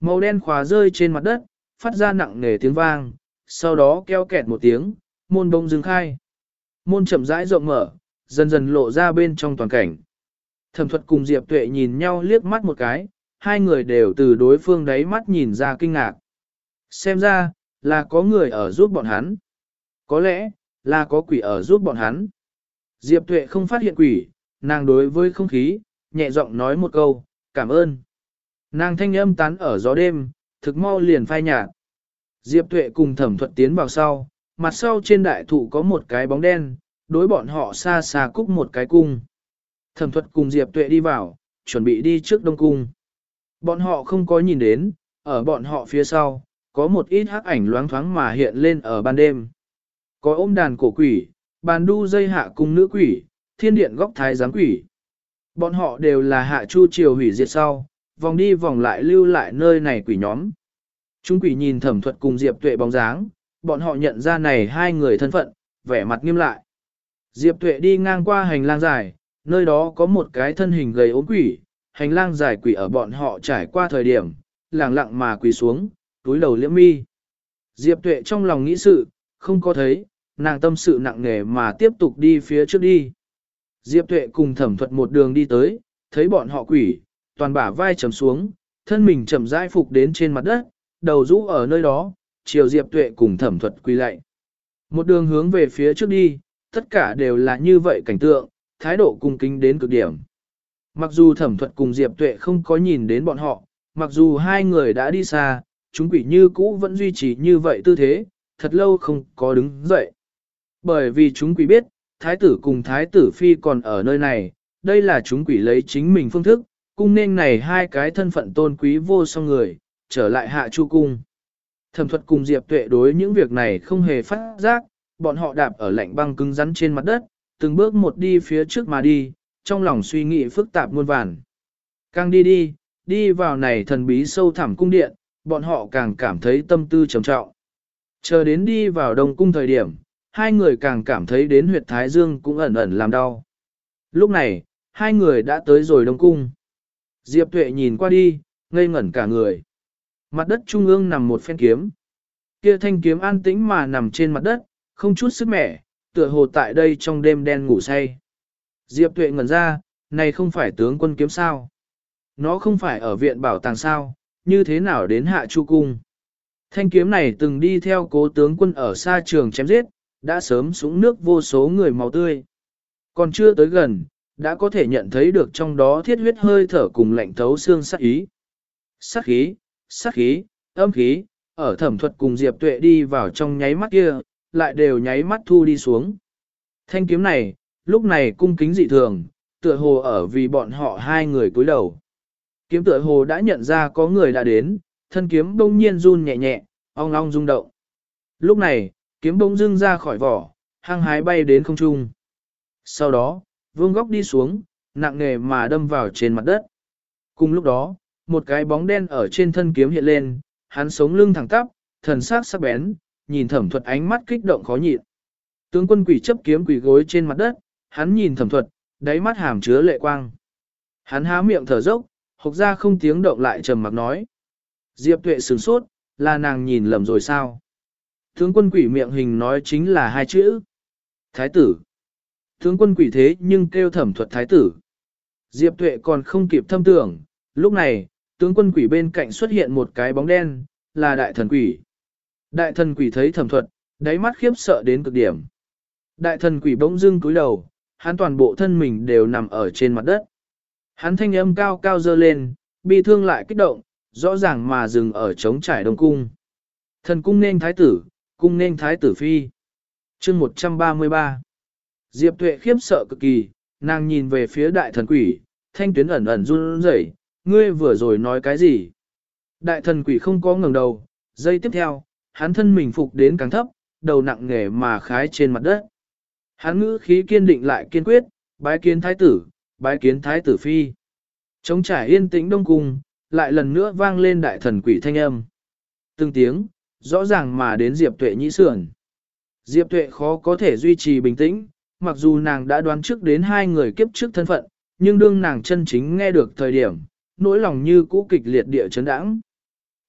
Màu đen khóa rơi trên mặt đất, phát ra nặng nề tiếng vang, sau đó keo kẹt một tiếng, môn bông dừng khai. Môn chậm rãi rộng mở, dần dần lộ ra bên trong toàn cảnh. Thẩm thuật cùng Diệp Tuệ nhìn nhau liếc mắt một cái, hai người đều từ đối phương đáy mắt nhìn ra kinh ngạc. Xem ra, là có người ở giúp bọn hắn. Có lẽ, là có quỷ ở giúp bọn hắn. Diệp Tuệ không phát hiện quỷ, nàng đối với không khí, nhẹ giọng nói một câu, cảm ơn. Nàng thanh âm tán ở gió đêm, thực mau liền phai nhạt. Diệp Tuệ cùng thẩm thuật tiến vào sau, mặt sau trên đại thụ có một cái bóng đen, đối bọn họ xa xa cúc một cái cung. Thẩm thuật cùng Diệp Tuệ đi vào, chuẩn bị đi trước Đông Cung. Bọn họ không có nhìn đến, ở bọn họ phía sau, có một ít hắc ảnh loáng thoáng mà hiện lên ở ban đêm. Có ôm đàn cổ quỷ, bàn đu dây hạ cung nữ quỷ, thiên điện góc thái giám quỷ. Bọn họ đều là hạ chu triều hủy diệt sau, vòng đi vòng lại lưu lại nơi này quỷ nhóm. Chúng quỷ nhìn thẩm thuật cùng Diệp Tuệ bóng dáng, bọn họ nhận ra này hai người thân phận, vẻ mặt nghiêm lại. Diệp Tuệ đi ngang qua hành lang dài, nơi đó có một cái thân hình gầy ốm quỷ, hành lang dài quỷ ở bọn họ trải qua thời điểm, lặng lặng mà quỳ xuống, túi đầu liễm mi. Diệp Tuệ trong lòng nghĩ sự, không có thấy, nàng tâm sự nặng nề mà tiếp tục đi phía trước đi. Diệp Tuệ cùng thẩm thuật một đường đi tới, thấy bọn họ quỷ, toàn bả vai trầm xuống, thân mình chậm rãi phục đến trên mặt đất, đầu rũ ở nơi đó, chiều Diệp Tuệ cùng thẩm thuật quỳ lạy. Một đường hướng về phía trước đi, tất cả đều là như vậy cảnh tượng, thái độ cung kính đến cực điểm. Mặc dù thẩm thuật cùng Diệp Tuệ không có nhìn đến bọn họ, mặc dù hai người đã đi xa, chúng quỷ như cũ vẫn duy trì như vậy tư thế, thật lâu không có đứng dậy. Bởi vì chúng quỷ biết, thái tử cùng thái tử phi còn ở nơi này, đây là chúng quỷ lấy chính mình phương thức, cung nên này hai cái thân phận tôn quý vô song người, trở lại hạ chu cung. Thẩm thuật cùng Diệp Tuệ đối những việc này không hề phát giác, bọn họ đạp ở lạnh băng cứng rắn trên mặt đất, từng bước một đi phía trước mà đi, trong lòng suy nghĩ phức tạp muôn vàn. Càng đi đi, đi vào này thần bí sâu thẳm cung điện, bọn họ càng cảm thấy tâm tư trầm trọng. Chờ đến đi vào đông cung thời điểm, hai người càng cảm thấy đến huyệt thái dương cũng ẩn ẩn làm đau. Lúc này, hai người đã tới rồi đông cung. Diệp tuệ nhìn qua đi, ngây ngẩn cả người. Mặt đất trung ương nằm một phen kiếm. Kia thanh kiếm an tĩnh mà nằm trên mặt đất, không chút sức mẻ, tựa hồ tại đây trong đêm đen ngủ say. Diệp tuệ ngẩn ra, này không phải tướng quân kiếm sao? Nó không phải ở viện bảo tàng sao, như thế nào đến hạ chu cung? Thanh kiếm này từng đi theo cố tướng quân ở xa trường chém giết, đã sớm súng nước vô số người máu tươi. Còn chưa tới gần, đã có thể nhận thấy được trong đó thiết huyết hơi thở cùng lạnh thấu xương sát ý. Sát khí, sát khí, âm khí, ở thẩm thuật cùng Diệp Tuệ đi vào trong nháy mắt kia, lại đều nháy mắt thu đi xuống. Thanh kiếm này, lúc này cung kính dị thường, tựa hồ ở vì bọn họ hai người cúi đầu. Kiếm tựa hồ đã nhận ra có người đã đến, thân kiếm bỗng nhiên run nhẹ nhẹ, ong ong rung động. Lúc này, kiếm bỗng dưng ra khỏi vỏ, hăng hái bay đến không trung. Sau đó, vương góc đi xuống, nặng nề mà đâm vào trên mặt đất. Cùng lúc đó, một cái bóng đen ở trên thân kiếm hiện lên, hắn sống lưng thẳng tắp, thần sắc sắc bén, nhìn thẩm thuật ánh mắt kích động khó nhịn. Tướng quân quỷ chấp kiếm quỷ gối trên mặt đất, hắn nhìn thẩm thuật, đáy mắt hàm chứa lệ quang. Hắn há miệng thở dốc, hộc ra không tiếng động lại trầm mặc nói. Diệp tuệ sửng sốt, là nàng nhìn lầm rồi sao? Tướng quân quỷ miệng hình nói chính là hai chữ. Thái tử. Tướng quân quỷ thế nhưng kêu thẩm thuật thái tử. Diệp tuệ còn không kịp thâm tưởng, lúc này, tướng quân quỷ bên cạnh xuất hiện một cái bóng đen, là đại thần quỷ. Đại thần quỷ thấy thẩm thuật, đáy mắt khiếp sợ đến cực điểm. Đại thần quỷ bỗng dưng cúi đầu, hắn toàn bộ thân mình đều nằm ở trên mặt đất. Hắn thanh âm cao cao dơ lên, bi thương lại kích động, rõ ràng mà dừng ở trống trải đông cung. Thần cung nên thái tử, cung nên thái tử phi. chương 133 Diệp tuệ khiếp sợ cực kỳ, nàng nhìn về phía đại thần quỷ, thanh tuyến ẩn ẩn run rẩy, ngươi vừa rồi nói cái gì? Đại thần quỷ không có ngẩng đầu, giây tiếp theo, hắn thân mình phục đến càng thấp, đầu nặng nghề mà khái trên mặt đất. Hắn ngữ khí kiên định lại kiên quyết, bái kiến thái tử, bái kiến thái tử phi. Trống trải yên tĩnh đông cung, lại lần nữa vang lên đại thần quỷ thanh âm. Từng tiếng, rõ ràng mà đến Diệp Tuệ nhĩ sườn. Diệp Tuệ khó có thể duy trì bình tĩnh, mặc dù nàng đã đoán trước đến hai người kiếp trước thân phận, nhưng đương nàng chân chính nghe được thời điểm, nỗi lòng như cũ kịch liệt địa chấn đãng.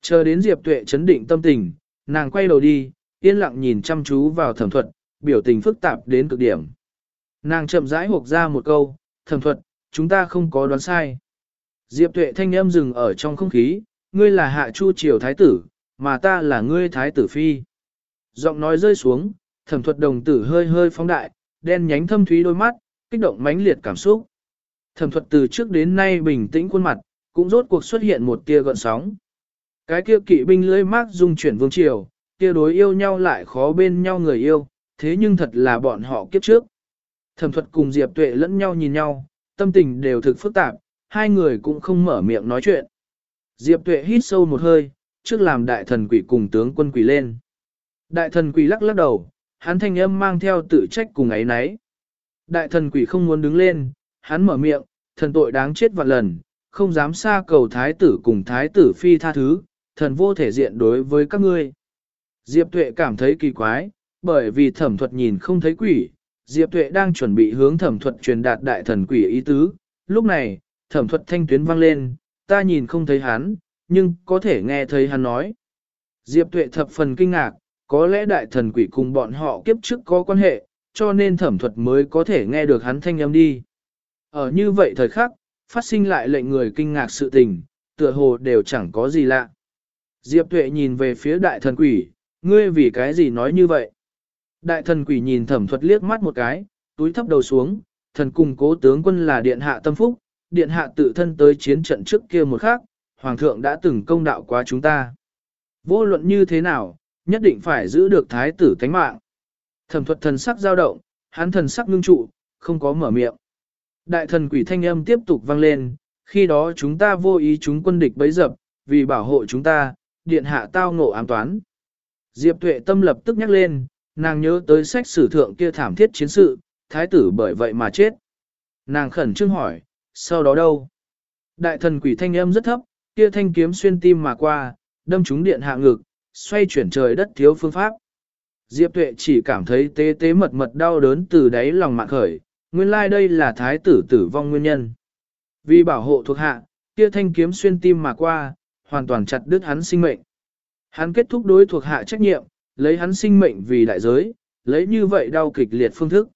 Chờ đến Diệp Tuệ chấn định tâm tình, nàng quay đầu đi, yên lặng nhìn chăm chú vào thẩm thuật, biểu tình phức tạp đến cực điểm. Nàng chậm rãi hộp ra một câu, thẩm thuật, chúng ta không có đoán sai. Diệp Tuệ thanh âm dừng ở trong không khí, ngươi là hạ chu triều thái tử, mà ta là ngươi thái tử phi. Giọng nói rơi xuống, thẩm thuật đồng tử hơi hơi phóng đại, đen nhánh thâm thúy đôi mắt, kích động mãnh liệt cảm xúc. Thẩm thuật từ trước đến nay bình tĩnh khuôn mặt, cũng rốt cuộc xuất hiện một tia gợn sóng. Cái kia kỵ binh lưỡi mát dung chuyển vương triều, kia đối yêu nhau lại khó bên nhau người yêu, thế nhưng thật là bọn họ kiếp trước. Thẩm thuật cùng Diệp Tuệ lẫn nhau nhìn nhau, tâm tình đều thực phức tạp, hai người cũng không mở miệng nói chuyện. Diệp Tuệ hít sâu một hơi, trước làm đại thần quỷ cùng tướng quân quỷ lên. Đại thần quỷ lắc lắc đầu, hắn thanh âm mang theo tự trách cùng ấy nấy. Đại thần quỷ không muốn đứng lên, hắn mở miệng, thần tội đáng chết vạn lần, không dám xa cầu thái tử cùng thái tử phi tha thứ, thần vô thể diện đối với các ngươi. Diệp Tuệ cảm thấy kỳ quái, bởi vì thẩm thuật nhìn không thấy quỷ, Diệp Tuệ đang chuẩn bị hướng thẩm thuật truyền đạt đại thần quỷ ý tứ. Lúc này, thẩm thuật thanh tuyến vang lên, ta nhìn không thấy hắn, nhưng có thể nghe thấy hắn nói. Diệp Tuệ thập phần kinh ngạc, có lẽ đại thần quỷ cùng bọn họ kiếp trước có quan hệ, cho nên thẩm thuật mới có thể nghe được hắn thanh âm đi. Ở như vậy thời khắc, phát sinh lại lệnh người kinh ngạc sự tình, tựa hồ đều chẳng có gì lạ. Diệp Tuệ nhìn về phía đại thần quỷ, ngươi vì cái gì nói như vậy? Đại thần quỷ nhìn thẩm thuật liếc mắt một cái, túi thấp đầu xuống, thần cùng cố tướng quân là điện hạ tâm phúc, điện hạ tự thân tới chiến trận trước kia một khác, hoàng thượng đã từng công đạo qua chúng ta. Vô luận như thế nào, nhất định phải giữ được thái tử thánh mạng. Thẩm thuật thần sắc dao động, hắn thần sắc ngưng trụ, không có mở miệng. Đại thần quỷ thanh âm tiếp tục vang lên, khi đó chúng ta vô ý chúng quân địch bấy dập, vì bảo hộ chúng ta, điện hạ tao ngộ ám toán. Diệp tuệ tâm lập tức nhắc lên, nàng nhớ tới sách sử thượng kia thảm thiết chiến sự, thái tử bởi vậy mà chết. Nàng khẩn trương hỏi, sau đó đâu? Đại thần quỷ thanh âm rất thấp, kia thanh kiếm xuyên tim mà qua, đâm trúng điện hạ ngực, xoay chuyển trời đất thiếu phương pháp. Diệp tuệ chỉ cảm thấy tế tế mật mật đau đớn từ đáy lòng mạng khởi, nguyên lai like đây là thái tử tử vong nguyên nhân. Vì bảo hộ thuộc hạ, kia thanh kiếm xuyên tim mà qua, hoàn toàn chặt đứt hắn sinh mệnh. Hắn kết thúc đối thuộc hạ trách nhiệm, lấy hắn sinh mệnh vì đại giới, lấy như vậy đau kịch liệt phương thức.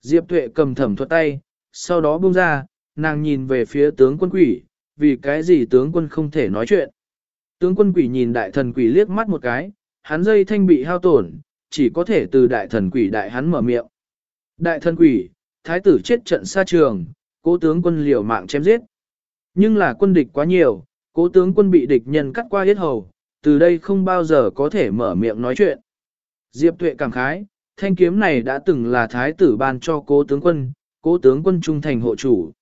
Diệp Tuệ cầm thẩm thuật tay, sau đó buông ra, nàng nhìn về phía tướng quân quỷ, vì cái gì tướng quân không thể nói chuyện. Tướng quân quỷ nhìn đại thần quỷ liếc mắt một cái, hắn dây thanh bị hao tổn, chỉ có thể từ đại thần quỷ đại hắn mở miệng. Đại thần quỷ, thái tử chết trận xa trường, cố tướng quân liều mạng chém giết. Nhưng là quân địch quá nhiều, cố tướng quân bị địch nhân cắt qua hết hầu, từ đây không bao giờ có thể mở miệng nói chuyện. Diệp Tuệ cảm khái, thanh kiếm này đã từng là thái tử ban cho cố tướng quân, cố tướng quân trung thành hộ chủ.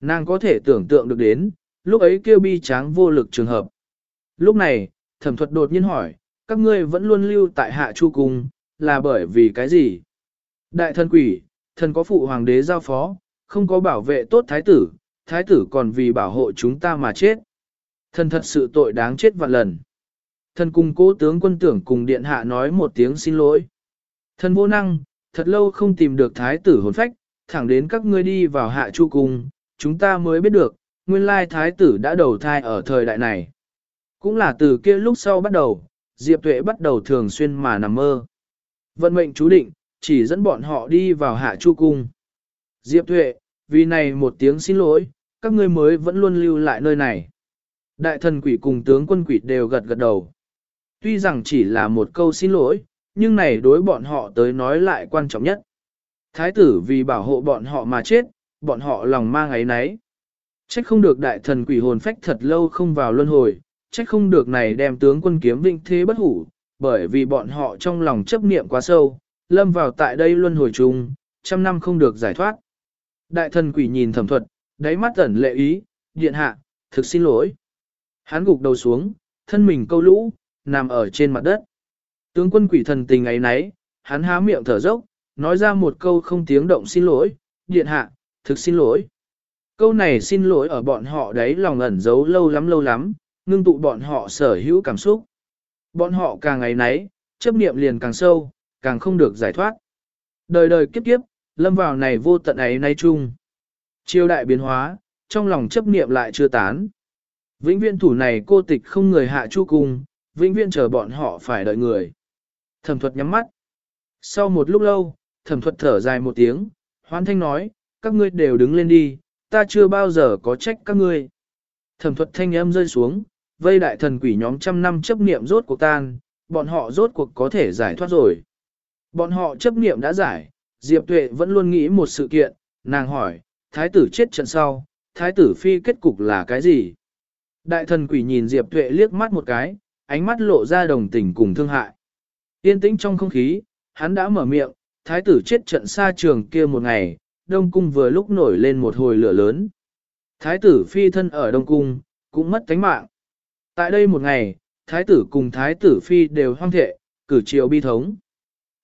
Nàng có thể tưởng tượng được đến, lúc ấy kêu bi tráng vô lực trường hợp. Lúc này, thẩm thuật đột nhiên hỏi, các ngươi vẫn luôn lưu tại hạ chu cung, là bởi vì cái gì? Đại thần quỷ, thần có phụ hoàng đế giao phó, không có bảo vệ tốt thái tử, thái tử còn vì bảo hộ chúng ta mà chết. Thần thật sự tội đáng chết vạn lần. Thần cùng cố tướng quân tưởng cùng điện hạ nói một tiếng xin lỗi. Thần vô năng, thật lâu không tìm được thái tử hồn phách, thẳng đến các ngươi đi vào hạ chu cung, chúng ta mới biết được, nguyên lai thái tử đã đầu thai ở thời đại này. Cũng là từ kia lúc sau bắt đầu, Diệp Tuệ bắt đầu thường xuyên mà nằm mơ. Vận mệnh chú định, chỉ dẫn bọn họ đi vào hạ chu cung. Diệp Tuệ, vì này một tiếng xin lỗi, các ngươi mới vẫn luôn lưu lại nơi này. Đại thần quỷ cùng tướng quân quỷ đều gật gật đầu. Tuy rằng chỉ là một câu xin lỗi, nhưng này đối bọn họ tới nói lại quan trọng nhất. Thái tử vì bảo hộ bọn họ mà chết, bọn họ lòng mang ấy nấy. Trách không được đại thần quỷ hồn phách thật lâu không vào luân hồi, trách không được này đem tướng quân kiếm vinh thế bất hủ, bởi vì bọn họ trong lòng chấp niệm quá sâu, lâm vào tại đây luân hồi chung, trăm năm không được giải thoát. Đại thần quỷ nhìn thẩm thuật, đáy mắt ẩn lệ ý, điện hạ, thực xin lỗi. Hắn gục đầu xuống, thân mình câu lũ, nằm ở trên mặt đất. Tướng quân quỷ thần tình ấy nấy, hắn há miệng thở dốc, nói ra một câu không tiếng động xin lỗi, điện hạ, thực xin lỗi. Câu này xin lỗi ở bọn họ đấy lòng ẩn giấu lâu lắm lâu lắm, ngưng tụ bọn họ sở hữu cảm xúc. Bọn họ càng ngày nấy, chấp niệm liền càng sâu, càng không được giải thoát. Đời đời kiếp kiếp, lâm vào này vô tận ấy nay chung. Chiêu đại biến hóa, trong lòng chấp niệm lại chưa tán. Vĩnh viên thủ này cô tịch không người hạ chu cung, vĩnh viên chờ bọn họ phải đợi người. Thẩm thuật nhắm mắt. Sau một lúc lâu, thẩm thuật thở dài một tiếng, hoan thanh nói, các ngươi đều đứng lên đi, ta chưa bao giờ có trách các ngươi. Thẩm thuật thanh âm rơi xuống, vây đại thần quỷ nhóm trăm năm chấp niệm rốt cuộc tan, bọn họ rốt cuộc có thể giải thoát rồi. Bọn họ chấp niệm đã giải, Diệp Tuệ vẫn luôn nghĩ một sự kiện, nàng hỏi, thái tử chết trận sau, thái tử phi kết cục là cái gì? Đại thần quỷ nhìn Diệp Tuệ liếc mắt một cái, ánh mắt lộ ra đồng tình cùng thương hại. Yên tĩnh trong không khí, hắn đã mở miệng, thái tử chết trận xa trường kia một ngày, Đông Cung vừa lúc nổi lên một hồi lửa lớn. Thái tử phi thân ở Đông Cung, cũng mất tánh mạng. Tại đây một ngày, thái tử cùng thái tử phi đều hoang thệ, cử triều bi thống.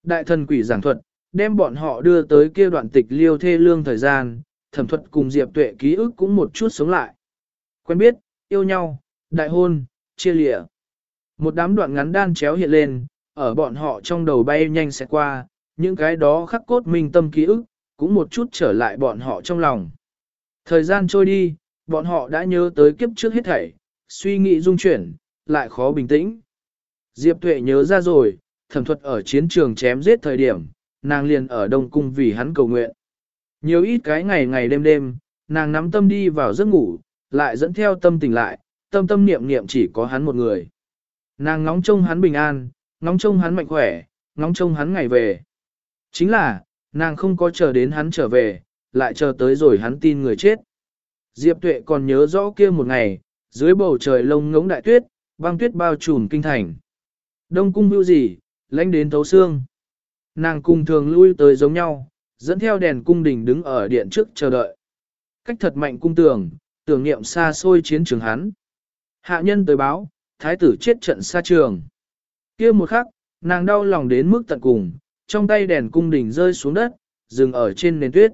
Đại thần quỷ giảng thuật, đem bọn họ đưa tới kia đoạn tịch liêu thê lương thời gian, thẩm thuật cùng Diệp Tuệ ký ức cũng một chút sống lại. Quen biết, yêu nhau, đại hôn, chia lịa. Một đám đoạn ngắn đan chéo hiện lên, ở bọn họ trong đầu bay nhanh sẽ qua, những cái đó khắc cốt minh tâm ký ức, cũng một chút trở lại bọn họ trong lòng. Thời gian trôi đi, bọn họ đã nhớ tới kiếp trước hết thảy, suy nghĩ dung chuyển, lại khó bình tĩnh. Diệp Tuệ nhớ ra rồi, thẩm thuật ở chiến trường chém giết thời điểm, nàng liền ở Đông Cung vì hắn cầu nguyện. Nhiều ít cái ngày ngày đêm đêm, nàng nắm tâm đi vào giấc ngủ, lại dẫn theo tâm tỉnh lại, tâm tâm niệm niệm chỉ có hắn một người. Nàng ngóng trông hắn bình an, ngóng trông hắn mạnh khỏe, ngóng trông hắn ngày về. Chính là, nàng không có chờ đến hắn trở về, lại chờ tới rồi hắn tin người chết. Diệp Tuệ còn nhớ rõ kia một ngày, dưới bầu trời lông ngống đại tuyết, băng tuyết bao trùm kinh thành. Đông cung bưu gì, lãnh đến thấu xương. Nàng cùng thường lui tới giống nhau, dẫn theo đèn cung đình đứng ở điện trước chờ đợi. Cách thật mạnh cung tường, tưởng niệm xa xôi chiến trường hắn. Hạ nhân tới báo, thái tử chết trận xa trường. kia một khắc, nàng đau lòng đến mức tận cùng, trong tay đèn cung đình rơi xuống đất, dừng ở trên nền tuyết.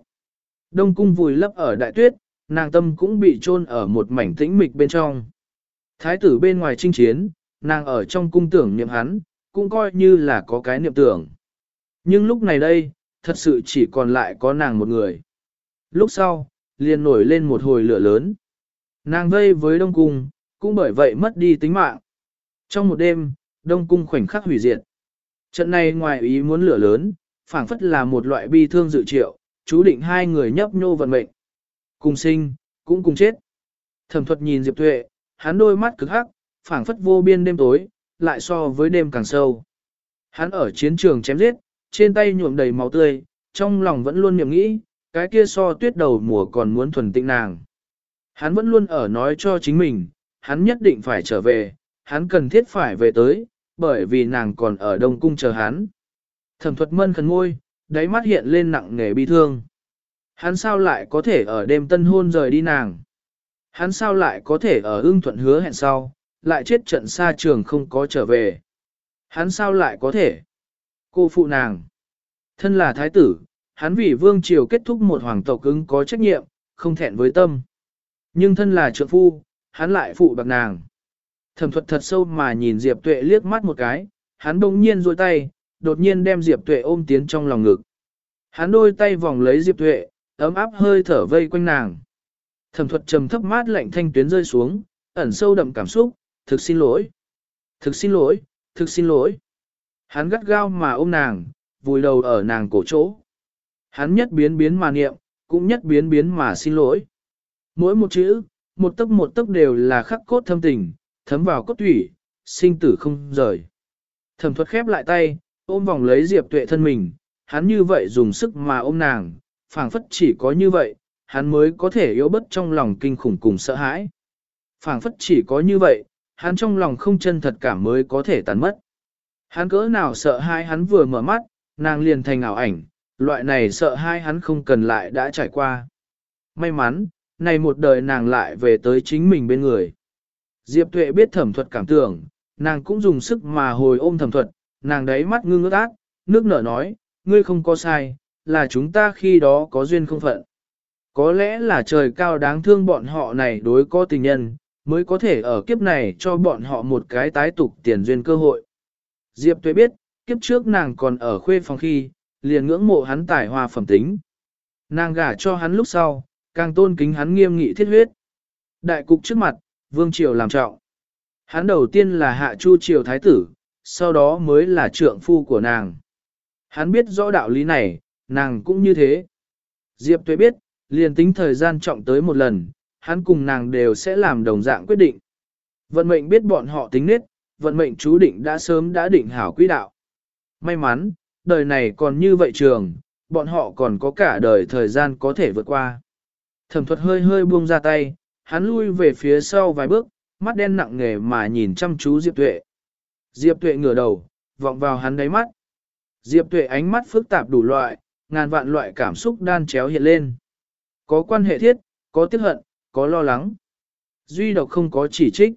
Đông cung vùi lấp ở đại tuyết, nàng tâm cũng bị chôn ở một mảnh tĩnh mịch bên trong. Thái tử bên ngoài chinh chiến, nàng ở trong cung tưởng niệm hắn, cũng coi như là có cái niệm tưởng. Nhưng lúc này đây, thật sự chỉ còn lại có nàng một người. Lúc sau, liền nổi lên một hồi lửa lớn. Nàng vây với Đông Cung, cũng bởi vậy mất đi tính mạng. Trong một đêm, Đông Cung khoảnh khắc hủy diệt. Trận này ngoài ý muốn lửa lớn, phảng phất là một loại bi thương dự triệu, chú định hai người nhấp nhô vận mệnh. Cùng sinh, cũng cùng chết. Thẩm thuật nhìn Diệp Tuệ, hắn đôi mắt cực hắc, phảng phất vô biên đêm tối, lại so với đêm càng sâu. Hắn ở chiến trường chém giết, trên tay nhuộm đầy máu tươi, trong lòng vẫn luôn niệm nghĩ, cái kia so tuyết đầu mùa còn muốn thuần tịnh nàng. Hắn vẫn luôn ở nói cho chính mình, hắn nhất định phải trở về, hắn cần thiết phải về tới, bởi vì nàng còn ở Đông Cung chờ hắn. Thẩm thuật mân khẩn ngôi, đáy mắt hiện lên nặng nề bi thương. Hắn sao lại có thể ở đêm tân hôn rời đi nàng? Hắn sao lại có thể ở ưng thuận hứa hẹn sau, lại chết trận xa trường không có trở về? Hắn sao lại có thể? Cô phụ nàng. Thân là thái tử, hắn vì vương triều kết thúc một hoàng tộc ứng có trách nhiệm, không thẹn với tâm. Nhưng thân là trượng phu, hắn lại phụ bạc nàng. Thẩm thuật thật sâu mà nhìn Diệp Tuệ liếc mắt một cái, hắn bỗng nhiên duỗi tay, đột nhiên đem Diệp Tuệ ôm tiến trong lòng ngực. Hắn đôi tay vòng lấy Diệp Tuệ, ấm áp hơi thở vây quanh nàng. Thẩm thuật trầm thấp mát lạnh thanh tuyến rơi xuống, ẩn sâu đậm cảm xúc, thực xin lỗi. Thực xin lỗi, thực xin lỗi. Hắn gắt gao mà ôm nàng, vùi đầu ở nàng cổ chỗ. Hắn nhất biến biến mà niệm, cũng nhất biến biến mà xin lỗi. Mỗi một chữ, một tấc một tấc đều là khắc cốt thâm tình, thấm vào cốt thủy, sinh tử không rời. Thẩm thuật khép lại tay, ôm vòng lấy Diệp Tuệ thân mình, hắn như vậy dùng sức mà ôm nàng, phảng phất chỉ có như vậy, hắn mới có thể yếu bất trong lòng kinh khủng cùng sợ hãi. phảng phất chỉ có như vậy, hắn trong lòng không chân thật cảm mới có thể tàn mất. Hắn cỡ nào sợ hai hắn vừa mở mắt, nàng liền thành ảo ảnh, loại này sợ hai hắn không cần lại đã trải qua. May mắn, này một đời nàng lại về tới chính mình bên người. Diệp Tuệ biết thẩm thuật cảm tưởng, nàng cũng dùng sức mà hồi ôm thẩm thuật, nàng đấy mắt ngưng ước ác, nước nở nói, ngươi không có sai, là chúng ta khi đó có duyên không phận. Có lẽ là trời cao đáng thương bọn họ này đối có tình nhân, mới có thể ở kiếp này cho bọn họ một cái tái tục tiền duyên cơ hội. Diệp Tuệ biết, kiếp trước nàng còn ở khuê phòng khi, liền ngưỡng mộ hắn tài hoa phẩm tính. Nàng gả cho hắn lúc sau, càng tôn kính hắn nghiêm nghị thiết huyết. Đại cục trước mặt, vương triều làm trọng. Hắn đầu tiên là hạ chu triều thái tử, sau đó mới là trượng phu của nàng. Hắn biết rõ đạo lý này, nàng cũng như thế. Diệp tuệ biết, liền tính thời gian trọng tới một lần, hắn cùng nàng đều sẽ làm đồng dạng quyết định. Vận mệnh biết bọn họ tính nết, vận mệnh chú định đã sớm đã định hảo quỹ đạo. May mắn, đời này còn như vậy trường, bọn họ còn có cả đời thời gian có thể vượt qua. Thẩm thuật hơi hơi buông ra tay, hắn lui về phía sau vài bước, mắt đen nặng nề mà nhìn chăm chú Diệp Tuệ. Diệp Tuệ ngửa đầu, vọng vào hắn đáy mắt. Diệp Tuệ ánh mắt phức tạp đủ loại, ngàn vạn loại cảm xúc đan chéo hiện lên. Có quan hệ thiết, có tiếc hận, có lo lắng. Duy độc không có chỉ trích.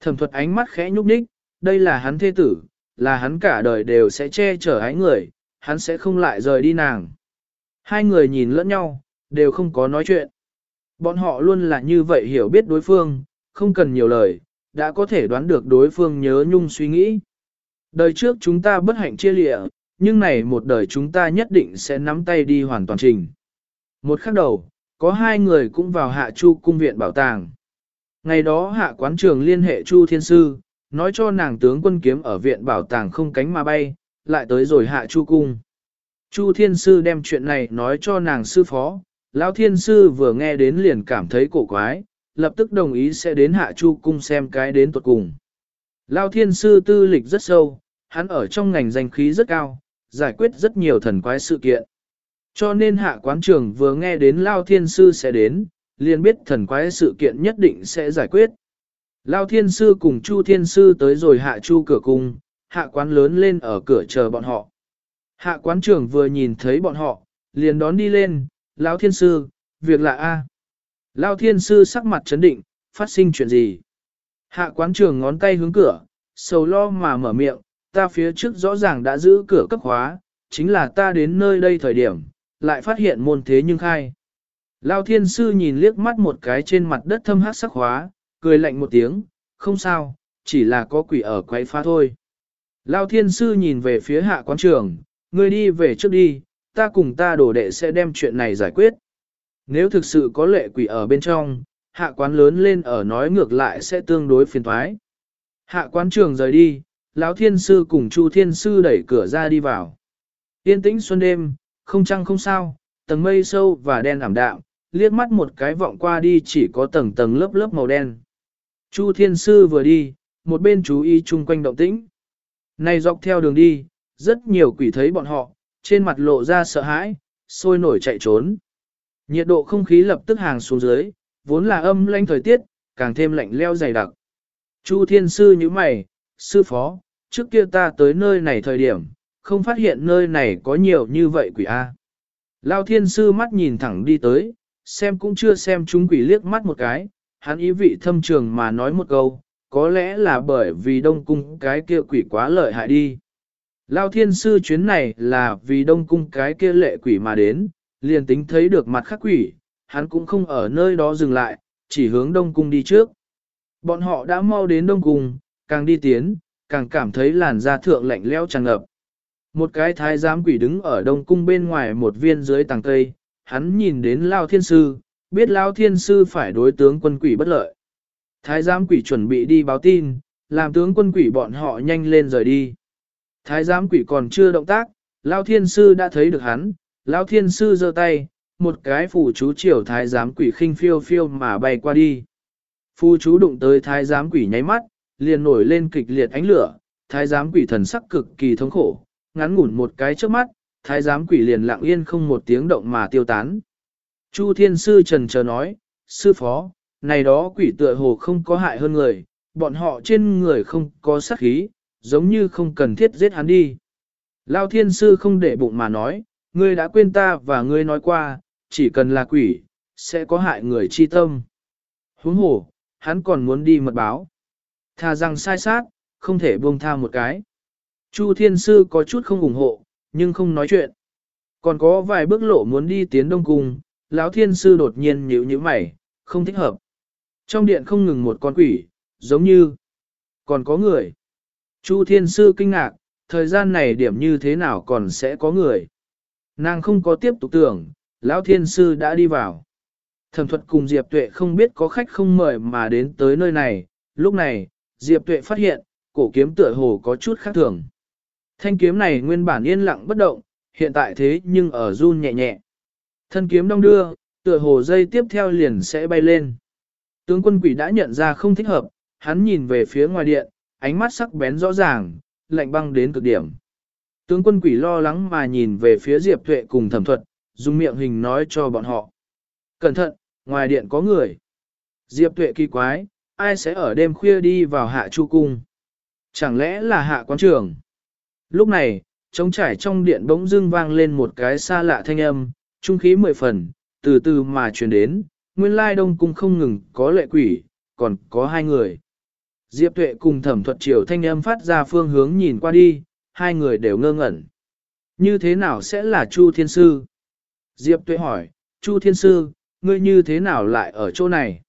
Thẩm thuật ánh mắt khẽ nhúc nhích, đây là hắn thế tử, là hắn cả đời đều sẽ che chở ái người, hắn sẽ không lại rời đi nàng. Hai người nhìn lẫn nhau, đều không có nói chuyện. Bọn họ luôn là như vậy hiểu biết đối phương, không cần nhiều lời, đã có thể đoán được đối phương nhớ nhung suy nghĩ. Đời trước chúng ta bất hạnh chia lịa, nhưng này một đời chúng ta nhất định sẽ nắm tay đi hoàn toàn trình. Một khắc đầu, có hai người cũng vào hạ chu cung viện bảo tàng. Ngày đó hạ quán trường liên hệ chu thiên sư, nói cho nàng tướng quân kiếm ở viện bảo tàng không cánh mà bay, lại tới rồi hạ chu cung. Chu thiên sư đem chuyện này nói cho nàng sư phó, lão thiên sư vừa nghe đến liền cảm thấy cổ quái, lập tức đồng ý sẽ đến hạ chu cung xem cái đến tuột cùng. Lão thiên sư tư lịch rất sâu, hắn ở trong ngành danh khí rất cao, giải quyết rất nhiều thần quái sự kiện. Cho nên hạ quán trưởng vừa nghe đến Lao Thiên Sư sẽ đến, liền biết thần quái sự kiện nhất định sẽ giải quyết. Lao Thiên Sư cùng Chu Thiên Sư tới rồi hạ chu cửa cung, hạ quán lớn lên ở cửa chờ bọn họ. Hạ quán trưởng vừa nhìn thấy bọn họ, liền đón đi lên, Lao Thiên Sư, việc là A. Lao Thiên Sư sắc mặt chấn định, phát sinh chuyện gì? Hạ quán trưởng ngón tay hướng cửa, sầu lo mà mở miệng, ta phía trước rõ ràng đã giữ cửa cấp khóa, chính là ta đến nơi đây thời điểm, lại phát hiện môn thế nhưng khai. Lao thiên sư nhìn liếc mắt một cái trên mặt đất thâm hát sắc khóa, cười lạnh một tiếng, không sao, chỉ là có quỷ ở quấy phá thôi. Lao thiên sư nhìn về phía hạ quán trường, ngươi đi về trước đi, ta cùng ta đổ đệ sẽ đem chuyện này giải quyết. Nếu thực sự có lệ quỷ ở bên trong, hạ quán lớn lên ở nói ngược lại sẽ tương đối phiền thoái. Hạ quán trường rời đi, lão thiên sư cùng chu thiên sư đẩy cửa ra đi vào. Yên tĩnh xuân đêm, không trăng không sao, tầng mây sâu và đen ảm đạm, liếc mắt một cái vọng qua đi chỉ có tầng tầng lớp lớp màu đen. Chu thiên sư vừa đi, một bên chú ý chung quanh động tĩnh. Này dọc theo đường đi, rất nhiều quỷ thấy bọn họ, trên mặt lộ ra sợ hãi, sôi nổi chạy trốn. Nhiệt độ không khí lập tức hàng xuống dưới, vốn là âm lanh thời tiết, càng thêm lạnh leo dày đặc. Chu thiên sư như mày, sư phó, trước kia ta tới nơi này thời điểm, không phát hiện nơi này có nhiều như vậy quỷ A. Lao thiên sư mắt nhìn thẳng đi tới, xem cũng chưa xem chúng quỷ liếc mắt một cái, hắn ý vị thâm trường mà nói một câu, có lẽ là bởi vì đông cung cái kia quỷ quá lợi hại đi. Lao thiên sư chuyến này là vì đông cung cái kia lệ quỷ mà đến, liền tính thấy được mặt khắc quỷ, hắn cũng không ở nơi đó dừng lại, chỉ hướng đông cung đi trước. Bọn họ đã mau đến đông cung, càng đi tiến, càng cảm thấy làn da thượng lạnh lẽo tràn ngập. Một cái thái giám quỷ đứng ở đông cung bên ngoài một viên dưới tàng cây, hắn nhìn đến Lao Thiên Sư, biết Lao Thiên Sư phải đối tướng quân quỷ bất lợi. Thái giám quỷ chuẩn bị đi báo tin, làm tướng quân quỷ bọn họ nhanh lên rời đi. Thái giám quỷ còn chưa động tác, Lao Thiên Sư đã thấy được hắn, Lao Thiên Sư giơ tay, một cái phù chú chiều thái giám quỷ khinh phiêu phiêu mà bay qua đi. Phù chú đụng tới thái giám quỷ nháy mắt, liền nổi lên kịch liệt ánh lửa, thái giám quỷ thần sắc cực kỳ thống khổ, ngắn ngủn một cái trước mắt, thái giám quỷ liền lặng yên không một tiếng động mà tiêu tán. Chu thiên sư trần chờ nói, sư phó, này đó quỷ tựa hồ không có hại hơn người, bọn họ trên người không có sát khí, giống như không cần thiết giết hắn đi. Lao thiên sư không để bụng mà nói, ngươi đã quên ta và ngươi nói qua, chỉ cần là quỷ, sẽ có hại người chi tâm. Huống hồ, hắn còn muốn đi mật báo. Thà rằng sai sát, không thể buông tha một cái. Chu Thiên Sư có chút không ủng hộ, nhưng không nói chuyện. Còn có vài bước lộ muốn đi tiến Đông Cung, lão Thiên Sư đột nhiên nhíu nhíu mày, không thích hợp. Trong điện không ngừng một con quỷ, giống như còn có người. Chu Thiên Sư kinh ngạc, thời gian này điểm như thế nào còn sẽ có người. Nàng không có tiếp tục tưởng, lão Thiên Sư đã đi vào. Thẩm thuật cùng Diệp Tuệ không biết có khách không mời mà đến tới nơi này, lúc này, Diệp Tuệ phát hiện, cổ kiếm tựa hồ có chút khác thường. Thanh kiếm này nguyên bản yên lặng bất động, hiện tại thế nhưng ở run nhẹ nhẹ. Thân kiếm đong đưa, tựa hồ dây tiếp theo liền sẽ bay lên. Tướng quân quỷ đã nhận ra không thích hợp, hắn nhìn về phía ngoài điện, ánh mắt sắc bén rõ ràng, lạnh băng đến cực điểm. Tướng quân quỷ lo lắng mà nhìn về phía Diệp Tuệ cùng thẩm thuật, dùng miệng hình nói cho bọn họ. Cẩn thận, ngoài điện có người. Diệp Tuệ kỳ quái, ai sẽ ở đêm khuya đi vào hạ chu cung? Chẳng lẽ là hạ quán trưởng? Lúc này, trống trải trong điện bỗng dưng vang lên một cái xa lạ thanh âm, trung khí mười phần, từ từ mà truyền đến, nguyên lai đông cung không ngừng có lệ quỷ, còn có hai người. Diệp tuệ cùng thẩm thuật triều thanh âm phát ra phương hướng nhìn qua đi, hai người đều ngơ ngẩn. Như thế nào sẽ là Chu Thiên Sư? Diệp tuệ hỏi, Chu Thiên Sư, ngươi như thế nào lại ở chỗ này?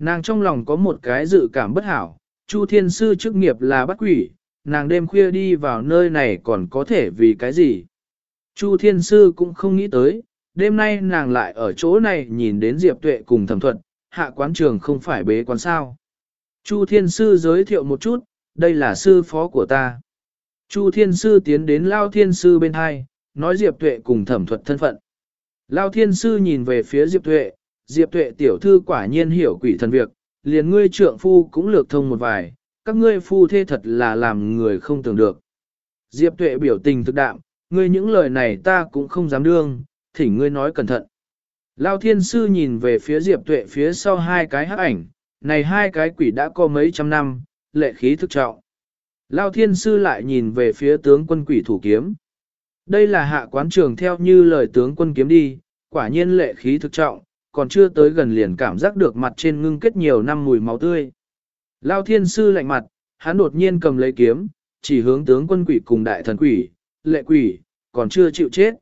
Nàng trong lòng có một cái dự cảm bất hảo, Chu Thiên Sư chức nghiệp là bắt quỷ, nàng đêm khuya đi vào nơi này còn có thể vì cái gì? Chu Thiên Sư cũng không nghĩ tới, đêm nay nàng lại ở chỗ này nhìn đến Diệp Tuệ cùng thẩm Thuận, hạ quán trường không phải bế quán sao. Chu Thiên Sư giới thiệu một chút, đây là sư phó của ta. Chu Thiên Sư tiến đến Lao Thiên Sư bên hai, nói Diệp Tuệ cùng thẩm thuật thân phận. Lao Thiên Sư nhìn về phía Diệp Tuệ, Diệp Tuệ tiểu thư quả nhiên hiểu quỷ thần việc, liền ngươi trượng phu cũng lược thông một vài, các ngươi phu thê thật là làm người không tưởng được. Diệp Tuệ biểu tình thực đạm, ngươi những lời này ta cũng không dám đương, thỉnh ngươi nói cẩn thận. Lao thiên sư nhìn về phía Diệp Tuệ phía sau hai cái hắc ảnh, này hai cái quỷ đã có mấy trăm năm, lệ khí thực trọng. Lao thiên sư lại nhìn về phía tướng quân quỷ thủ kiếm. Đây là hạ quán trường theo như lời tướng quân kiếm đi, quả nhiên lệ khí thực trọng, còn chưa tới gần liền cảm giác được mặt trên ngưng kết nhiều năm mùi máu tươi. Lao thiên sư lạnh mặt, hắn đột nhiên cầm lấy kiếm, chỉ hướng tướng quân quỷ cùng đại thần quỷ, lệ quỷ, còn chưa chịu chết.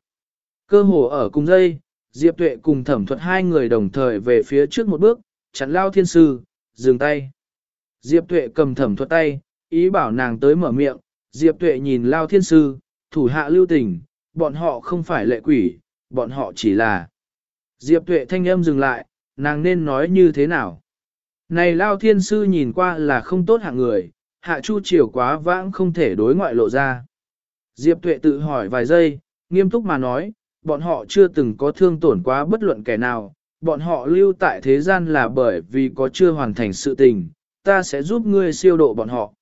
Cơ hồ ở cùng dây, Diệp Tuệ cùng thẩm thuật hai người đồng thời về phía trước một bước, chặn lao thiên sư, dừng tay. Diệp Tuệ cầm thẩm thuật tay, ý bảo nàng tới mở miệng, Diệp Tuệ nhìn lao thiên sư, thủ hạ lưu tình, bọn họ không phải lệ quỷ, bọn họ chỉ là. Diệp Tuệ thanh âm dừng lại, nàng nên nói như thế nào? Này lao thiên sư nhìn qua là không tốt hạng người, hạ chu chiều quá vãng không thể đối ngoại lộ ra. Diệp Tuệ tự hỏi vài giây, nghiêm túc mà nói, bọn họ chưa từng có thương tổn quá bất luận kẻ nào, bọn họ lưu tại thế gian là bởi vì có chưa hoàn thành sự tình, ta sẽ giúp ngươi siêu độ bọn họ.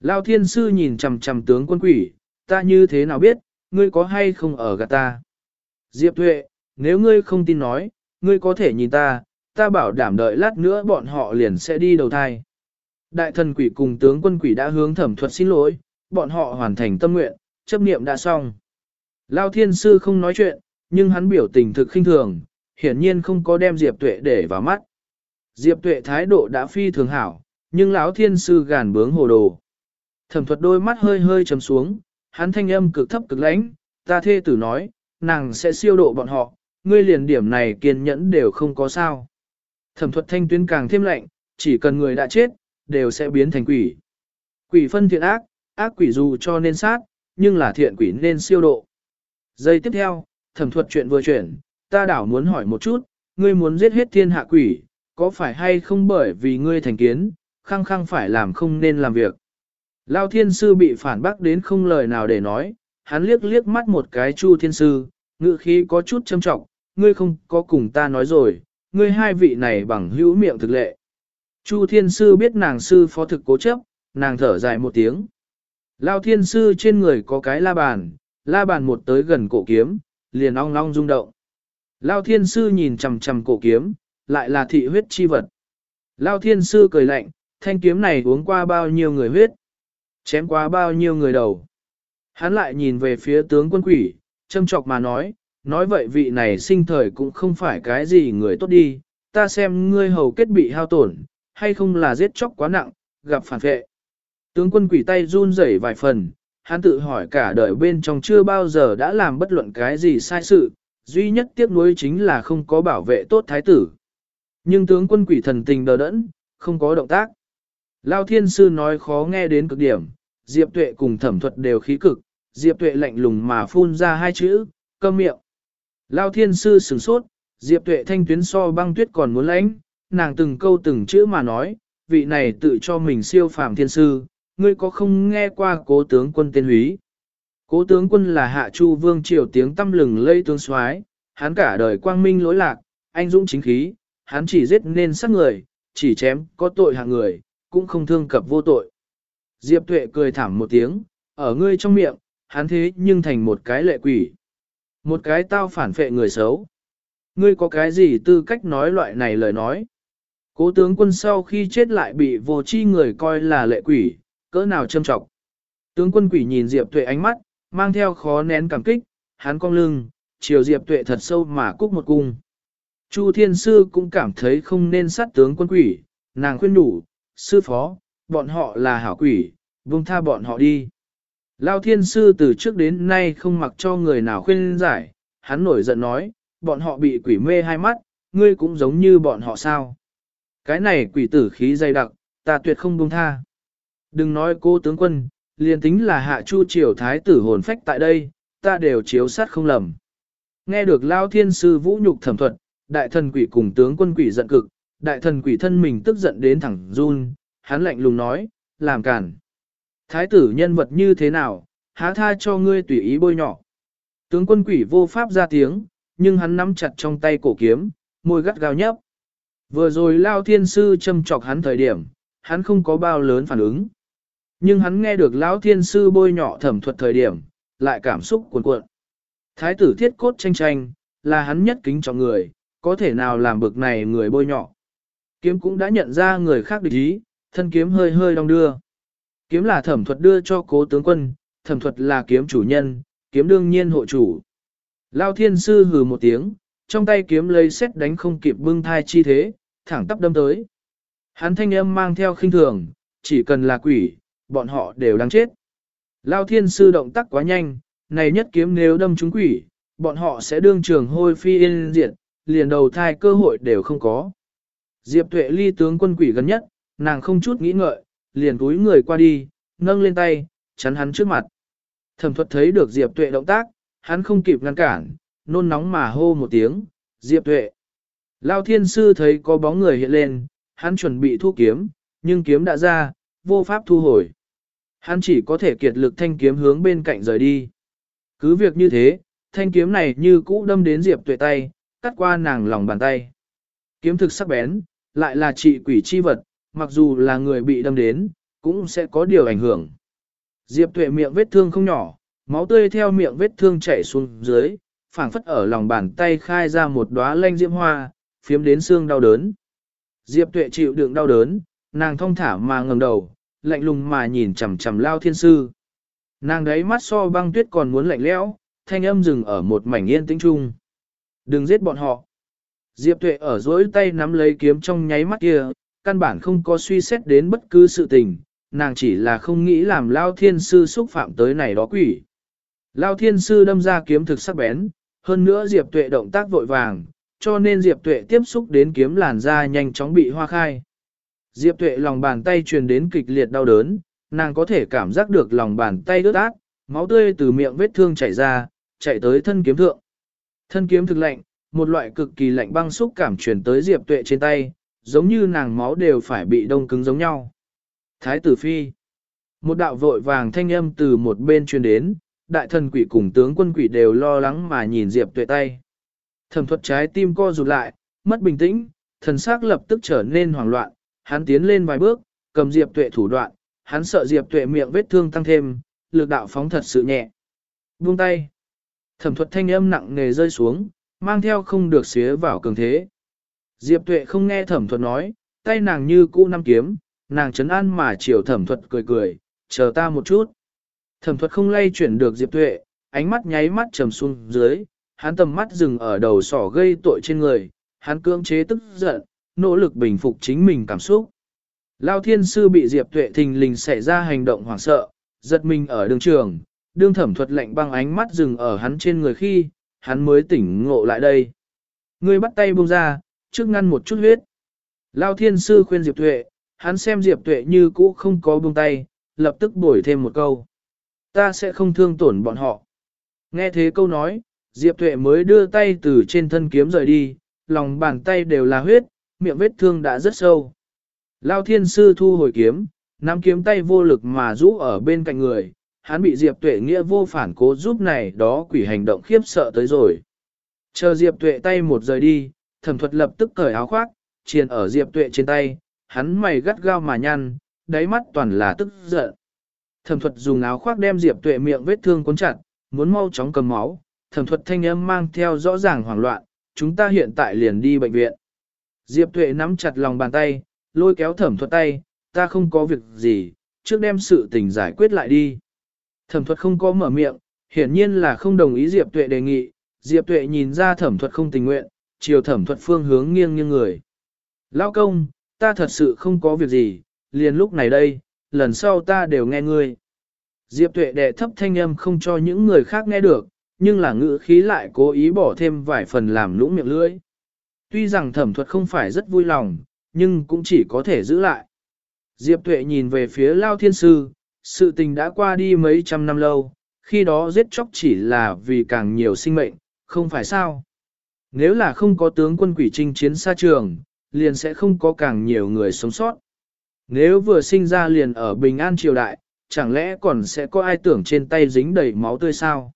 Lao thiên sư nhìn chằm chằm tướng quân quỷ, ta như thế nào biết, ngươi có hay không ở gạt ta. Diệp Tuệ, nếu ngươi không tin nói, ngươi có thể nhìn ta, ta bảo đảm đợi lát nữa bọn họ liền sẽ đi đầu thai. Đại thần quỷ cùng tướng quân quỷ đã hướng thẩm thuật xin lỗi, bọn họ hoàn thành tâm nguyện, chấp niệm đã xong. Lao thiên sư không nói chuyện, nhưng hắn biểu tình thực khinh thường, hiển nhiên không có đem Diệp Tuệ để vào mắt. Diệp Tuệ thái độ đã phi thường hảo, nhưng lão thiên sư gàn bướng hồ đồ. Thẩm thuật đôi mắt hơi hơi trầm xuống, hắn thanh âm cực thấp cực lãnh, ta thê tử nói, nàng sẽ siêu độ bọn họ, ngươi liền điểm này kiên nhẫn đều không có sao. Thẩm thuật thanh tuyến càng thêm lạnh, chỉ cần người đã chết, đều sẽ biến thành quỷ. Quỷ phân thiện ác, ác quỷ dù cho nên sát, nhưng là thiện quỷ nên siêu độ. Giây tiếp theo, thẩm thuật chuyện vừa chuyển, ta đảo muốn hỏi một chút, ngươi muốn giết hết thiên hạ quỷ, có phải hay không bởi vì ngươi thành kiến, khăng khăng phải làm không nên làm việc. Lao thiên sư bị phản bác đến không lời nào để nói, hắn liếc liếc mắt một cái chu thiên sư, ngự khí có chút châm trọng, ngươi không có cùng ta nói rồi, ngươi hai vị này bằng hữu miệng thực lệ. Chu thiên sư biết nàng sư phó thực cố chấp, nàng thở dài một tiếng. Lao thiên sư trên người có cái la bàn, la bàn một tới gần cổ kiếm, liền ong ong rung động. Lao thiên sư nhìn chằm chằm cổ kiếm, lại là thị huyết chi vật. Lao thiên sư cười lạnh, thanh kiếm này uống qua bao nhiêu người huyết, chém qua bao nhiêu người đầu. Hắn lại nhìn về phía tướng quân quỷ, châm chọc mà nói, nói vậy vị này sinh thời cũng không phải cái gì người tốt đi, ta xem ngươi hầu kết bị hao tổn, hay không là giết chóc quá nặng, gặp phản vệ. Tướng quân quỷ tay run rẩy vài phần, hắn tự hỏi cả đời bên trong chưa bao giờ đã làm bất luận cái gì sai sự, duy nhất tiếc nuối chính là không có bảo vệ tốt thái tử. Nhưng tướng quân quỷ thần tình đờ đẫn, không có động tác. Lao thiên sư nói khó nghe đến cực điểm, Diệp tuệ cùng thẩm thuật đều khí cực, Diệp tuệ lạnh lùng mà phun ra hai chữ, câm miệng. Lao thiên sư sửng sốt, Diệp Tuệ thanh tuyến so băng tuyết còn muốn lãnh, nàng từng câu từng chữ mà nói, vị này tự cho mình siêu phàm thiên sư, ngươi có không nghe qua cố tướng quân tên húy. Cố tướng quân là hạ chu vương triều tiếng tâm lừng lây tướng soái hắn cả đời quang minh lỗi lạc, anh dũng chính khí, hắn chỉ giết nên sát người, chỉ chém có tội hạng người, cũng không thương cập vô tội. Diệp Tuệ cười thảm một tiếng, ở ngươi trong miệng, hắn thế nhưng thành một cái lệ quỷ. Một cái tao phản phệ người xấu. Ngươi có cái gì tư cách nói loại này lời nói? Cố tướng quân sau khi chết lại bị vô chi người coi là lệ quỷ, cỡ nào châm trọng. Tướng quân quỷ nhìn Diệp Tuệ ánh mắt, mang theo khó nén cảm kích, hắn cong lưng, chiều Diệp Tuệ thật sâu mà cúc một cung. Chu Thiên Sư cũng cảm thấy không nên sát tướng quân quỷ, nàng khuyên đủ, sư phó, bọn họ là hảo quỷ, vương tha bọn họ đi. Lao Thiên Sư từ trước đến nay không mặc cho người nào khuyên giải, hắn nổi giận nói, bọn họ bị quỷ mê hai mắt, ngươi cũng giống như bọn họ sao. Cái này quỷ tử khí dày đặc, ta tuyệt không buông tha. Đừng nói cô tướng quân, liền tính là hạ chu triều thái tử hồn phách tại đây, ta đều chiếu sát không lầm. Nghe được Lao Thiên Sư vũ nhục thẩm thuật, đại thần quỷ cùng tướng quân quỷ giận cực, đại thần quỷ thân mình tức giận đến thẳng run, hắn lạnh lùng nói, làm cản. Thái tử nhân vật như thế nào, há tha cho ngươi tùy ý bôi nhỏ. Tướng quân quỷ vô pháp ra tiếng, nhưng hắn nắm chặt trong tay cổ kiếm, môi gắt gao nhấp. Vừa rồi Lao Thiên Sư châm chọc hắn thời điểm, hắn không có bao lớn phản ứng. Nhưng hắn nghe được Lão Thiên Sư bôi nhỏ thẩm thuật thời điểm, lại cảm xúc cuồn cuộn. Thái tử thiết cốt tranh tranh, là hắn nhất kính trọng người, có thể nào làm bực này người bôi nhỏ. Kiếm cũng đã nhận ra người khác địch ý, thân kiếm hơi hơi đong đưa. Kiếm là thẩm thuật đưa cho cố tướng quân, thẩm thuật là kiếm chủ nhân, kiếm đương nhiên hộ chủ. Lao thiên sư hừ một tiếng, trong tay kiếm lấy xét đánh không kịp bưng thai chi thế, thẳng tắp đâm tới. Hắn thanh âm mang theo khinh thường, chỉ cần là quỷ, bọn họ đều đang chết. Lao thiên sư động tác quá nhanh, này nhất kiếm nếu đâm trúng quỷ, bọn họ sẽ đương trường hôi phi yên diệt, liền đầu thai cơ hội đều không có. Diệp tuệ ly tướng quân quỷ gần nhất, nàng không chút nghĩ ngợi, liền túi người qua đi, nâng lên tay, chắn hắn trước mặt. Thẩm thuật thấy được Diệp tuệ động tác, hắn không kịp ngăn cản, nôn nóng mà hô một tiếng, Diệp tuệ. Lao thiên sư thấy có bóng người hiện lên, hắn chuẩn bị thu kiếm, nhưng kiếm đã ra, vô pháp thu hồi. Hắn chỉ có thể kiệt lực thanh kiếm hướng bên cạnh rời đi. Cứ việc như thế, thanh kiếm này như cũ đâm đến Diệp tuệ tay, cắt qua nàng lòng bàn tay. Kiếm thực sắc bén, lại là trị quỷ chi vật, mặc dù là người bị đâm đến, cũng sẽ có điều ảnh hưởng. Diệp tuệ miệng vết thương không nhỏ, máu tươi theo miệng vết thương chảy xuống dưới, phảng phất ở lòng bàn tay khai ra một đóa lanh diễm hoa, phiếm đến xương đau đớn. Diệp tuệ chịu đựng đau đớn, nàng thong thả mà ngẩng đầu, lạnh lùng mà nhìn chằm chằm lao thiên sư. Nàng đấy mắt so băng tuyết còn muốn lạnh lẽo, thanh âm dừng ở một mảnh yên tĩnh trung. Đừng giết bọn họ. Diệp tuệ ở dối tay nắm lấy kiếm trong nháy mắt kia, căn bản không có suy xét đến bất cứ sự tình, nàng chỉ là không nghĩ làm Lao Thiên Sư xúc phạm tới này đó quỷ. Lao Thiên Sư đâm ra kiếm thực sắc bén, hơn nữa Diệp Tuệ động tác vội vàng, cho nên Diệp Tuệ tiếp xúc đến kiếm làn da nhanh chóng bị hoa khai. Diệp Tuệ lòng bàn tay truyền đến kịch liệt đau đớn, nàng có thể cảm giác được lòng bàn tay ướt át, máu tươi từ miệng vết thương chảy ra, chạy tới thân kiếm thượng. Thân kiếm thực lạnh, một loại cực kỳ lạnh băng xúc cảm truyền tới Diệp Tuệ trên tay, giống như nàng máu đều phải bị đông cứng giống nhau. Thái tử phi. Một đạo vội vàng thanh âm từ một bên truyền đến, đại thần quỷ cùng tướng quân quỷ đều lo lắng mà nhìn Diệp Tuệ tay. Thẩm thuật trái tim co rụt lại, mất bình tĩnh, thần xác lập tức trở nên hoảng loạn, hắn tiến lên vài bước, cầm Diệp Tuệ thủ đoạn, hắn sợ Diệp Tuệ miệng vết thương tăng thêm, lực đạo phóng thật sự nhẹ. Buông tay. Thẩm thuật thanh âm nặng nề rơi xuống, mang theo không được xía vào cường thế. Diệp tuệ không nghe thẩm thuật nói, tay nàng như cũ năm kiếm, nàng chấn an mà chiều thẩm thuật cười cười, chờ ta một chút. Thẩm thuật không lay chuyển được Diệp tuệ, ánh mắt nháy mắt trầm xuống dưới, hắn tầm mắt dừng ở đầu sỏ gây tội trên người, hắn cưỡng chế tức giận, nỗ lực bình phục chính mình cảm xúc. Lao thiên sư bị Diệp tuệ thình lình xảy ra hành động hoảng sợ, giật mình ở đường trường, đương thẩm thuật lạnh băng ánh mắt dừng ở hắn trên người khi, hắn mới tỉnh ngộ lại đây. Ngươi bắt tay buông ra, trước ngăn một chút huyết. Lao thiên sư khuyên Diệp Tuệ, hắn xem Diệp Tuệ như cũ không có buông tay, lập tức bổi thêm một câu. Ta sẽ không thương tổn bọn họ. Nghe thế câu nói, Diệp Tuệ mới đưa tay từ trên thân kiếm rời đi, lòng bàn tay đều là huyết, miệng vết thương đã rất sâu. Lao thiên sư thu hồi kiếm, nắm kiếm tay vô lực mà rũ ở bên cạnh người, hắn bị Diệp Tuệ nghĩa vô phản cố giúp này đó quỷ hành động khiếp sợ tới rồi. Chờ Diệp Tuệ tay một rời đi, thẩm thuật lập tức cởi áo khoác, triền ở Diệp Tuệ trên tay, hắn mày gắt gao mà nhăn, đáy mắt toàn là tức giận. Thẩm thuật dùng áo khoác đem Diệp Tuệ miệng vết thương cuốn chặt, muốn mau chóng cầm máu, thẩm thuật thanh âm mang theo rõ ràng hoảng loạn, chúng ta hiện tại liền đi bệnh viện. Diệp Tuệ nắm chặt lòng bàn tay, lôi kéo thẩm thuật tay, ta không có việc gì, trước đem sự tình giải quyết lại đi. Thẩm thuật không có mở miệng, hiển nhiên là không đồng ý Diệp Tuệ đề nghị, Diệp Tuệ nhìn ra thẩm thuật không tình nguyện, chiều thẩm thuật phương hướng nghiêng nghiêng người. Lão công, ta thật sự không có việc gì, liền lúc này đây, lần sau ta đều nghe ngươi. Diệp Tuệ đệ thấp thanh âm không cho những người khác nghe được, nhưng là ngữ khí lại cố ý bỏ thêm vài phần làm lũng miệng lưỡi. Tuy rằng thẩm thuật không phải rất vui lòng, nhưng cũng chỉ có thể giữ lại. Diệp Tuệ nhìn về phía Lao Thiên Sư, sự tình đã qua đi mấy trăm năm lâu, khi đó giết chóc chỉ là vì càng nhiều sinh mệnh, không phải sao. Nếu là không có tướng quân quỷ trinh chiến xa trường, liền sẽ không có càng nhiều người sống sót. Nếu vừa sinh ra liền ở bình an triều đại, chẳng lẽ còn sẽ có ai tưởng trên tay dính đầy máu tươi sao?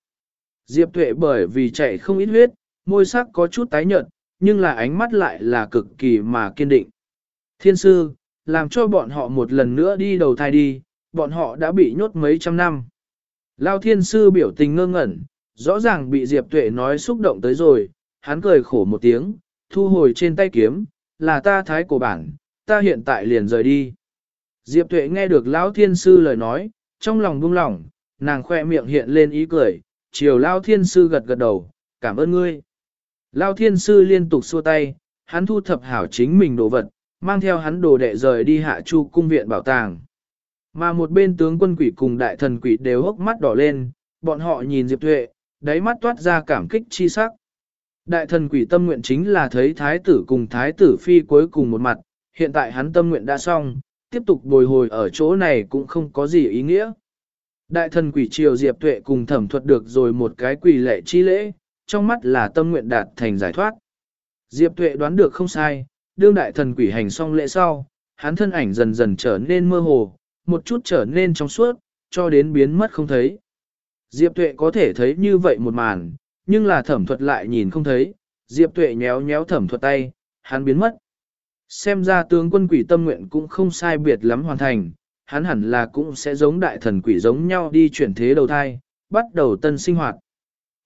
Diệp Tuệ bởi vì chạy không ít huyết, môi sắc có chút tái nhợt, nhưng là ánh mắt lại là cực kỳ mà kiên định. Thiên sư, làm cho bọn họ một lần nữa đi đầu thai đi, bọn họ đã bị nhốt mấy trăm năm. Lao thiên sư biểu tình ngơ ngẩn, rõ ràng bị Diệp Tuệ nói xúc động tới rồi, hắn cười khổ một tiếng, thu hồi trên tay kiếm, là ta thái cổ bản, ta hiện tại liền rời đi. Diệp Tuệ nghe được Lão Thiên Sư lời nói, trong lòng buông lỏng, nàng khoe miệng hiện lên ý cười, chiều Lão Thiên Sư gật gật đầu, cảm ơn ngươi. Lão Thiên Sư liên tục xua tay, hắn thu thập hảo chính mình đồ vật, mang theo hắn đồ đệ rời đi hạ chu cung viện bảo tàng. Mà một bên tướng quân quỷ cùng đại thần quỷ đều hốc mắt đỏ lên, bọn họ nhìn Diệp Tuệ, đáy mắt toát ra cảm kích chi sắc. Đại thần quỷ tâm nguyện chính là thấy thái tử cùng thái tử phi cuối cùng một mặt, hiện tại hắn tâm nguyện đã xong, tiếp tục bồi hồi ở chỗ này cũng không có gì ý nghĩa. Đại thần quỷ triều Diệp Tuệ cùng thẩm thuật được rồi một cái quỷ lệ chi lễ, trong mắt là tâm nguyện đạt thành giải thoát. Diệp Tuệ đoán được không sai, đương đại thần quỷ hành xong lễ sau, hắn thân ảnh dần dần trở nên mơ hồ, một chút trở nên trong suốt, cho đến biến mất không thấy. Diệp Tuệ có thể thấy như vậy một màn, nhưng là thẩm thuật lại nhìn không thấy, Diệp Tuệ nhéo nhéo thẩm thuật tay, hắn biến mất. Xem ra tướng quân quỷ tâm nguyện cũng không sai biệt lắm hoàn thành, hắn hẳn là cũng sẽ giống đại thần quỷ giống nhau đi chuyển thế đầu thai, bắt đầu tân sinh hoạt.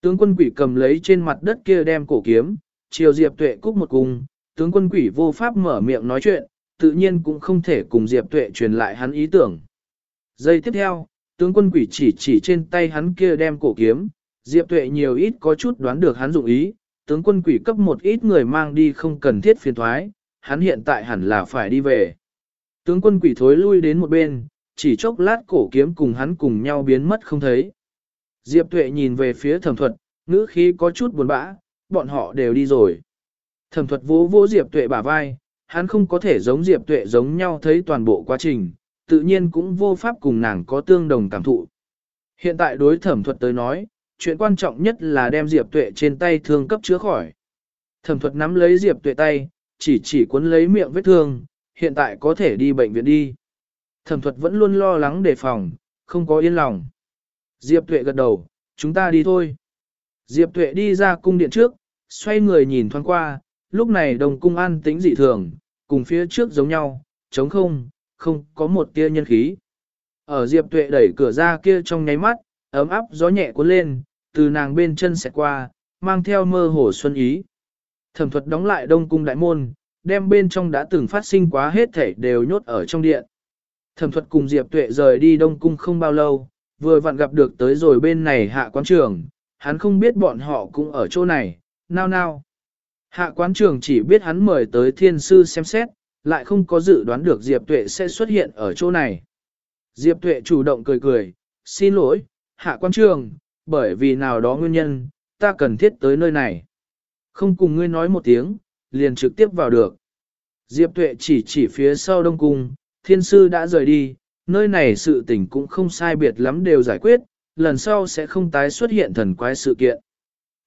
Tướng quân quỷ cầm lấy trên mặt đất kia đem cổ kiếm, chiều Diệp Tuệ cúc một cung, tướng quân quỷ vô pháp mở miệng nói chuyện, tự nhiên cũng không thể cùng Diệp Tuệ truyền lại hắn ý tưởng. Giây tiếp theo, tướng quân quỷ chỉ chỉ trên tay hắn kia đem cổ kiếm, Diệp Tuệ nhiều ít có chút đoán được hắn dụng ý, tướng quân quỷ cấp một ít người mang đi không cần thiết phiền thoái, hắn hiện tại hẳn là phải đi về. Tướng quân quỷ thối lui đến một bên, chỉ chốc lát cổ kiếm cùng hắn cùng nhau biến mất không thấy. Diệp Tuệ nhìn về phía thẩm thuật, ngữ khí có chút buồn bã, bọn họ đều đi rồi. Thẩm thuật vỗ vỗ Diệp Tuệ bả vai, hắn không có thể giống Diệp Tuệ giống nhau thấy toàn bộ quá trình, tự nhiên cũng vô pháp cùng nàng có tương đồng cảm thụ. Hiện tại đối thẩm thuật tới nói, chuyện quan trọng nhất là đem Diệp Tuệ trên tay thương cấp chữa khỏi. Thẩm thuật nắm lấy Diệp Tuệ tay, chỉ chỉ cuốn lấy miệng vết thương, hiện tại có thể đi bệnh viện đi. Thẩm thuật vẫn luôn lo lắng đề phòng, không có yên lòng. Diệp Tuệ gật đầu, chúng ta đi thôi. Diệp Tuệ đi ra cung điện trước, xoay người nhìn thoáng qua, lúc này đồng cung an tĩnh dị thường, cùng phía trước giống nhau, trống không, không có một tia nhân khí. Ở Diệp Tuệ đẩy cửa ra kia trong nháy mắt, ấm áp gió nhẹ cuốn lên, từ nàng bên chân sẽ qua, mang theo mơ hồ xuân ý. Thẩm thuật đóng lại đông cung đại môn, đem bên trong đã từng phát sinh quá hết thảy đều nhốt ở trong điện. Thẩm thuật cùng Diệp Tuệ rời đi đông cung không bao lâu, vừa vặn gặp được tới rồi bên này hạ quán trường, hắn không biết bọn họ cũng ở chỗ này, nao nao. Hạ quán trường chỉ biết hắn mời tới thiên sư xem xét, lại không có dự đoán được Diệp Tuệ sẽ xuất hiện ở chỗ này. Diệp Tuệ chủ động cười cười, xin lỗi, hạ quan trường, bởi vì nào đó nguyên nhân, ta cần thiết tới nơi này. Không cùng ngươi nói một tiếng, liền trực tiếp vào được. Diệp Tuệ chỉ chỉ phía sau đông cung, thiên sư đã rời đi, nơi này sự tình cũng không sai biệt lắm đều giải quyết, lần sau sẽ không tái xuất hiện thần quái sự kiện.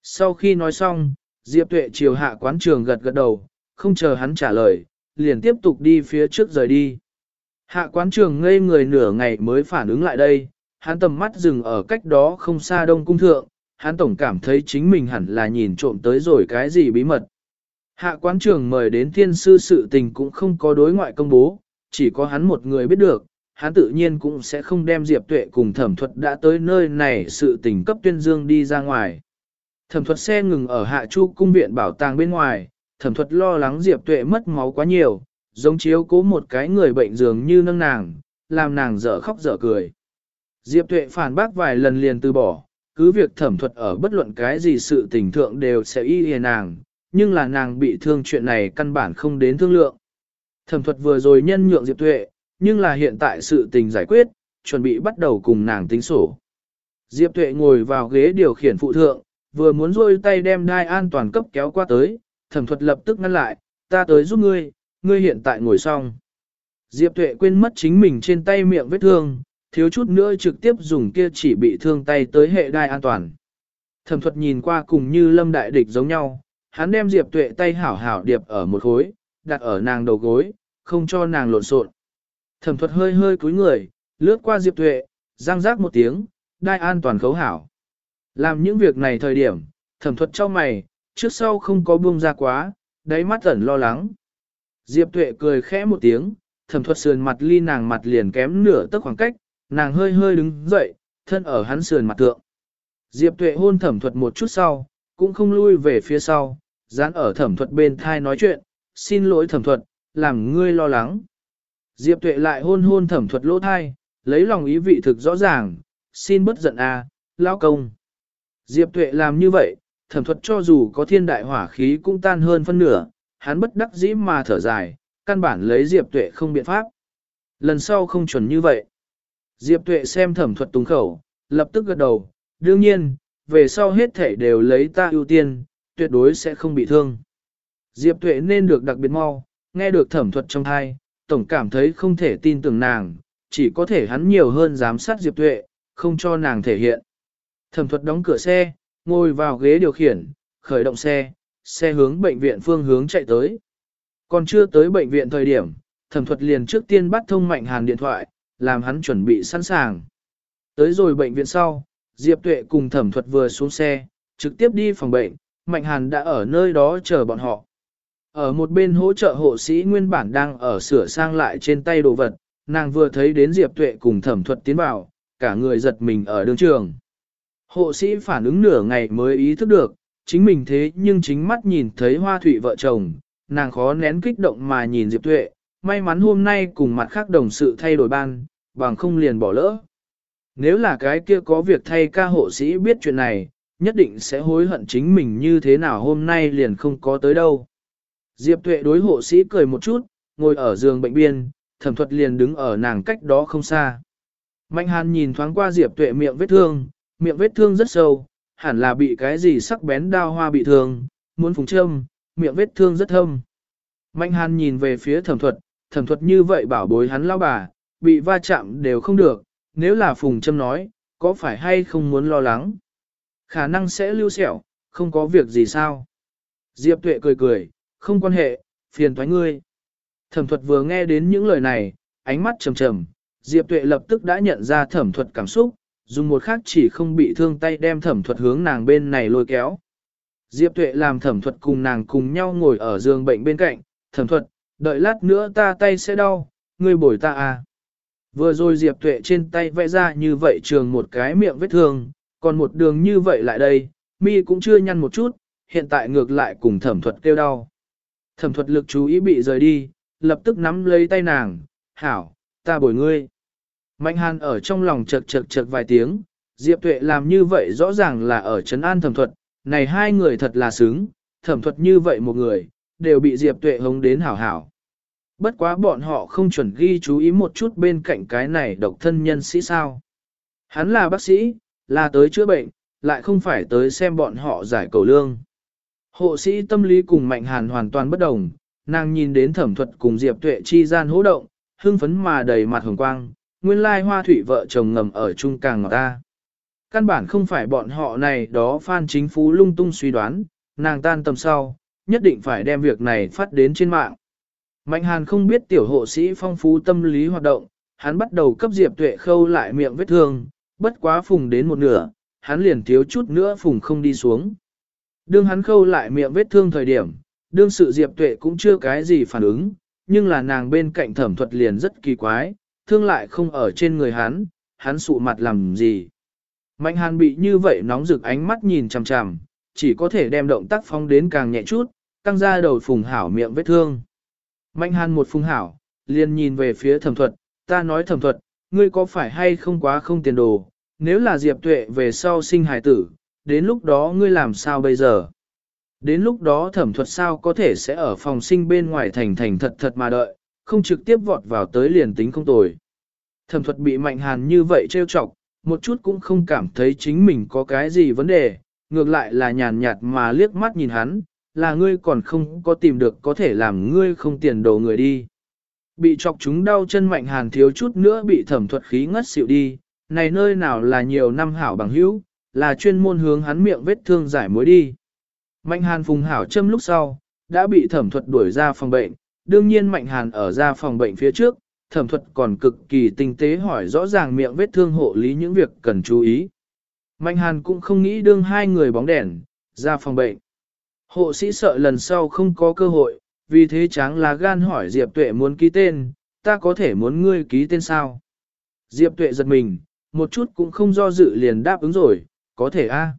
Sau khi nói xong, Diệp Tuệ chiều hạ quán trường gật gật đầu, không chờ hắn trả lời, liền tiếp tục đi phía trước rời đi. Hạ quán trường ngây người nửa ngày mới phản ứng lại đây, hắn tầm mắt dừng ở cách đó không xa đông cung thượng, hắn tổng cảm thấy chính mình hẳn là nhìn trộm tới rồi cái gì bí mật. Hạ quán trường mời đến thiên sư sự tình cũng không có đối ngoại công bố, chỉ có hắn một người biết được, hắn tự nhiên cũng sẽ không đem Diệp Tuệ cùng thẩm thuật đã tới nơi này sự tình cấp tuyên dương đi ra ngoài. Thẩm thuật xe ngừng ở hạ chu cung viện bảo tàng bên ngoài, thẩm thuật lo lắng Diệp Tuệ mất máu quá nhiều, giống chiếu cố một cái người bệnh dường như nâng nàng, làm nàng dở khóc dở cười. Diệp Tuệ phản bác vài lần liền từ bỏ, cứ việc thẩm thuật ở bất luận cái gì sự tình thượng đều sẽ y hề nàng, nhưng là nàng bị thương chuyện này căn bản không đến thương lượng. Thẩm thuật vừa rồi nhân nhượng Diệp Tuệ, nhưng là hiện tại sự tình giải quyết, chuẩn bị bắt đầu cùng nàng tính sổ. Diệp Tuệ ngồi vào ghế điều khiển phụ thượng, vừa muốn rôi tay đem đai an toàn cấp kéo qua tới, thẩm thuật lập tức ngăn lại, ta tới giúp ngươi, ngươi hiện tại ngồi xong. Diệp Tuệ quên mất chính mình trên tay miệng vết thương, thiếu chút nữa trực tiếp dùng kia chỉ bị thương tay tới hệ đai an toàn. Thẩm thuật nhìn qua cùng như lâm đại địch giống nhau, hắn đem Diệp Tuệ tay hảo hảo điệp ở một khối, đặt ở nàng đầu gối, không cho nàng lộn xộn. Thẩm thuật hơi hơi cúi người, lướt qua Diệp Tuệ, răng rác một tiếng, đai an toàn khấu hảo. Làm những việc này thời điểm, thẩm thuật cho mày, trước sau không có buông ra quá, đáy mắt ẩn lo lắng. Diệp Tuệ cười khẽ một tiếng, thẩm thuật sườn mặt ly nàng mặt liền kém nửa tấc khoảng cách, nàng hơi hơi đứng dậy, thân ở hắn sườn mặt tượng. Diệp Tuệ hôn thẩm thuật một chút sau, cũng không lui về phía sau, dán ở thẩm thuật bên thai nói chuyện, xin lỗi thẩm thuật, làm ngươi lo lắng. Diệp Tuệ lại hôn hôn thẩm thuật lỗ thai, lấy lòng ý vị thực rõ ràng, xin bất giận a, à, công. Diệp Tuệ làm như vậy, thẩm thuật cho dù có thiên đại hỏa khí cũng tan hơn phân nửa, hắn bất đắc dĩ mà thở dài, căn bản lấy Diệp Tuệ không biện pháp. Lần sau không chuẩn như vậy. Diệp Tuệ xem thẩm thuật tung khẩu, lập tức gật đầu, đương nhiên, về sau hết thể đều lấy ta ưu tiên, tuyệt đối sẽ không bị thương. Diệp Tuệ nên được đặc biệt mau, nghe được thẩm thuật trong thai, tổng cảm thấy không thể tin tưởng nàng, chỉ có thể hắn nhiều hơn giám sát Diệp Tuệ, không cho nàng thể hiện. Thẩm thuật đóng cửa xe, ngồi vào ghế điều khiển, khởi động xe, xe hướng bệnh viện phương hướng chạy tới. Còn chưa tới bệnh viện thời điểm, thẩm thuật liền trước tiên bắt thông mạnh hàn điện thoại, làm hắn chuẩn bị sẵn sàng. Tới rồi bệnh viện sau, Diệp Tuệ cùng thẩm thuật vừa xuống xe, trực tiếp đi phòng bệnh, Mạnh Hàn đã ở nơi đó chờ bọn họ. Ở một bên hỗ trợ hộ sĩ nguyên bản đang ở sửa sang lại trên tay đồ vật, nàng vừa thấy đến Diệp Tuệ cùng thẩm thuật tiến vào, cả người giật mình ở đường trường. Hộ sĩ phản ứng nửa ngày mới ý thức được, chính mình thế nhưng chính mắt nhìn thấy hoa thủy vợ chồng, nàng khó nén kích động mà nhìn Diệp Tuệ, may mắn hôm nay cùng mặt khác đồng sự thay đổi ban, bằng không liền bỏ lỡ. Nếu là cái kia có việc thay ca hộ sĩ biết chuyện này, nhất định sẽ hối hận chính mình như thế nào hôm nay liền không có tới đâu. Diệp Tuệ đối hộ sĩ cười một chút, ngồi ở giường bệnh biên, thẩm thuật liền đứng ở nàng cách đó không xa. Mạnh hàn nhìn thoáng qua Diệp Tuệ miệng vết thương, miệng vết thương rất sâu, hẳn là bị cái gì sắc bén đao hoa bị thương, muốn phùng châm, miệng vết thương rất thâm. Mạnh hàn nhìn về phía thẩm thuật, thẩm thuật như vậy bảo bối hắn lao bà, bị va chạm đều không được, nếu là phùng Trâm nói, có phải hay không muốn lo lắng? Khả năng sẽ lưu sẹo, không có việc gì sao? Diệp tuệ cười cười, không quan hệ, phiền thoái ngươi. Thẩm thuật vừa nghe đến những lời này, ánh mắt trầm trầm, Diệp tuệ lập tức đã nhận ra thẩm thuật cảm xúc, dùng một khác chỉ không bị thương tay đem thẩm thuật hướng nàng bên này lôi kéo. Diệp tuệ làm thẩm thuật cùng nàng cùng nhau ngồi ở giường bệnh bên cạnh, thẩm thuật, đợi lát nữa ta tay sẽ đau, ngươi bồi ta à. Vừa rồi Diệp tuệ trên tay vẽ ra như vậy trường một cái miệng vết thương, còn một đường như vậy lại đây, mi cũng chưa nhăn một chút, hiện tại ngược lại cùng thẩm thuật kêu đau. Thẩm thuật lực chú ý bị rời đi, lập tức nắm lấy tay nàng, hảo, ta bồi ngươi. Mạnh hàn ở trong lòng chật chật chật vài tiếng, Diệp Tuệ làm như vậy rõ ràng là ở Trấn An thẩm thuật, này hai người thật là xứng, thẩm thuật như vậy một người, đều bị Diệp Tuệ hống đến hảo hảo. Bất quá bọn họ không chuẩn ghi chú ý một chút bên cạnh cái này độc thân nhân sĩ sao. Hắn là bác sĩ, là tới chữa bệnh, lại không phải tới xem bọn họ giải cầu lương. Hộ sĩ tâm lý cùng Mạnh Hàn hoàn toàn bất đồng, nàng nhìn đến thẩm thuật cùng Diệp Tuệ chi gian hỗ động, hưng phấn mà đầy mặt hồng quang, nguyên lai hoa thủy vợ chồng ngầm ở chung càng ngọt ta. Căn bản không phải bọn họ này đó phan chính phú lung tung suy đoán, nàng tan tầm sau, nhất định phải đem việc này phát đến trên mạng. Mạnh hàn không biết tiểu hộ sĩ phong phú tâm lý hoạt động, hắn bắt đầu cấp Diệp Tuệ khâu lại miệng vết thương, bất quá phùng đến một nửa, hắn liền thiếu chút nữa phùng không đi xuống. Đương hắn khâu lại miệng vết thương thời điểm, đương sự Diệp Tuệ cũng chưa cái gì phản ứng, nhưng là nàng bên cạnh thẩm thuật liền rất kỳ quái, thương lại không ở trên người hắn, hắn sụ mặt làm gì. Mạnh hàn bị như vậy nóng rực ánh mắt nhìn chằm chằm, chỉ có thể đem động tác phong đến càng nhẹ chút, căng ra đầu phùng hảo miệng vết thương. Mạnh hàn một phùng hảo, liền nhìn về phía thẩm thuật, ta nói thẩm thuật, ngươi có phải hay không quá không tiền đồ, nếu là Diệp Tuệ về sau sinh hài tử, đến lúc đó ngươi làm sao bây giờ? Đến lúc đó thẩm thuật sao có thể sẽ ở phòng sinh bên ngoài thành thành thật thật mà đợi, không trực tiếp vọt vào tới liền tính không tồi. Thẩm thuật bị mạnh hàn như vậy trêu chọc, một chút cũng không cảm thấy chính mình có cái gì vấn đề, ngược lại là nhàn nhạt mà liếc mắt nhìn hắn, là ngươi còn không có tìm được có thể làm ngươi không tiền đồ người đi. Bị chọc chúng đau chân mạnh hàn thiếu chút nữa bị thẩm thuật khí ngất xỉu đi, này nơi nào là nhiều năm hảo bằng hữu, là chuyên môn hướng hắn miệng vết thương giải mối đi. Mạnh hàn phùng hảo châm lúc sau, đã bị thẩm thuật đuổi ra phòng bệnh, đương nhiên mạnh hàn ở ra phòng bệnh phía trước, thẩm thuật còn cực kỳ tinh tế hỏi rõ ràng miệng vết thương hộ lý những việc cần chú ý. Mạnh hàn cũng không nghĩ đương hai người bóng đèn, ra phòng bệnh. Hộ sĩ sợ lần sau không có cơ hội, vì thế tráng là gan hỏi Diệp Tuệ muốn ký tên, ta có thể muốn ngươi ký tên sao? Diệp Tuệ giật mình, một chút cũng không do dự liền đáp ứng rồi, có thể a.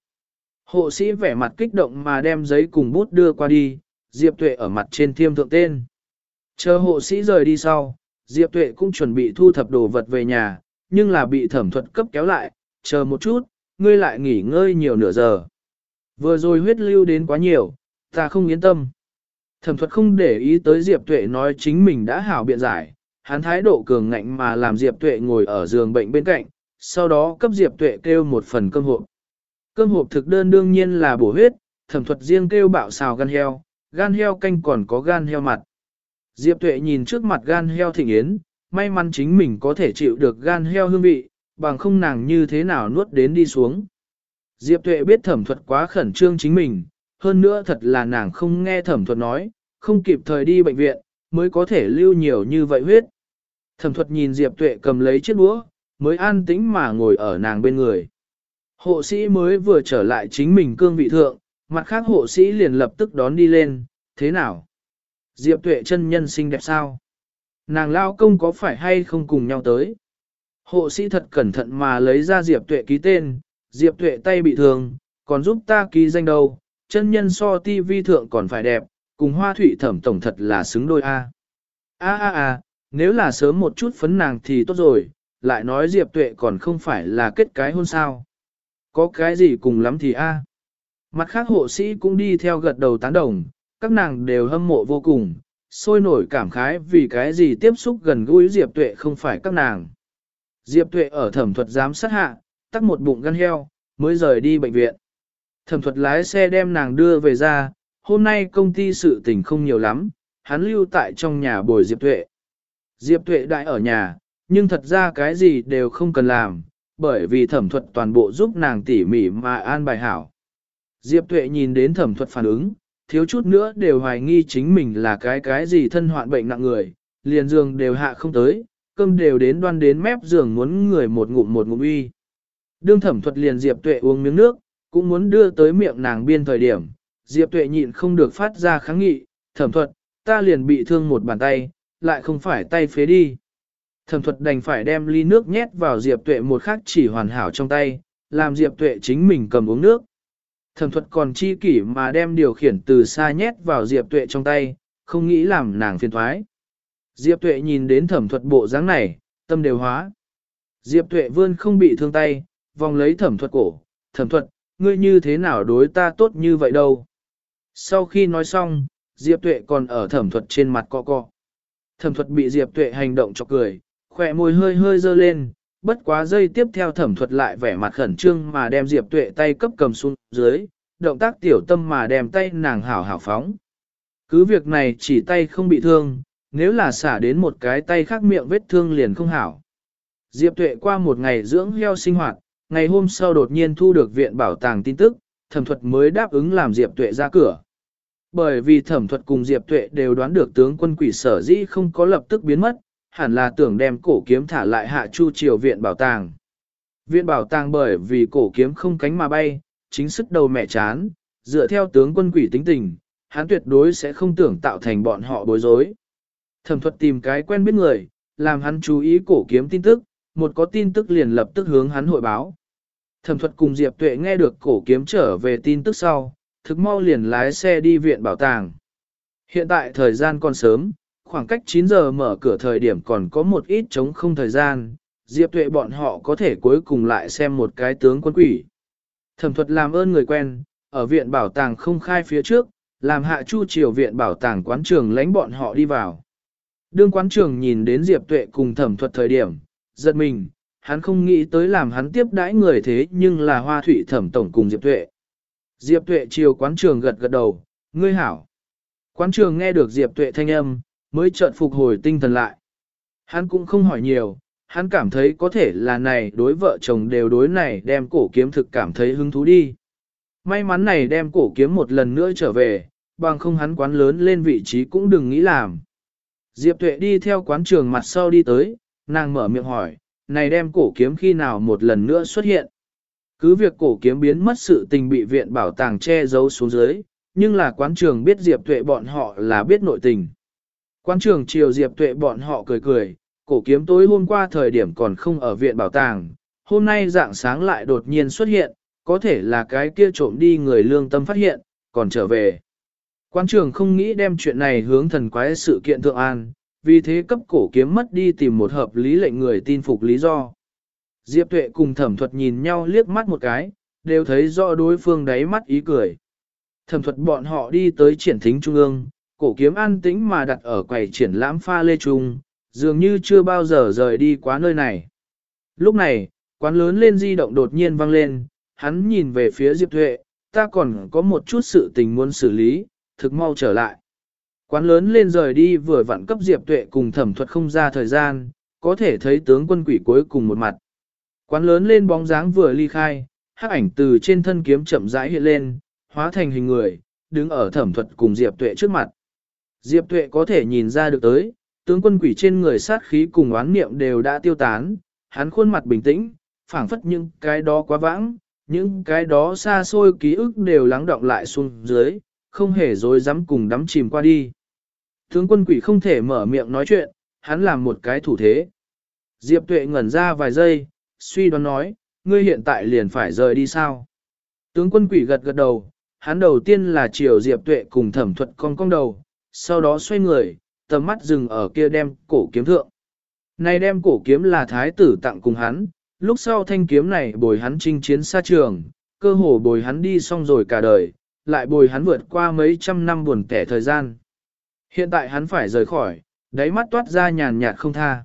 Hộ sĩ vẻ mặt kích động mà đem giấy cùng bút đưa qua đi, Diệp Tuệ ở mặt trên thiêm thượng tên. Chờ hộ sĩ rời đi sau, Diệp Tuệ cũng chuẩn bị thu thập đồ vật về nhà, nhưng là bị thẩm thuật cấp kéo lại, chờ một chút, ngươi lại nghỉ ngơi nhiều nửa giờ. Vừa rồi huyết lưu đến quá nhiều, ta không yên tâm. Thẩm thuật không để ý tới Diệp Tuệ nói chính mình đã hảo biện giải, hắn thái độ cường ngạnh mà làm Diệp Tuệ ngồi ở giường bệnh bên cạnh, sau đó cấp Diệp Tuệ kêu một phần cơm hộp. Cơm hộp thực đơn đương nhiên là bổ huyết, thẩm thuật riêng kêu bạo xào gan heo, gan heo canh còn có gan heo mặt. Diệp Tuệ nhìn trước mặt gan heo thịnh yến, may mắn chính mình có thể chịu được gan heo hương vị, bằng không nàng như thế nào nuốt đến đi xuống. Diệp Tuệ biết thẩm thuật quá khẩn trương chính mình, hơn nữa thật là nàng không nghe thẩm thuật nói, không kịp thời đi bệnh viện, mới có thể lưu nhiều như vậy huyết. Thẩm thuật nhìn Diệp Tuệ cầm lấy chiếc đũa, mới an tĩnh mà ngồi ở nàng bên người. Hộ sĩ mới vừa trở lại chính mình cương vị thượng, mặt khác hộ sĩ liền lập tức đón đi lên, thế nào? Diệp tuệ chân nhân xinh đẹp sao? Nàng lao công có phải hay không cùng nhau tới? Hộ sĩ thật cẩn thận mà lấy ra Diệp tuệ ký tên, Diệp tuệ tay bị thương, còn giúp ta ký danh đâu, chân nhân so ti vi thượng còn phải đẹp, cùng hoa thủy thẩm tổng thật là xứng đôi a. A a a, nếu là sớm một chút phấn nàng thì tốt rồi, lại nói Diệp tuệ còn không phải là kết cái hôn sao. Có cái gì cùng lắm thì a. Mặt khác hộ sĩ cũng đi theo gật đầu tán đồng, các nàng đều hâm mộ vô cùng, sôi nổi cảm khái vì cái gì tiếp xúc gần gũi Diệp Tuệ không phải các nàng. Diệp Tuệ ở thẩm thuật giám sát hạ, tắc một bụng gan heo, mới rời đi bệnh viện. Thẩm thuật lái xe đem nàng đưa về ra, hôm nay công ty sự tình không nhiều lắm, hắn lưu tại trong nhà bồi Diệp Tuệ. Diệp Tuệ đại ở nhà, nhưng thật ra cái gì đều không cần làm, bởi vì thẩm thuật toàn bộ giúp nàng tỉ mỉ mà an bài hảo. Diệp Tuệ nhìn đến thẩm thuật phản ứng, thiếu chút nữa đều hoài nghi chính mình là cái cái gì thân hoạn bệnh nặng người, liền giường đều hạ không tới, cơm đều đến đoan đến mép giường muốn người một ngụm một ngụm uy. Đương thẩm thuật liền Diệp Tuệ uống miếng nước, cũng muốn đưa tới miệng nàng biên thời điểm, Diệp Tuệ nhịn không được phát ra kháng nghị, thẩm thuật, ta liền bị thương một bàn tay, lại không phải tay phế đi. Thẩm thuật đành phải đem ly nước nhét vào Diệp Tuệ một khắc chỉ hoàn hảo trong tay, làm Diệp Tuệ chính mình cầm uống nước. Thẩm thuật còn chi kỷ mà đem điều khiển từ xa nhét vào Diệp Tuệ trong tay, không nghĩ làm nàng phiền thoái. Diệp Tuệ nhìn đến thẩm thuật bộ dáng này, tâm đều hóa. Diệp Tuệ vươn không bị thương tay, vòng lấy thẩm thuật cổ, thẩm thuật, ngươi như thế nào đối ta tốt như vậy đâu. Sau khi nói xong, Diệp Tuệ còn ở thẩm thuật trên mặt co co Thẩm thuật bị Diệp Tuệ hành động cho cười, khỏe môi hơi hơi dơ lên, bất quá giây tiếp theo thẩm thuật lại vẻ mặt khẩn trương mà đem Diệp Tuệ tay cấp cầm xuống dưới, động tác tiểu tâm mà đem tay nàng hảo hảo phóng. Cứ việc này chỉ tay không bị thương, nếu là xả đến một cái tay khác miệng vết thương liền không hảo. Diệp Tuệ qua một ngày dưỡng heo sinh hoạt, ngày hôm sau đột nhiên thu được viện bảo tàng tin tức, thẩm thuật mới đáp ứng làm Diệp Tuệ ra cửa. Bởi vì thẩm thuật cùng Diệp Tuệ đều đoán được tướng quân quỷ sở dĩ không có lập tức biến mất, hẳn là tưởng đem cổ kiếm thả lại hạ chu triều viện bảo tàng. Viện bảo tàng bởi vì cổ kiếm không cánh mà bay, chính sức đầu mẹ chán, dựa theo tướng quân quỷ tính tình, hắn tuyệt đối sẽ không tưởng tạo thành bọn họ bối rối. Thẩm thuật tìm cái quen biết người, làm hắn chú ý cổ kiếm tin tức, một có tin tức liền lập tức hướng hắn hội báo. Thẩm thuật cùng Diệp Tuệ nghe được cổ kiếm trở về tin tức sau, thực mau liền lái xe đi viện bảo tàng. Hiện tại thời gian còn sớm, khoảng cách 9 giờ mở cửa thời điểm còn có một ít trống không thời gian, Diệp Tuệ bọn họ có thể cuối cùng lại xem một cái tướng quân quỷ. Thẩm thuật làm ơn người quen, ở viện bảo tàng không khai phía trước, làm hạ chu triều viện bảo tàng quán trường lãnh bọn họ đi vào. Đương quán trường nhìn đến Diệp Tuệ cùng thẩm thuật thời điểm, giật mình, hắn không nghĩ tới làm hắn tiếp đãi người thế nhưng là hoa thủy thẩm tổng cùng Diệp Tuệ. Diệp Tuệ chiều quán trường gật gật đầu, ngươi hảo. Quán trường nghe được Diệp Tuệ thanh âm, mới chợt phục hồi tinh thần lại. Hắn cũng không hỏi nhiều, hắn cảm thấy có thể là này đối vợ chồng đều đối này đem cổ kiếm thực cảm thấy hứng thú đi. May mắn này đem cổ kiếm một lần nữa trở về, bằng không hắn quán lớn lên vị trí cũng đừng nghĩ làm. Diệp Tuệ đi theo quán trường mặt sau đi tới, nàng mở miệng hỏi, này đem cổ kiếm khi nào một lần nữa xuất hiện. Cứ việc cổ kiếm biến mất sự tình bị viện bảo tàng che giấu xuống dưới, nhưng là quán trường biết Diệp Tuệ bọn họ là biết nội tình. Quán trường chiều Diệp Tuệ bọn họ cười cười, cổ kiếm tối hôm qua thời điểm còn không ở viện bảo tàng, hôm nay dạng sáng lại đột nhiên xuất hiện, có thể là cái kia trộm đi người lương tâm phát hiện, còn trở về. Quán trường không nghĩ đem chuyện này hướng thần quái sự kiện thượng an, vì thế cấp cổ kiếm mất đi tìm một hợp lý lệnh người tin phục lý do. Diệp Tuệ cùng thẩm thuật nhìn nhau liếc mắt một cái, đều thấy rõ đối phương đáy mắt ý cười. Thẩm thuật bọn họ đi tới triển thính trung ương, cổ kiếm an tĩnh mà đặt ở quầy triển lãm pha lê trung, dường như chưa bao giờ rời đi quá nơi này. Lúc này, quán lớn lên di động đột nhiên vang lên, hắn nhìn về phía Diệp Tuệ, ta còn có một chút sự tình muốn xử lý, thực mau trở lại. Quán lớn lên rời đi vừa vặn cấp Diệp Tuệ cùng thẩm thuật không ra thời gian, có thể thấy tướng quân quỷ cuối cùng một mặt. Quán lớn lên bóng dáng vừa ly khai, hắc ảnh từ trên thân kiếm chậm rãi hiện lên, hóa thành hình người, đứng ở thẩm thuật cùng Diệp Tuệ trước mặt. Diệp Tuệ có thể nhìn ra được tới, tướng quân quỷ trên người sát khí cùng oán niệm đều đã tiêu tán, hắn khuôn mặt bình tĩnh, phảng phất những cái đó quá vãng, những cái đó xa xôi ký ức đều lắng động lại xuống dưới, không hề dối dám cùng đắm chìm qua đi. Tướng quân quỷ không thể mở miệng nói chuyện, hắn làm một cái thủ thế. Diệp tuệ ngẩn ra vài giây, suy đoán nói, ngươi hiện tại liền phải rời đi sao? Tướng quân quỷ gật gật đầu, hắn đầu tiên là chiều Diệp tuệ cùng thẩm thuật con cong đầu, sau đó xoay người, tầm mắt dừng ở kia đem cổ kiếm thượng. Này đem cổ kiếm là thái tử tặng cùng hắn, lúc sau thanh kiếm này bồi hắn chinh chiến xa trường, cơ hồ bồi hắn đi xong rồi cả đời, lại bồi hắn vượt qua mấy trăm năm buồn tẻ thời gian. Hiện tại hắn phải rời khỏi, đáy mắt toát ra nhàn nhạt không tha.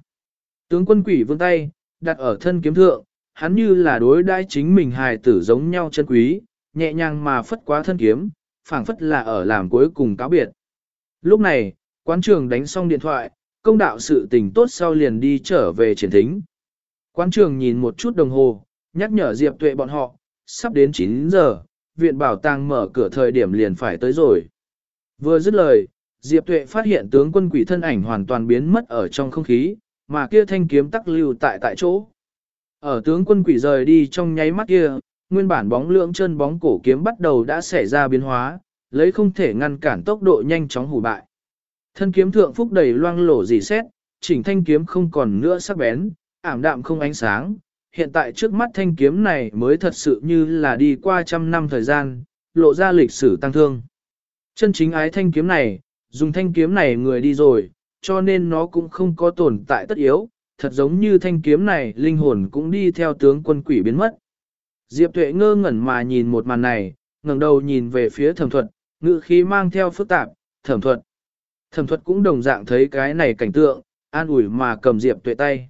Tướng quân quỷ vương tay, đặt ở thân kiếm thượng, hắn như là đối đãi chính mình hài tử giống nhau chân quý, nhẹ nhàng mà phất quá thân kiếm, phảng phất là ở làm cuối cùng cáo biệt. Lúc này, quán trường đánh xong điện thoại, công đạo sự tình tốt sau liền đi trở về triển thính. Quán trường nhìn một chút đồng hồ, nhắc nhở Diệp Tuệ bọn họ, sắp đến 9 giờ, viện bảo tàng mở cửa thời điểm liền phải tới rồi. Vừa dứt lời, Diệp Tuệ phát hiện tướng quân quỷ thân ảnh hoàn toàn biến mất ở trong không khí, mà kia thanh kiếm tắc lưu tại tại chỗ. Ở tướng quân quỷ rời đi trong nháy mắt kia, nguyên bản bóng lượng chân bóng cổ kiếm bắt đầu đã xảy ra biến hóa, lấy không thể ngăn cản tốc độ nhanh chóng hủ bại. Thân kiếm thượng phúc đầy loang lổ dì xét, chỉnh thanh kiếm không còn nữa sắc bén, ảm đạm không ánh sáng. Hiện tại trước mắt thanh kiếm này mới thật sự như là đi qua trăm năm thời gian, lộ ra lịch sử tăng thương. Chân chính ái thanh kiếm này, dùng thanh kiếm này người đi rồi, cho nên nó cũng không có tồn tại tất yếu, thật giống như thanh kiếm này linh hồn cũng đi theo tướng quân quỷ biến mất. Diệp Tuệ ngơ ngẩn mà nhìn một màn này, ngẩng đầu nhìn về phía thẩm thuật, ngữ khí mang theo phức tạp, thẩm thuật. Thẩm thuật cũng đồng dạng thấy cái này cảnh tượng, an ủi mà cầm Diệp Tuệ tay.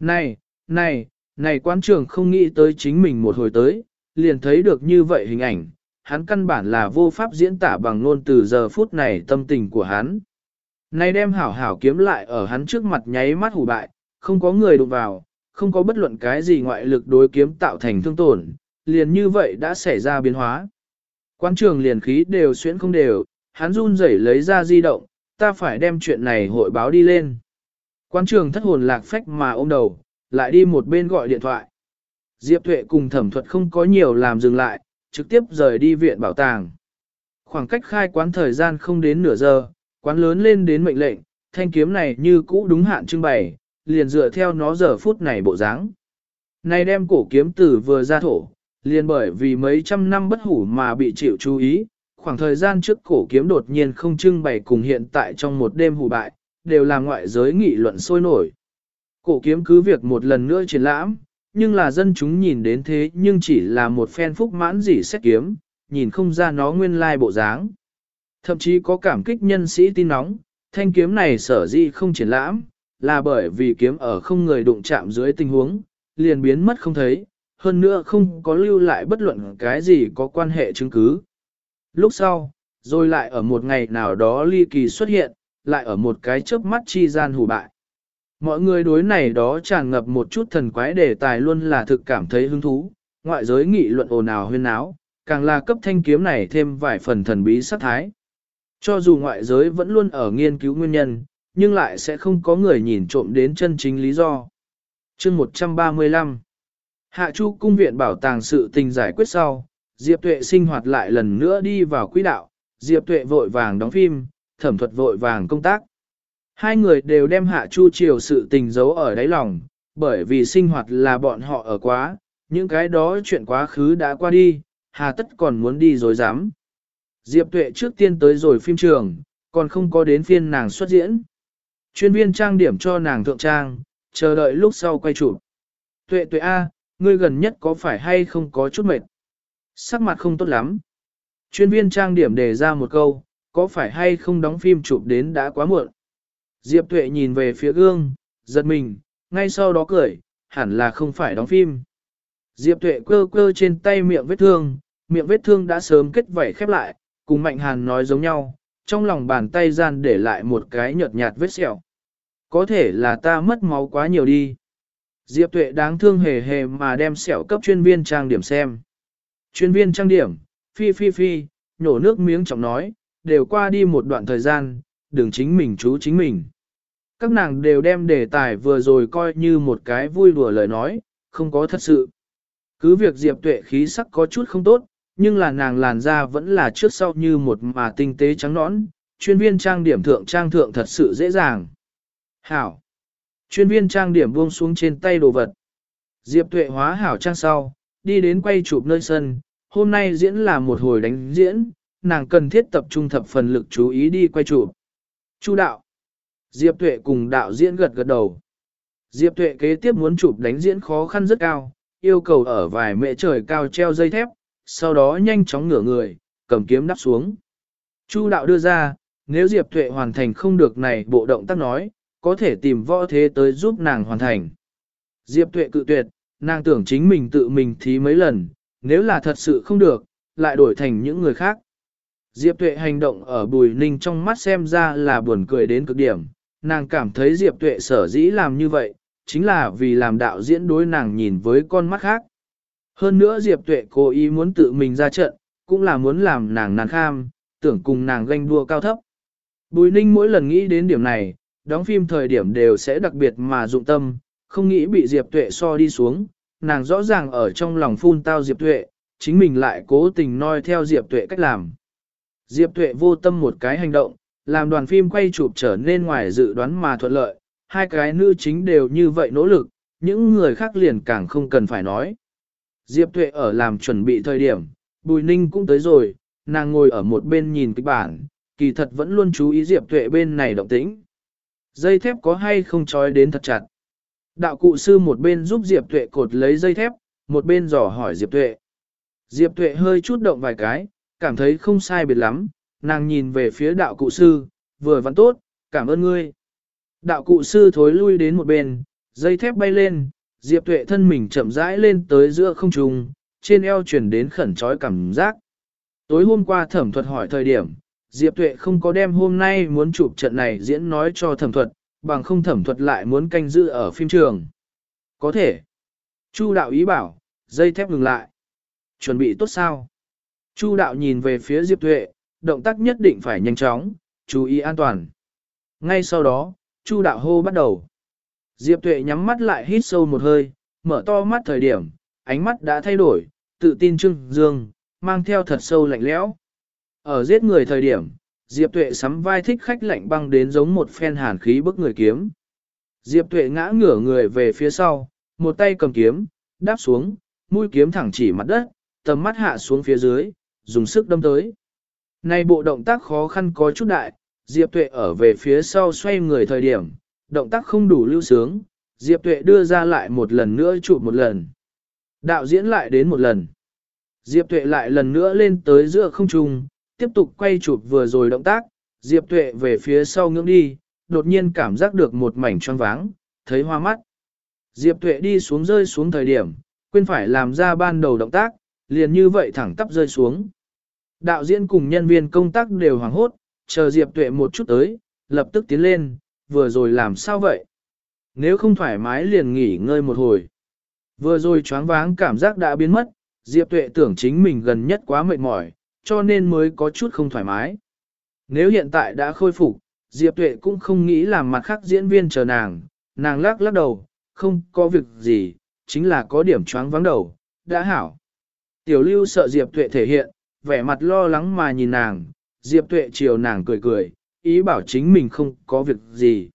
Này, này, này quan trường không nghĩ tới chính mình một hồi tới, liền thấy được như vậy hình ảnh, hắn căn bản là vô pháp diễn tả bằng ngôn từ giờ phút này tâm tình của hắn. Này đem hảo hảo kiếm lại ở hắn trước mặt nháy mắt hủ bại, không có người đụng vào, không có bất luận cái gì ngoại lực đối kiếm tạo thành thương tổn, liền như vậy đã xảy ra biến hóa. Quán trường liền khí đều xuyễn không đều, hắn run rẩy lấy ra di động, ta phải đem chuyện này hội báo đi lên. Quán trường thất hồn lạc phách mà ôm đầu, lại đi một bên gọi điện thoại. Diệp Thuệ cùng thẩm thuật không có nhiều làm dừng lại, trực tiếp rời đi viện bảo tàng. Khoảng cách khai quán thời gian không đến nửa giờ, quán lớn lên đến mệnh lệnh, thanh kiếm này như cũ đúng hạn trưng bày, liền dựa theo nó giờ phút này bộ dáng. Này đem cổ kiếm tử vừa ra thổ, liền bởi vì mấy trăm năm bất hủ mà bị chịu chú ý, khoảng thời gian trước cổ kiếm đột nhiên không trưng bày cùng hiện tại trong một đêm hủ bại, đều là ngoại giới nghị luận sôi nổi. Cổ kiếm cứ việc một lần nữa triển lãm, nhưng là dân chúng nhìn đến thế nhưng chỉ là một phen phúc mãn dỉ xét kiếm, nhìn không ra nó nguyên lai bộ dáng. Thậm chí có cảm kích nhân sĩ tin nóng, thanh kiếm này sở dĩ không triển lãm, là bởi vì kiếm ở không người đụng chạm dưới tình huống, liền biến mất không thấy, hơn nữa không có lưu lại bất luận cái gì có quan hệ chứng cứ. Lúc sau, rồi lại ở một ngày nào đó ly kỳ xuất hiện, lại ở một cái chớp mắt chi gian hủ bại. Mọi người đối này đó tràn ngập một chút thần quái đề tài luôn là thực cảm thấy hứng thú, ngoại giới nghị luận ồn ào huyên náo, càng là cấp thanh kiếm này thêm vài phần thần bí sát thái. Cho dù ngoại giới vẫn luôn ở nghiên cứu nguyên nhân, nhưng lại sẽ không có người nhìn trộm đến chân chính lý do. chương 135 Hạ Chu cung viện bảo tàng sự tình giải quyết sau, Diệp Tuệ sinh hoạt lại lần nữa đi vào quỹ đạo, Diệp Tuệ vội vàng đóng phim, thẩm thuật vội vàng công tác. Hai người đều đem Hạ Chu triều sự tình giấu ở đáy lòng, bởi vì sinh hoạt là bọn họ ở quá, những cái đó chuyện quá khứ đã qua đi, hà tất còn muốn đi rồi dám. Diệp Tuệ trước tiên tới rồi phim trường, còn không có đến phiên nàng xuất diễn. Chuyên viên trang điểm cho nàng thượng trang, chờ đợi lúc sau quay chụp. Tuệ tuệ A, ngươi gần nhất có phải hay không có chút mệt? Sắc mặt không tốt lắm. Chuyên viên trang điểm đề ra một câu, có phải hay không đóng phim chụp đến đã quá muộn? Diệp tuệ nhìn về phía gương, giật mình, ngay sau đó cười, hẳn là không phải đóng phim. Diệp tuệ quơ quơ trên tay miệng vết thương, miệng vết thương đã sớm kết vảy khép lại, cùng Mạnh Hàn nói giống nhau, trong lòng bàn tay gian để lại một cái nhợt nhạt vết sẹo. Có thể là ta mất máu quá nhiều đi. Diệp Tuệ đáng thương hề hề mà đem sẹo cấp chuyên viên trang điểm xem. Chuyên viên trang điểm, phi phi phi, nhổ nước miếng trọng nói, đều qua đi một đoạn thời gian, đừng chính mình chú chính mình. Các nàng đều đem đề tài vừa rồi coi như một cái vui đùa lời nói, không có thật sự. Cứ việc Diệp Tuệ khí sắc có chút không tốt, nhưng là nàng làn da vẫn là trước sau như một mà tinh tế trắng nõn, chuyên viên trang điểm thượng trang thượng thật sự dễ dàng. Hảo. Chuyên viên trang điểm buông xuống trên tay đồ vật. Diệp tuệ hóa hảo trang sau, đi đến quay chụp nơi sân, hôm nay diễn là một hồi đánh diễn, nàng cần thiết tập trung thập phần lực chú ý đi quay chụp. Chu đạo. Diệp tuệ cùng đạo diễn gật gật đầu. Diệp tuệ kế tiếp muốn chụp đánh diễn khó khăn rất cao, yêu cầu ở vài mệ trời cao treo dây thép, sau đó nhanh chóng ngửa người, cầm kiếm đắp xuống. Chu đạo đưa ra, nếu Diệp Tuệ hoàn thành không được này bộ động tác nói, có thể tìm võ thế tới giúp nàng hoàn thành. Diệp Tuệ cự tuyệt, nàng tưởng chính mình tự mình thí mấy lần, nếu là thật sự không được, lại đổi thành những người khác. Diệp Tuệ hành động ở Bùi Ninh trong mắt xem ra là buồn cười đến cực điểm, nàng cảm thấy Diệp Tuệ sở dĩ làm như vậy, chính là vì làm đạo diễn đối nàng nhìn với con mắt khác. Hơn nữa Diệp Tuệ cố ý muốn tự mình ra trận, cũng là muốn làm nàng nàng kham, tưởng cùng nàng ganh đua cao thấp. Bùi Ninh mỗi lần nghĩ đến điểm này, đóng phim thời điểm đều sẽ đặc biệt mà dụng tâm, không nghĩ bị Diệp Tuệ so đi xuống, nàng rõ ràng ở trong lòng phun tao Diệp Tuệ, chính mình lại cố tình noi theo Diệp Tuệ cách làm. Diệp Tuệ vô tâm một cái hành động, làm đoàn phim quay chụp trở nên ngoài dự đoán mà thuận lợi, hai cái nữ chính đều như vậy nỗ lực, những người khác liền càng không cần phải nói. Diệp Tuệ ở làm chuẩn bị thời điểm, Bùi Ninh cũng tới rồi, nàng ngồi ở một bên nhìn kịch bản, kỳ thật vẫn luôn chú ý Diệp Tuệ bên này động tĩnh. Dây thép có hay không trói đến thật chặt. Đạo cụ sư một bên giúp Diệp Tuệ cột lấy dây thép, một bên dò hỏi Diệp Tuệ. Diệp Tuệ hơi chút động vài cái, cảm thấy không sai biệt lắm, nàng nhìn về phía đạo cụ sư, vừa vẫn tốt, cảm ơn ngươi. Đạo cụ sư thối lui đến một bên, dây thép bay lên, Diệp Tuệ thân mình chậm rãi lên tới giữa không trung, trên eo chuyển đến khẩn trói cảm giác. Tối hôm qua thẩm thuật hỏi thời điểm, Diệp Tuệ không có đem hôm nay muốn chụp trận này diễn nói cho thẩm thuật, bằng không thẩm thuật lại muốn canh giữ ở phim trường. Có thể. Chu đạo ý bảo, dây thép ngừng lại. Chuẩn bị tốt sao? Chu đạo nhìn về phía Diệp Tuệ, động tác nhất định phải nhanh chóng, chú ý an toàn. Ngay sau đó, Chu đạo hô bắt đầu. Diệp Tuệ nhắm mắt lại hít sâu một hơi, mở to mắt thời điểm, ánh mắt đã thay đổi, tự tin trưng dương, mang theo thật sâu lạnh lẽo. Ở giết người thời điểm, Diệp Tuệ sắm vai thích khách lạnh băng đến giống một phen hàn khí bức người kiếm. Diệp Tuệ ngã ngửa người về phía sau, một tay cầm kiếm, đáp xuống, mũi kiếm thẳng chỉ mặt đất, tầm mắt hạ xuống phía dưới, dùng sức đâm tới. Này bộ động tác khó khăn có chút đại, Diệp Tuệ ở về phía sau xoay người thời điểm, động tác không đủ lưu sướng, Diệp Tuệ đưa ra lại một lần nữa chụp một lần. Đạo diễn lại đến một lần. Diệp Tuệ lại lần nữa lên tới giữa không trung, tiếp tục quay chụp vừa rồi động tác, Diệp Tuệ về phía sau ngưỡng đi, đột nhiên cảm giác được một mảnh tròn váng, thấy hoa mắt. Diệp Tuệ đi xuống rơi xuống thời điểm, quên phải làm ra ban đầu động tác, liền như vậy thẳng tắp rơi xuống. Đạo diễn cùng nhân viên công tác đều hoảng hốt, chờ Diệp Tuệ một chút tới, lập tức tiến lên, vừa rồi làm sao vậy? Nếu không thoải mái liền nghỉ ngơi một hồi. Vừa rồi choáng váng cảm giác đã biến mất, Diệp Tuệ tưởng chính mình gần nhất quá mệt mỏi, cho nên mới có chút không thoải mái. Nếu hiện tại đã khôi phục, Diệp Tuệ cũng không nghĩ làm mặt khác diễn viên chờ nàng, nàng lắc lắc đầu, không có việc gì, chính là có điểm choáng vắng đầu, đã hảo. Tiểu lưu sợ Diệp Tuệ thể hiện, vẻ mặt lo lắng mà nhìn nàng, Diệp Tuệ chiều nàng cười cười, ý bảo chính mình không có việc gì.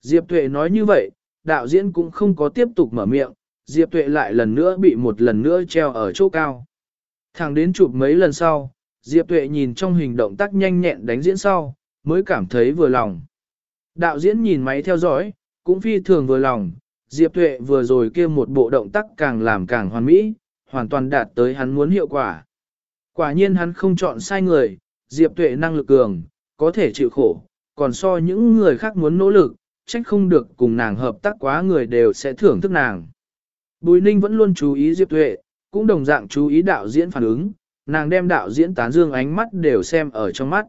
Diệp Tuệ nói như vậy, đạo diễn cũng không có tiếp tục mở miệng, Diệp Tuệ lại lần nữa bị một lần nữa treo ở chỗ cao. Thẳng đến chụp mấy lần sau, Diệp Tuệ nhìn trong hình động tác nhanh nhẹn đánh diễn sau, mới cảm thấy vừa lòng. Đạo diễn nhìn máy theo dõi, cũng phi thường vừa lòng, Diệp Tuệ vừa rồi kia một bộ động tác càng làm càng hoàn mỹ, hoàn toàn đạt tới hắn muốn hiệu quả. Quả nhiên hắn không chọn sai người, Diệp Tuệ năng lực cường, có thể chịu khổ, còn so những người khác muốn nỗ lực, trách không được cùng nàng hợp tác quá người đều sẽ thưởng thức nàng. Bùi Ninh vẫn luôn chú ý Diệp Tuệ, cũng đồng dạng chú ý đạo diễn phản ứng, nàng đem đạo diễn tán dương ánh mắt đều xem ở trong mắt.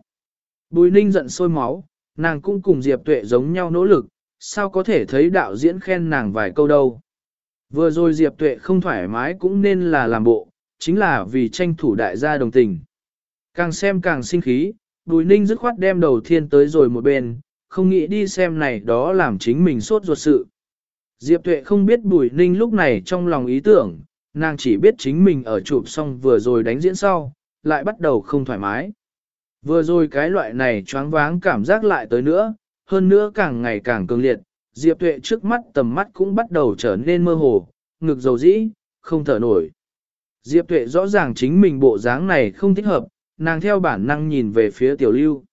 Bùi Ninh giận sôi máu, nàng cũng cùng Diệp Tuệ giống nhau nỗ lực, sao có thể thấy đạo diễn khen nàng vài câu đâu. Vừa rồi Diệp Tuệ không thoải mái cũng nên là làm bộ, chính là vì tranh thủ đại gia đồng tình. Càng xem càng sinh khí, Bùi Ninh dứt khoát đem đầu thiên tới rồi một bên, không nghĩ đi xem này đó làm chính mình sốt ruột sự. Diệp Tuệ không biết Bùi Ninh lúc này trong lòng ý tưởng, nàng chỉ biết chính mình ở chụp xong vừa rồi đánh diễn sau, lại bắt đầu không thoải mái. Vừa rồi cái loại này choáng váng cảm giác lại tới nữa, hơn nữa càng ngày càng cường liệt, Diệp Tuệ trước mắt tầm mắt cũng bắt đầu trở nên mơ hồ, ngực dầu dĩ, không thở nổi. Diệp Tuệ rõ ràng chính mình bộ dáng này không thích hợp, nàng theo bản năng nhìn về phía Tiểu Lưu.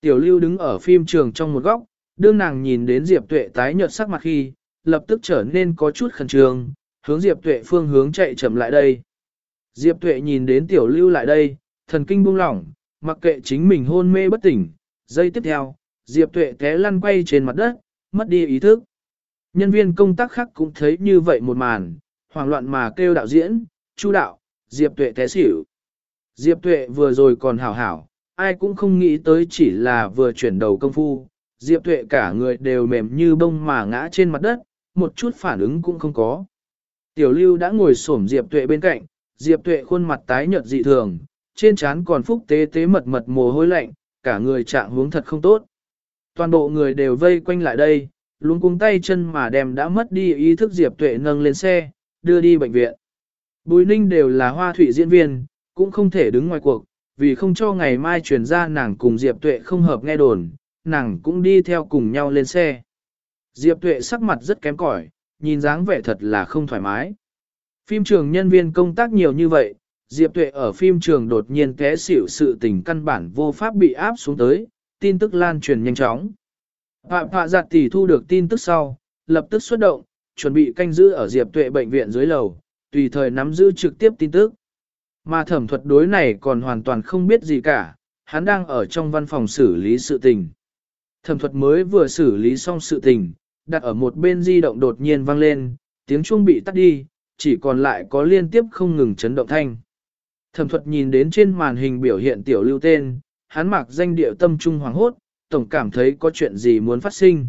Tiểu Lưu đứng ở phim trường trong một góc, đương nàng nhìn đến Diệp Tuệ tái nhợt sắc mặt khi, lập tức trở nên có chút khẩn trương, hướng Diệp Tuệ phương hướng chạy chậm lại đây. Diệp Tuệ nhìn đến Tiểu Lưu lại đây, thần kinh buông lỏng, mặc kệ chính mình hôn mê bất tỉnh. Giây tiếp theo, Diệp Tuệ té lăn quay trên mặt đất, mất đi ý thức. Nhân viên công tác khác cũng thấy như vậy một màn, hoảng loạn mà kêu đạo diễn, chu đạo, Diệp Tuệ té xỉu. Diệp Tuệ vừa rồi còn hảo hảo, ai cũng không nghĩ tới chỉ là vừa chuyển đầu công phu. Diệp Tuệ cả người đều mềm như bông mà ngã trên mặt đất, một chút phản ứng cũng không có. Tiểu lưu đã ngồi xổm Diệp Tuệ bên cạnh, Diệp Tuệ khuôn mặt tái nhợt dị thường, trên trán còn phúc tế tế mật mật mồ hôi lạnh, cả người trạng hướng thật không tốt. Toàn bộ người đều vây quanh lại đây, luống cuống tay chân mà đem đã mất đi ý thức Diệp Tuệ nâng lên xe, đưa đi bệnh viện. Bùi ninh đều là hoa thủy diễn viên, cũng không thể đứng ngoài cuộc, vì không cho ngày mai truyền ra nàng cùng Diệp Tuệ không hợp nghe đồn, nàng cũng đi theo cùng nhau lên xe. Diệp Tuệ sắc mặt rất kém cỏi, nhìn dáng vẻ thật là không thoải mái. Phim trường nhân viên công tác nhiều như vậy, Diệp Tuệ ở phim trường đột nhiên té xỉu sự tình căn bản vô pháp bị áp xuống tới, tin tức lan truyền nhanh chóng. Phạm Phạ Giặt Tỷ thu được tin tức sau, lập tức xuất động, chuẩn bị canh giữ ở Diệp Tuệ bệnh viện dưới lầu, tùy thời nắm giữ trực tiếp tin tức. Mà thẩm thuật đối này còn hoàn toàn không biết gì cả, hắn đang ở trong văn phòng xử lý sự tình. Thẩm thuật mới vừa xử lý xong sự tình, đặt ở một bên di động đột nhiên vang lên, tiếng chuông bị tắt đi, chỉ còn lại có liên tiếp không ngừng chấn động thanh. Thẩm thuật nhìn đến trên màn hình biểu hiện tiểu lưu tên, hắn mặc danh điệu tâm trung hoàng hốt, tổng cảm thấy có chuyện gì muốn phát sinh.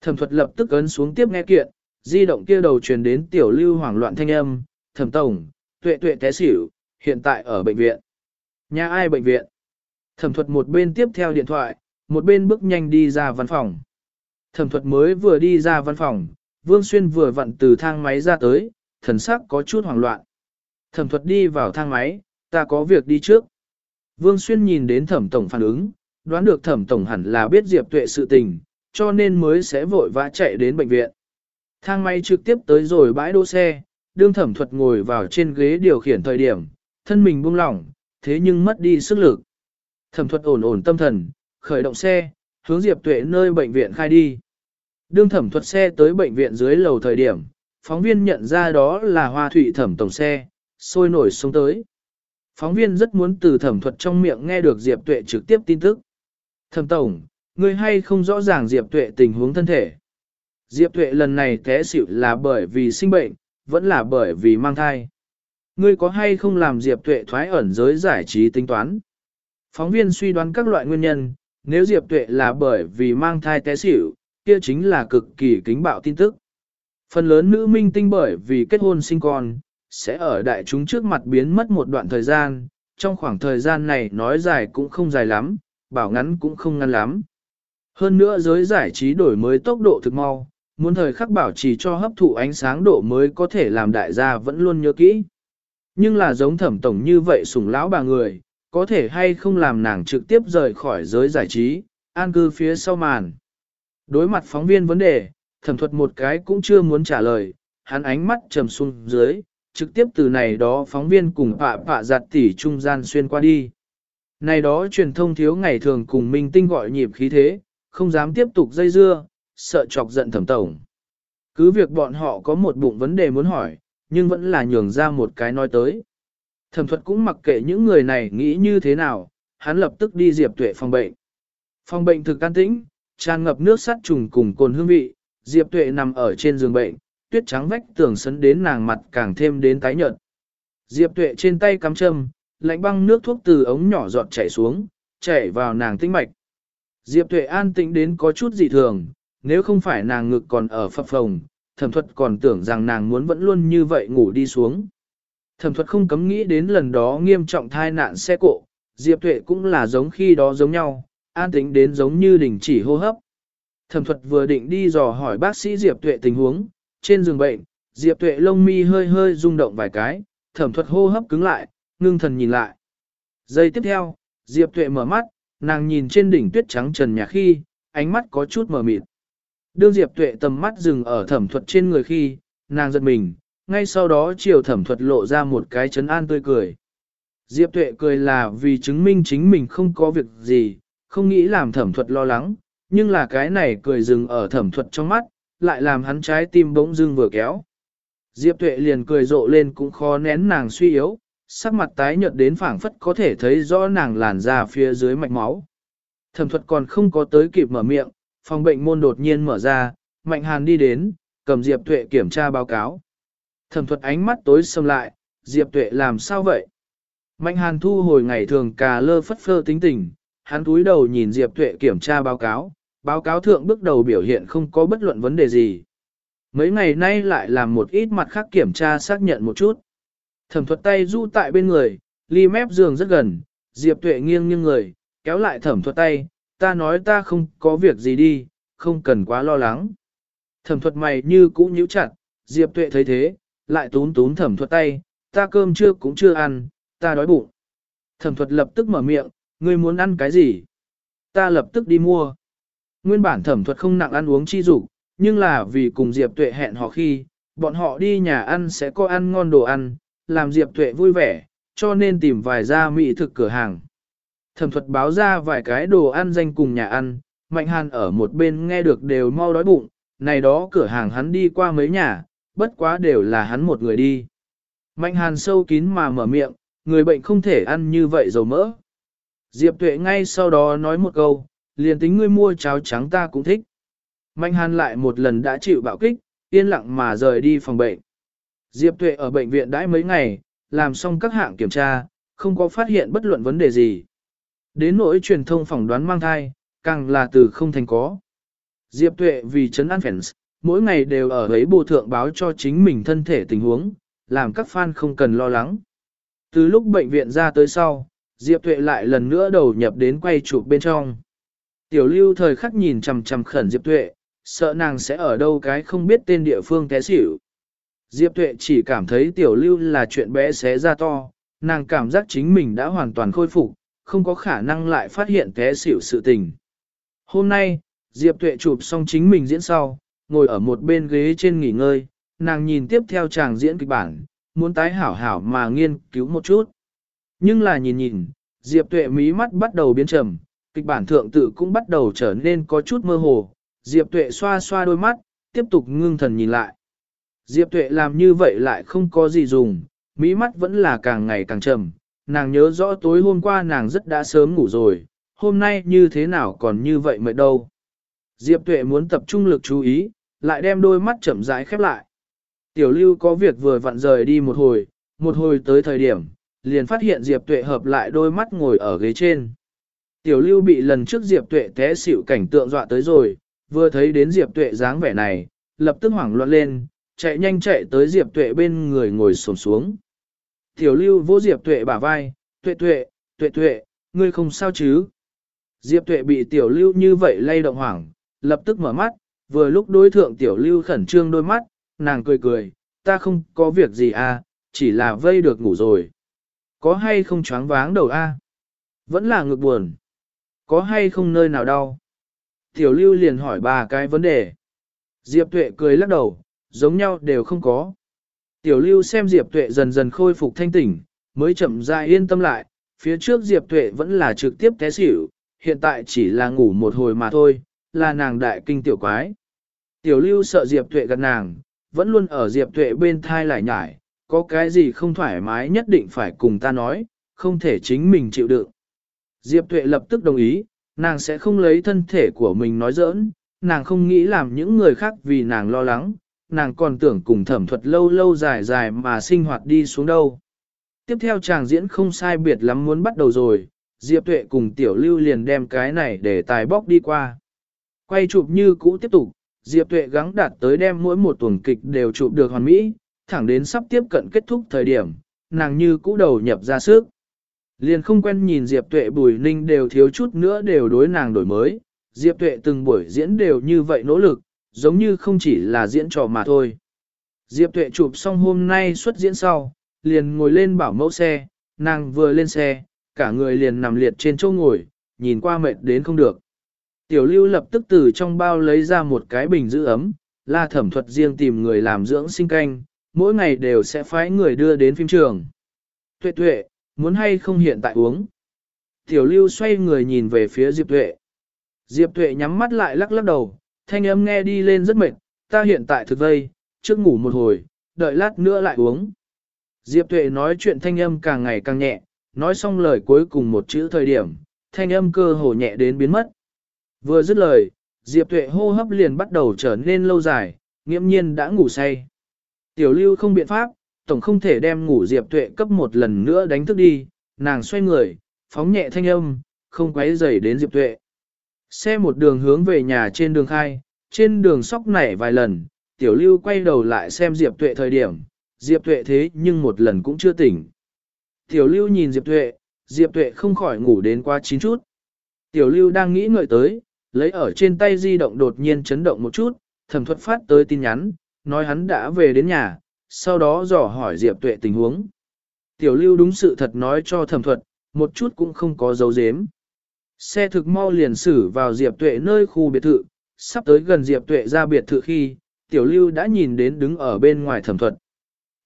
Thẩm thuật lập tức ấn xuống tiếp nghe kiện, di động kia đầu truyền đến tiểu lưu hoảng loạn thanh âm, thẩm tổng, tuệ tuệ té xỉu, hiện tại ở bệnh viện. Nhà ai bệnh viện? Thẩm thuật một bên tiếp theo điện thoại, một bên bước nhanh đi ra văn phòng. Thẩm thuật mới vừa đi ra văn phòng, Vương Xuyên vừa vặn từ thang máy ra tới, thần sắc có chút hoảng loạn. Thẩm thuật đi vào thang máy, ta có việc đi trước. Vương Xuyên nhìn đến thẩm tổng phản ứng, đoán được thẩm tổng hẳn là biết Diệp Tuệ sự tình, cho nên mới sẽ vội vã chạy đến bệnh viện. Thang máy trực tiếp tới rồi bãi đỗ xe, đương thẩm thuật ngồi vào trên ghế điều khiển thời điểm, thân mình buông lỏng, thế nhưng mất đi sức lực. Thẩm thuật ổn ổn tâm thần, khởi động xe, hướng Diệp Tuệ nơi bệnh viện khai đi. Đương thẩm thuật xe tới bệnh viện dưới lầu thời điểm, phóng viên nhận ra đó là hoa thủy thẩm tổng xe, sôi nổi xuống tới. Phóng viên rất muốn từ thẩm thuật trong miệng nghe được Diệp Tuệ trực tiếp tin tức. Thẩm tổng, người hay không rõ ràng Diệp Tuệ tình huống thân thể. Diệp Tuệ lần này té xỉu là bởi vì sinh bệnh, vẫn là bởi vì mang thai. Ngươi có hay không làm Diệp Tuệ thoái ẩn giới giải trí tính toán? Phóng viên suy đoán các loại nguyên nhân, nếu Diệp Tuệ là bởi vì mang thai té xỉu, kia chính là cực kỳ kính bạo tin tức. Phần lớn nữ minh tinh bởi vì kết hôn sinh con, sẽ ở đại chúng trước mặt biến mất một đoạn thời gian, trong khoảng thời gian này nói dài cũng không dài lắm, bảo ngắn cũng không ngắn lắm. Hơn nữa giới giải trí đổi mới tốc độ thực mau, muốn thời khắc bảo trì cho hấp thụ ánh sáng độ mới có thể làm đại gia vẫn luôn nhớ kỹ. Nhưng là giống thẩm tổng như vậy sủng lão bà người, có thể hay không làm nàng trực tiếp rời khỏi giới giải trí, an cư phía sau màn. Đối mặt phóng viên vấn đề, thẩm thuật một cái cũng chưa muốn trả lời, hắn ánh mắt trầm xuống dưới, trực tiếp từ này đó phóng viên cùng pạ pạ giặt tỉ trung gian xuyên qua đi. Này đó truyền thông thiếu ngày thường cùng minh tinh gọi nhịp khí thế, không dám tiếp tục dây dưa, sợ chọc giận thẩm tổng. Cứ việc bọn họ có một bụng vấn đề muốn hỏi, nhưng vẫn là nhường ra một cái nói tới. Thẩm thuật cũng mặc kệ những người này nghĩ như thế nào, hắn lập tức đi Diệp Tuệ phòng bệnh. Phòng bệnh thực an tĩnh, tràn ngập nước sát trùng cùng cồn hương vị, Diệp Tuệ nằm ở trên giường bệnh, tuyết trắng vách tường sấn đến nàng mặt càng thêm đến tái nhợt. Diệp Tuệ trên tay cắm châm, lạnh băng nước thuốc từ ống nhỏ giọt chảy xuống, chảy vào nàng tĩnh mạch. Diệp Tuệ an tĩnh đến có chút dị thường, nếu không phải nàng ngực còn ở phập phồng, thẩm thuật còn tưởng rằng nàng muốn vẫn luôn như vậy ngủ đi xuống. Thẩm thuật không cấm nghĩ đến lần đó nghiêm trọng thai nạn xe cộ, Diệp Tuệ cũng là giống khi đó giống nhau, an tĩnh đến giống như đình chỉ hô hấp. Thẩm thuật vừa định đi dò hỏi bác sĩ Diệp Tuệ tình huống, trên giường bệnh, Diệp Tuệ lông mi hơi hơi rung động vài cái, thẩm thuật hô hấp cứng lại, ngưng thần nhìn lại. Giây tiếp theo, Diệp Tuệ mở mắt, nàng nhìn trên đỉnh tuyết trắng trần nhà khi, ánh mắt có chút mờ mịt. Đương Diệp Tuệ tầm mắt dừng ở thẩm thuật trên người khi, nàng giật mình, ngay sau đó chiều thẩm thuật lộ ra một cái chấn an tươi cười. Diệp Tuệ cười là vì chứng minh chính mình không có việc gì, không nghĩ làm thẩm thuật lo lắng, nhưng là cái này cười dừng ở thẩm thuật trong mắt, lại làm hắn trái tim bỗng dưng vừa kéo. Diệp Tuệ liền cười rộ lên cũng khó nén nàng suy yếu, sắc mặt tái nhợt đến phảng phất có thể thấy rõ nàng làn da phía dưới mạch máu. Thẩm thuật còn không có tới kịp mở miệng, phòng bệnh môn đột nhiên mở ra, Mạnh Hàn đi đến, cầm Diệp Tuệ kiểm tra báo cáo. Thẩm thuật ánh mắt tối sầm lại, Diệp Tuệ làm sao vậy? Mạnh Hàn thu hồi ngày thường cà lơ phất phơ tính tình, hắn túi đầu nhìn Diệp Tuệ kiểm tra báo cáo, báo cáo thượng bước đầu biểu hiện không có bất luận vấn đề gì. Mấy ngày nay lại làm một ít mặt khác kiểm tra xác nhận một chút. Thẩm thuật tay du tại bên người, ly mép giường rất gần, Diệp Tuệ nghiêng nghiêng người, kéo lại thẩm thuật tay, ta nói ta không có việc gì đi, không cần quá lo lắng. Thẩm thuật mày như cũ nhíu chặt, Diệp Tuệ thấy thế, lại tún tún thẩm thuật tay, ta cơm chưa cũng chưa ăn, ta đói bụng. Thẩm thuật lập tức mở miệng, ngươi muốn ăn cái gì? Ta lập tức đi mua. Nguyên bản thẩm thuật không nặng ăn uống chi dục nhưng là vì cùng Diệp Tuệ hẹn họ khi, bọn họ đi nhà ăn sẽ có ăn ngon đồ ăn, làm Diệp Tuệ vui vẻ, cho nên tìm vài gia mỹ thực cửa hàng. Thẩm thuật báo ra vài cái đồ ăn danh cùng nhà ăn, Mạnh Hàn ở một bên nghe được đều mau đói bụng, này đó cửa hàng hắn đi qua mấy nhà, bất quá đều là hắn một người đi. Mạnh Hàn sâu kín mà mở miệng, người bệnh không thể ăn như vậy dầu mỡ. Diệp Tuệ ngay sau đó nói một câu, liền tính ngươi mua cháo trắng ta cũng thích. Mạnh Hàn lại một lần đã chịu bạo kích, yên lặng mà rời đi phòng bệnh. Diệp Tuệ ở bệnh viện đãi mấy ngày, làm xong các hạng kiểm tra, không có phát hiện bất luận vấn đề gì. Đến nỗi truyền thông phỏng đoán mang thai, càng là từ không thành có. Diệp Tuệ vì chấn an fans, mỗi ngày đều ở ấy bộ thượng báo cho chính mình thân thể tình huống, làm các fan không cần lo lắng. Từ lúc bệnh viện ra tới sau, Diệp Tuệ lại lần nữa đầu nhập đến quay chụp bên trong. Tiểu lưu thời khắc nhìn chằm chằm khẩn Diệp Tuệ, sợ nàng sẽ ở đâu cái không biết tên địa phương té xỉu. Diệp Tuệ chỉ cảm thấy tiểu lưu là chuyện bé xé ra to, nàng cảm giác chính mình đã hoàn toàn khôi phục, không có khả năng lại phát hiện té xỉu sự tình. Hôm nay, Diệp Tuệ chụp xong chính mình diễn sau, ngồi ở một bên ghế trên nghỉ ngơi, nàng nhìn tiếp theo chàng diễn kịch bản, muốn tái hảo hảo mà nghiên cứu một chút. Nhưng là nhìn nhìn, Diệp Tuệ mí mắt bắt đầu biến trầm, kịch bản thượng tự cũng bắt đầu trở nên có chút mơ hồ. Diệp Tuệ xoa xoa đôi mắt, tiếp tục ngưng thần nhìn lại. Diệp Tuệ làm như vậy lại không có gì dùng, mí mắt vẫn là càng ngày càng trầm. Nàng nhớ rõ tối hôm qua nàng rất đã sớm ngủ rồi, hôm nay như thế nào còn như vậy mệt đâu. Diệp Tuệ muốn tập trung lực chú ý, lại đem đôi mắt chậm rãi khép lại. Tiểu lưu có việc vừa vặn rời đi một hồi, một hồi tới thời điểm, liền phát hiện Diệp Tuệ hợp lại đôi mắt ngồi ở ghế trên. Tiểu lưu bị lần trước Diệp Tuệ té xỉu cảnh tượng dọa tới rồi, vừa thấy đến Diệp Tuệ dáng vẻ này, lập tức hoảng loạn lên, chạy nhanh chạy tới Diệp Tuệ bên người ngồi xổm xuống. Tiểu lưu vô Diệp Tuệ bả vai, Tuệ Tuệ, Tuệ Tuệ, ngươi không sao chứ? Diệp Tuệ bị tiểu lưu như vậy lay động hoảng, lập tức mở mắt, vừa lúc đối thượng tiểu lưu khẩn trương đôi mắt, nàng cười cười, ta không có việc gì à, chỉ là vây được ngủ rồi. Có hay không choáng váng đầu a? Vẫn là ngực buồn. Có hay không nơi nào đau? Tiểu lưu liền hỏi ba cái vấn đề. Diệp tuệ cười lắc đầu, giống nhau đều không có. Tiểu lưu xem Diệp tuệ dần dần khôi phục thanh tỉnh, mới chậm rãi yên tâm lại, phía trước Diệp tuệ vẫn là trực tiếp té xỉu, hiện tại chỉ là ngủ một hồi mà thôi, là nàng đại kinh tiểu quái. Tiểu lưu sợ Diệp tuệ gật nàng, vẫn luôn ở Diệp tuệ bên thai lại nhải, có cái gì không thoải mái nhất định phải cùng ta nói, không thể chính mình chịu đựng. Diệp Tuệ lập tức đồng ý, nàng sẽ không lấy thân thể của mình nói giỡn, nàng không nghĩ làm những người khác vì nàng lo lắng, nàng còn tưởng cùng thẩm thuật lâu lâu dài dài mà sinh hoạt đi xuống đâu. Tiếp theo chàng diễn không sai biệt lắm muốn bắt đầu rồi, Diệp Tuệ cùng Tiểu Lưu liền đem cái này để tài bóc đi qua. Quay chụp như cũ tiếp tục, Diệp Tuệ gắng đạt tới đem mỗi một tuần kịch đều chụp được hoàn mỹ, thẳng đến sắp tiếp cận kết thúc thời điểm, nàng như cũ đầu nhập ra sức. Liền không quen nhìn Diệp Tuệ Bùi Ninh đều thiếu chút nữa đều đối nàng đổi mới, Diệp Tuệ từng buổi diễn đều như vậy nỗ lực, giống như không chỉ là diễn trò mà thôi. Diệp Tuệ chụp xong hôm nay xuất diễn sau, liền ngồi lên bảo mẫu xe, nàng vừa lên xe, cả người liền nằm liệt trên chỗ ngồi, nhìn qua mệt đến không được. Tiểu lưu lập tức từ trong bao lấy ra một cái bình giữ ấm, là thẩm thuật riêng tìm người làm dưỡng sinh canh, mỗi ngày đều sẽ phái người đưa đến phim trường. Tuệ tuệ, muốn hay không hiện tại uống. Tiểu lưu xoay người nhìn về phía Diệp tuệ. Diệp tuệ nhắm mắt lại lắc lắc đầu, thanh âm nghe đi lên rất mệt, ta hiện tại thực vây, trước ngủ một hồi, đợi lát nữa lại uống. Diệp tuệ nói chuyện thanh âm càng ngày càng nhẹ, nói xong lời cuối cùng một chữ thời điểm, thanh âm cơ hồ nhẹ đến biến mất. Vừa dứt lời, Diệp tuệ hô hấp liền bắt đầu trở nên lâu dài, nghiễm nhiên đã ngủ say. Tiểu lưu không biện pháp, tổng không thể đem ngủ Diệp Tuệ cấp một lần nữa đánh thức đi, nàng xoay người, phóng nhẹ thanh âm, không quấy rầy đến Diệp Tuệ. Xe một đường hướng về nhà trên đường khai, trên đường sóc nảy vài lần, tiểu lưu quay đầu lại xem Diệp Tuệ thời điểm, Diệp Tuệ thế nhưng một lần cũng chưa tỉnh. Tiểu lưu nhìn Diệp Tuệ, Diệp Tuệ không khỏi ngủ đến quá chín chút. Tiểu lưu đang nghĩ ngợi tới, lấy ở trên tay di động đột nhiên chấn động một chút, thẩm thuật phát tới tin nhắn, nói hắn đã về đến nhà, sau đó dò hỏi Diệp Tuệ tình huống. Tiểu lưu đúng sự thật nói cho thẩm thuật, một chút cũng không có dấu dếm. Xe thực mau liền xử vào Diệp Tuệ nơi khu biệt thự, sắp tới gần Diệp Tuệ ra biệt thự khi, tiểu lưu đã nhìn đến đứng ở bên ngoài thẩm thuật.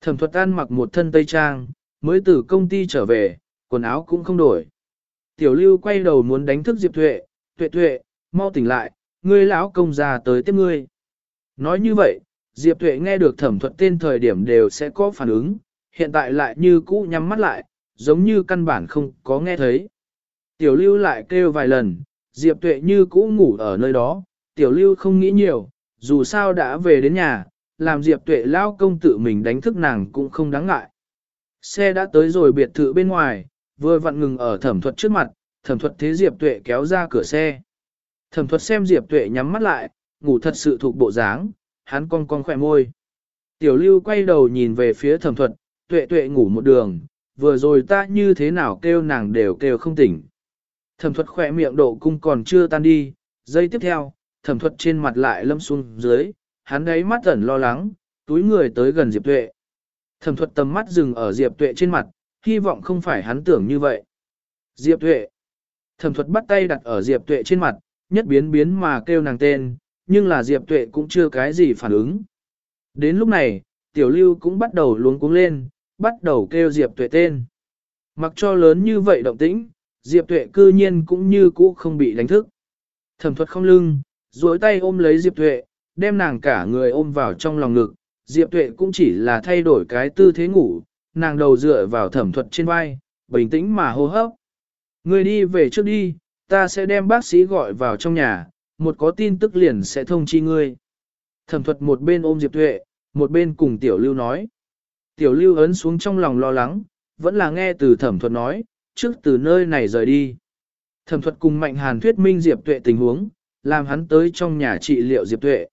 Thẩm thuật ăn mặc một thân tây trang, mới từ công ty trở về, quần áo cũng không đổi. Tiểu lưu quay đầu muốn đánh thức Diệp Tuệ, Tuệ Tuệ, mau tỉnh lại, ngươi lão công già tới tiếp ngươi. Nói như vậy, Diệp Tuệ nghe được thẩm thuật tên thời điểm đều sẽ có phản ứng, hiện tại lại như cũ nhắm mắt lại, giống như căn bản không có nghe thấy. Tiểu lưu lại kêu vài lần, Diệp Tuệ như cũ ngủ ở nơi đó, tiểu lưu không nghĩ nhiều, dù sao đã về đến nhà, làm Diệp Tuệ lao công tự mình đánh thức nàng cũng không đáng ngại. Xe đã tới rồi biệt thự bên ngoài, vừa vặn ngừng ở thẩm thuật trước mặt, thẩm thuật thế Diệp Tuệ kéo ra cửa xe. Thẩm thuật xem Diệp Tuệ nhắm mắt lại, ngủ thật sự thuộc bộ dáng, hắn cong cong khỏe môi. Tiểu lưu quay đầu nhìn về phía thẩm thuật, tuệ tuệ ngủ một đường, vừa rồi ta như thế nào kêu nàng đều kêu không tỉnh. Thẩm thuật khỏe miệng độ cung còn chưa tan đi, giây tiếp theo, thẩm thuật trên mặt lại lâm xuống dưới, hắn ấy mắt ẩn lo lắng, túi người tới gần Diệp Tuệ. Thẩm thuật tầm mắt dừng ở Diệp Tuệ trên mặt, hy vọng không phải hắn tưởng như vậy. Diệp Tuệ. Thẩm thuật bắt tay đặt ở Diệp Tuệ trên mặt, nhất biến biến mà kêu nàng tên, nhưng là Diệp Tuệ cũng chưa cái gì phản ứng. Đến lúc này, Tiểu Lưu cũng bắt đầu luống cuống lên, bắt đầu kêu Diệp Tuệ tên. Mặc cho lớn như vậy động tĩnh, Diệp Tuệ cư nhiên cũng như cũ không bị đánh thức. Thẩm thuật không lưng, duỗi tay ôm lấy Diệp Tuệ, đem nàng cả người ôm vào trong lòng ngực. Diệp Tuệ cũng chỉ là thay đổi cái tư thế ngủ, nàng đầu dựa vào thẩm thuật trên vai, bình tĩnh mà hô hấp. Người đi về trước đi, ta sẽ đem bác sĩ gọi vào trong nhà, một có tin tức liền sẽ thông chi ngươi. Thẩm thuật một bên ôm Diệp Tuệ, một bên cùng Tiểu Lưu nói. Tiểu Lưu ấn xuống trong lòng lo lắng, vẫn là nghe từ thẩm thuật nói, trước từ nơi này rời đi. Thẩm thuật cùng Mạnh Hàn thuyết minh Diệp Tuệ tình huống, làm hắn tới trong nhà trị liệu Diệp Tuệ.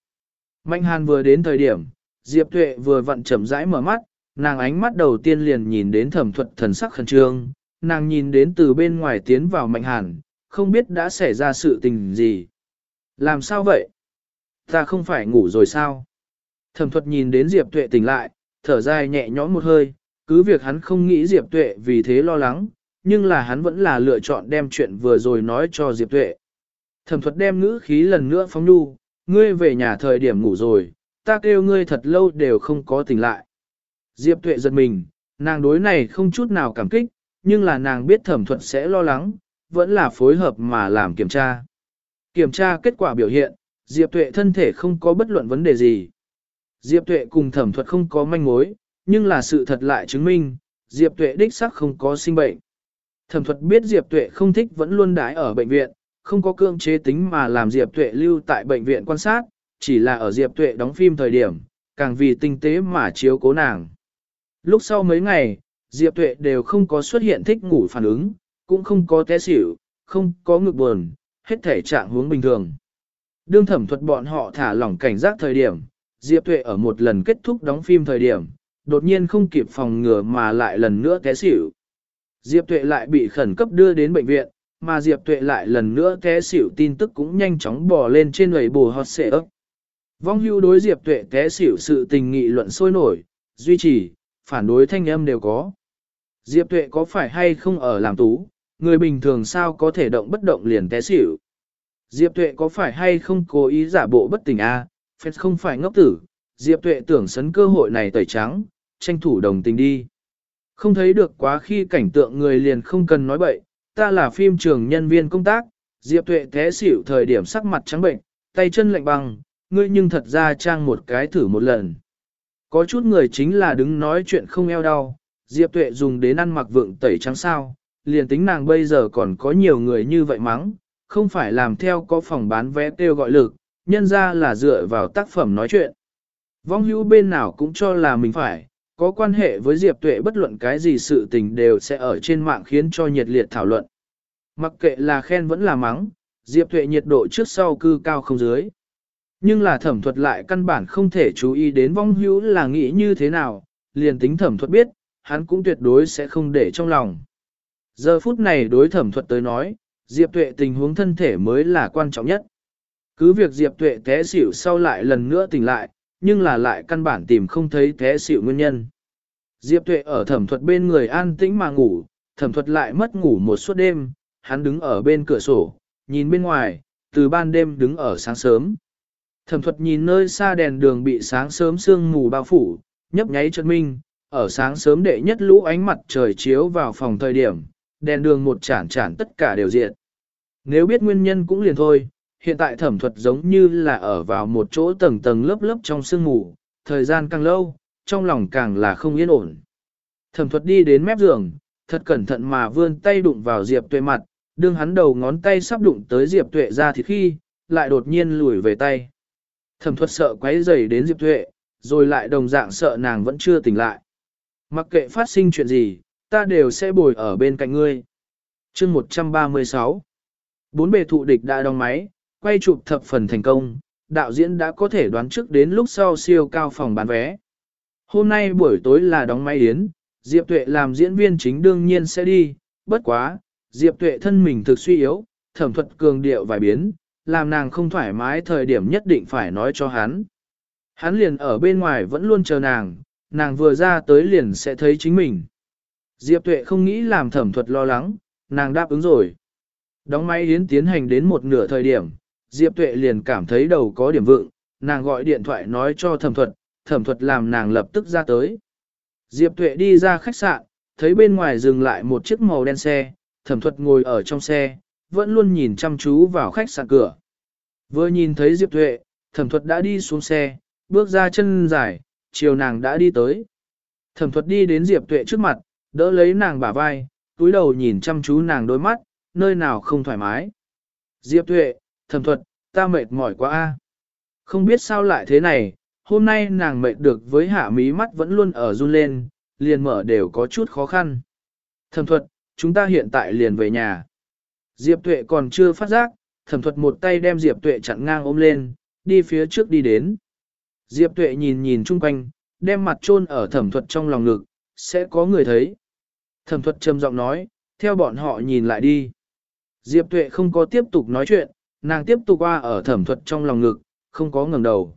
Mạnh Hàn vừa đến thời điểm, Diệp Tuệ vừa vặn chậm rãi mở mắt, nàng ánh mắt đầu tiên liền nhìn đến thẩm thuật thần sắc khẩn trương, nàng nhìn đến từ bên ngoài tiến vào Mạnh Hàn, không biết đã xảy ra sự tình gì. Làm sao vậy? Ta không phải ngủ rồi sao? Thẩm thuật nhìn đến Diệp Tuệ tỉnh lại, thở dài nhẹ nhõm một hơi, cứ việc hắn không nghĩ Diệp Tuệ vì thế lo lắng, nhưng là hắn vẫn là lựa chọn đem chuyện vừa rồi nói cho Diệp Tuệ. Thẩm thuật đem ngữ khí lần nữa phóng nhu, ngươi về nhà thời điểm ngủ rồi, ta kêu ngươi thật lâu đều không có tỉnh lại. Diệp Tuệ giật mình, nàng đối này không chút nào cảm kích, nhưng là nàng biết thẩm thuật sẽ lo lắng, vẫn là phối hợp mà làm kiểm tra. Kiểm tra kết quả biểu hiện, Diệp Tuệ thân thể không có bất luận vấn đề gì. Diệp Tuệ cùng thẩm thuật không có manh mối, nhưng là sự thật lại chứng minh, Diệp Tuệ đích xác không có sinh bệnh. Thẩm thuật biết Diệp Tuệ không thích vẫn luôn đái ở bệnh viện, không có cưỡng chế tính mà làm Diệp Tuệ lưu tại bệnh viện quan sát, chỉ là ở Diệp Tuệ đóng phim thời điểm, càng vì tinh tế mà chiếu cố nàng. Lúc sau mấy ngày, Diệp Tuệ đều không có xuất hiện thích ngủ phản ứng, cũng không có té xỉu, không có ngực buồn, hết thể trạng hướng bình thường. Đương thẩm thuật bọn họ thả lỏng cảnh giác thời điểm, Diệp Tuệ ở một lần kết thúc đóng phim thời điểm, đột nhiên không kịp phòng ngừa mà lại lần nữa té xỉu. Diệp Tuệ lại bị khẩn cấp đưa đến bệnh viện, mà Diệp Tuệ lại lần nữa té xỉu tin tức cũng nhanh chóng bò lên trên lầy bù hot xệ ấp. Vong hưu đối Diệp Tuệ té xỉu sự tình nghị luận sôi nổi, duy trì, phản đối thanh âm đều có. Diệp Tuệ có phải hay không ở làm tú, người bình thường sao có thể động bất động liền té xỉu. Diệp Tuệ có phải hay không cố ý giả bộ bất tỉnh a? À? Phết không phải ngốc tử, Diệp Tuệ tưởng sấn cơ hội này tẩy trắng, tranh thủ đồng tình đi. Không thấy được quá khi cảnh tượng người liền không cần nói bậy, ta là phim trường nhân viên công tác, Diệp Tuệ thế xỉu thời điểm sắc mặt trắng bệnh, tay chân lạnh băng, ngươi nhưng thật ra trang một cái thử một lần. Có chút người chính là đứng nói chuyện không eo đau, Diệp Tuệ dùng đến ăn mặc vượng tẩy trắng sao, liền tính nàng bây giờ còn có nhiều người như vậy mắng, không phải làm theo có phòng bán vé kêu gọi lực, nhân ra là dựa vào tác phẩm nói chuyện. Vong hữu bên nào cũng cho là mình phải, có quan hệ với Diệp Tuệ bất luận cái gì sự tình đều sẽ ở trên mạng khiến cho nhiệt liệt thảo luận. Mặc kệ là khen vẫn là mắng, Diệp Tuệ nhiệt độ trước sau cư cao không dưới. Nhưng là thẩm thuật lại căn bản không thể chú ý đến vong hữu là nghĩ như thế nào, liền tính thẩm thuật biết, hắn cũng tuyệt đối sẽ không để trong lòng. Giờ phút này đối thẩm thuật tới nói, Diệp Tuệ tình huống thân thể mới là quan trọng nhất. Cứ việc Diệp Tuệ té xỉu sau lại lần nữa tỉnh lại, nhưng là lại căn bản tìm không thấy thế xịu nguyên nhân. Diệp Tuệ ở thẩm thuật bên người an tĩnh mà ngủ, thẩm thuật lại mất ngủ một suốt đêm, hắn đứng ở bên cửa sổ, nhìn bên ngoài, từ ban đêm đứng ở sáng sớm. Thẩm thuật nhìn nơi xa đèn đường bị sáng sớm sương mù bao phủ, nhấp nháy chân minh, ở sáng sớm đệ nhất lũ ánh mặt trời chiếu vào phòng thời điểm, đèn đường một chản chản tất cả đều diện. Nếu biết nguyên nhân cũng liền thôi, hiện tại thẩm thuật giống như là ở vào một chỗ tầng tầng lớp lớp trong sương mù, thời gian càng lâu, trong lòng càng là không yên ổn. Thẩm thuật đi đến mép giường, thật cẩn thận mà vươn tay đụng vào Diệp Tuệ mặt, đương hắn đầu ngón tay sắp đụng tới Diệp Tuệ ra thì khi, lại đột nhiên lùi về tay. Thẩm thuật sợ quấy rầy đến Diệp Tuệ, rồi lại đồng dạng sợ nàng vẫn chưa tỉnh lại. Mặc kệ phát sinh chuyện gì, ta đều sẽ bồi ở bên cạnh ngươi. chương 136 Bốn bề thụ địch đã đóng máy, quay chụp thập phần thành công, đạo diễn đã có thể đoán trước đến lúc sau siêu cao phòng bán vé. Hôm nay buổi tối là đóng máy yến, Diệp Tuệ làm diễn viên chính đương nhiên sẽ đi, bất quá, Diệp Tuệ thân mình thực suy yếu, thẩm thuật cường điệu vài biến, làm nàng không thoải mái thời điểm nhất định phải nói cho hắn. Hắn liền ở bên ngoài vẫn luôn chờ nàng, nàng vừa ra tới liền sẽ thấy chính mình. Diệp Tuệ không nghĩ làm thẩm thuật lo lắng, nàng đáp ứng rồi. Đóng máy yến tiến hành đến một nửa thời điểm, Diệp Tuệ liền cảm thấy đầu có điểm vượng, nàng gọi điện thoại nói cho thẩm thuật, thẩm thuật làm nàng lập tức ra tới. Diệp Tuệ đi ra khách sạn, thấy bên ngoài dừng lại một chiếc màu đen xe, thẩm thuật ngồi ở trong xe, vẫn luôn nhìn chăm chú vào khách sạn cửa. Vừa nhìn thấy Diệp Tuệ, thẩm thuật đã đi xuống xe, bước ra chân dài, chiều nàng đã đi tới. Thẩm thuật đi đến Diệp Tuệ trước mặt, đỡ lấy nàng bả vai, túi đầu nhìn chăm chú nàng đôi mắt, nơi nào không thoải mái. Diệp Tuệ, thẩm thuật, ta mệt mỏi quá a. Không biết sao lại thế này, hôm nay nàng mệt được với hạ mí mắt vẫn luôn ở run lên, liền mở đều có chút khó khăn. Thẩm thuật, chúng ta hiện tại liền về nhà. Diệp Tuệ còn chưa phát giác, thẩm thuật một tay đem Diệp Tuệ chặn ngang ôm lên, đi phía trước đi đến. Diệp Tuệ nhìn nhìn chung quanh, đem mặt chôn ở thẩm thuật trong lòng ngực, sẽ có người thấy. Thẩm thuật trầm giọng nói, theo bọn họ nhìn lại đi. Diệp Tuệ không có tiếp tục nói chuyện, nàng tiếp tục qua ở thẩm thuật trong lòng ngực, không có ngẩng đầu.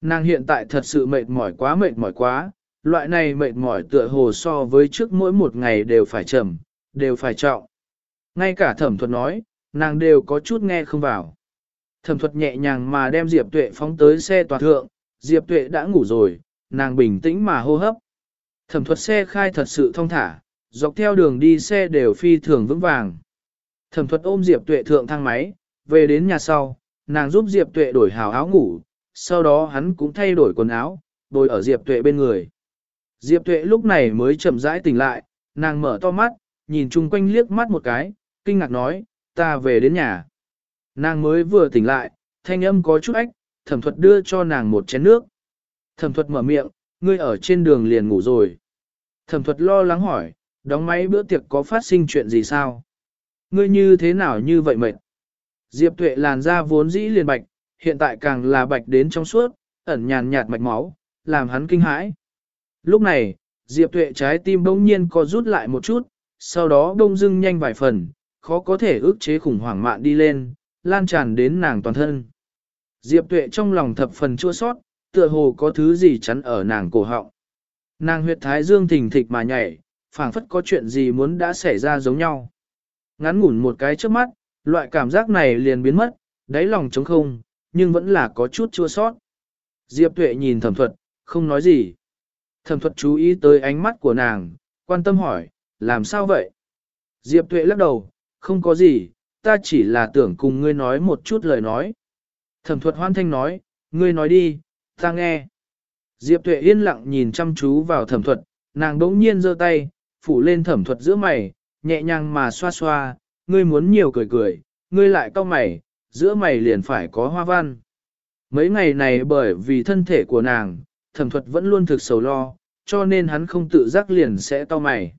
Nàng hiện tại thật sự mệt mỏi quá mệt mỏi quá, loại này mệt mỏi tựa hồ so với trước mỗi một ngày đều phải trầm, đều phải trọng. Ngay cả thẩm thuật nói, nàng đều có chút nghe không vào. Thẩm thuật nhẹ nhàng mà đem Diệp Tuệ phóng tới xe tòa thượng, Diệp Tuệ đã ngủ rồi, nàng bình tĩnh mà hô hấp. Thẩm thuật xe khai thật sự thông thả, dọc theo đường đi xe đều phi thường vững vàng. Thẩm thuật ôm Diệp Tuệ thượng thang máy, về đến nhà sau, nàng giúp Diệp Tuệ đổi hào áo ngủ, sau đó hắn cũng thay đổi quần áo, bồi ở Diệp Tuệ bên người. Diệp Tuệ lúc này mới chậm rãi tỉnh lại, nàng mở to mắt, nhìn chung quanh liếc mắt một cái, kinh ngạc nói, ta về đến nhà. Nàng mới vừa tỉnh lại, thanh âm có chút ách, thẩm thuật đưa cho nàng một chén nước. Thẩm thuật mở miệng, ngươi ở trên đường liền ngủ rồi. Thẩm thuật lo lắng hỏi, đóng máy bữa tiệc có phát sinh chuyện gì sao? Ngươi như thế nào như vậy mệt? Diệp tuệ làn da vốn dĩ liền bạch, hiện tại càng là bạch đến trong suốt, ẩn nhàn nhạt mạch máu, làm hắn kinh hãi. Lúc này, Diệp tuệ trái tim bỗng nhiên co rút lại một chút, sau đó đông dưng nhanh vài phần, khó có thể ước chế khủng hoảng mạn đi lên, lan tràn đến nàng toàn thân. Diệp tuệ trong lòng thập phần chua sót, tựa hồ có thứ gì chắn ở nàng cổ họng. Nàng huyệt thái dương thình thịch mà nhảy, phảng phất có chuyện gì muốn đã xảy ra giống nhau. Ngắn ngủn một cái trước mắt, loại cảm giác này liền biến mất, đáy lòng trống không, nhưng vẫn là có chút chua sót. Diệp tuệ nhìn thẩm thuật, không nói gì. Thẩm thuật chú ý tới ánh mắt của nàng, quan tâm hỏi, làm sao vậy? Diệp tuệ lắc đầu, không có gì, ta chỉ là tưởng cùng ngươi nói một chút lời nói. Thẩm thuật hoan thanh nói, ngươi nói đi, ta nghe. Diệp tuệ yên lặng nhìn chăm chú vào thẩm thuật, nàng đỗng nhiên giơ tay, phủ lên thẩm thuật giữa mày, nhẹ nhàng mà xoa xoa, ngươi muốn nhiều cười cười, ngươi lại cau mày, giữa mày liền phải có hoa văn. Mấy ngày này bởi vì thân thể của nàng, thẩm thuật vẫn luôn thực sầu lo, cho nên hắn không tự giác liền sẽ cau mày.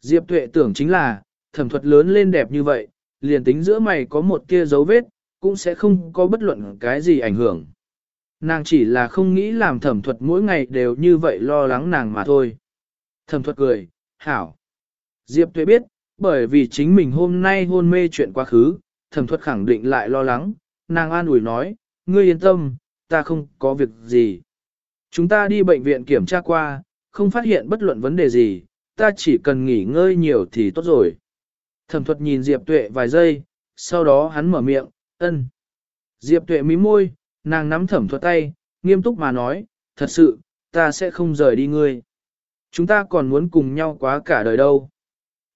Diệp tuệ tưởng chính là, thẩm thuật lớn lên đẹp như vậy, liền tính giữa mày có một tia dấu vết, cũng sẽ không có bất luận cái gì ảnh hưởng. Nàng chỉ là không nghĩ làm thẩm thuật mỗi ngày đều như vậy lo lắng nàng mà thôi. Thẩm thuật cười, hảo. Diệp tuệ biết, bởi vì chính mình hôm nay hôn mê chuyện quá khứ, thẩm thuật khẳng định lại lo lắng, nàng an ủi nói, ngươi yên tâm, ta không có việc gì. Chúng ta đi bệnh viện kiểm tra qua, không phát hiện bất luận vấn đề gì, ta chỉ cần nghỉ ngơi nhiều thì tốt rồi. Thẩm thuật nhìn Diệp Tuệ vài giây, sau đó hắn mở miệng, ân. Diệp Tuệ mím môi, nàng nắm thẩm thuật tay, nghiêm túc mà nói, thật sự, ta sẽ không rời đi ngươi. Chúng ta còn muốn cùng nhau quá cả đời đâu.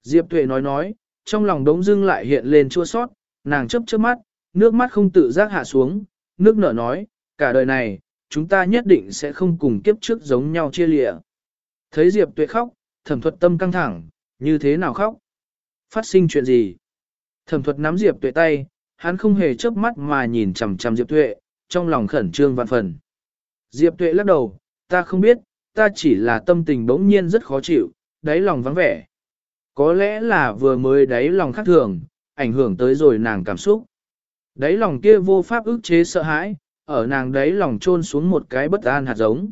Diệp Tuệ nói nói, trong lòng đống dưng lại hiện lên chua sót, nàng chấp chớp mắt, nước mắt không tự giác hạ xuống, nước nở nói, cả đời này, chúng ta nhất định sẽ không cùng kiếp trước giống nhau chia lịa. Thấy Diệp Tuệ khóc, thẩm thuật tâm căng thẳng, như thế nào khóc? Phát sinh chuyện gì? Thẩm thuật nắm Diệp Tuệ tay, hắn không hề chớp mắt mà nhìn chằm chằm Diệp Tuệ, trong lòng khẩn trương vạn phần. Diệp Tuệ lắc đầu, ta không biết, ta chỉ là tâm tình bỗng nhiên rất khó chịu, đáy lòng vắng vẻ. Có lẽ là vừa mới đáy lòng khác thường, ảnh hưởng tới rồi nàng cảm xúc. Đáy lòng kia vô pháp ức chế sợ hãi, ở nàng đáy lòng trôn xuống một cái bất an hạt giống.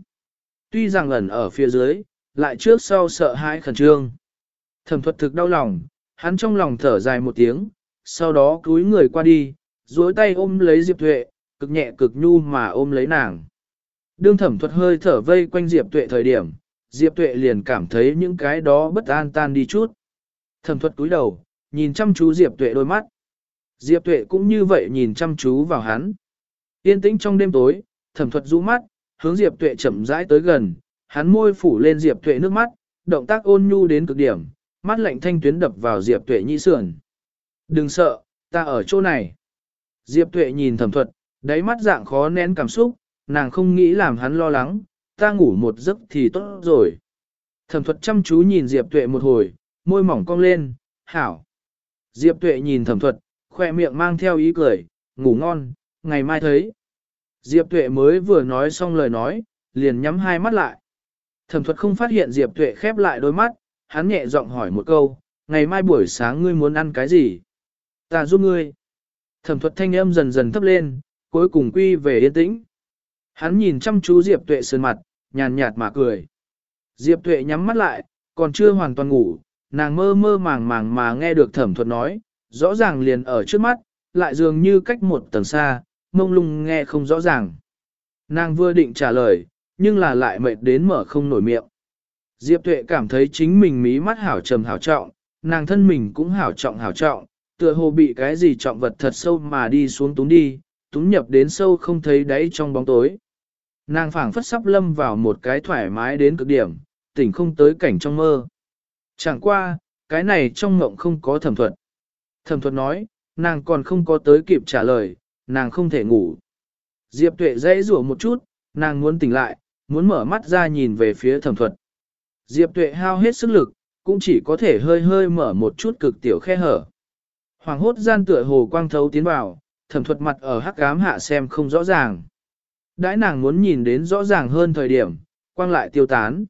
Tuy rằng ẩn ở phía dưới, lại trước sau sợ hãi khẩn trương. Thẩm thuật thực đau lòng, hắn trong lòng thở dài một tiếng, sau đó cúi người qua đi, duỗi tay ôm lấy Diệp Tuệ, cực nhẹ cực nhu mà ôm lấy nàng. Đương thẩm thuật hơi thở vây quanh Diệp Tuệ thời điểm, Diệp Tuệ liền cảm thấy những cái đó bất an tan đi chút. Thẩm thuật cúi đầu, nhìn chăm chú Diệp Tuệ đôi mắt. Diệp Tuệ cũng như vậy nhìn chăm chú vào hắn. Yên tĩnh trong đêm tối, thẩm thuật rũ mắt, hướng Diệp Tuệ chậm rãi tới gần, hắn môi phủ lên Diệp Tuệ nước mắt, động tác ôn nhu đến cực điểm, mắt lạnh thanh tuyến đập vào Diệp Tuệ nhĩ sườn. Đừng sợ, ta ở chỗ này. Diệp Tuệ nhìn thẩm thuật, đáy mắt dạng khó nén cảm xúc, nàng không nghĩ làm hắn lo lắng, ta ngủ một giấc thì tốt rồi. Thẩm thuật chăm chú nhìn Diệp Tuệ một hồi, môi mỏng cong lên, hảo. Diệp Tuệ nhìn thẩm thuật, khoe miệng mang theo ý cười, ngủ ngon, ngày mai thấy. Diệp Tuệ mới vừa nói xong lời nói, liền nhắm hai mắt lại. Thẩm thuật không phát hiện Diệp Tuệ khép lại đôi mắt, hắn nhẹ giọng hỏi một câu, ngày mai buổi sáng ngươi muốn ăn cái gì? Ta giúp ngươi. Thẩm thuật thanh âm dần dần thấp lên, cuối cùng quy về yên tĩnh. Hắn nhìn chăm chú Diệp Tuệ sơn mặt, nhàn nhạt mà cười. Diệp Tuệ nhắm mắt lại, còn chưa hoàn toàn ngủ, nàng mơ mơ màng màng mà nghe được thẩm thuật nói, rõ ràng liền ở trước mắt, lại dường như cách một tầng xa, mông lung nghe không rõ ràng. Nàng vừa định trả lời, nhưng là lại mệt đến mở không nổi miệng. Diệp Tuệ cảm thấy chính mình mí mắt hảo trầm hảo trọng, nàng thân mình cũng hảo trọng hảo trọng, tựa hồ bị cái gì trọng vật thật sâu mà đi xuống túng đi, túng nhập đến sâu không thấy đáy trong bóng tối. Nàng phảng phất sắp lâm vào một cái thoải mái đến cực điểm, tỉnh không tới cảnh trong mơ. Chẳng qua, cái này trong mộng không có thẩm thuật. Thẩm thuật nói, nàng còn không có tới kịp trả lời, nàng không thể ngủ. Diệp tuệ dãy rủa một chút, nàng muốn tỉnh lại, muốn mở mắt ra nhìn về phía thẩm thuật. Diệp tuệ hao hết sức lực, cũng chỉ có thể hơi hơi mở một chút cực tiểu khe hở. Hoàng hốt gian tựa hồ quang thấu tiến vào, thẩm thuật mặt ở hắc ám hạ xem không rõ ràng. Đãi nàng muốn nhìn đến rõ ràng hơn thời điểm, quang lại tiêu tán.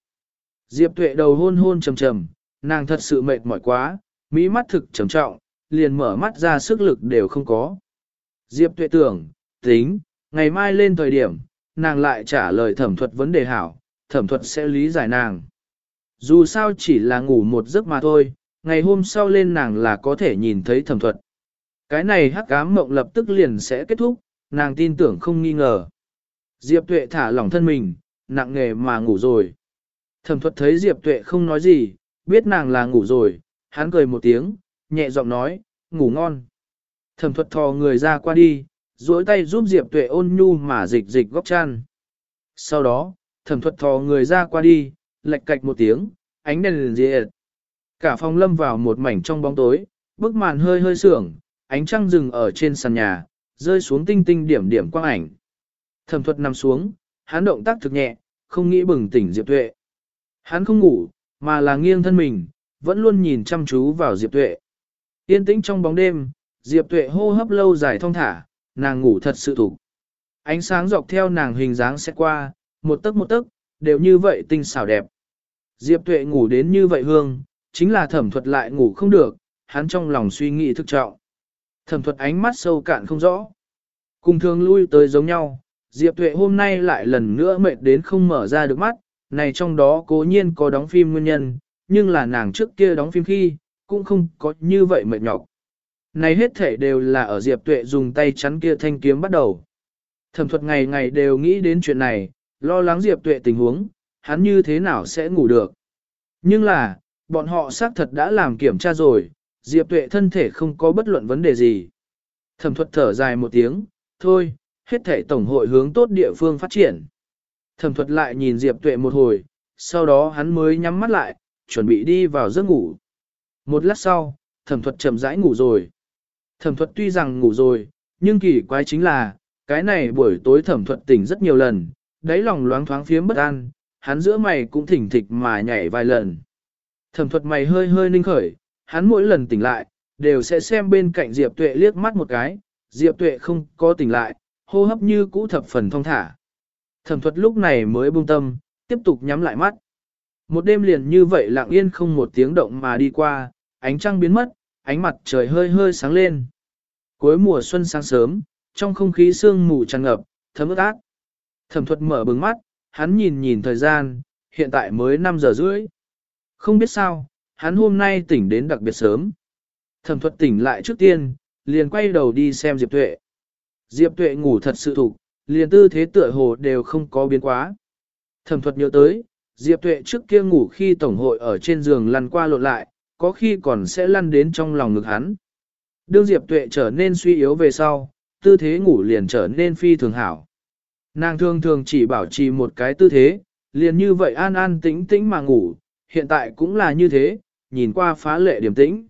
Diệp tuệ đầu hôn hôn trầm trầm, nàng thật sự mệt mỏi quá, mỹ mắt thực trầm trọng, liền mở mắt ra sức lực đều không có. Diệp tuệ tưởng, tính, ngày mai lên thời điểm, nàng lại trả lời thẩm thuật vấn đề hảo, thẩm thuật sẽ lý giải nàng. Dù sao chỉ là ngủ một giấc mà thôi, ngày hôm sau lên nàng là có thể nhìn thấy thẩm thuật. Cái này hắc ám mộng lập tức liền sẽ kết thúc, nàng tin tưởng không nghi ngờ. Diệp tuệ thả lỏng thân mình, nặng nghề mà ngủ rồi. Thẩm thuật thấy Diệp tuệ không nói gì, biết nàng là ngủ rồi, hắn cười một tiếng, nhẹ giọng nói, ngủ ngon. Thẩm thuật thò người ra qua đi, duỗi tay giúp Diệp tuệ ôn nhu mà dịch dịch góc chăn. Sau đó, thẩm thuật thò người ra qua đi, lệch cạch một tiếng, ánh đèn liền diệt. Cả phòng lâm vào một mảnh trong bóng tối, bức màn hơi hơi sưởng, ánh trăng rừng ở trên sàn nhà, rơi xuống tinh tinh điểm điểm quang ảnh. Thẩm thuật nằm xuống, hắn động tác thực nhẹ, không nghĩ bừng tỉnh Diệp Tuệ. Hắn không ngủ, mà là nghiêng thân mình, vẫn luôn nhìn chăm chú vào Diệp Tuệ. Yên tĩnh trong bóng đêm, Diệp Tuệ hô hấp lâu dài thong thả, nàng ngủ thật sự thủ. Ánh sáng dọc theo nàng hình dáng sẽ qua, một tấc một tấc, đều như vậy tinh xảo đẹp. Diệp Tuệ ngủ đến như vậy hương, chính là thẩm thuật lại ngủ không được, hắn trong lòng suy nghĩ thực trọng. Thẩm thuật ánh mắt sâu cạn không rõ. Cùng thường lui tới giống nhau, Diệp Tuệ hôm nay lại lần nữa mệt đến không mở ra được mắt, này trong đó cố nhiên có đóng phim nguyên nhân, nhưng là nàng trước kia đóng phim khi, cũng không có như vậy mệt nhọc. Này hết thể đều là ở Diệp Tuệ dùng tay chắn kia thanh kiếm bắt đầu. Thẩm thuật ngày ngày đều nghĩ đến chuyện này, lo lắng Diệp Tuệ tình huống, hắn như thế nào sẽ ngủ được. Nhưng là, bọn họ xác thật đã làm kiểm tra rồi, Diệp Tuệ thân thể không có bất luận vấn đề gì. Thẩm thuật thở dài một tiếng, thôi, hết thể tổng hội hướng tốt địa phương phát triển. Thẩm thuật lại nhìn Diệp Tuệ một hồi, sau đó hắn mới nhắm mắt lại, chuẩn bị đi vào giấc ngủ. Một lát sau, thẩm thuật chậm rãi ngủ rồi. Thẩm thuật tuy rằng ngủ rồi, nhưng kỳ quái chính là, cái này buổi tối thẩm thuật tỉnh rất nhiều lần, đáy lòng loáng thoáng phiếm bất an, hắn giữa mày cũng thỉnh thịch mà nhảy vài lần. Thẩm thuật mày hơi hơi ninh khởi, hắn mỗi lần tỉnh lại, đều sẽ xem bên cạnh Diệp Tuệ liếc mắt một cái, Diệp Tuệ không có tỉnh lại, hô hấp như cũ thập phần thong thả. Thẩm thuật lúc này mới buông tâm, tiếp tục nhắm lại mắt. Một đêm liền như vậy lặng yên không một tiếng động mà đi qua, ánh trăng biến mất, ánh mặt trời hơi hơi sáng lên. Cuối mùa xuân sáng sớm, trong không khí sương mù tràn ngập, thấm ướt át. Thẩm thuật mở bừng mắt, hắn nhìn nhìn thời gian, hiện tại mới 5 giờ rưỡi. Không biết sao, hắn hôm nay tỉnh đến đặc biệt sớm. Thẩm thuật tỉnh lại trước tiên, liền quay đầu đi xem Diệp Tuệ. Diệp Tuệ ngủ thật sự thục, liền tư thế tựa hồ đều không có biến quá. Thẩm thuật nhớ tới, Diệp Tuệ trước kia ngủ khi tổng hội ở trên giường lăn qua lộn lại, có khi còn sẽ lăn đến trong lòng ngực hắn. Đương Diệp Tuệ trở nên suy yếu về sau, tư thế ngủ liền trở nên phi thường hảo. Nàng thường thường chỉ bảo trì một cái tư thế, liền như vậy an an tĩnh tĩnh mà ngủ, hiện tại cũng là như thế, nhìn qua phá lệ điểm tĩnh.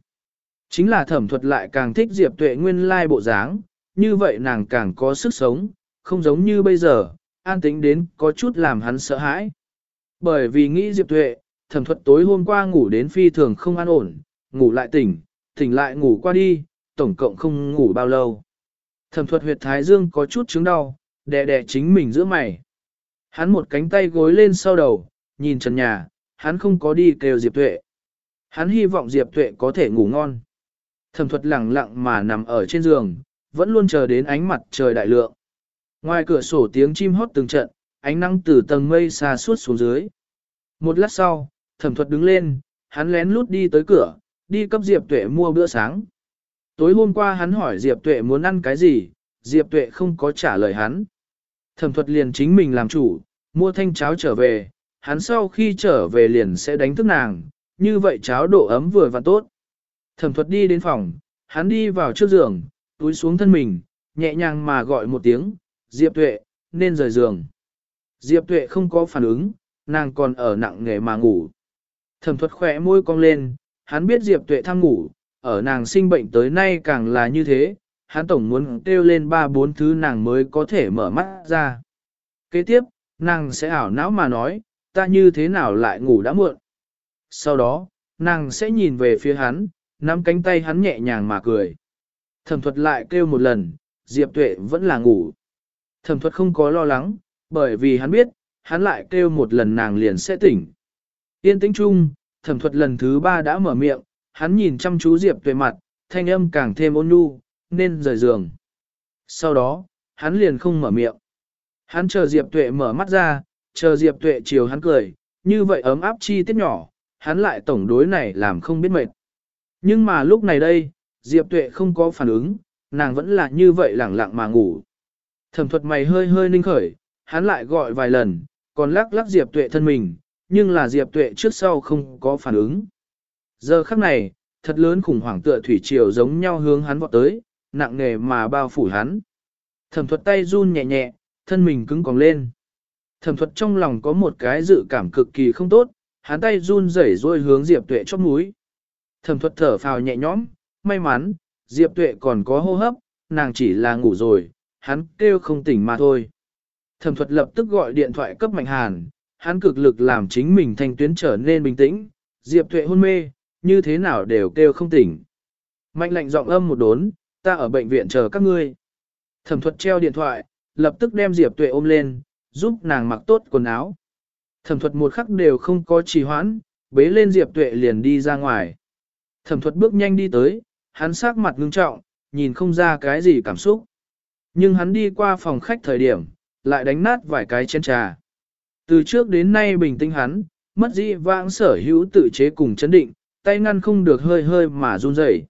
Chính là thẩm thuật lại càng thích Diệp Tuệ nguyên lai bộ dáng, như vậy nàng càng có sức sống, không giống như bây giờ, an tĩnh đến có chút làm hắn sợ hãi. Bởi vì nghĩ Diệp Tuệ, thẩm thuật tối hôm qua ngủ đến phi thường không an ổn, ngủ lại tỉnh, tỉnh lại ngủ qua đi, tổng cộng không ngủ bao lâu. Thẩm thuật huyệt thái dương có chút chứng đau, đè đè chính mình giữa mày. Hắn một cánh tay gối lên sau đầu, nhìn trần nhà, hắn không có đi kêu Diệp Tuệ. Hắn hy vọng Diệp Tuệ có thể ngủ ngon. Thẩm thuật lặng lặng mà nằm ở trên giường, vẫn luôn chờ đến ánh mặt trời đại lượng. Ngoài cửa sổ tiếng chim hót từng trận, ánh nắng từ tầng mây xa suốt xuống dưới. Một lát sau, thẩm thuật đứng lên, hắn lén lút đi tới cửa, đi cấp Diệp Tuệ mua bữa sáng. Tối hôm qua hắn hỏi Diệp Tuệ muốn ăn cái gì, Diệp Tuệ không có trả lời hắn. Thẩm thuật liền chính mình làm chủ, mua thanh cháo trở về, hắn sau khi trở về liền sẽ đánh thức nàng, như vậy cháo độ ấm vừa và tốt. Thẩm thuật đi đến phòng, hắn đi vào trước giường, túi xuống thân mình, nhẹ nhàng mà gọi một tiếng, Diệp Tuệ, nên rời giường. Diệp Tuệ không có phản ứng, nàng còn ở nặng nghề mà ngủ. Thẩm thuật khỏe môi cong lên, hắn biết Diệp Tuệ tham ngủ, ở nàng sinh bệnh tới nay càng là như thế, hắn tổng muốn kêu lên ba bốn thứ nàng mới có thể mở mắt ra. Kế tiếp, nàng sẽ ảo não mà nói, ta như thế nào lại ngủ đã muộn. Sau đó, nàng sẽ nhìn về phía hắn, nắm cánh tay hắn nhẹ nhàng mà cười. Thẩm thuật lại kêu một lần, Diệp Tuệ vẫn là ngủ. Thẩm thuật không có lo lắng, bởi vì hắn biết, hắn lại kêu một lần nàng liền sẽ tỉnh. Yên tĩnh chung, thẩm thuật lần thứ ba đã mở miệng, hắn nhìn chăm chú Diệp Tuệ mặt, thanh âm càng thêm ôn nhu, nên rời giường. Sau đó, hắn liền không mở miệng. Hắn chờ Diệp Tuệ mở mắt ra, chờ Diệp Tuệ chiều hắn cười, như vậy ấm áp chi tiết nhỏ, hắn lại tổng đối này làm không biết mệt. Nhưng mà lúc này đây, Diệp Tuệ không có phản ứng, nàng vẫn là như vậy lẳng lặng mà ngủ. Thẩm thuật mày hơi hơi ninh khởi, hắn lại gọi vài lần, còn lắc lắc Diệp Tuệ thân mình, nhưng là Diệp Tuệ trước sau không có phản ứng. Giờ khắc này, thật lớn khủng hoảng tựa thủy triều giống nhau hướng hắn vọt tới, nặng nề mà bao phủ hắn. Thẩm thuật tay run nhẹ nhẹ, thân mình cứng còng lên. Thẩm thuật trong lòng có một cái dự cảm cực kỳ không tốt, hắn tay run rẩy rồi hướng Diệp Tuệ chóp mũi. Thẩm thuật thở phào nhẹ nhõm, may mắn, Diệp Tuệ còn có hô hấp, nàng chỉ là ngủ rồi, hắn kêu không tỉnh mà thôi. Thẩm thuật lập tức gọi điện thoại cấp Mạnh Hàn, hắn cực lực làm chính mình thanh tuyến trở nên bình tĩnh, Diệp Tuệ hôn mê, như thế nào đều kêu không tỉnh. Mạnh lạnh giọng âm một đốn, ta ở bệnh viện chờ các ngươi. Thẩm thuật treo điện thoại, lập tức đem Diệp Tuệ ôm lên, giúp nàng mặc tốt quần áo. Thẩm thuật một khắc đều không có trì hoãn, bế lên Diệp Tuệ liền đi ra ngoài. Thẩm thuật bước nhanh đi tới, hắn sắc mặt ngưng trọng, nhìn không ra cái gì cảm xúc. Nhưng hắn đi qua phòng khách thời điểm, lại đánh nát vài cái chén trà. Từ trước đến nay bình tĩnh hắn, mất dĩ vãng sở hữu tự chế cùng chấn định, tay ngăn không được hơi hơi mà run rẩy.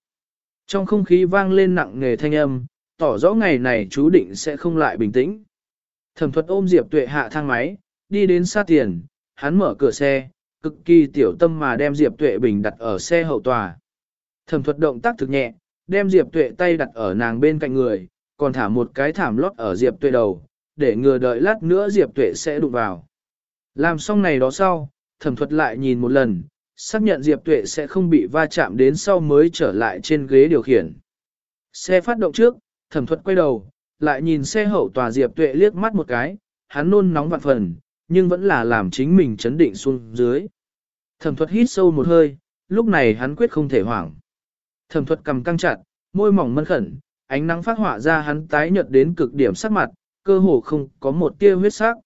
Trong không khí vang lên nặng nề thanh âm, tỏ rõ ngày này chú định sẽ không lại bình tĩnh. Thẩm thuật ôm Diệp Tuệ hạ thang máy, đi đến xa tiền, hắn mở cửa xe, cực kỳ tiểu tâm mà đem Diệp Tuệ bình đặt ở xe hậu tòa. Thẩm thuật động tác thực nhẹ, đem Diệp Tuệ tay đặt ở nàng bên cạnh người, còn thả một cái thảm lót ở Diệp Tuệ đầu, để ngừa đợi lát nữa Diệp Tuệ sẽ đụng vào. Làm xong này đó sau, thẩm thuật lại nhìn một lần, xác nhận Diệp Tuệ sẽ không bị va chạm đến sau mới trở lại trên ghế điều khiển. Xe phát động trước, thẩm thuật quay đầu, lại nhìn xe hậu tòa Diệp Tuệ liếc mắt một cái, hắn nôn nóng vạn phần, nhưng vẫn là làm chính mình chấn định xuống dưới. Thẩm thuật hít sâu một hơi, lúc này hắn quyết không thể hoảng. Thẩm thuật cầm căng chặt, môi mỏng mân khẩn, ánh nắng phát họa ra hắn tái nhợt đến cực điểm sắc mặt, cơ hồ không có một tia huyết sắc.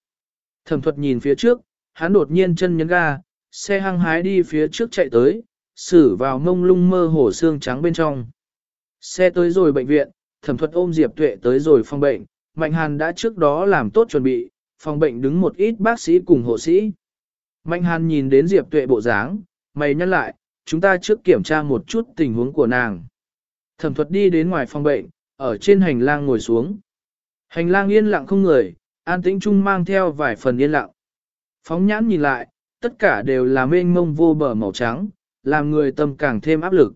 Thẩm thuật nhìn phía trước, hắn đột nhiên chân nhấn ga, xe hăng hái đi phía trước chạy tới, xử vào mông lung mơ hồ xương trắng bên trong. Xe tới rồi bệnh viện, thẩm thuật ôm Diệp Tuệ tới rồi phòng bệnh, Mạnh Hàn đã trước đó làm tốt chuẩn bị, phòng bệnh đứng một ít bác sĩ cùng hộ sĩ. Mạnh hàn nhìn đến Diệp tuệ bộ dáng, mày nhắc lại, chúng ta trước kiểm tra một chút tình huống của nàng. Thẩm thuật đi đến ngoài phòng bệnh, ở trên hành lang ngồi xuống. Hành lang yên lặng không người, an tĩnh chung mang theo vài phần yên lặng. Phóng nhãn nhìn lại, tất cả đều là mênh mông vô bờ màu trắng, làm người tâm càng thêm áp lực.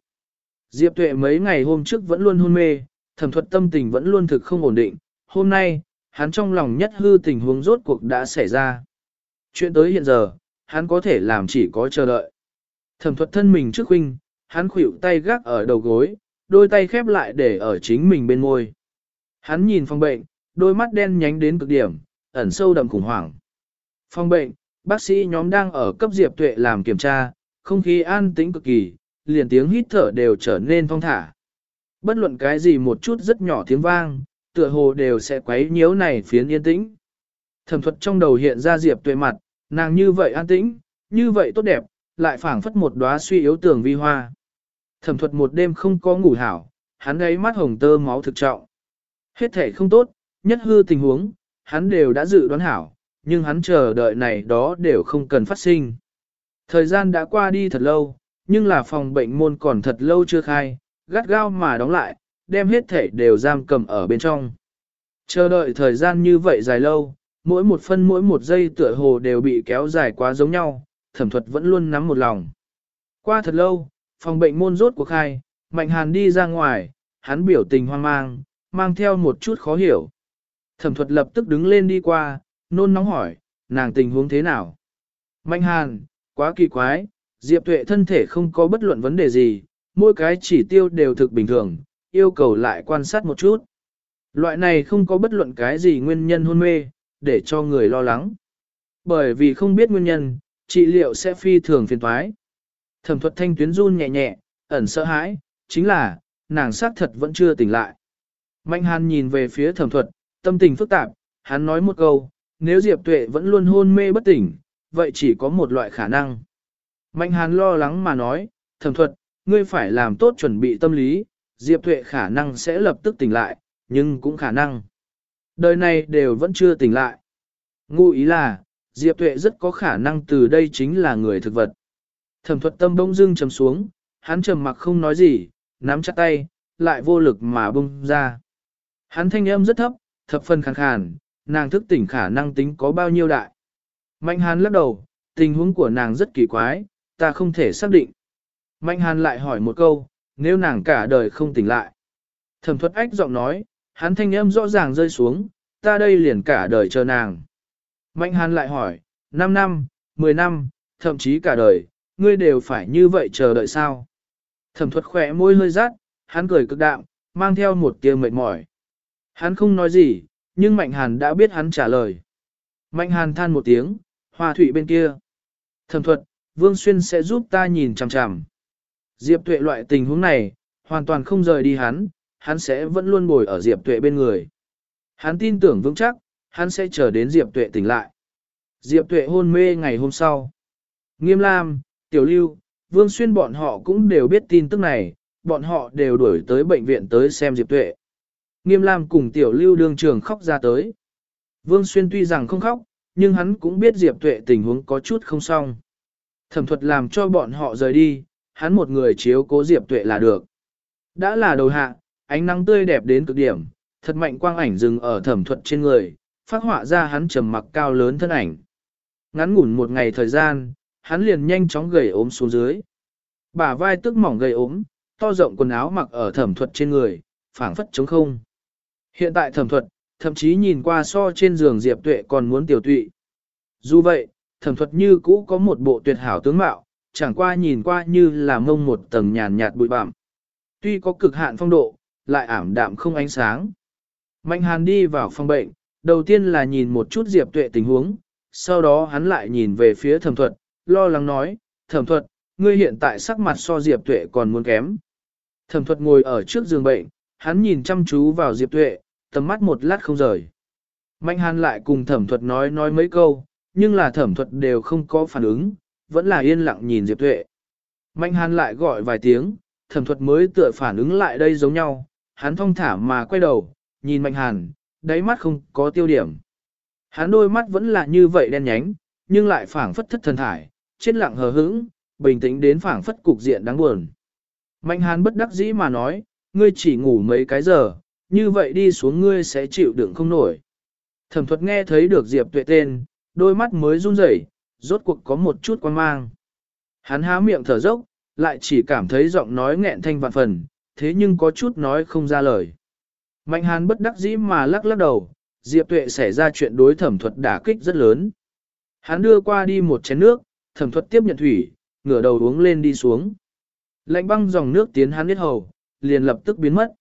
Diệp tuệ mấy ngày hôm trước vẫn luôn hôn mê, thẩm thuật tâm tình vẫn luôn thực không ổn định. Hôm nay, hắn trong lòng nhất hư tình huống rốt cuộc đã xảy ra. Chuyện tới hiện giờ, hắn có thể làm chỉ có chờ đợi. Thẩm thuật thân mình trước huynh, hắn khuỷu tay gác ở đầu gối, đôi tay khép lại để ở chính mình bên môi. Hắn nhìn phòng bệnh, đôi mắt đen nhánh đến cực điểm, ẩn sâu đậm khủng hoảng. Phòng bệnh, bác sĩ nhóm đang ở cấp Diệp Tuệ làm kiểm tra, không khí an tĩnh cực kỳ, liền tiếng hít thở đều trở nên thong thả. Bất luận cái gì một chút rất nhỏ tiếng vang, tựa hồ đều sẽ quấy nhiễu này phiến yên tĩnh. Thẩm thuật trong đầu hiện ra Diệp Tuệ mặt, nàng như vậy an tĩnh, như vậy tốt đẹp, lại phảng phất một đóa suy yếu tường vi hoa. Thẩm thuật một đêm không có ngủ hảo, hắn ấy mắt hồng tơ máu thực trọng. Hết thể không tốt, nhất hư tình huống, hắn đều đã dự đoán hảo, nhưng hắn chờ đợi này đó đều không cần phát sinh. Thời gian đã qua đi thật lâu, nhưng là phòng bệnh môn còn thật lâu chưa khai, gắt gao mà đóng lại, đem hết thể đều giam cầm ở bên trong. Chờ đợi thời gian như vậy dài lâu, mỗi một phân mỗi một giây tựa hồ đều bị kéo dài quá giống nhau, thẩm thuật vẫn luôn nắm một lòng. Qua thật lâu, phòng bệnh môn rốt cuộc khai, Mạnh Hàn đi ra ngoài, hắn biểu tình hoang mang, mang theo một chút khó hiểu. Thẩm thuật lập tức đứng lên đi qua, nôn nóng hỏi, nàng tình huống thế nào? Mạnh Hàn, quá kỳ quái, Diệp Tuệ thân thể không có bất luận vấn đề gì, mỗi cái chỉ tiêu đều thực bình thường, yêu cầu lại quan sát một chút. Loại này không có bất luận cái gì nguyên nhân hôn mê, để cho người lo lắng. Bởi vì không biết nguyên nhân, trị liệu sẽ phi thường phiền toái. Thẩm thuật thanh tuyến run nhẹ nhẹ, ẩn sợ hãi, chính là, nàng xác thật vẫn chưa tỉnh lại. Mạnh hàn nhìn về phía thẩm thuật, tâm tình phức tạp, hắn nói một câu, nếu Diệp Tuệ vẫn luôn hôn mê bất tỉnh, vậy chỉ có một loại khả năng. Mạnh hàn lo lắng mà nói, thẩm thuật, ngươi phải làm tốt chuẩn bị tâm lý, Diệp Tuệ khả năng sẽ lập tức tỉnh lại, nhưng cũng khả năng. Đời này đều vẫn chưa tỉnh lại. Ngụ ý là, Diệp Tuệ rất có khả năng từ đây chính là người thực vật. Thẩm thuật tâm bỗng dưng trầm xuống, hắn trầm mặc không nói gì, nắm chặt tay, lại vô lực mà bung ra. Hắn thanh âm rất thấp, thập phần khàn khàn, nàng thức tỉnh khả năng tính có bao nhiêu đại. Mạnh hàn lắc đầu, tình huống của nàng rất kỳ quái, ta không thể xác định. Mạnh hàn lại hỏi một câu, nếu nàng cả đời không tỉnh lại. Thẩm thuật ách giọng nói, hắn thanh âm rõ ràng rơi xuống, ta đây liền cả đời chờ nàng. Mạnh hàn lại hỏi, 5 năm, 10 năm, thậm chí cả đời, ngươi đều phải như vậy chờ đợi sao? Thẩm thuật khỏe môi hơi rát, hắn cười cực đạm, mang theo một tia mệt mỏi. Hắn không nói gì, nhưng Mạnh Hàn đã biết hắn trả lời. Mạnh Hàn than một tiếng, hoa thủy bên kia. Thẩm thuật, Vương Xuyên sẽ giúp ta nhìn chằm chằm. Diệp Tuệ loại tình huống này, hoàn toàn không rời đi hắn, hắn sẽ vẫn luôn bồi ở Diệp Tuệ bên người. Hắn tin tưởng vững chắc, hắn sẽ chờ đến Diệp Tuệ tỉnh lại. Diệp Tuệ hôn mê ngày hôm sau. Nghiêm Lam, Tiểu Lưu, Vương Xuyên bọn họ cũng đều biết tin tức này, bọn họ đều đuổi tới bệnh viện tới xem Diệp Tuệ. Nghiêm Lam cùng Tiểu Lưu đương trường khóc ra tới. Vương Xuyên tuy rằng không khóc, nhưng hắn cũng biết Diệp Tuệ tình huống có chút không xong. Thẩm thuật làm cho bọn họ rời đi, hắn một người chiếu cố Diệp Tuệ là được. Đã là đầu hạ, ánh nắng tươi đẹp đến cực điểm, thật mạnh quang ảnh dừng ở thẩm thuật trên người, phát họa ra hắn trầm mặc cao lớn thân ảnh. Ngắn ngủn một ngày thời gian, hắn liền nhanh chóng gầy ốm xuống dưới. Bả vai tức mỏng gầy ốm, to rộng quần áo mặc ở thẩm thuật trên người, phảng phất trống không. Hiện tại thẩm thuật, thậm chí nhìn qua so trên giường Diệp Tuệ còn muốn tiểu tụy. Dù vậy, thẩm thuật như cũ có một bộ tuyệt hảo tướng mạo, chẳng qua nhìn qua như là mông một tầng nhàn nhạt bụi bặm. Tuy có cực hạn phong độ, lại ảm đạm không ánh sáng. Mạnh hàn đi vào phòng bệnh, đầu tiên là nhìn một chút Diệp Tuệ tình huống, sau đó hắn lại nhìn về phía thẩm thuật, lo lắng nói, thẩm thuật, ngươi hiện tại sắc mặt so Diệp Tuệ còn muốn kém. Thẩm thuật ngồi ở trước giường bệnh, hắn nhìn chăm chú vào Diệp Tuệ, tầm mắt một lát không rời. Mạnh hàn lại cùng thẩm thuật nói nói mấy câu, nhưng là thẩm thuật đều không có phản ứng, vẫn là yên lặng nhìn Diệp Tuệ. Mạnh hàn lại gọi vài tiếng, thẩm thuật mới tựa phản ứng lại đây giống nhau, hắn thong thả mà quay đầu, nhìn mạnh hàn, đáy mắt không có tiêu điểm. Hắn đôi mắt vẫn là như vậy đen nhánh, nhưng lại phảng phất thất thần thải, chết lặng hờ hững, bình tĩnh đến phảng phất cục diện đáng buồn. Mạnh hàn bất đắc dĩ mà nói, ngươi chỉ ngủ mấy cái giờ, như vậy đi xuống ngươi sẽ chịu đựng không nổi. Thẩm thuật nghe thấy được Diệp Tuệ tên, đôi mắt mới run rẩy, rốt cuộc có một chút quan mang. Hắn há miệng thở dốc, lại chỉ cảm thấy giọng nói nghẹn thanh vạn phần, thế nhưng có chút nói không ra lời. Mạnh hàn bất đắc dĩ mà lắc lắc đầu, Diệp Tuệ xảy ra chuyện đối thẩm thuật đả kích rất lớn. Hắn đưa qua đi một chén nước, thẩm thuật tiếp nhận thủy, ngửa đầu uống lên đi xuống. Lạnh băng dòng nước tiến hắn biết hầu, liền lập tức biến mất.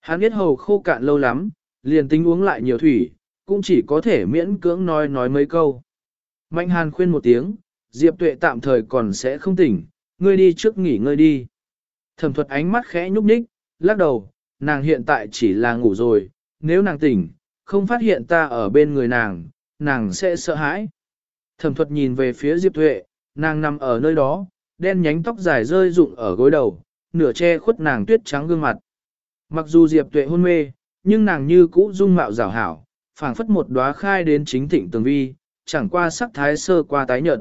Hắn biết hầu khô cạn lâu lắm, liền tính uống lại nhiều thủy, cũng chỉ có thể miễn cưỡng nói nói mấy câu. Mạnh hàn khuyên một tiếng, Diệp Tuệ tạm thời còn sẽ không tỉnh, ngươi đi trước nghỉ ngơi đi. Thẩm thuật ánh mắt khẽ nhúc nhích, lắc đầu, nàng hiện tại chỉ là ngủ rồi, nếu nàng tỉnh, không phát hiện ta ở bên người nàng, nàng sẽ sợ hãi. Thẩm thuật nhìn về phía Diệp Tuệ, nàng nằm ở nơi đó, đen nhánh tóc dài rơi rụng ở gối đầu, nửa che khuất nàng tuyết trắng gương mặt. Mặc dù Diệp Tuệ hôn mê, nhưng nàng như cũ dung mạo rào hảo, phảng phất một đóa khai đến chính thịnh tường vi, chẳng qua sắc thái sơ qua tái nhợt.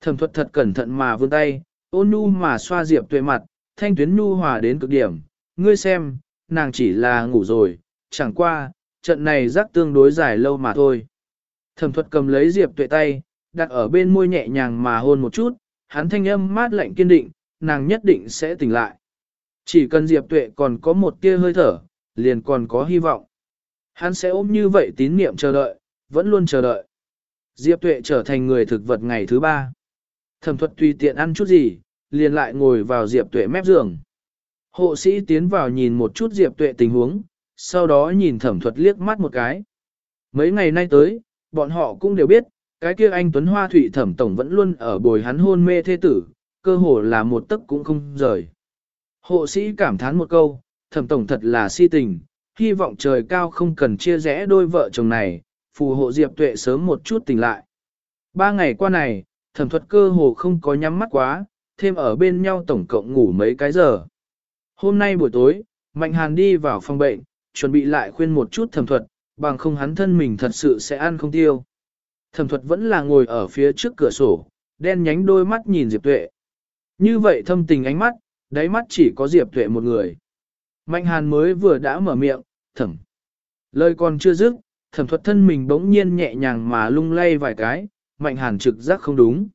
Thẩm thuật thật cẩn thận mà vươn tay, ôn nhu mà xoa Diệp Tuệ mặt, thanh tuyến nhu hòa đến cực điểm, ngươi xem, nàng chỉ là ngủ rồi, chẳng qua, trận này rắc tương đối dài lâu mà thôi. Thẩm thuật cầm lấy Diệp Tuệ tay, đặt ở bên môi nhẹ nhàng mà hôn một chút, hắn thanh âm mát lạnh kiên định, nàng nhất định sẽ tỉnh lại. Chỉ cần Diệp Tuệ còn có một tia hơi thở, liền còn có hy vọng. Hắn sẽ ôm như vậy tín niệm chờ đợi, vẫn luôn chờ đợi. Diệp Tuệ trở thành người thực vật ngày thứ ba. Thẩm thuật tùy tiện ăn chút gì, liền lại ngồi vào Diệp Tuệ mép giường. Hộ sĩ tiến vào nhìn một chút Diệp Tuệ tình huống, sau đó nhìn thẩm thuật liếc mắt một cái. Mấy ngày nay tới, bọn họ cũng đều biết, cái kia anh Tuấn Hoa Thụy thẩm tổng vẫn luôn ở bồi hắn hôn mê thế tử, cơ hồ là một tấc cũng không rời. Hộ sĩ cảm thán một câu, thẩm tổng thật là si tình, hy vọng trời cao không cần chia rẽ đôi vợ chồng này, phù hộ Diệp Tuệ sớm một chút tỉnh lại. Ba ngày qua này, thẩm thuật cơ hồ không có nhắm mắt quá, thêm ở bên nhau tổng cộng ngủ mấy cái giờ. Hôm nay buổi tối, Mạnh Hàn đi vào phòng bệnh, chuẩn bị lại khuyên một chút thẩm thuật, bằng không hắn thân mình thật sự sẽ ăn không tiêu. Thẩm thuật vẫn là ngồi ở phía trước cửa sổ, đen nhánh đôi mắt nhìn Diệp Tuệ. Như vậy thâm tình ánh mắt, đáy mắt chỉ có Diệp Tuệ một người. Mạnh Hàn mới vừa đã mở miệng, thẩm. Lời còn chưa dứt, thẩm thuật thân mình bỗng nhiên nhẹ nhàng mà lung lay vài cái, Mạnh Hàn trực giác không đúng.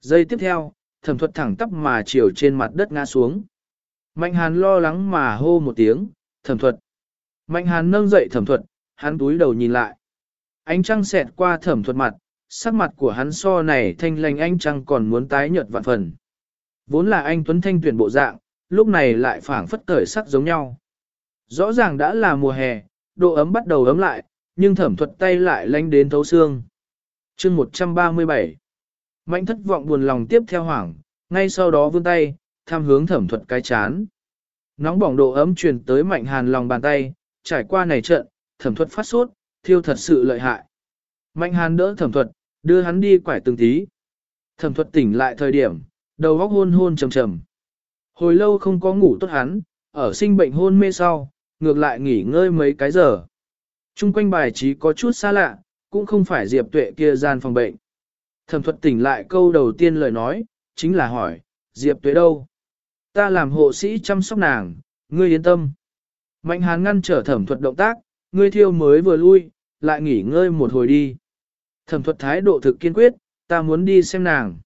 Giây tiếp theo, thẩm thuật thẳng tắp mà chiều trên mặt đất ngã xuống. Mạnh Hàn lo lắng mà hô một tiếng, thẩm thuật. Mạnh Hàn nâng dậy thẩm thuật, hắn túi đầu nhìn lại. Ánh trăng xẹt qua thẩm thuật mặt, sắc mặt của hắn so này thanh lành anh trăng còn muốn tái nhợt vạn phần. Vốn là anh Tuấn Thanh tuyển bộ dạng, lúc này lại phảng phất cởi sắc giống nhau. Rõ ràng đã là mùa hè, độ ấm bắt đầu ấm lại, nhưng thẩm thuật tay lại lanh đến thấu xương. chương 137 Mạnh thất vọng buồn lòng tiếp theo hoảng, ngay sau đó vươn tay, tham hướng thẩm thuật cái chán. Nóng bỏng độ ấm truyền tới mạnh hàn lòng bàn tay, trải qua này trận, thẩm thuật phát sốt, thiêu thật sự lợi hại. Mạnh hàn đỡ thẩm thuật, đưa hắn đi quải từng tí. Thẩm thuật tỉnh lại thời điểm, đầu óc hôn hôn trầm trầm. Hồi lâu không có ngủ tốt hắn, ở sinh bệnh hôn mê sau, ngược lại nghỉ ngơi mấy cái giờ. Trung quanh bài trí có chút xa lạ, cũng không phải Diệp Tuệ kia gian phòng bệnh. Thẩm thuật tỉnh lại câu đầu tiên lời nói, chính là hỏi, Diệp Tuệ đâu? Ta làm hộ sĩ chăm sóc nàng, ngươi yên tâm. Mạnh hàn ngăn trở thẩm thuật động tác, ngươi thiêu mới vừa lui, lại nghỉ ngơi một hồi đi. Thẩm thuật thái độ thực kiên quyết, ta muốn đi xem nàng.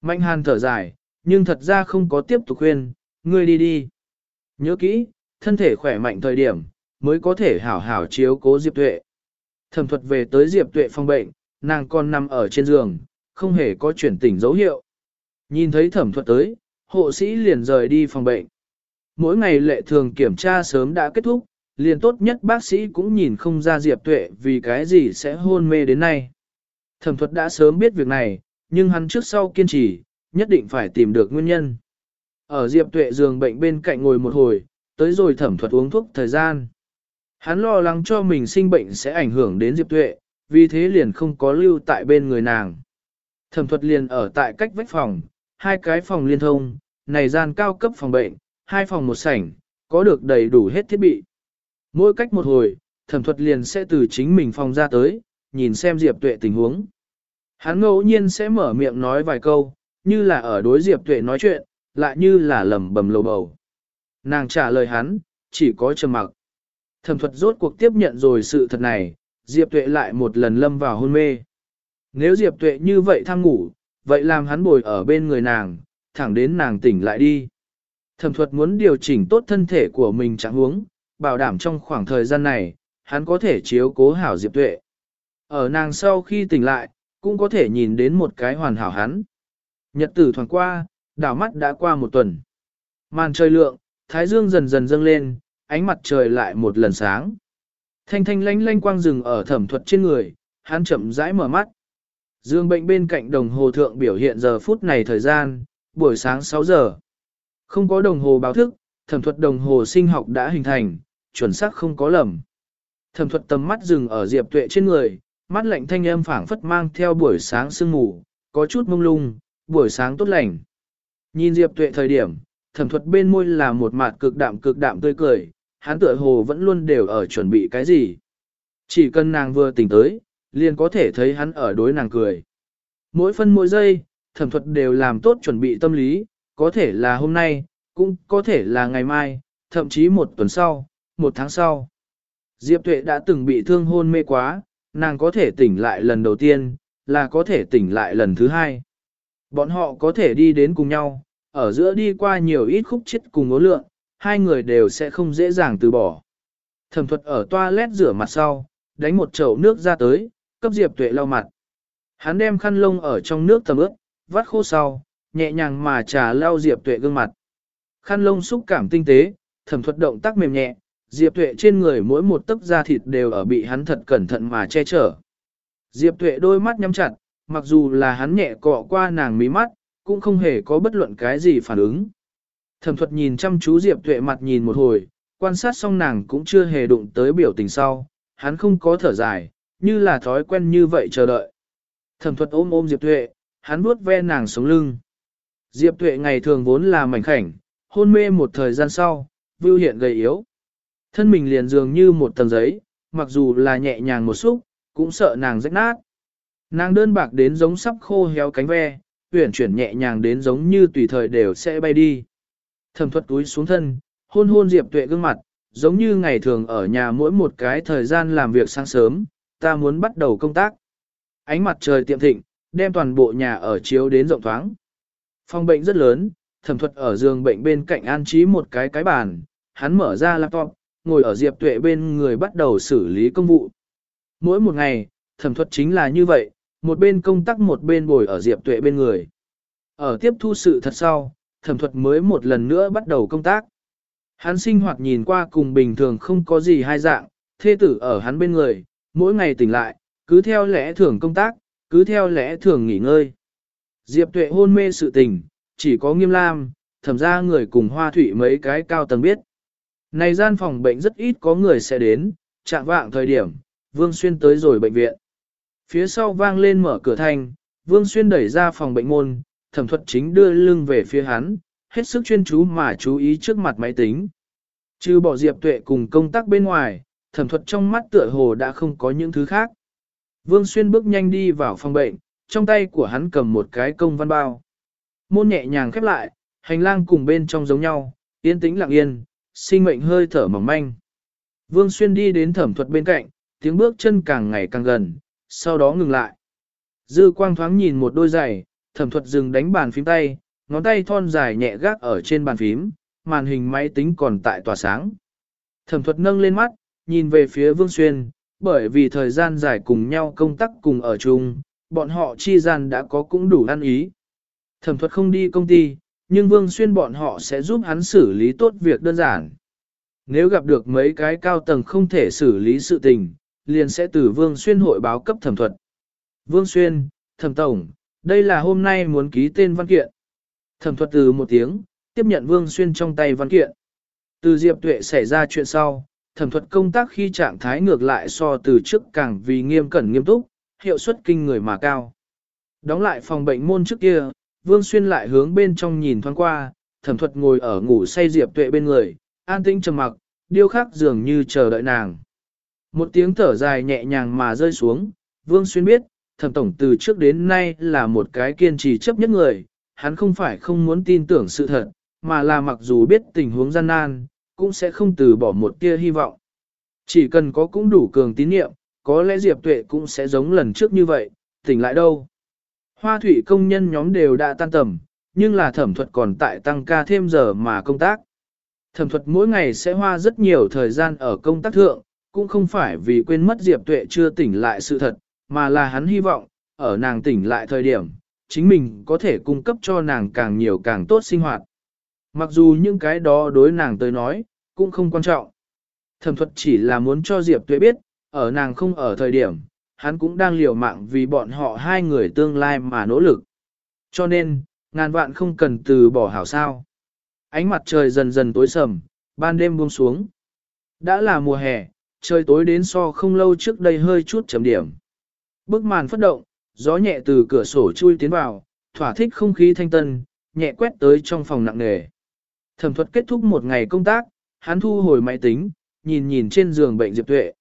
Mạnh hàn thở dài, nhưng thật ra không có tiếp tục khuyên, ngươi đi đi. Nhớ kỹ, thân thể khỏe mạnh thời điểm, mới có thể hảo hảo chiếu cố Diệp Tuệ. Thẩm thuật về tới Diệp Tuệ phòng bệnh, nàng còn nằm ở trên giường, không hề có chuyển tỉnh dấu hiệu. Nhìn thấy thẩm thuật tới, hộ sĩ liền rời đi phòng bệnh. Mỗi ngày lệ thường kiểm tra sớm đã kết thúc, liền tốt nhất bác sĩ cũng nhìn không ra Diệp Tuệ vì cái gì sẽ hôn mê đến nay. Thẩm thuật đã sớm biết việc này, nhưng hắn trước sau kiên trì, nhất định phải tìm được nguyên nhân. Ở Diệp Tuệ giường bệnh bên cạnh ngồi một hồi, tới rồi thẩm thuật uống thuốc thời gian. Hắn lo lắng cho mình sinh bệnh sẽ ảnh hưởng đến Diệp Tuệ, vì thế liền không có lưu tại bên người nàng. Thẩm thuật liền ở tại cách vách phòng, hai cái phòng liên thông, này gian cao cấp phòng bệnh, hai phòng một sảnh, có được đầy đủ hết thiết bị. Mỗi cách một hồi, thẩm thuật liền sẽ từ chính mình phòng ra tới, nhìn xem Diệp Tuệ tình huống. Hắn ngẫu nhiên sẽ mở miệng nói vài câu, như là ở đối Diệp Tuệ nói chuyện, lại như là lầm bầm lầu bầu. Nàng trả lời hắn, chỉ có trầm mặc. Thẩm thuật rốt cuộc tiếp nhận rồi sự thật này, Diệp Tuệ lại một lần lâm vào hôn mê. Nếu Diệp Tuệ như vậy tham ngủ, vậy làm hắn bồi ở bên người nàng, thẳng đến nàng tỉnh lại đi. Thẩm thuật muốn điều chỉnh tốt thân thể của mình chẳng huống, bảo đảm trong khoảng thời gian này, hắn có thể chiếu cố hảo Diệp Tuệ. Ở nàng sau khi tỉnh lại, cũng có thể nhìn đến một cái hoàn hảo hắn. Nhật tử thoảng qua, đảo mắt đã qua một tuần. Màn trời lượng, thái dương dần dần dâng lên, ánh mặt trời lại một lần sáng. Thanh thanh lánh lánh quang rừng ở thẩm thuật trên người, hắn chậm rãi mở mắt. Dương bệnh bên cạnh đồng hồ thượng biểu hiện giờ phút này thời gian, buổi sáng 6 giờ. Không có đồng hồ báo thức, thẩm thuật đồng hồ sinh học đã hình thành, chuẩn xác không có lầm. Thẩm thuật tầm mắt dừng ở Diệp Tuệ trên người, mắt lạnh thanh âm phảng phất mang theo buổi sáng sương mù, có chút mông lung, buổi sáng tốt lành. Nhìn Diệp Tuệ thời điểm, thẩm thuật bên môi là một mặt cực đạm cực đạm tươi cười, hắn tựa hồ vẫn luôn đều ở chuẩn bị cái gì. Chỉ cần nàng vừa tỉnh tới, liền có thể thấy hắn ở đối nàng cười. Mỗi phân mỗi giây, thẩm thuật đều làm tốt chuẩn bị tâm lý, có thể là hôm nay, cũng có thể là ngày mai, thậm chí một tuần sau, một tháng sau. Diệp Tuệ đã từng bị thương hôn mê quá, nàng có thể tỉnh lại lần đầu tiên, là có thể tỉnh lại lần thứ hai. Bọn họ có thể đi đến cùng nhau, ở giữa đi qua nhiều ít khúc chết cùng ngố lượng, hai người đều sẽ không dễ dàng từ bỏ. Thẩm thuật ở toilet rửa mặt sau, đánh một chậu nước ra tới, cấp Diệp Tuệ lau mặt. Hắn đem khăn lông ở trong nước tầm ướt, vắt khô sau, nhẹ nhàng mà trà lau Diệp Tuệ gương mặt. Khăn lông xúc cảm tinh tế, thẩm thuật động tác mềm nhẹ, Diệp Tuệ trên người mỗi một tấc da thịt đều ở bị hắn thật cẩn thận mà che chở. Diệp Tuệ đôi mắt nhắm chặt, mặc dù là hắn nhẹ cọ qua nàng mí mắt, cũng không hề có bất luận cái gì phản ứng. Thẩm thuật nhìn chăm chú Diệp Tuệ mặt nhìn một hồi, quan sát xong nàng cũng chưa hề đụng tới biểu tình sau, hắn không có thở dài, như là thói quen như vậy chờ đợi. Thẩm thuật ôm ôm Diệp Tuệ, hắn vuốt ve nàng sống lưng. Diệp Tuệ ngày thường vốn là mảnh khảnh, hôn mê một thời gian sau, vưu hiện gầy yếu. Thân mình liền dường như một tầng giấy, mặc dù là nhẹ nhàng một xúc, cũng sợ nàng rách nát. Nàng đơn bạc đến giống sắp khô héo cánh ve, uyển chuyển nhẹ nhàng đến giống như tùy thời đều sẽ bay đi. Thẩm thuật túi xuống thân, hôn hôn Diệp Tuệ gương mặt, giống như ngày thường ở nhà mỗi một cái thời gian làm việc sáng sớm, ta muốn bắt đầu công tác. Ánh mặt trời tiệm thịnh, đem toàn bộ nhà ở chiếu đến rộng thoáng. Phòng bệnh rất lớn, thẩm thuật ở giường bệnh bên cạnh an trí một cái cái bàn, hắn mở ra laptop, ngồi ở Diệp Tuệ bên người bắt đầu xử lý công vụ. Mỗi một ngày, thẩm thuật chính là như vậy, một bên công tác một bên bồi ở Diệp Tuệ bên người. Ở tiếp thu sự thật sau, thẩm thuật mới một lần nữa bắt đầu công tác. Hắn sinh hoạt nhìn qua cùng bình thường không có gì hai dạng, thê tử ở hắn bên người, mỗi ngày tỉnh lại, cứ theo lẽ thường công tác, cứ theo lẽ thường nghỉ ngơi. Diệp tuệ hôn mê sự tình, chỉ có nghiêm lam, thẩm ra người cùng hoa thủy mấy cái cao tầng biết. Này gian phòng bệnh rất ít có người sẽ đến, chạm vạng thời điểm, Vương Xuyên tới rồi bệnh viện. Phía sau vang lên mở cửa thành, Vương Xuyên đẩy ra phòng bệnh môn, thẩm thuật chính đưa lưng về phía hắn, hết sức chuyên chú mà chú ý trước mặt máy tính. Chứ bỏ Diệp Tuệ cùng công tác bên ngoài, thẩm thuật trong mắt tựa hồ đã không có những thứ khác. Vương Xuyên bước nhanh đi vào phòng bệnh, trong tay của hắn cầm một cái công văn bao. Môn nhẹ nhàng khép lại, hành lang cùng bên trong giống nhau, yên tĩnh lặng yên, sinh mệnh hơi thở mỏng manh. Vương Xuyên đi đến thẩm thuật bên cạnh, tiếng bước chân càng ngày càng gần, sau đó ngừng lại. Dư quang thoáng nhìn một đôi giày, thẩm thuật dừng đánh bàn phím tay, ngón tay thon dài nhẹ gác ở trên bàn phím, màn hình máy tính còn tại tỏa sáng. Thẩm thuật nâng lên mắt, nhìn về phía Vương Xuyên, bởi vì thời gian dài cùng nhau công tác cùng ở chung, bọn họ chi gian đã có cũng đủ ăn ý. Thẩm thuật không đi công ty, nhưng Vương Xuyên bọn họ sẽ giúp hắn xử lý tốt việc đơn giản. Nếu gặp được mấy cái cao tầng không thể xử lý sự tình, liền sẽ từ Vương Xuyên hội báo cấp thẩm thuật. Vương Xuyên, thẩm tổng, đây là hôm nay muốn ký tên văn kiện. Thẩm thuật từ một tiếng, tiếp nhận Vương Xuyên trong tay văn kiện. Từ Diệp Tuệ xảy ra chuyện sau, thẩm thuật công tác khi trạng thái ngược lại so từ trước càng vì nghiêm cẩn nghiêm túc, hiệu suất kinh người mà cao. Đóng lại phòng bệnh môn trước kia, Vương Xuyên lại hướng bên trong nhìn thoáng qua, thẩm thuật ngồi ở ngủ say Diệp Tuệ bên người, an tĩnh trầm mặc, điêu khắc dường như chờ đợi nàng. Một tiếng thở dài nhẹ nhàng mà rơi xuống, Vương Xuyên biết, thẩm tổng từ trước đến nay là một cái kiên trì chấp nhất người, hắn không phải không muốn tin tưởng sự thật, mà là mặc dù biết tình huống gian nan, cũng sẽ không từ bỏ một tia hy vọng. Chỉ cần có cũng đủ cường tín niệm, có lẽ Diệp Tuệ cũng sẽ giống lần trước như vậy, tỉnh lại đâu. Hoa thủy công nhân nhóm đều đã tan tầm, nhưng là thẩm thuật còn tại tăng ca thêm giờ mà công tác. Thẩm thuật mỗi ngày sẽ hoa rất nhiều thời gian ở công tác thượng, cũng không phải vì quên mất Diệp Tuệ chưa tỉnh lại sự thật, mà là hắn hy vọng, ở nàng tỉnh lại thời điểm, chính mình có thể cung cấp cho nàng càng nhiều càng tốt sinh hoạt. Mặc dù những cái đó đối nàng tới nói, cũng không quan trọng. Thẩm thuật chỉ là muốn cho Diệp Tuệ biết, ở nàng không ở thời điểm, hắn cũng đang liều mạng vì bọn họ hai người tương lai mà nỗ lực. Cho nên, ngàn vạn không cần từ bỏ hảo sao. Ánh mặt trời dần dần tối sầm, ban đêm buông xuống. Đã là mùa hè, trời tối đến so không lâu trước đây hơi chút chấm điểm. Bức màn phất động, gió nhẹ từ cửa sổ chui tiến vào, thỏa thích không khí thanh tân, nhẹ quét tới trong phòng nặng nề. Thẩm thuật kết thúc một ngày công tác, hắn thu hồi máy tính, nhìn nhìn trên giường bệnh Diệp Tuệ.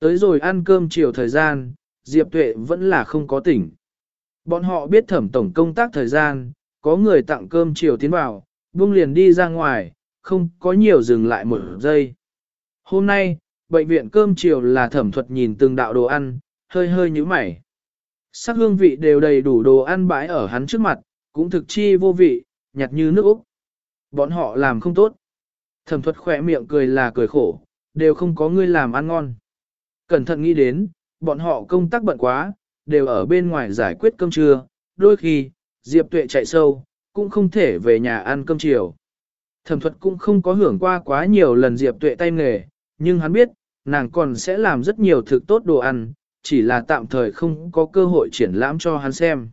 Tới rồi ăn cơm chiều thời gian, Diệp Tuệ vẫn là không có tỉnh. Bọn họ biết thẩm tổng công tác thời gian, có người tặng cơm chiều tiến vào, buông liền đi ra ngoài, không có nhiều dừng lại một giây. Hôm nay, bệnh viện cơm chiều là thẩm thuật nhìn từng đạo đồ ăn, hơi hơi như mày. Sắc hương vị đều đầy đủ đồ ăn bãi ở hắn trước mặt, cũng thực chi vô vị, nhạt như nước Úc. Bọn họ làm không tốt. Thẩm thuật khỏe miệng cười là cười khổ, đều không có người làm ăn ngon. Cẩn thận nghĩ đến, bọn họ công tác bận quá, đều ở bên ngoài giải quyết cơm trưa, đôi khi, Diệp Tuệ chạy sâu, cũng không thể về nhà ăn cơm chiều. Thẩm thuật cũng không có hưởng qua quá nhiều lần Diệp Tuệ tay nghề, nhưng hắn biết, nàng còn sẽ làm rất nhiều thực tốt đồ ăn, chỉ là tạm thời không có cơ hội triển lãm cho hắn xem.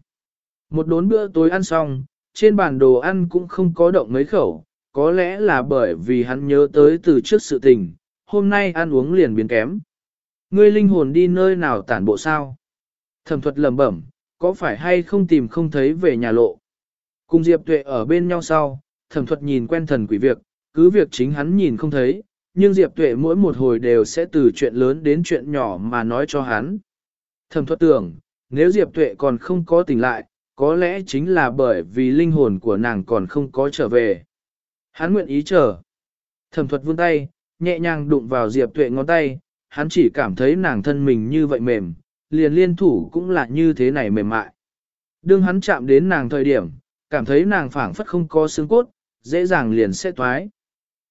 Một đốn bữa tối ăn xong, trên bàn đồ ăn cũng không có động mấy khẩu, có lẽ là bởi vì hắn nhớ tới từ trước sự tình, hôm nay ăn uống liền biến kém. Ngươi linh hồn đi nơi nào tản bộ sao? Thẩm thuật lẩm bẩm, có phải hay không tìm không thấy về nhà lộ? Cùng Diệp Tuệ ở bên nhau sau, thẩm thuật nhìn quen thần quỷ việc, cứ việc chính hắn nhìn không thấy, nhưng Diệp Tuệ mỗi một hồi đều sẽ từ chuyện lớn đến chuyện nhỏ mà nói cho hắn. Thẩm thuật tưởng, nếu Diệp Tuệ còn không có tỉnh lại, có lẽ chính là bởi vì linh hồn của nàng còn không có trở về. Hắn nguyện ý chờ. Thẩm thuật vươn tay, nhẹ nhàng đụng vào Diệp Tuệ ngón tay, hắn chỉ cảm thấy nàng thân mình như vậy mềm, liền liên thủ cũng là như thế này mềm mại. Đương hắn chạm đến nàng thời điểm, cảm thấy nàng phảng phất không có xương cốt, dễ dàng liền sẽ toái.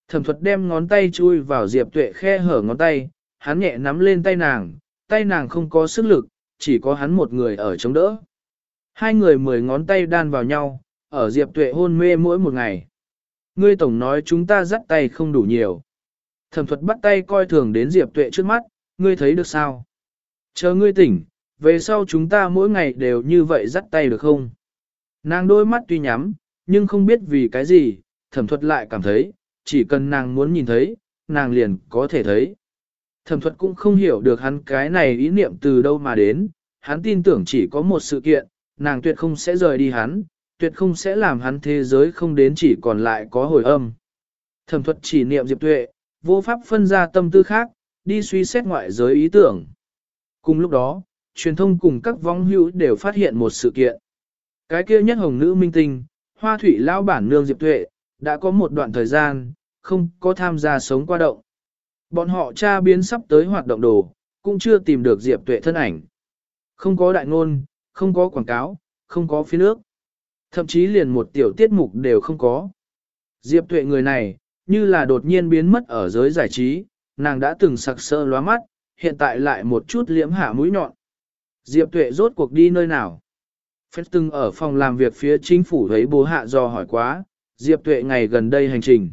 Thẩm thuật đem ngón tay chui vào Diệp Tuệ khe hở ngón tay, hắn nhẹ nắm lên tay nàng, tay nàng không có sức lực, chỉ có hắn một người ở chống đỡ. Hai người mười ngón tay đan vào nhau, ở Diệp Tuệ hôn mê mỗi một ngày. Ngươi tổng nói chúng ta dắt tay không đủ nhiều. Thẩm thuật bắt tay coi thường đến Diệp Tuệ trước mắt, ngươi thấy được sao? Chờ ngươi tỉnh, về sau chúng ta mỗi ngày đều như vậy dắt tay được không? Nàng đôi mắt tuy nhắm, nhưng không biết vì cái gì, thẩm thuật lại cảm thấy, chỉ cần nàng muốn nhìn thấy, nàng liền có thể thấy. Thẩm thuật cũng không hiểu được hắn cái này ý niệm từ đâu mà đến, hắn tin tưởng chỉ có một sự kiện, nàng tuyệt không sẽ rời đi hắn, tuyệt không sẽ làm hắn thế giới không đến chỉ còn lại có hồi âm. Thẩm thuật chỉ niệm Diệp Tuệ, vô pháp phân ra tâm tư khác, đi suy xét ngoại giới ý tưởng. Cùng lúc đó, truyền thông cùng các vong hữu đều phát hiện một sự kiện. Cái kia nhất hồng nữ minh tinh, hoa thủy lao bản nương Diệp Tuệ, đã có một đoạn thời gian, không có tham gia sống qua động. Bọn họ tra biến sắp tới hoạt động đồ, cũng chưa tìm được Diệp Tuệ thân ảnh. Không có đại ngôn, không có quảng cáo, không có phía nước. Thậm chí liền một tiểu tiết mục đều không có. Diệp Tuệ người này, như là đột nhiên biến mất ở giới giải trí, nàng đã từng sặc sỡ lóa mắt, hiện tại lại một chút liễm hạ mũi nhọn. Diệp Tuệ rốt cuộc đi nơi nào? Phép từng ở phòng làm việc phía chính phủ thấy bố hạ do hỏi quá, Diệp Tuệ ngày gần đây hành trình.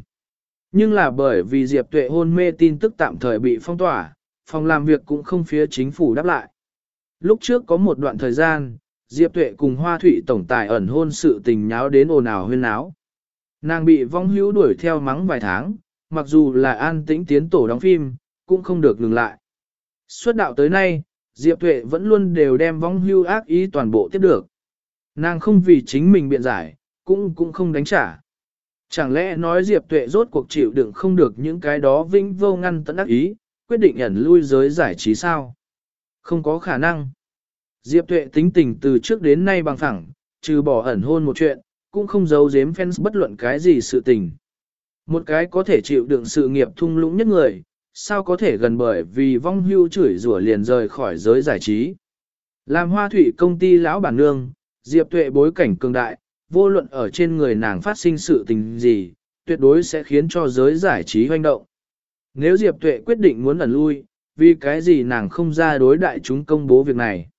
Nhưng là bởi vì Diệp Tuệ hôn mê tin tức tạm thời bị phong tỏa, phòng làm việc cũng không phía chính phủ đáp lại. Lúc trước có một đoạn thời gian, Diệp Tuệ cùng Hoa Thụy tổng tài ẩn hôn sự tình nháo đến ồn ào huyên náo. Nàng bị vong hữu đuổi theo mắng vài tháng, mặc dù là an tĩnh tiến tổ đóng phim, cũng không được ngừng lại. Xuất đạo tới nay, Diệp Tuệ vẫn luôn đều đem vong hưu ác ý toàn bộ tiếp được. Nàng không vì chính mình biện giải, cũng cũng không đánh trả. Chẳng lẽ nói Diệp Tuệ rốt cuộc chịu đựng không được những cái đó vinh vô ngăn tận ác ý, quyết định ẩn lui giới giải trí sao? Không có khả năng. Diệp Tuệ tính tình từ trước đến nay bằng phẳng, trừ bỏ ẩn hôn một chuyện, cũng không giấu giếm fans bất luận cái gì sự tình. Một cái có thể chịu đựng sự nghiệp thung lũng nhất người, sao có thể gần bởi vì vong hưu chửi rủa liền rời khỏi giới giải trí. Làm hoa thủy công ty lão bản nương, Diệp Tuệ bối cảnh cường đại, vô luận ở trên người nàng phát sinh sự tình gì, tuyệt đối sẽ khiến cho giới giải trí hoành động. Nếu Diệp Tuệ quyết định muốn ẩn lui, vì cái gì nàng không ra đối đại chúng công bố việc này.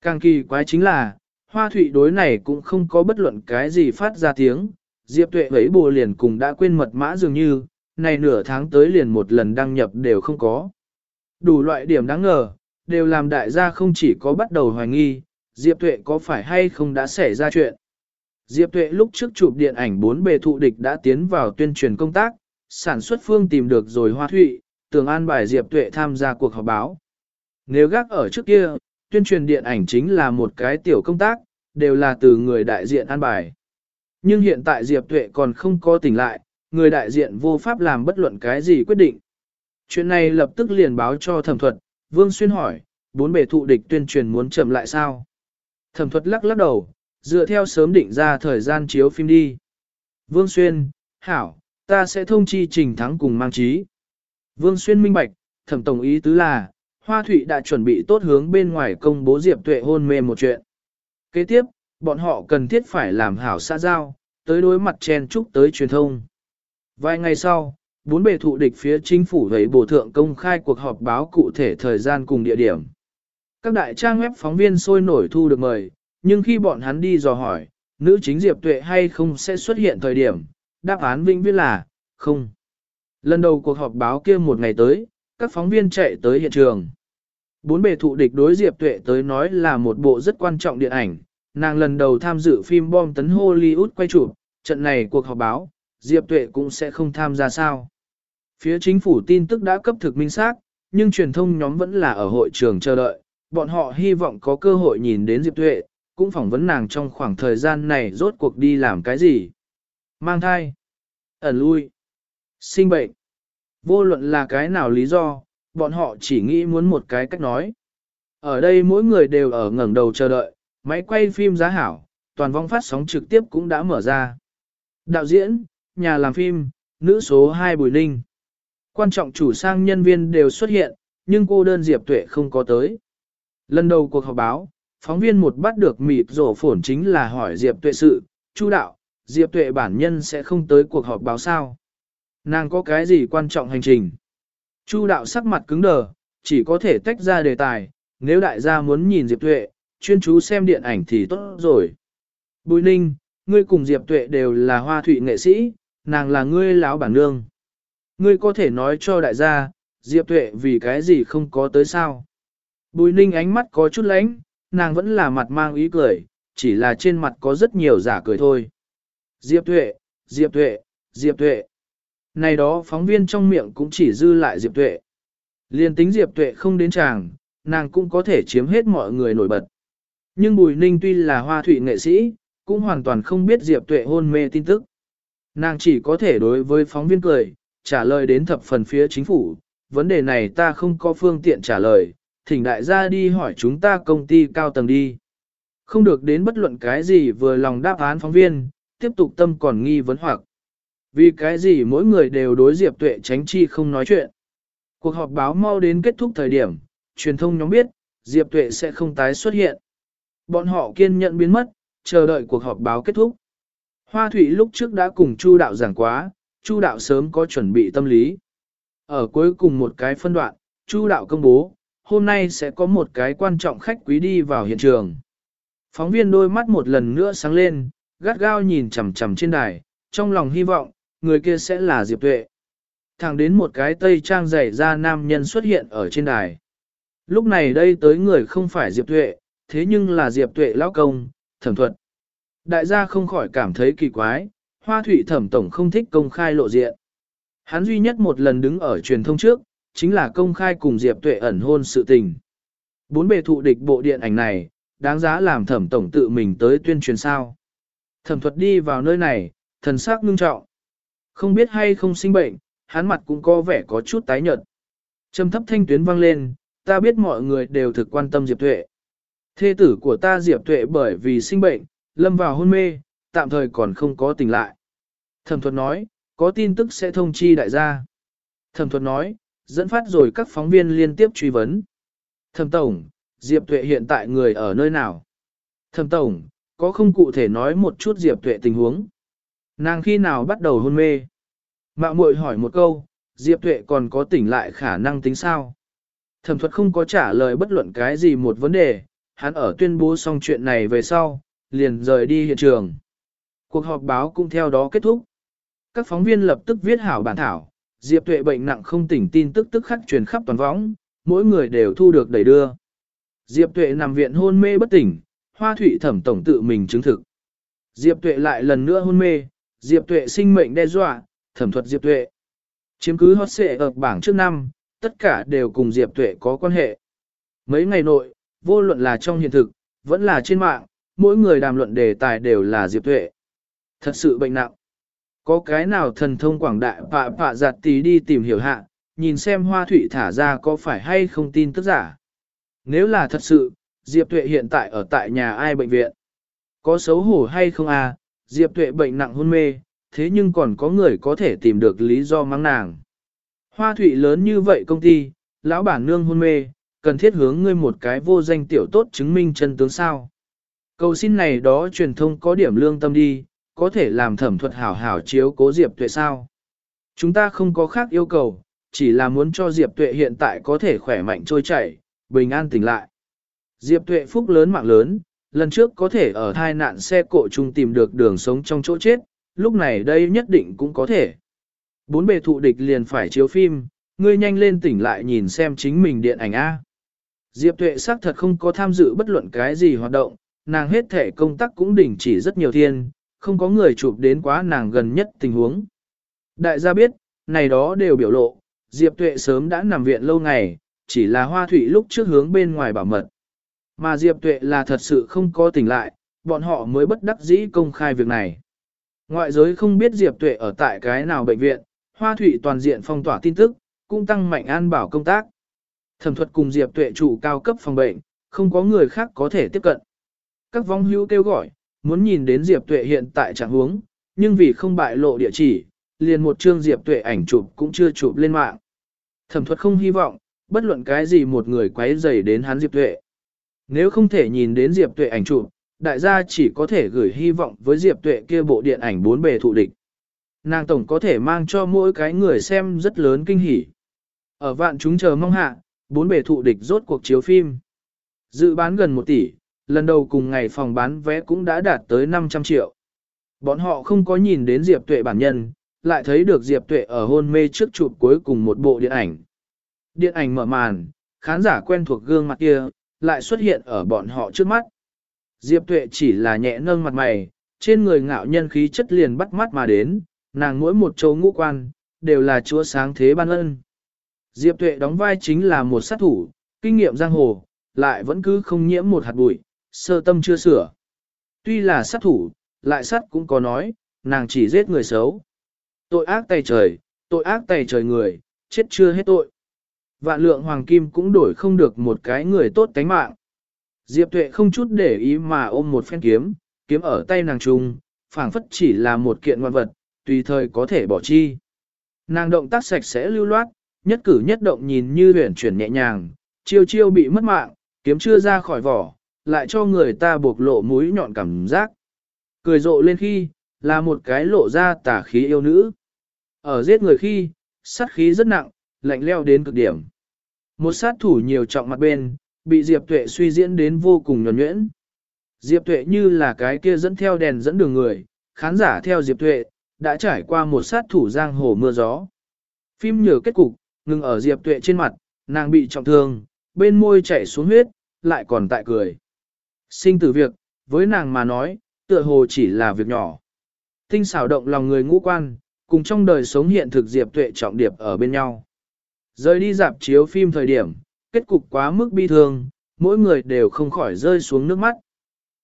Càng kỳ quái chính là, hoa thủy đối này cũng không có bất luận cái gì phát ra tiếng, Diệp Tuệ ấy bùa liền cùng đã quên mật mã dường như, này nửa tháng tới liền một lần đăng nhập đều không có. Đủ loại điểm đáng ngờ, đều làm đại gia không chỉ có bắt đầu hoài nghi, Diệp Tuệ có phải hay không đã xảy ra chuyện. Diệp Tuệ lúc trước chụp điện ảnh bốn bề thụ địch đã tiến vào tuyên truyền công tác, sản xuất phương tìm được rồi hoa thụy, tường an bài Diệp Tuệ tham gia cuộc họp báo. Nếu gác ở trước kia, tuyên truyền điện ảnh chính là một cái tiểu công tác, đều là từ người đại diện an bài. Nhưng hiện tại Diệp Tuệ còn không có tỉnh lại, người đại diện vô pháp làm bất luận cái gì quyết định. Chuyện này lập tức liền báo cho thẩm thuật, Vương Xuyên hỏi, bốn bề thụ địch tuyên truyền muốn chậm lại sao? Thẩm thuật lắc lắc đầu, dựa theo sớm định ra thời gian chiếu phim đi. Vương Xuyên, Hảo, ta sẽ thông chi trình thắng cùng mang trí. Vương Xuyên minh bạch, thẩm tổng ý tứ là, Hoa Thụy đã chuẩn bị tốt hướng bên ngoài công bố Diệp Tuệ hôn mê một chuyện. Kế tiếp, bọn họ cần thiết phải làm hảo xã giao, tới đối mặt chen chúc tới truyền thông. Vài ngày sau, bốn bề thụ địch phía chính phủ thấy bổ thượng công khai cuộc họp báo cụ thể thời gian cùng địa điểm. Các đại trang web phóng viên sôi nổi thu được mời, nhưng khi bọn hắn đi dò hỏi, nữ chính Diệp Tuệ hay không sẽ xuất hiện thời điểm, đáp án vĩnh viễn là, không. Lần đầu cuộc họp báo kia một ngày tới, các phóng viên chạy tới hiện trường. Bốn bề thụ địch đối Diệp Tuệ tới nói là một bộ rất quan trọng điện ảnh, nàng lần đầu tham dự phim bom tấn Hollywood quay chụp, trận này cuộc họp báo, Diệp Tuệ cũng sẽ không tham gia sao. Phía chính phủ tin tức đã cấp thực minh xác, nhưng truyền thông nhóm vẫn là ở hội trường chờ đợi, bọn họ hy vọng có cơ hội nhìn đến Diệp Tuệ, cũng phỏng vấn nàng trong khoảng thời gian này rốt cuộc đi làm cái gì. Mang thai, ẩn lui, sinh bệnh. Vô luận là cái nào lý do, bọn họ chỉ nghĩ muốn một cái cách nói. Ở đây mỗi người đều ở ngẩng đầu chờ đợi, máy quay phim giá hảo, toàn vong phát sóng trực tiếp cũng đã mở ra. Đạo diễn, nhà làm phim, nữ số 2 Bùi Ninh. Quan trọng chủ sang nhân viên đều xuất hiện, nhưng cô đơn Diệp Tuệ không có tới. Lần đầu cuộc họp báo, phóng viên một bắt được mịt rổ phổn chính là hỏi Diệp Tuệ sự, Chu đạo, Diệp Tuệ bản nhân sẽ không tới cuộc họp báo sao. Nàng có cái gì quan trọng hành trình? Chu đạo sắc mặt cứng đờ, chỉ có thể tách ra đề tài, nếu đại gia muốn nhìn Diệp Tuệ, chuyên chú xem điện ảnh thì tốt rồi. Bùi Ninh, ngươi cùng Diệp Tuệ đều là hoa thủy nghệ sĩ, nàng là ngươi lão bản nương. Ngươi có thể nói cho đại gia, Diệp Tuệ vì cái gì không có tới sao? Bùi Ninh ánh mắt có chút lánh, nàng vẫn là mặt mang ý cười, chỉ là trên mặt có rất nhiều giả cười thôi. Diệp Tuệ, Diệp Tuệ, Diệp Tuệ. Này đó phóng viên trong miệng cũng chỉ dư lại Diệp Tuệ. Liên tính Diệp Tuệ không đến chàng, nàng cũng có thể chiếm hết mọi người nổi bật. Nhưng Bùi Ninh tuy là hoa thủy nghệ sĩ, cũng hoàn toàn không biết Diệp Tuệ hôn mê tin tức. Nàng chỉ có thể đối với phóng viên cười, trả lời đến thập phần phía chính phủ, vấn đề này ta không có phương tiện trả lời, thỉnh đại gia đi hỏi chúng ta công ty cao tầng đi. Không được đến bất luận cái gì vừa lòng đáp án phóng viên, tiếp tục tâm còn nghi vấn hoặc. Vì cái gì mỗi người đều đối Diệp Tuệ tránh chi không nói chuyện. Cuộc họp báo mau đến kết thúc thời điểm, truyền thông nhóm biết, Diệp Tuệ sẽ không tái xuất hiện. Bọn họ kiên nhận biến mất, chờ đợi cuộc họp báo kết thúc. Hoa Thủy lúc trước đã cùng Chu đạo giảng quá, Chu đạo sớm có chuẩn bị tâm lý. Ở cuối cùng một cái phân đoạn, Chu đạo công bố, hôm nay sẽ có một cái quan trọng khách quý đi vào hiện trường. Phóng viên đôi mắt một lần nữa sáng lên, gắt gao nhìn chằm chằm trên đài, trong lòng hy vọng, người kia sẽ là Diệp Tuệ. Thẳng đến một cái tây trang dày ra nam nhân xuất hiện ở trên đài. Lúc này đây tới người không phải Diệp Tuệ, thế nhưng là Diệp Tuệ lão công, thẩm thuật. Đại gia không khỏi cảm thấy kỳ quái, hoa thủy thẩm tổng không thích công khai lộ diện. Hắn duy nhất một lần đứng ở truyền thông trước, chính là công khai cùng Diệp Tuệ ẩn hôn sự tình. Bốn bề thụ địch bộ điện ảnh này, đáng giá làm thẩm tổng tự mình tới tuyên truyền sao. Thẩm thuật đi vào nơi này, thần sắc ngưng trọng. Không biết hay không sinh bệnh, hắn mặt cũng có vẻ có chút tái nhợt. Trầm thấp thanh tuyến vang lên, ta biết mọi người đều thực quan tâm Diệp Tuệ. Thê tử của ta Diệp Tuệ bởi vì sinh bệnh, lâm vào hôn mê, tạm thời còn không có tỉnh lại. Thẩm thuật nói, có tin tức sẽ thông chi đại gia. Thẩm thuật nói, dẫn phát rồi các phóng viên liên tiếp truy vấn. Thẩm Tổng, Diệp Tuệ hiện tại người ở nơi nào? Thẩm Tổng, có không cụ thể nói một chút Diệp Tuệ tình huống? Nàng khi nào bắt đầu hôn mê? Mạo muội hỏi một câu, Diệp Tuệ còn có tỉnh lại khả năng tính sao? Thẩm thuật không có trả lời bất luận cái gì một vấn đề, hắn ở tuyên bố xong chuyện này về sau, liền rời đi hiện trường. Cuộc họp báo cũng theo đó kết thúc. Các phóng viên lập tức viết hảo bản thảo, Diệp Tuệ bệnh nặng không tỉnh tin tức tức khắc truyền khắp toàn võng, mỗi người đều thu được đầy đưa. Diệp Tuệ nằm viện hôn mê bất tỉnh, Hoa Thụy Thẩm tổng tự mình chứng thực. Diệp Tuệ lại lần nữa hôn mê, Diệp Tuệ sinh mệnh đe dọa, thẩm thuật Diệp Tuệ. Chiếm cứ hot xệ ở bảng trước năm, tất cả đều cùng Diệp Tuệ có quan hệ. Mấy ngày nội, vô luận là trong hiện thực, vẫn là trên mạng, mỗi người đàm luận đề tài đều là Diệp Tuệ. Thật sự bệnh nặng. Có cái nào thần thông quảng đại pạ pạ giặt tí đi tìm hiểu hạ, nhìn xem hoa thủy thả ra có phải hay không tin tức giả. Nếu là thật sự, Diệp Tuệ hiện tại ở tại nhà ai bệnh viện? Có xấu hổ hay không à, Diệp Tuệ bệnh nặng hôn mê, thế nhưng còn có người có thể tìm được lý do mắng nàng. Hoa thủy lớn như vậy công ty, lão bản nương hôn mê, cần thiết hướng ngươi một cái vô danh tiểu tốt chứng minh chân tướng sao. Cầu xin này đó truyền thông có điểm lương tâm đi, có thể làm thẩm thuật hảo hảo chiếu cố Diệp Tuệ sao. Chúng ta không có khác yêu cầu, chỉ là muốn cho Diệp Tuệ hiện tại có thể khỏe mạnh trôi chảy, bình an tỉnh lại. Diệp Tuệ phúc lớn mạng lớn, lần trước có thể ở thai nạn xe cộ chung tìm được đường sống trong chỗ chết, lúc này đây nhất định cũng có thể. Bốn bề thụ địch liền phải chiếu phim, ngươi nhanh lên tỉnh lại nhìn xem chính mình điện ảnh A. Diệp Tuệ xác thật không có tham dự bất luận cái gì hoạt động, nàng hết thể công tác cũng đình chỉ rất nhiều thiên, không có người chụp đến quá nàng gần nhất tình huống. Đại gia biết, này đó đều biểu lộ, Diệp Tuệ sớm đã nằm viện lâu ngày, chỉ là hoa thủy lúc trước hướng bên ngoài bảo mật. Mà Diệp Tuệ là thật sự không có tỉnh lại, bọn họ mới bất đắc dĩ công khai việc này. Ngoại giới không biết Diệp Tuệ ở tại cái nào bệnh viện, hoa thủy toàn diện phong tỏa tin tức, cũng tăng mạnh an bảo công tác. Thẩm thuật cùng Diệp Tuệ chủ cao cấp phòng bệnh, không có người khác có thể tiếp cận. Các vong hữu kêu gọi, muốn nhìn đến Diệp Tuệ hiện tại trạng huống, nhưng vì không bại lộ địa chỉ, liền một chương Diệp Tuệ ảnh chụp cũng chưa chụp lên mạng. Thẩm thuật không hy vọng, bất luận cái gì một người quấy rầy đến hắn Diệp Tuệ. Nếu không thể nhìn đến Diệp Tuệ ảnh chụp, đại gia chỉ có thể gửi hy vọng với Diệp Tuệ kia bộ điện ảnh bốn bề thụ địch. Nàng tổng có thể mang cho mỗi cái người xem rất lớn kinh hỉ. Ở vạn chúng chờ mong hạ, bốn bề thụ địch rốt cuộc chiếu phim. Dự bán gần 1 tỷ, lần đầu cùng ngày phòng bán vé cũng đã đạt tới 500 triệu. Bọn họ không có nhìn đến Diệp Tuệ bản nhân, lại thấy được Diệp Tuệ ở hôn mê trước chụp cuối cùng một bộ điện ảnh. Điện ảnh mở màn, khán giả quen thuộc gương mặt kia, lại xuất hiện ở bọn họ trước mắt. Diệp Tuệ chỉ là nhẹ nâng mặt mày, trên người ngạo nhân khí chất liền bắt mắt mà đến, nàng mỗi một chỗ ngũ quan, đều là chúa sáng thế ban ân. Diệp Tuệ đóng vai chính là một sát thủ, kinh nghiệm giang hồ, lại vẫn cứ không nhiễm một hạt bụi, sơ tâm chưa sửa. Tuy là sát thủ, lại sát cũng có nói, nàng chỉ giết người xấu. Tội ác tay trời, tội ác tay trời người, chết chưa hết tội. Vạn lượng hoàng kim cũng đổi không được một cái người tốt tánh mạng. Diệp tuệ không chút để ý mà ôm một phen kiếm, kiếm ở tay nàng trung, phảng phất chỉ là một kiện ngoan vật, tùy thời có thể bỏ chi. Nàng động tác sạch sẽ lưu loát, nhất cử nhất động nhìn như huyền chuyển nhẹ nhàng, chiêu chiêu bị mất mạng, kiếm chưa ra khỏi vỏ, lại cho người ta buộc lộ mũi nhọn cảm giác. Cười rộ lên khi, là một cái lộ ra tả khí yêu nữ. Ở giết người khi, sát khí rất nặng, lạnh leo đến cực điểm. Một sát thủ nhiều trọng mặt bên, bị Diệp Tuệ suy diễn đến vô cùng nhuẩn nhuyễn. Diệp Tuệ như là cái kia dẫn theo đèn dẫn đường người, khán giả theo Diệp Tuệ, đã trải qua một sát thủ giang hồ mưa gió. Phim nhờ kết cục, ngừng ở Diệp Tuệ trên mặt, nàng bị trọng thương, bên môi chảy xuống huyết, lại còn tại cười. Sinh tử việc, với nàng mà nói, tựa hồ chỉ là việc nhỏ. Tinh xảo động lòng người ngũ quan, cùng trong đời sống hiện thực Diệp Tuệ trọng điệp ở bên nhau. Rời đi dạp chiếu phim thời điểm, kết cục quá mức bi thương, mỗi người đều không khỏi rơi xuống nước mắt.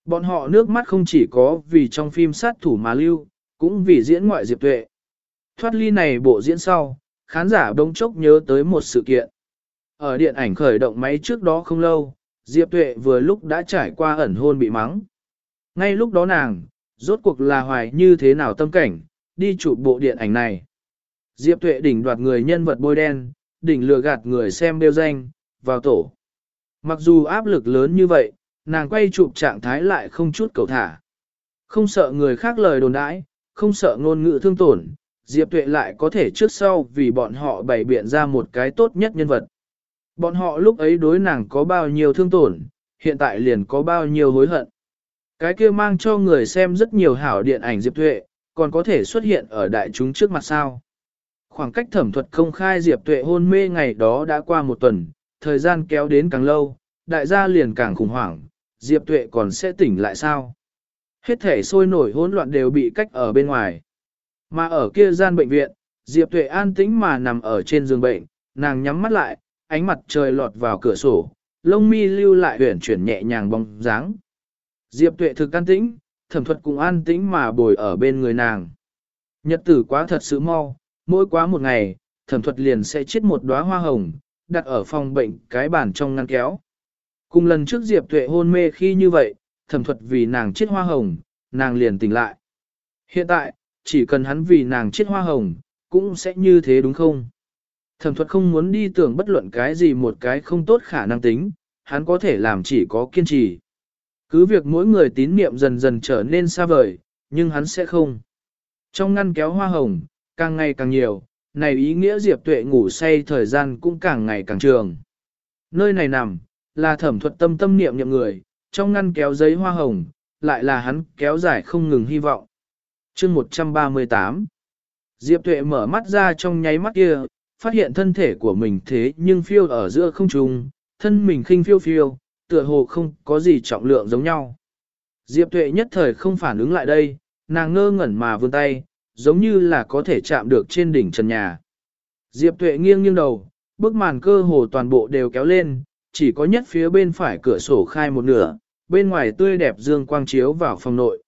Bọn họ nước mắt không chỉ có vì trong phim sát thủ mà lưu, cũng vì diễn ngoại Diệp Tuệ. Thoát ly này bộ diễn sau, khán giả đông chốc nhớ tới một sự kiện. Ở điện ảnh khởi động máy trước đó không lâu, Diệp Tuệ vừa lúc đã trải qua ẩn hôn bị mắng. Ngay lúc đó nàng, rốt cuộc là hoài như thế nào tâm cảnh, đi chụp bộ điện ảnh này. Diệp Tuệ đỉnh đoạt người nhân vật bôi đen, đỉnh lừa gạt người xem đeo danh, vào tổ. Mặc dù áp lực lớn như vậy, nàng quay chụp trạng thái lại không chút cầu thả. Không sợ người khác lời đồn đãi, không sợ ngôn ngữ thương tổn, Diệp Tuệ lại có thể trước sau vì bọn họ bày biện ra một cái tốt nhất nhân vật. Bọn họ lúc ấy đối nàng có bao nhiêu thương tổn, hiện tại liền có bao nhiêu hối hận. Cái kia mang cho người xem rất nhiều hảo điện ảnh Diệp Tuệ, còn có thể xuất hiện ở đại chúng trước mặt sao. Khoảng cách thẩm thuật công khai Diệp Tuệ hôn mê ngày đó đã qua một tuần, thời gian kéo đến càng lâu, đại gia liền càng khủng hoảng, Diệp Tuệ còn sẽ tỉnh lại sao? Hết thể sôi nổi hỗn loạn đều bị cách ở bên ngoài. Mà ở kia gian bệnh viện, Diệp Tuệ an tĩnh mà nằm ở trên giường bệnh, nàng nhắm mắt lại, ánh mặt trời lọt vào cửa sổ, lông mi lưu lại huyển chuyển nhẹ nhàng bóng dáng. Diệp Tuệ thực an tĩnh, thẩm thuật cũng an tĩnh mà bồi ở bên người nàng. Nhật tử quá thật sự mau, mỗi quá một ngày, thẩm thuật liền sẽ chết một đóa hoa hồng, đặt ở phòng bệnh cái bàn trong ngăn kéo. Cùng lần trước Diệp Tuệ hôn mê khi như vậy, thẩm thuật vì nàng chết hoa hồng, nàng liền tỉnh lại. Hiện tại, chỉ cần hắn vì nàng chết hoa hồng, cũng sẽ như thế đúng không? Thẩm thuật không muốn đi tưởng bất luận cái gì một cái không tốt khả năng tính, hắn có thể làm chỉ có kiên trì. Cứ việc mỗi người tín niệm dần dần trở nên xa vời, nhưng hắn sẽ không. Trong ngăn kéo hoa hồng, càng ngày càng nhiều, này ý nghĩa Diệp Tuệ ngủ say thời gian cũng càng ngày càng trường. Nơi này nằm, là thẩm thuật tâm tâm niệm niệm người, trong ngăn kéo giấy hoa hồng, lại là hắn kéo dài không ngừng hy vọng. chương 138 Diệp Tuệ mở mắt ra trong nháy mắt kia, phát hiện thân thể của mình thế nhưng phiêu ở giữa không trung, thân mình khinh phiêu phiêu, tựa hồ không có gì trọng lượng giống nhau. Diệp Tuệ nhất thời không phản ứng lại đây, nàng ngơ ngẩn mà vươn tay, giống như là có thể chạm được trên đỉnh trần nhà. Diệp Tuệ nghiêng nghiêng đầu, bức màn cơ hồ toàn bộ đều kéo lên, chỉ có nhất phía bên phải cửa sổ khai một nửa, bên ngoài tươi đẹp dương quang chiếu vào phòng nội.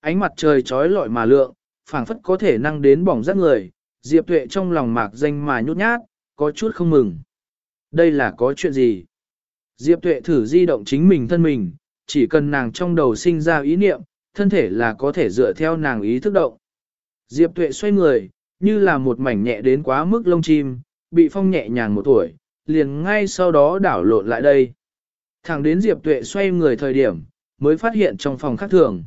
Ánh mặt trời trói lọi mà lượng, phảng phất có thể năng đến bỏng rát người, Diệp Tuệ trong lòng mạc danh mà nhút nhát, có chút không mừng. Đây là có chuyện gì? Diệp Tuệ thử di động chính mình thân mình, chỉ cần nàng trong đầu sinh ra ý niệm, thân thể là có thể dựa theo nàng ý thức động. Diệp Tuệ xoay người, như là một mảnh nhẹ đến quá mức lông chim, bị phong nhẹ nhàng một tuổi, liền ngay sau đó đảo lộn lại đây. Thẳng đến Diệp Tuệ xoay người thời điểm, mới phát hiện trong phòng khác thường.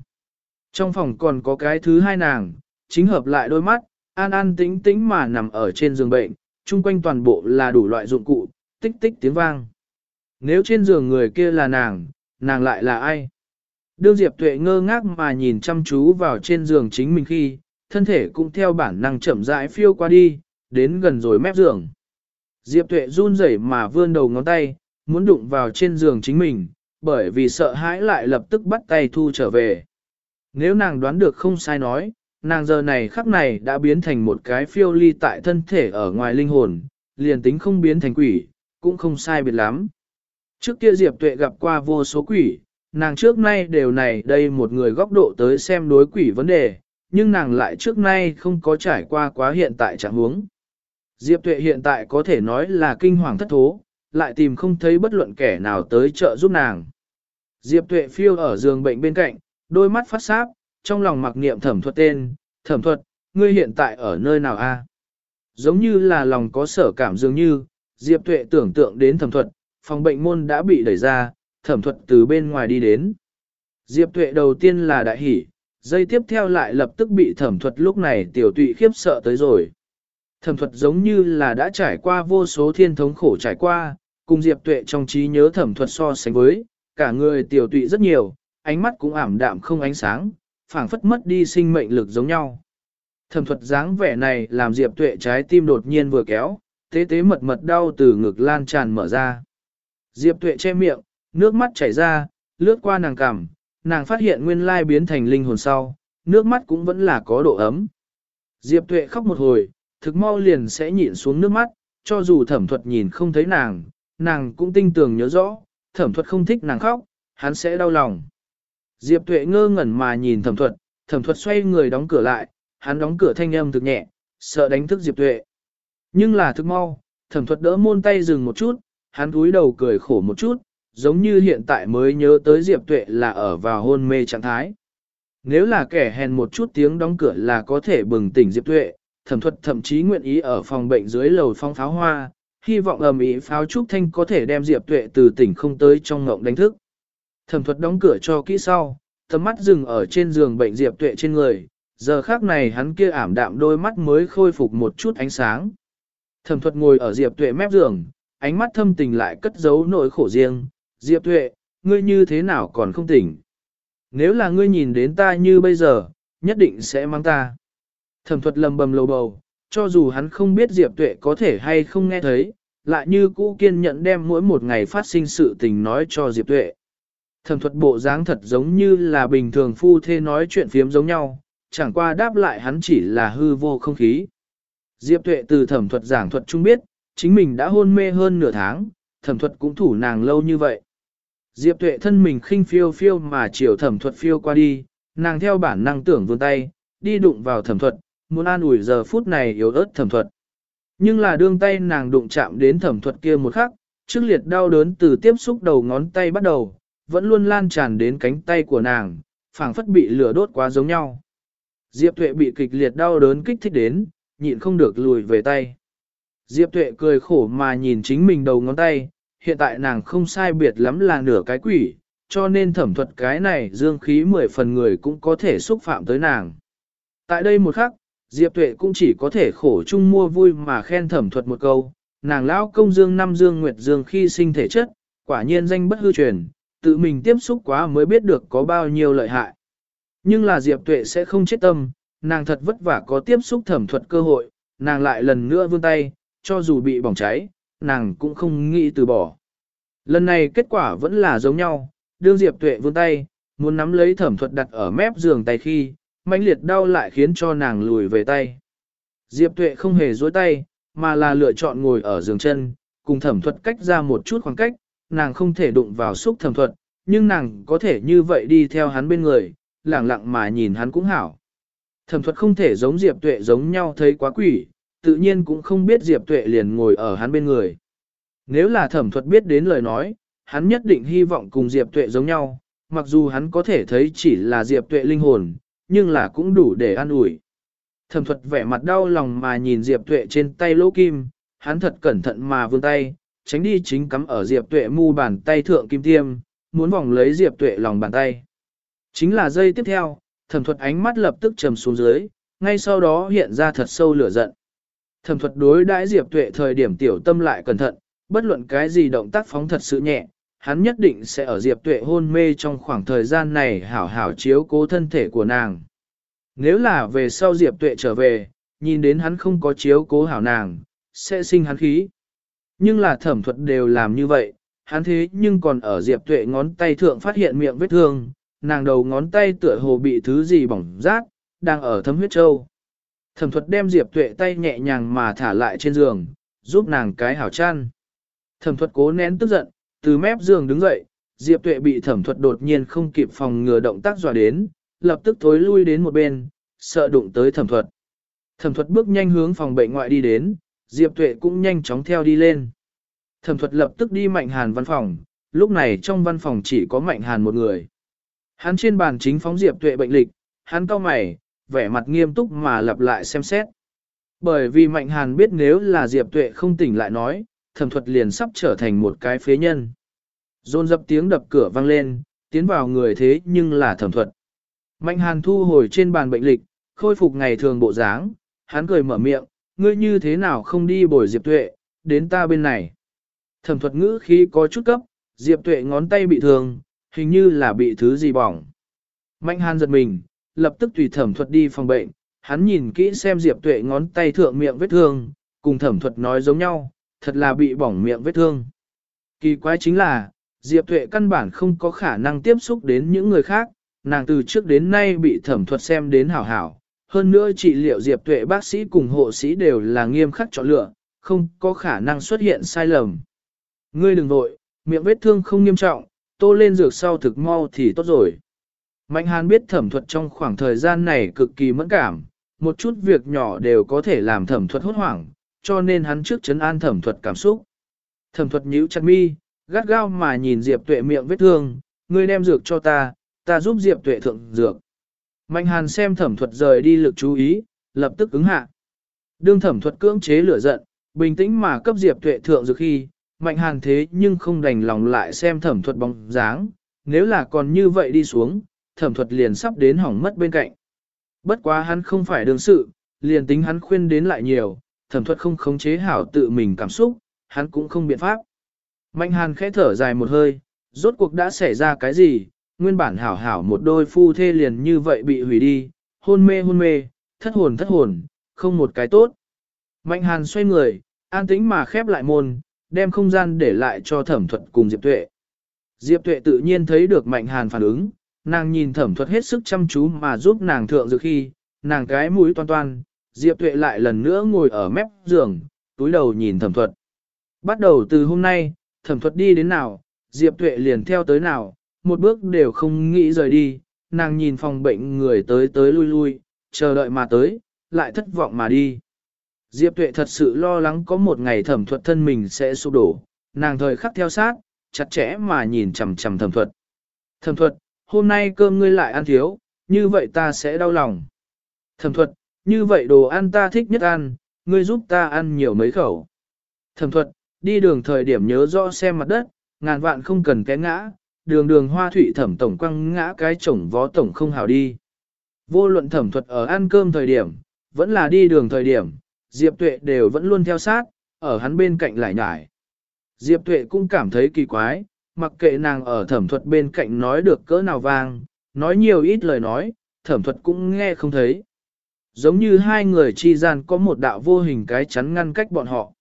Trong phòng còn có cái thứ hai nàng, chính hợp lại đôi mắt, an an tĩnh tĩnh mà nằm ở trên giường bệnh, chung quanh toàn bộ là đủ loại dụng cụ, tích tích tiếng vang. Nếu trên giường người kia là nàng, nàng lại là ai? Đương Diệp Tuệ ngơ ngác mà nhìn chăm chú vào trên giường chính mình khi, thân thể cũng theo bản năng chậm rãi phiêu qua đi, đến gần rồi mép giường. Diệp Tuệ run rẩy mà vươn đầu ngón tay, muốn đụng vào trên giường chính mình, bởi vì sợ hãi lại lập tức bắt tay thu trở về. Nếu nàng đoán được không sai nói, nàng giờ này khắc này đã biến thành một cái phiêu ly tại thân thể ở ngoài linh hồn, liền tính không biến thành quỷ, cũng không sai biệt lắm. Trước kia Diệp Tuệ gặp qua vô số quỷ, nàng trước nay đều này đây một người góc độ tới xem đối quỷ vấn đề, nhưng nàng lại trước nay không có trải qua quá hiện tại trạng huống. Diệp Tuệ hiện tại có thể nói là kinh hoàng thất thố, lại tìm không thấy bất luận kẻ nào tới trợ giúp nàng. Diệp Tuệ phiêu ở giường bệnh bên cạnh, đôi mắt phát sáp, trong lòng mặc niệm thẩm thuật tên, thẩm thuật, ngươi hiện tại ở nơi nào a? Giống như là lòng có sở cảm dường như, Diệp Tuệ tưởng tượng đến thẩm thuật, phòng bệnh môn đã bị đẩy ra, thẩm thuật từ bên ngoài đi đến. Diệp Tuệ đầu tiên là đại hỷ, dây tiếp theo lại lập tức bị thẩm thuật lúc này tiểu tụy khiếp sợ tới rồi. Thẩm thuật giống như là đã trải qua vô số thiên thống khổ trải qua, cùng Diệp Tuệ trong trí nhớ thẩm thuật so sánh với, cả người tiểu tụy rất nhiều, ánh mắt cũng ảm đạm không ánh sáng, phảng phất mất đi sinh mệnh lực giống nhau. Thẩm thuật dáng vẻ này làm Diệp Tuệ trái tim đột nhiên vừa kéo, tế tế mật mật đau từ ngực lan tràn mở ra. Diệp Tuệ che miệng, nước mắt chảy ra, lướt qua nàng cằm, nàng phát hiện nguyên lai biến thành linh hồn sau, nước mắt cũng vẫn là có độ ấm. Diệp Tuệ khóc một hồi, thực mau liền sẽ nhịn xuống nước mắt, cho dù thẩm thuật nhìn không thấy nàng, nàng cũng tinh tường nhớ rõ, thẩm thuật không thích nàng khóc, hắn sẽ đau lòng. Diệp Tuệ ngơ ngẩn mà nhìn thẩm thuật, thẩm thuật xoay người đóng cửa lại, hắn đóng cửa thanh âm thực nhẹ, sợ đánh thức Diệp Tuệ. Nhưng là thực mau, thẩm thuật đỡ môn tay dừng một chút, hắn cúi đầu cười khổ một chút, giống như hiện tại mới nhớ tới Diệp Tuệ là ở vào hôn mê trạng thái. Nếu là kẻ hèn một chút tiếng đóng cửa là có thể bừng tỉnh Diệp Tuệ, thẩm thuật thậm chí nguyện ý ở phòng bệnh dưới lầu phong pháo hoa, hy vọng ầm ĩ pháo trúc thanh có thể đem Diệp Tuệ từ tỉnh không tới trong ngộng đánh thức. Thẩm thuật đóng cửa cho kỹ sau, tầm mắt dừng ở trên giường bệnh Diệp Tuệ trên người, giờ khác này hắn kia ảm đạm đôi mắt mới khôi phục một chút ánh sáng. Thẩm thuật ngồi ở Diệp Tuệ mép giường, ánh mắt thâm tình lại cất giấu nỗi khổ riêng. Diệp Thuệ, ngươi như thế nào còn không tỉnh? Nếu là ngươi nhìn đến ta như bây giờ, nhất định sẽ mang ta. Thẩm thuật lầm bầm lầu bầu, cho dù hắn không biết Diệp Tuệ có thể hay không nghe thấy, lại như cũ kiên nhẫn đem mỗi một ngày phát sinh sự tình nói cho Diệp Tuệ. Thẩm thuật bộ dáng thật giống như là bình thường phu thê nói chuyện phiếm giống nhau, chẳng qua đáp lại hắn chỉ là hư vô không khí. Diệp Tuệ từ thẩm thuật giảng thuật chung biết, chính mình đã hôn mê hơn nửa tháng, thẩm thuật cũng thủ nàng lâu như vậy. Diệp Tuệ thân mình khinh phiêu phiêu mà chiều thẩm thuật phiêu qua đi, nàng theo bản năng tưởng vươn tay, đi đụng vào thẩm thuật, muốn an ủi giờ phút này yếu ớt thẩm thuật. Nhưng là đương tay nàng đụng chạm đến thẩm thuật kia một khắc, trước liệt đau đớn từ tiếp xúc đầu ngón tay bắt đầu, vẫn luôn lan tràn đến cánh tay của nàng, phảng phất bị lửa đốt quá giống nhau. Diệp Tuệ bị kịch liệt đau đớn kích thích đến, nhịn không được lùi về tay. Diệp Tuệ cười khổ mà nhìn chính mình đầu ngón tay, hiện tại nàng không sai biệt lắm là nửa cái quỷ, cho nên thẩm thuật cái này dương khí mười phần người cũng có thể xúc phạm tới nàng. Tại đây một khắc, Diệp Tuệ cũng chỉ có thể khổ chung mua vui mà khen thẩm thuật một câu, nàng lão công dương năm dương nguyệt dương khi sinh thể chất, quả nhiên danh bất hư truyền, tự mình tiếp xúc quá mới biết được có bao nhiêu lợi hại. Nhưng là Diệp Tuệ sẽ không chết tâm, nàng thật vất vả có tiếp xúc thẩm thuật cơ hội, nàng lại lần nữa vươn tay, cho dù bị bỏng cháy, nàng cũng không nghĩ từ bỏ. Lần này kết quả vẫn là giống nhau, đương Diệp Tuệ vươn tay, muốn nắm lấy thẩm thuật đặt ở mép giường tay khi, mãnh liệt đau lại khiến cho nàng lùi về tay. Diệp Tuệ không hề dối tay, mà là lựa chọn ngồi ở giường chân, cùng thẩm thuật cách ra một chút khoảng cách, nàng không thể đụng vào xúc thẩm thuật, nhưng nàng có thể như vậy đi theo hắn bên người, lặng lặng mà nhìn hắn cũng hảo. Thẩm thuật không thể giống Diệp Tuệ giống nhau thấy quá quỷ, tự nhiên cũng không biết Diệp Tuệ liền ngồi ở hắn bên người. Nếu là thẩm thuật biết đến lời nói, hắn nhất định hy vọng cùng Diệp Tuệ giống nhau, mặc dù hắn có thể thấy chỉ là Diệp Tuệ linh hồn, nhưng là cũng đủ để an ủi. Thẩm thuật vẻ mặt đau lòng mà nhìn Diệp Tuệ trên tay lỗ kim, hắn thật cẩn thận mà vươn tay, tránh đi chính cắm ở Diệp Tuệ mu bàn tay thượng kim tiêm, muốn vòng lấy Diệp Tuệ lòng bàn tay. Chính là giây tiếp theo, thẩm thuật ánh mắt lập tức trầm xuống dưới, ngay sau đó hiện ra thật sâu lửa giận. Thẩm thuật đối đãi Diệp Tuệ thời điểm tiểu tâm lại cẩn thận, bất luận cái gì động tác phóng thật sự nhẹ, hắn nhất định sẽ ở Diệp Tuệ hôn mê trong khoảng thời gian này hảo hảo chiếu cố thân thể của nàng. Nếu là về sau Diệp Tuệ trở về, nhìn đến hắn không có chiếu cố hảo nàng, sẽ sinh hắn khí. Nhưng là thẩm thuật đều làm như vậy, hắn thế nhưng còn ở Diệp Tuệ ngón tay thượng phát hiện miệng vết thương, nàng đầu ngón tay tựa hồ bị thứ gì bỏng rát, đang ở thấm huyết châu. Thẩm thuật đem Diệp Tuệ tay nhẹ nhàng mà thả lại trên giường, giúp nàng cái hảo chăn. Thẩm thuật cố nén tức giận, từ mép giường đứng dậy, Diệp Tuệ bị thẩm thuật đột nhiên không kịp phòng ngừa động tác dọa đến, lập tức thối lui đến một bên, sợ đụng tới thẩm thuật. Thẩm thuật bước nhanh hướng phòng bệnh ngoại đi đến, Diệp Tuệ cũng nhanh chóng theo đi lên. Thẩm thuật lập tức đi Mạnh Hàn văn phòng, lúc này trong văn phòng chỉ có Mạnh Hàn một người. Hắn trên bàn chính phóng Diệp Tuệ bệnh lịch, hắn cau mày, vẻ mặt nghiêm túc mà lặp lại xem xét. Bởi vì Mạnh Hàn biết nếu là Diệp Tuệ không tỉnh lại nói, thẩm thuật liền sắp trở thành một cái phế nhân. Rôn dập tiếng đập cửa vang lên, tiến vào người thế nhưng là thẩm thuật. Mạnh Hàn thu hồi trên bàn bệnh lịch, khôi phục ngày thường bộ dáng, hắn cười mở miệng, ngươi như thế nào không đi bồi Diệp Tuệ, đến ta bên này. Thẩm thuật ngữ khi có chút cấp, Diệp Tuệ ngón tay bị thương, hình như là bị thứ gì bỏng. Mạnh Hàn giật mình, lập tức tùy thẩm thuật đi phòng bệnh, hắn nhìn kỹ xem Diệp Tuệ ngón tay thượng miệng vết thương, cùng thẩm thuật nói giống nhau, thật là bị bỏng miệng vết thương. Kỳ quái chính là, Diệp Tuệ căn bản không có khả năng tiếp xúc đến những người khác, nàng từ trước đến nay bị thẩm thuật xem đến hảo hảo. Hơn nữa trị liệu Diệp Tuệ bác sĩ cùng hộ sĩ đều là nghiêm khắc chọn lựa, không có khả năng xuất hiện sai lầm. Ngươi đừng vội, miệng vết thương không nghiêm trọng, tô lên dược sau thực mau thì tốt rồi. Mạnh Hàn biết thẩm thuật trong khoảng thời gian này cực kỳ mẫn cảm, một chút việc nhỏ đều có thể làm thẩm thuật hốt hoảng, cho nên hắn trước chấn an thẩm thuật cảm xúc. Thẩm thuật nhíu chặt mi, Gắt gao mà nhìn Diệp Tuệ miệng vết thương, ngươi đem dược cho ta, ta giúp Diệp Tuệ thượng dược. Mạnh hàn xem thẩm thuật rời đi lực chú ý, lập tức ứng hạ. Đương thẩm thuật cưỡng chế lửa giận, bình tĩnh mà cấp Diệp Tuệ thượng dược khi, mạnh hàn thế nhưng không đành lòng lại xem thẩm thuật bóng dáng, nếu là còn như vậy đi xuống, thẩm thuật liền sắp đến hỏng mất bên cạnh. Bất quá hắn không phải đương sự, liền tính hắn khuyên đến lại nhiều, thẩm thuật không khống chế hảo tự mình cảm xúc, hắn cũng không biện pháp. Mạnh hàn khẽ thở dài một hơi, rốt cuộc đã xảy ra cái gì, nguyên bản hảo hảo một đôi phu thê liền như vậy bị hủy đi, hôn mê hôn mê, thất hồn thất hồn, không một cái tốt. Mạnh hàn xoay người, an tĩnh mà khép lại môn, đem không gian để lại cho thẩm thuật cùng Diệp Tuệ. Diệp Tuệ tự nhiên thấy được mạnh hàn phản ứng, nàng nhìn thẩm thuật hết sức chăm chú mà giúp nàng thượng dược khi, nàng cái mũi toan toan, Diệp Tuệ lại lần nữa ngồi ở mép giường, túi đầu nhìn thẩm thuật. Bắt đầu từ hôm nay, thẩm thuật đi đến nào, Diệp Tuệ liền theo tới nào, một bước đều không nghĩ rời đi, nàng nhìn phòng bệnh người tới tới lui lui, chờ đợi mà tới, lại thất vọng mà đi. Diệp Tuệ thật sự lo lắng có một ngày thẩm thuật thân mình sẽ sụp đổ, nàng thời khắc theo sát, chặt chẽ mà nhìn chằm chằm thẩm thuật. Thẩm thuật, hôm nay cơm ngươi lại ăn thiếu, như vậy ta sẽ đau lòng. Thẩm thuật, như vậy đồ ăn ta thích nhất ăn, ngươi giúp ta ăn nhiều mấy khẩu. Thẩm thuật, đi đường thời điểm nhớ rõ xem mặt đất, ngàn vạn không cần té ngã, đường đường hoa thủy thẩm tổng quăng ngã cái chổng vó tổng không hào đi. Vô luận thẩm thuật ở ăn cơm thời điểm, vẫn là đi đường thời điểm, Diệp Tuệ đều vẫn luôn theo sát, ở hắn bên cạnh lại nhải. Diệp Tuệ cũng cảm thấy kỳ quái, mặc kệ nàng ở thẩm thuật bên cạnh nói được cỡ nào vang, nói nhiều ít lời nói, thẩm thuật cũng nghe không thấy. Giống như hai người chi gian có một đạo vô hình cái chắn ngăn cách bọn họ.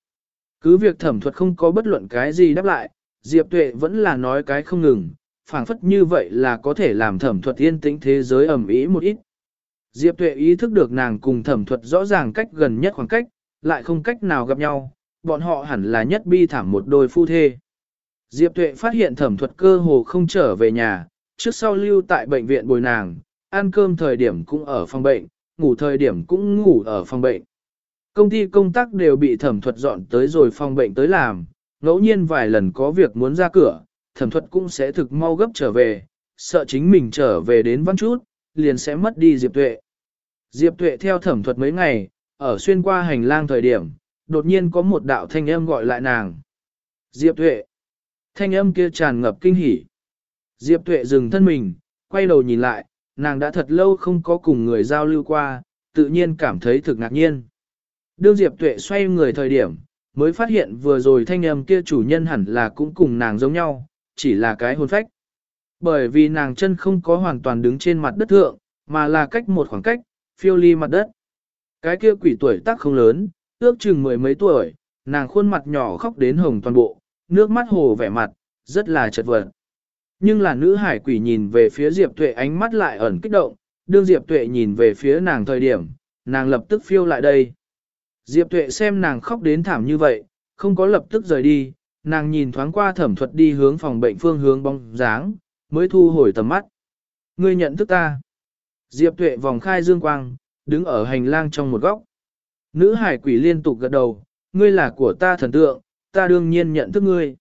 Cứ việc thẩm thuật không có bất luận cái gì đáp lại, Diệp Tuệ vẫn là nói cái không ngừng, phảng phất như vậy là có thể làm thẩm thuật yên tĩnh thế giới ẩm ý một ít. Diệp Tuệ ý thức được nàng cùng thẩm thuật rõ ràng cách gần nhất khoảng cách, lại không cách nào gặp nhau, bọn họ hẳn là nhất bi thảm một đôi phu thê. Diệp Tuệ phát hiện thẩm thuật cơ hồ không trở về nhà, trước sau lưu tại bệnh viện bồi nàng, ăn cơm thời điểm cũng ở phòng bệnh, ngủ thời điểm cũng ngủ ở phòng bệnh. Công ty công tác đều bị thẩm thuật dọn tới rồi phòng bệnh tới làm, ngẫu nhiên vài lần có việc muốn ra cửa, thẩm thuật cũng sẽ thực mau gấp trở về, sợ chính mình trở về đến văn chút, liền sẽ mất đi Diệp Tuệ. Diệp Tuệ theo thẩm thuật mấy ngày, ở xuyên qua hành lang thời điểm, đột nhiên có một đạo thanh âm gọi lại nàng. Diệp Tuệ. Thanh âm kia tràn ngập kinh hỉ. Diệp Tuệ dừng thân mình, quay đầu nhìn lại, nàng đã thật lâu không có cùng người giao lưu qua, tự nhiên cảm thấy thực ngạc nhiên. Đương Diệp Tuệ xoay người thời điểm, mới phát hiện vừa rồi thanh âm kia chủ nhân hẳn là cũng cùng nàng giống nhau, chỉ là cái hồn phách. Bởi vì nàng chân không có hoàn toàn đứng trên mặt đất thượng, mà là cách một khoảng cách, phiêu ly mặt đất. Cái kia quỷ tuổi tác không lớn, ước chừng mười mấy tuổi, nàng khuôn mặt nhỏ khóc đến hồng toàn bộ, nước mắt hồ vẻ mặt, rất là chật vật. Nhưng là nữ hải quỷ nhìn về phía Diệp Tuệ ánh mắt lại ẩn kích động, đương Diệp Tuệ nhìn về phía nàng thời điểm, nàng lập tức phiêu lại đây. Diệp Tuệ xem nàng khóc đến thảm như vậy, không có lập tức rời đi, nàng nhìn thoáng qua thẩm thuật đi hướng phòng bệnh phương hướng bóng dáng, mới thu hồi tầm mắt. Ngươi nhận thức ta. Diệp Tuệ vòng khai dương quang, đứng ở hành lang trong một góc. Nữ hải quỷ liên tục gật đầu, ngươi là của ta thần tượng, ta đương nhiên nhận thức ngươi.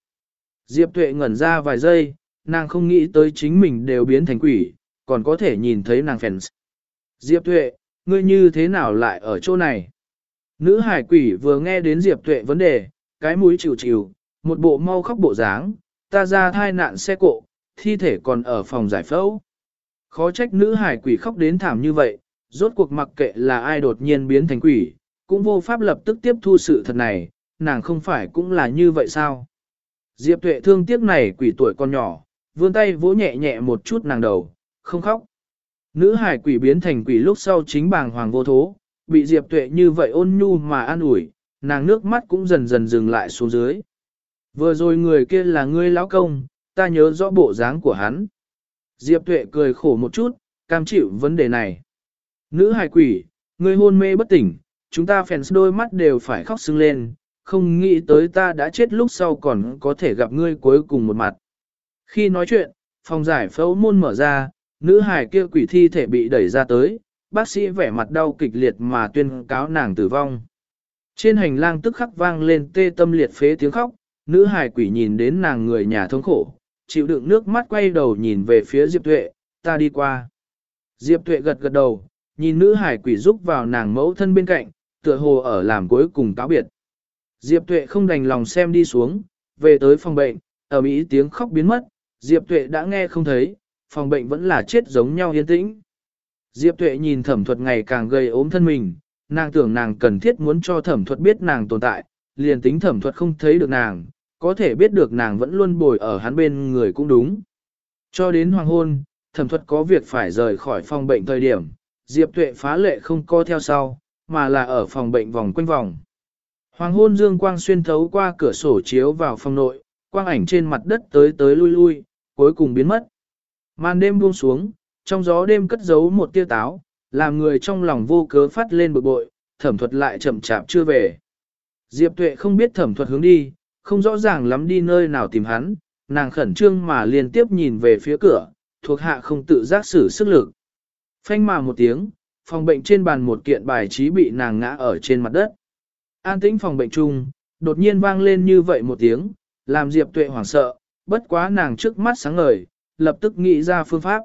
Diệp Tuệ ngẩn ra vài giây, nàng không nghĩ tới chính mình đều biến thành quỷ, còn có thể nhìn thấy nàng phèn. Diệp Tuệ, ngươi như thế nào lại ở chỗ này? Nữ hải quỷ vừa nghe đến Diệp Tuệ vấn đề, cái mũi chịu chịu, một bộ mau khóc bộ dáng, ta ra thai nạn xe cộ, thi thể còn ở phòng giải phẫu. Khó trách nữ hải quỷ khóc đến thảm như vậy, rốt cuộc mặc kệ là ai đột nhiên biến thành quỷ, cũng vô pháp lập tức tiếp thu sự thật này, nàng không phải cũng là như vậy sao? Diệp tuệ thương tiếc này quỷ tuổi con nhỏ, vươn tay vỗ nhẹ nhẹ một chút nàng đầu, không khóc. Nữ hải quỷ biến thành quỷ lúc sau chính bàng hoàng vô thố, bị Diệp tuệ như vậy ôn nhu mà an ủi, nàng nước mắt cũng dần dần dừng lại xuống dưới. Vừa rồi người kia là ngươi lão công, ta nhớ rõ bộ dáng của hắn. Diệp tuệ cười khổ một chút, cam chịu vấn đề này. Nữ hài quỷ, ngươi hôn mê bất tỉnh, chúng ta phèn đôi mắt đều phải khóc sưng lên, không nghĩ tới ta đã chết lúc sau còn có thể gặp ngươi cuối cùng một mặt. Khi nói chuyện, phòng giải phẫu môn mở ra, nữ hài kia quỷ thi thể bị đẩy ra tới, bác sĩ vẻ mặt đau kịch liệt mà tuyên cáo nàng tử vong. Trên hành lang tức khắc vang lên tê tâm liệt phế tiếng khóc, nữ hài quỷ nhìn đến nàng người nhà thống khổ, chịu đựng nước mắt quay đầu nhìn về phía Diệp Tuệ, ta đi qua. Diệp Tuệ gật gật đầu, nhìn nữ hải quỷ rúc vào nàng mẫu thân bên cạnh, tựa hồ ở làm cuối cùng cáo biệt. Diệp Tuệ không đành lòng xem đi xuống, về tới phòng bệnh, ở Mỹ tiếng khóc biến mất, Diệp Tuệ đã nghe không thấy, phòng bệnh vẫn là chết giống nhau yên tĩnh. Diệp Tuệ nhìn thẩm thuật ngày càng gây ốm thân mình, nàng tưởng nàng cần thiết muốn cho thẩm thuật biết nàng tồn tại, liền tính thẩm thuật không thấy được nàng, có thể biết được nàng vẫn luôn bồi ở hắn bên người cũng đúng. Cho đến hoàng hôn, thẩm thuật có việc phải rời khỏi phòng bệnh thời điểm, Diệp Tuệ phá lệ không co theo sau, mà là ở phòng bệnh vòng quanh vòng. Hoàng hôn dương quang xuyên thấu qua cửa sổ chiếu vào phòng nội, quang ảnh trên mặt đất tới tới lui lui, cuối cùng biến mất. Màn đêm buông xuống, trong gió đêm cất giấu một tia táo, làm người trong lòng vô cớ phát lên bực bội, thẩm thuật lại chậm chạp chưa về. Diệp Tuệ không biết thẩm thuật hướng đi, không rõ ràng lắm đi nơi nào tìm hắn, nàng khẩn trương mà liên tiếp nhìn về phía cửa, thuộc hạ không tự giác sử sức lực. Phanh mà một tiếng, phòng bệnh trên bàn một kiện bài trí bị nàng ngã ở trên mặt đất. An tĩnh phòng bệnh chung, đột nhiên vang lên như vậy một tiếng, làm Diệp Tuệ hoảng sợ, bất quá nàng trước mắt sáng ngời, lập tức nghĩ ra phương pháp.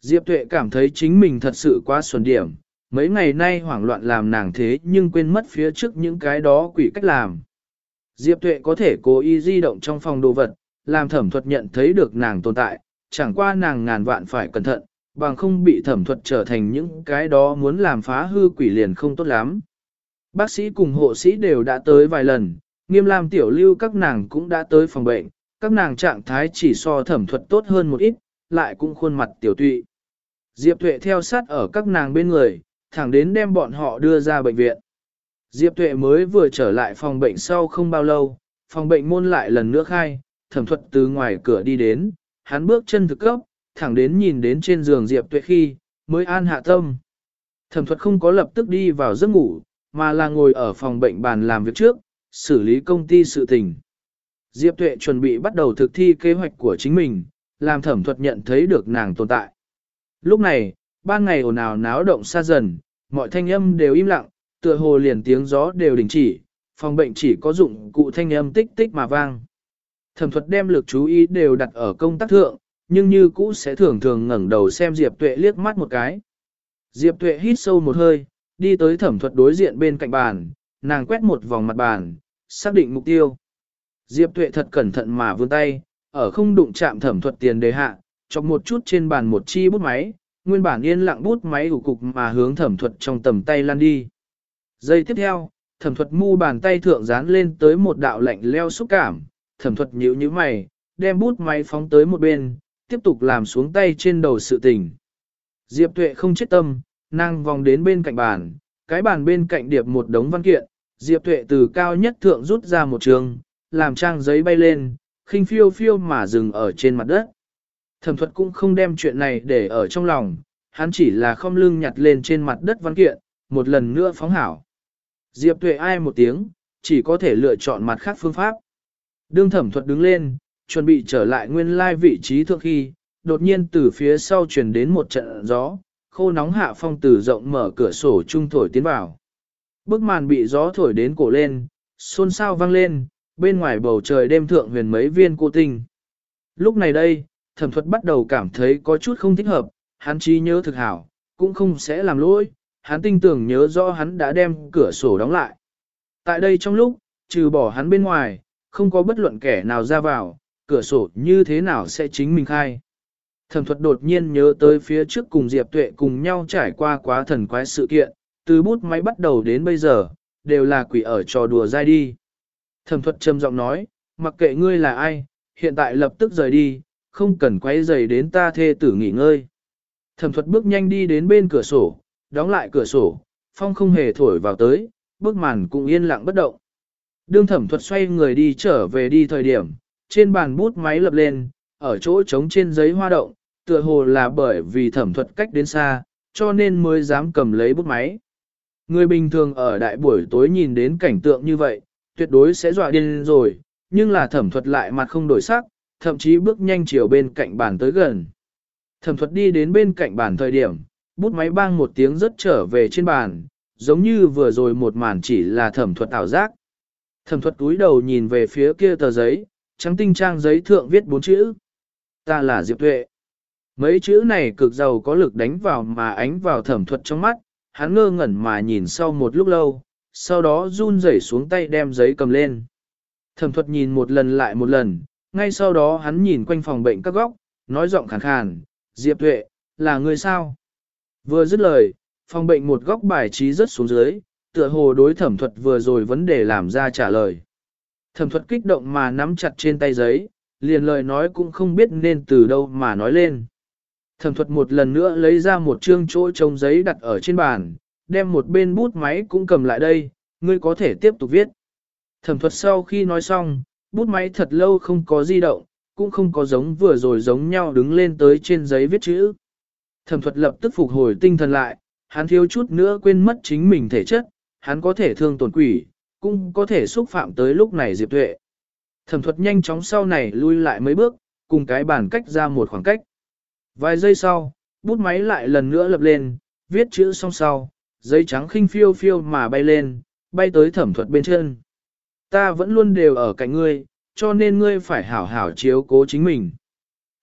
Diệp Tuệ cảm thấy chính mình thật sự quá xuẩn điểm, mấy ngày nay hoảng loạn làm nàng thế nhưng quên mất phía trước những cái đó quỷ cách làm. Diệp Tuệ có thể cố ý di động trong phòng đồ vật, làm thẩm thuật nhận thấy được nàng tồn tại, chẳng qua nàng ngàn vạn phải cẩn thận, bằng không bị thẩm thuật trở thành những cái đó muốn làm phá hư quỷ liền không tốt lắm. Bác sĩ cùng hộ sĩ đều đã tới vài lần, nghiêm lam tiểu lưu các nàng cũng đã tới phòng bệnh, các nàng trạng thái chỉ so thẩm thuật tốt hơn một ít, lại cũng khuôn mặt tiểu tụy. Diệp Tuệ theo sát ở các nàng bên người, thẳng đến đem bọn họ đưa ra bệnh viện. Diệp Tuệ mới vừa trở lại phòng bệnh sau không bao lâu, phòng bệnh môn lại lần nữa khai, thẩm thuật từ ngoài cửa đi đến, hắn bước chân thực cấp, thẳng đến nhìn đến trên giường Diệp Tuệ khi, mới an hạ tâm. Thẩm thuật không có lập tức đi vào giấc ngủ, mà là ngồi ở phòng bệnh bàn làm việc trước, xử lý công ty sự tình. Diệp Tuệ chuẩn bị bắt đầu thực thi kế hoạch của chính mình, làm thẩm thuật nhận thấy được nàng tồn tại. Lúc này, ban ngày ồn ào náo động xa dần, mọi thanh âm đều im lặng, tựa hồ liền tiếng gió đều đình chỉ, phòng bệnh chỉ có dụng cụ thanh âm tích tích mà vang. Thẩm thuật đem lực chú ý đều đặt ở công tác thượng, nhưng như cũ sẽ thường thường ngẩng đầu xem Diệp Tuệ liếc mắt một cái. Diệp Tuệ hít sâu một hơi, đi tới thẩm thuật đối diện bên cạnh bàn, nàng quét một vòng mặt bàn, xác định mục tiêu. Diệp Tuệ thật cẩn thận mà vươn tay, ở không đụng chạm thẩm thuật tiền đề hạ, chọc một chút trên bàn một chi bút máy, nguyên bản yên lặng bút máy ủ cục mà hướng thẩm thuật trong tầm tay lan đi. Giây tiếp theo, thẩm thuật mu bàn tay thượng dán lên tới một đạo lạnh leo xúc cảm, thẩm thuật nhíu như mày, đem bút máy phóng tới một bên, tiếp tục làm xuống tay trên đầu sự tình. Diệp tuệ không chết tâm, nàng vòng đến bên cạnh bàn, cái bàn bên cạnh điệp một đống văn kiện, Diệp tuệ từ cao nhất thượng rút ra một trường, làm trang giấy bay lên, khinh phiêu phiêu mà dừng ở trên mặt đất. Thẩm thuật cũng không đem chuyện này để ở trong lòng, hắn chỉ là không lưng nhặt lên trên mặt đất văn kiện, một lần nữa phóng hảo. Diệp tuệ ai một tiếng, chỉ có thể lựa chọn mặt khác phương pháp. Đương thẩm thuật đứng lên, chuẩn bị trở lại nguyên lai vị trí thượng khi, đột nhiên từ phía sau truyền đến một trận gió, khô nóng hạ phong từ rộng mở cửa sổ trung thổi tiến vào. Bức màn bị gió thổi đến cổ lên, xôn xao vang lên, bên ngoài bầu trời đêm thượng huyền mấy viên cô tinh. Lúc này đây, thẩm thuật bắt đầu cảm thấy có chút không thích hợp, hắn trí nhớ thực hảo, cũng không sẽ làm lỗi, hắn tinh tưởng nhớ rõ hắn đã đem cửa sổ đóng lại. Tại đây trong lúc, trừ bỏ hắn bên ngoài, không có bất luận kẻ nào ra vào, cửa sổ như thế nào sẽ chính mình khai. Thẩm thuật đột nhiên nhớ tới phía trước cùng Diệp Tuệ cùng nhau trải qua quá thần quái sự kiện, từ bút máy bắt đầu đến bây giờ, đều là quỷ ở trò đùa dai đi. Thẩm thuật trầm giọng nói, mặc kệ ngươi là ai, hiện tại lập tức rời đi, không cần quay rầy đến ta thê tử nghỉ ngơi. Thẩm thuật bước nhanh đi đến bên cửa sổ, đóng lại cửa sổ, phong không hề thổi vào tới, bước màn cũng yên lặng bất động. Đương thẩm thuật xoay người đi trở về đi thời điểm, trên bàn bút máy lập lên, ở chỗ trống trên giấy hoa động, tựa hồ là bởi vì thẩm thuật cách đến xa, cho nên mới dám cầm lấy bút máy. Người bình thường ở đại buổi tối nhìn đến cảnh tượng như vậy, tuyệt đối sẽ dọa điên rồi, nhưng là thẩm thuật lại mặt không đổi sắc, thậm chí bước nhanh chiều bên cạnh bàn tới gần. Thẩm thuật đi đến bên cạnh bàn thời điểm, bút máy bang một tiếng rất trở về trên bàn, giống như vừa rồi một màn chỉ là thẩm thuật ảo giác. Thẩm thuật túi đầu nhìn về phía kia tờ giấy, trắng tinh trang giấy thượng viết bốn chữ. Ta là Diệp Tuệ. Mấy chữ này cực giàu có lực đánh vào mà ánh vào thẩm thuật trong mắt, hắn ngơ ngẩn mà nhìn sau một lúc lâu, sau đó run rẩy xuống tay đem giấy cầm lên. Thẩm thuật nhìn một lần lại một lần, ngay sau đó hắn nhìn quanh phòng bệnh các góc, nói giọng khàn khàn, Diệp Tuệ, là người sao? Vừa dứt lời, phòng bệnh một góc bài trí rất xuống dưới, tựa hồ đối thẩm thuật vừa rồi vấn đề làm ra trả lời. Thẩm thuật kích động mà nắm chặt trên tay giấy, liền lời nói cũng không biết nên từ đâu mà nói lên. Thẩm thuật một lần nữa lấy ra một chương chỗ trông giấy đặt ở trên bàn, đem một bên bút máy cũng cầm lại đây, ngươi có thể tiếp tục viết. Thẩm thuật sau khi nói xong, bút máy thật lâu không có di động, cũng không có giống vừa rồi giống nhau đứng lên tới trên giấy viết chữ. Thẩm thuật lập tức phục hồi tinh thần lại, hắn thiếu chút nữa quên mất chính mình thể chất, hắn có thể thương tổn quỷ, cũng có thể xúc phạm tới lúc này Diệp Tuệ. Thẩm thuật nhanh chóng sau này lui lại mấy bước, cùng cái bàn cách ra một khoảng cách. Vài giây sau, bút máy lại lần nữa lập lên, viết chữ xong sau, giấy trắng khinh phiêu phiêu mà bay lên, bay tới thẩm thuật bên chân. Ta vẫn luôn đều ở cạnh ngươi, cho nên ngươi phải hảo hảo chiếu cố chính mình.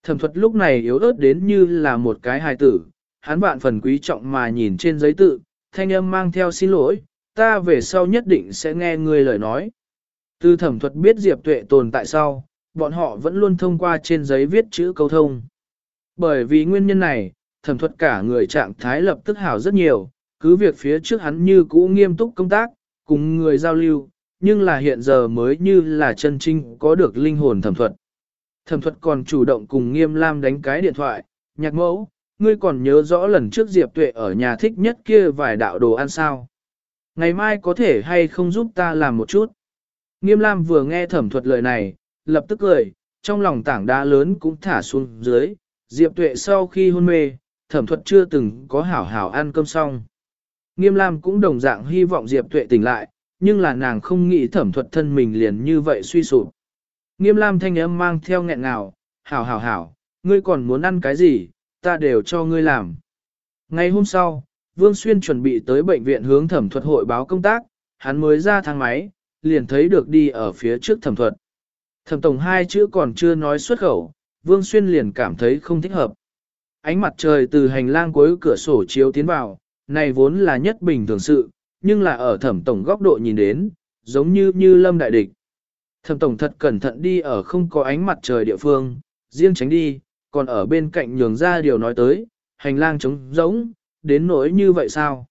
Thẩm thuật lúc này yếu ớt đến như là một cái hài tử, hắn vạn phần quý trọng mà nhìn trên giấy tự, thanh âm mang theo xin lỗi, ta về sau nhất định sẽ nghe ngươi lời nói. Từ thẩm thuật biết Diệp Tuệ tồn tại sau, bọn họ vẫn luôn thông qua trên giấy viết chữ câu thông. Bởi vì nguyên nhân này, thẩm thuật cả người trạng thái lập tức hảo rất nhiều, cứ việc phía trước hắn như cũ nghiêm túc công tác, cùng người giao lưu, nhưng là hiện giờ mới như là chân trinh có được linh hồn thẩm thuật. Thẩm thuật còn chủ động cùng nghiêm lam đánh cái điện thoại, nhạc mẫu, ngươi còn nhớ rõ lần trước Diệp Tuệ ở nhà thích nhất kia vài đạo đồ ăn sao. Ngày mai có thể hay không giúp ta làm một chút. Nghiêm lam vừa nghe thẩm thuật lời này, lập tức cười, trong lòng tảng đá lớn cũng thả xuống dưới, Diệp Tuệ sau khi hôn mê, thẩm thuật chưa từng có hảo hảo ăn cơm xong. Nghiêm Lam cũng đồng dạng hy vọng Diệp Tuệ tỉnh lại, nhưng là nàng không nghĩ thẩm thuật thân mình liền như vậy suy sụp. Nghiêm Lam thanh âm mang theo nghẹn ngào, hảo hảo hảo, ngươi còn muốn ăn cái gì, ta đều cho ngươi làm. Ngày hôm sau, Vương Xuyên chuẩn bị tới bệnh viện hướng thẩm thuật hội báo công tác, hắn mới ra thang máy, liền thấy được đi ở phía trước thẩm thuật. Thẩm tổng hai chữ còn chưa nói xuất khẩu, Vương Xuyên liền cảm thấy không thích hợp. Ánh mặt trời từ hành lang cuối cửa sổ chiếu tiến vào, này vốn là nhất bình thường sự, nhưng là ở thẩm tổng góc độ nhìn đến, giống như như lâm đại địch. Thẩm tổng thật cẩn thận đi ở không có ánh mặt trời địa phương, riêng tránh đi, còn ở bên cạnh nhường ra điều nói tới, hành lang trống rỗng, đến nỗi như vậy sao?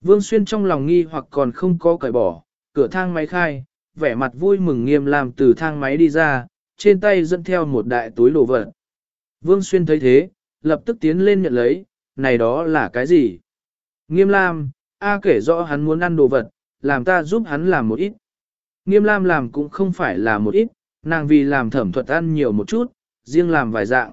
Vương Xuyên trong lòng nghi hoặc còn không có cởi bỏ, cửa thang máy khai, vẻ mặt vui mừng nghiêm làm từ thang máy đi ra, trên tay dẫn theo một đại túi đồ vật. Vương Xuyên thấy thế, lập tức tiến lên nhận lấy, này đó là cái gì? Nghiêm Lam, A kể rõ hắn muốn ăn đồ vật, làm ta giúp hắn làm một ít. Nghiêm Lam làm cũng không phải là một ít, nàng vì làm thẩm thuật ăn nhiều một chút, riêng làm vài dạng.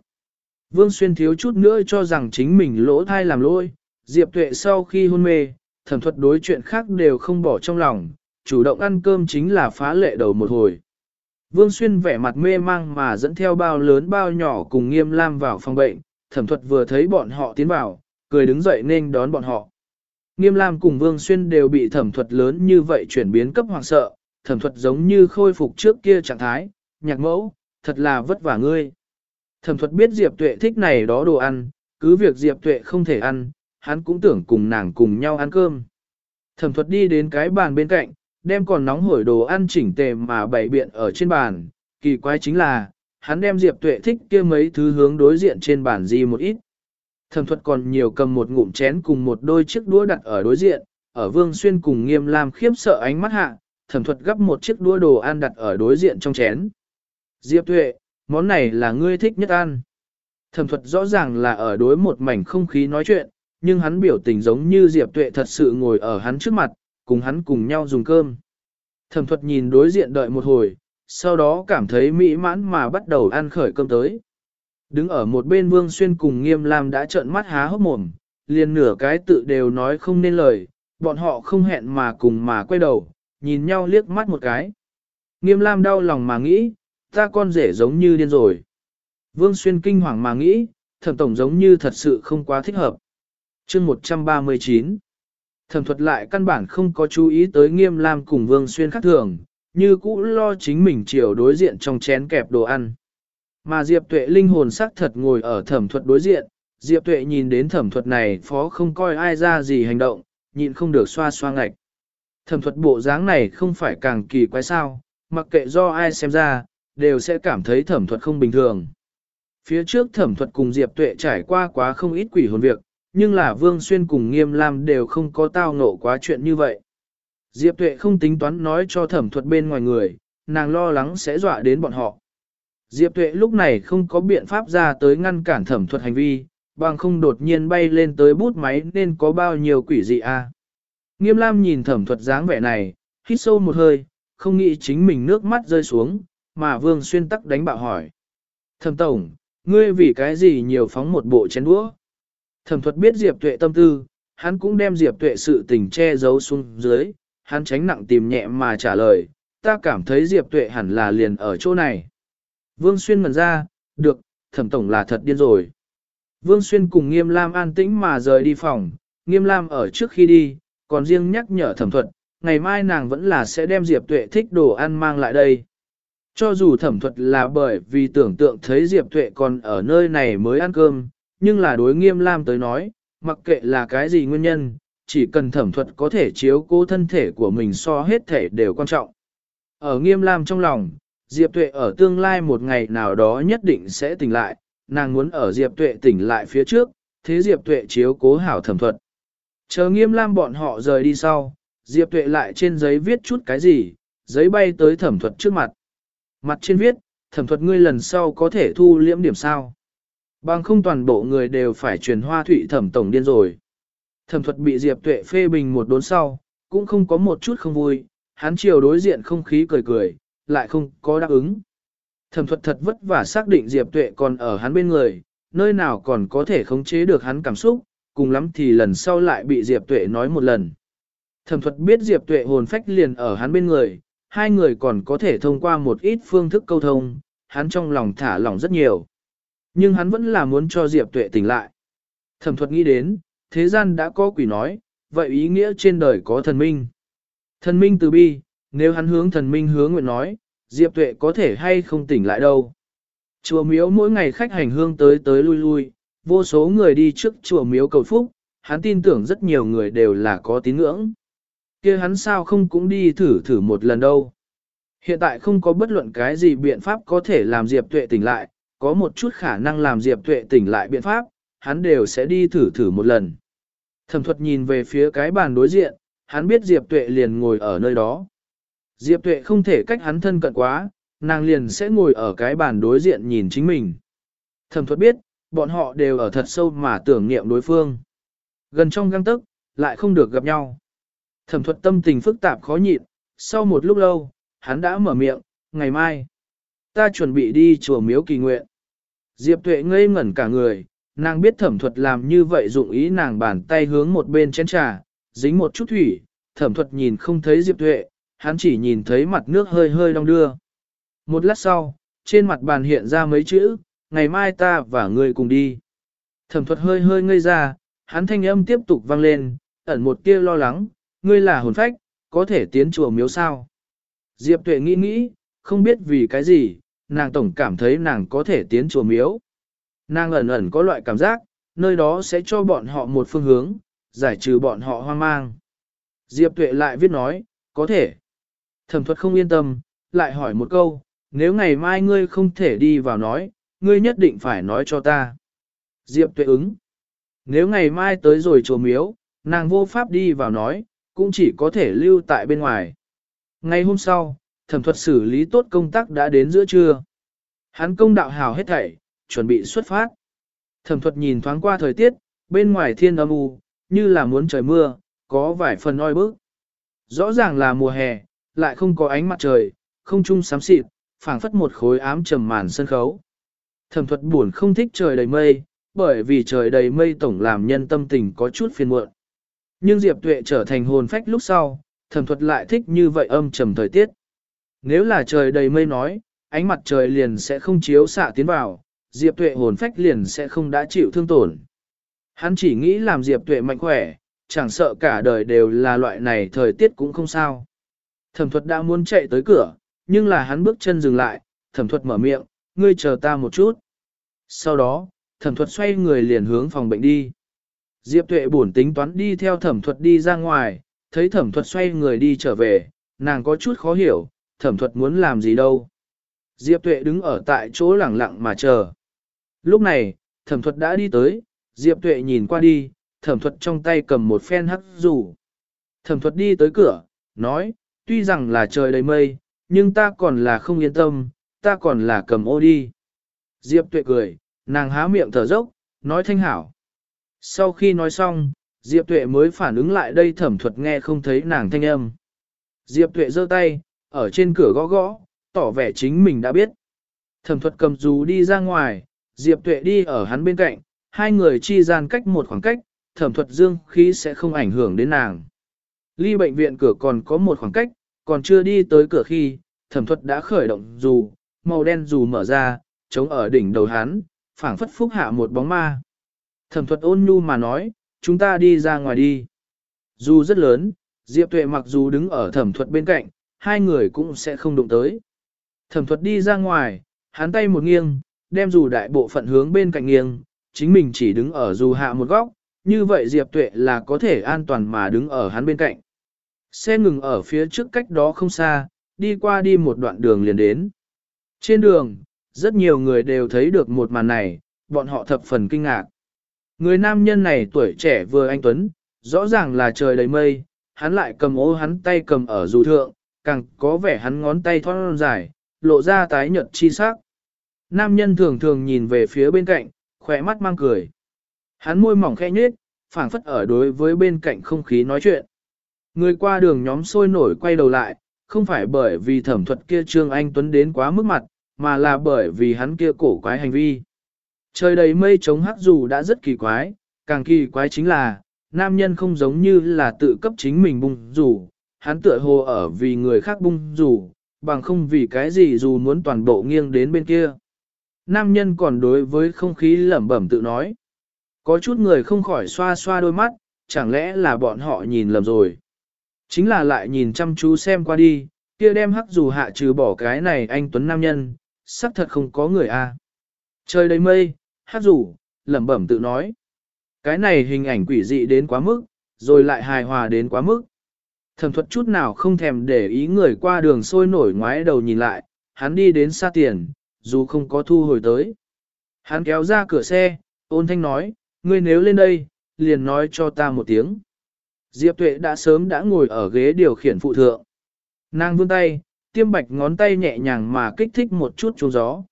Vương Xuyên thiếu chút nữa cho rằng chính mình lỗ thai làm lỗi, Diệp Tuệ sau khi hôn mê, thẩm thuật đối chuyện khác đều không bỏ trong lòng, chủ động ăn cơm chính là phá lệ đầu một hồi. Vương Xuyên vẻ mặt mê mang mà dẫn theo bao lớn bao nhỏ cùng nghiêm lam vào phòng bệnh, thẩm thuật vừa thấy bọn họ tiến vào, cười đứng dậy nên đón bọn họ. Nghiêm lam cùng Vương Xuyên đều bị thẩm thuật lớn như vậy chuyển biến cấp hoàng sợ, thẩm thuật giống như khôi phục trước kia trạng thái, nhạc mẫu, thật là vất vả ngươi. Thẩm thuật biết Diệp Tuệ thích này đó đồ ăn, cứ việc Diệp Tuệ không thể ăn, hắn cũng tưởng cùng nàng cùng nhau ăn cơm. Thẩm thuật đi đến cái bàn bên cạnh, đem còn nóng hổi đồ ăn chỉnh tề mà bày biện ở trên bàn, kỳ quái chính là, hắn đem Diệp Tuệ thích kia mấy thứ hướng đối diện trên bàn gì một ít. Thẩm thuật còn nhiều cầm một ngụm chén cùng một đôi chiếc đũa đặt ở đối diện, ở Vương Xuyên cùng Nghiêm Lam khiếp sợ ánh mắt hạ, thẩm thuật gấp một chiếc đũa đồ ăn đặt ở đối diện trong chén. Diệp Tuệ, món này là ngươi thích nhất ăn. Thẩm thuật rõ ràng là ở đối một mảnh không khí nói chuyện, nhưng hắn biểu tình giống như Diệp Tuệ thật sự ngồi ở hắn trước mặt, cùng hắn cùng nhau dùng cơm. Thẩm thuật nhìn đối diện đợi một hồi, sau đó cảm thấy mỹ mãn mà bắt đầu ăn khởi cơm tới. Đứng ở một bên Vương Xuyên cùng Nghiêm Lam đã trợn mắt há hốc mồm, liền nửa cái tự đều nói không nên lời, bọn họ không hẹn mà cùng mà quay đầu, nhìn nhau liếc mắt một cái. Nghiêm Lam đau lòng mà nghĩ, ta con rể giống như điên rồi. Vương Xuyên kinh hoàng mà nghĩ, thẩm tổng giống như thật sự không quá thích hợp. chương 139 Thẩm thuật lại căn bản không có chú ý tới nghiêm lam cùng vương xuyên khác thường, như cũ lo chính mình chiều đối diện trong chén kẹp đồ ăn. Mà Diệp Tuệ linh hồn sắc thật ngồi ở thẩm thuật đối diện, Diệp Tuệ nhìn đến thẩm thuật này phó không coi ai ra gì hành động, nhịn không được xoa xoa ngạch. Thẩm thuật bộ dáng này không phải càng kỳ quái sao, mặc kệ do ai xem ra, đều sẽ cảm thấy thẩm thuật không bình thường. Phía trước thẩm thuật cùng Diệp Tuệ trải qua quá không ít quỷ hồn việc, nhưng là Vương Xuyên cùng Nghiêm Lam đều không có tao ngộ quá chuyện như vậy. Diệp Tuệ không tính toán nói cho thẩm thuật bên ngoài người, nàng lo lắng sẽ dọa đến bọn họ. Diệp Tuệ lúc này không có biện pháp ra tới ngăn cản thẩm thuật hành vi, bằng không đột nhiên bay lên tới bút máy nên có bao nhiêu quỷ dị a. À. Nghiêm Lam nhìn thẩm thuật dáng vẻ này, hít sâu một hơi, không nghĩ chính mình nước mắt rơi xuống, mà Vương Xuyên tắc đánh bạo hỏi. Thẩm Tổng, ngươi vì cái gì nhiều phóng một bộ chén đũa? Thẩm thuật biết Diệp Tuệ tâm tư, hắn cũng đem Diệp Tuệ sự tình che giấu xuống dưới, hắn tránh nặng tìm nhẹ mà trả lời, ta cảm thấy Diệp Tuệ hẳn là liền ở chỗ này. Vương Xuyên mở ra, được, thẩm tổng là thật điên rồi. Vương Xuyên cùng Nghiêm Lam an tĩnh mà rời đi phòng, Nghiêm Lam ở trước khi đi, còn riêng nhắc nhở thẩm thuật, ngày mai nàng vẫn là sẽ đem Diệp Tuệ thích đồ ăn mang lại đây. Cho dù thẩm thuật là bởi vì tưởng tượng thấy Diệp Tuệ còn ở nơi này mới ăn cơm, nhưng là đối Nghiêm Lam tới nói, mặc kệ là cái gì nguyên nhân, chỉ cần thẩm thuật có thể chiếu cố thân thể của mình so hết thể đều quan trọng. Ở Nghiêm Lam trong lòng, Diệp Tuệ ở tương lai một ngày nào đó nhất định sẽ tỉnh lại, nàng muốn ở Diệp Tuệ tỉnh lại phía trước, thế Diệp Tuệ chiếu cố hảo thẩm thuật. Chờ nghiêm lam bọn họ rời đi sau, Diệp Tuệ lại trên giấy viết chút cái gì, giấy bay tới thẩm thuật trước mặt. Mặt trên viết, thẩm thuật ngươi lần sau có thể thu liễm điểm sao. Bằng không toàn bộ người đều phải truyền hoa thủy thẩm tổng điên rồi. Thẩm thuật bị Diệp Tuệ phê bình một đốn sau, cũng không có một chút không vui, hắn chiều đối diện không khí cười cười, lại không có đáp ứng. Thẩm thuật thật vất vả xác định Diệp Tuệ còn ở hắn bên người, nơi nào còn có thể khống chế được hắn cảm xúc, cùng lắm thì lần sau lại bị Diệp Tuệ nói một lần. Thẩm thuật biết Diệp Tuệ hồn phách liền ở hắn bên người, hai người còn có thể thông qua một ít phương thức câu thông, hắn trong lòng thả lỏng rất nhiều. Nhưng hắn vẫn là muốn cho Diệp Tuệ tỉnh lại. Thẩm thuật nghĩ đến, thế gian đã có quỷ nói, vậy ý nghĩa trên đời có thần minh. Thần minh từ bi, nếu hắn hướng thần minh hướng nguyện nói, Diệp Tuệ có thể hay không tỉnh lại đâu. Chùa miếu mỗi ngày khách hành hương tới tới lui lui, vô số người đi trước chùa miếu cầu phúc, hắn tin tưởng rất nhiều người đều là có tín ngưỡng. kia hắn sao không cũng đi thử thử một lần đâu. Hiện tại không có bất luận cái gì biện pháp có thể làm Diệp Tuệ tỉnh lại, có một chút khả năng làm Diệp Tuệ tỉnh lại biện pháp, hắn đều sẽ đi thử thử một lần. Thẩm thuật nhìn về phía cái bàn đối diện, hắn biết Diệp Tuệ liền ngồi ở nơi đó. Diệp Tuệ không thể cách hắn thân cận quá, nàng liền sẽ ngồi ở cái bàn đối diện nhìn chính mình. Thẩm thuật biết, bọn họ đều ở thật sâu mà tưởng niệm đối phương. Gần trong găng tức, lại không được gặp nhau. Thẩm thuật tâm tình phức tạp khó nhịn, sau một lúc lâu, hắn đã mở miệng, ngày mai, ta chuẩn bị đi chùa miếu kỳ nguyện. Diệp tuệ ngây ngẩn cả người, nàng biết thẩm thuật làm như vậy dụng ý nàng bàn tay hướng một bên chén trà, dính một chút thủy, thẩm thuật nhìn không thấy Diệp tuệ, hắn chỉ nhìn thấy mặt nước hơi hơi đong đưa. Một lát sau, trên mặt bàn hiện ra mấy chữ, ngày mai ta và ngươi cùng đi. Thẩm thuật hơi hơi ngây ra, hắn thanh âm tiếp tục vang lên, ẩn một tia lo lắng, ngươi là hồn phách, có thể tiến chùa miếu sao. Diệp tuệ nghĩ nghĩ, không biết vì cái gì, nàng tổng cảm thấy nàng có thể tiến chùa miếu. Nàng ẩn ẩn có loại cảm giác, nơi đó sẽ cho bọn họ một phương hướng, giải trừ bọn họ hoang mang. Diệp tuệ lại viết nói, có thể. Thẩm thuật không yên tâm, lại hỏi một câu, nếu ngày mai ngươi không thể đi vào nói, ngươi nhất định phải nói cho ta. Diệp tuệ ứng. Nếu ngày mai tới rồi chùa miếu, nàng vô pháp đi vào nói, cũng chỉ có thể lưu tại bên ngoài. Ngày hôm sau, thẩm thuật xử lý tốt công tác đã đến giữa trưa. Hắn công đạo hào hết thảy, chuẩn bị xuất phát. Thẩm thuật nhìn thoáng qua thời tiết, bên ngoài thiên âm u, như là muốn trời mưa, có vài phần oi bức. Rõ ràng là mùa hè, lại không có ánh mặt trời, không trung xám xịt, phảng phất một khối ám trầm màn sân khấu. Thẩm thuật buồn không thích trời đầy mây, bởi vì trời đầy mây tổng làm nhân tâm tình có chút phiền muộn. Nhưng Diệp Tuệ trở thành hồn phách lúc sau, thẩm thuật lại thích như vậy âm trầm thời tiết. Nếu là trời đầy mây nói, ánh mặt trời liền sẽ không chiếu xạ tiến vào, Diệp Tuệ hồn phách liền sẽ không đã chịu thương tổn. Hắn chỉ nghĩ làm Diệp Tuệ mạnh khỏe, chẳng sợ cả đời đều là loại này thời tiết cũng không sao. Thẩm thuật đã muốn chạy tới cửa, nhưng là hắn bước chân dừng lại, thẩm thuật mở miệng, ngươi chờ ta một chút. Sau đó, thẩm thuật xoay người liền hướng phòng bệnh đi. Diệp tuệ buồn tính toán đi theo thẩm thuật đi ra ngoài, thấy thẩm thuật xoay người đi trở về, nàng có chút khó hiểu, thẩm thuật muốn làm gì đâu. Diệp tuệ đứng ở tại chỗ lẳng lặng mà chờ. Lúc này, thẩm thuật đã đi tới, Diệp tuệ nhìn qua đi, thẩm thuật trong tay cầm một phen hắc rủ. Thẩm thuật đi tới cửa, nói, tuy rằng là trời đầy mây, nhưng ta còn là không yên tâm, ta còn là cầm ô đi. Diệp tuệ cười, nàng há miệng thở dốc, nói thanh hảo. Sau khi nói xong, Diệp tuệ mới phản ứng lại đây thẩm thuật nghe không thấy nàng thanh âm. Diệp tuệ giơ tay, ở trên cửa gõ gõ, tỏ vẻ chính mình đã biết. Thẩm thuật cầm dù đi ra ngoài, Diệp tuệ đi ở hắn bên cạnh, hai người chi gian cách một khoảng cách, thẩm thuật dương khí sẽ không ảnh hưởng đến nàng. Ly bệnh viện cửa còn có một khoảng cách, còn chưa đi tới cửa khi, thẩm thuật đã khởi động dù, màu đen dù mở ra, chống ở đỉnh đầu hắn, phảng phất phúc hạ một bóng ma. Thẩm thuật ôn nhu mà nói, chúng ta đi ra ngoài đi. Dù rất lớn, Diệp Tuệ mặc dù đứng ở thẩm thuật bên cạnh, hai người cũng sẽ không đụng tới. Thẩm thuật đi ra ngoài, hắn tay một nghiêng, đem dù đại bộ phận hướng bên cạnh nghiêng, chính mình chỉ đứng ở dù hạ một góc, như vậy Diệp Tuệ là có thể an toàn mà đứng ở hắn bên cạnh. Xe ngừng ở phía trước cách đó không xa, đi qua đi một đoạn đường liền đến. Trên đường, rất nhiều người đều thấy được một màn này, bọn họ thập phần kinh ngạc. Người nam nhân này tuổi trẻ vừa anh Tuấn, rõ ràng là trời đầy mây, hắn lại cầm ô hắn tay cầm ở dù thượng, càng có vẻ hắn ngón tay thon dài, lộ ra tái nhợt chi sắc. Nam nhân thường thường nhìn về phía bên cạnh, khỏe mắt mang cười. Hắn môi mỏng khẽ nhếch, phảng phất ở đối với bên cạnh không khí nói chuyện. Người qua đường nhóm sôi nổi quay đầu lại, không phải bởi vì thẩm thuật kia Trương Anh Tuấn đến quá mức mặt, mà là bởi vì hắn kia cổ quái hành vi. Trời đầy mây chống hắc dù đã rất kỳ quái, càng kỳ quái chính là, nam nhân không giống như là tự cấp chính mình bung dù, hắn tựa hồ ở vì người khác bung dù, bằng không vì cái gì dù muốn toàn bộ nghiêng đến bên kia. Nam nhân còn đối với không khí lẩm bẩm tự nói. Có chút người không khỏi xoa xoa đôi mắt, chẳng lẽ là bọn họ nhìn lầm rồi. Chính là lại nhìn chăm chú xem qua đi, kia đem hắc dù hạ trừ bỏ cái này anh Tuấn Nam Nhân, sắc thật không có người a. Trời đầy mây, hắc dù, lẩm bẩm tự nói. Cái này hình ảnh quỷ dị đến quá mức, rồi lại hài hòa đến quá mức. Thẩm thuật chút nào không thèm để ý người qua đường sôi nổi ngoái đầu nhìn lại, hắn đi đến xa tiền, dù không có thu hồi tới. Hắn kéo ra cửa xe, ôn thanh nói, ngươi nếu lên đây, liền nói cho ta một tiếng. Diệp Tuệ đã sớm đã ngồi ở ghế điều khiển phụ thượng. Nàng vươn tay, tiêm bạch ngón tay nhẹ nhàng mà kích thích một chút chuông gió.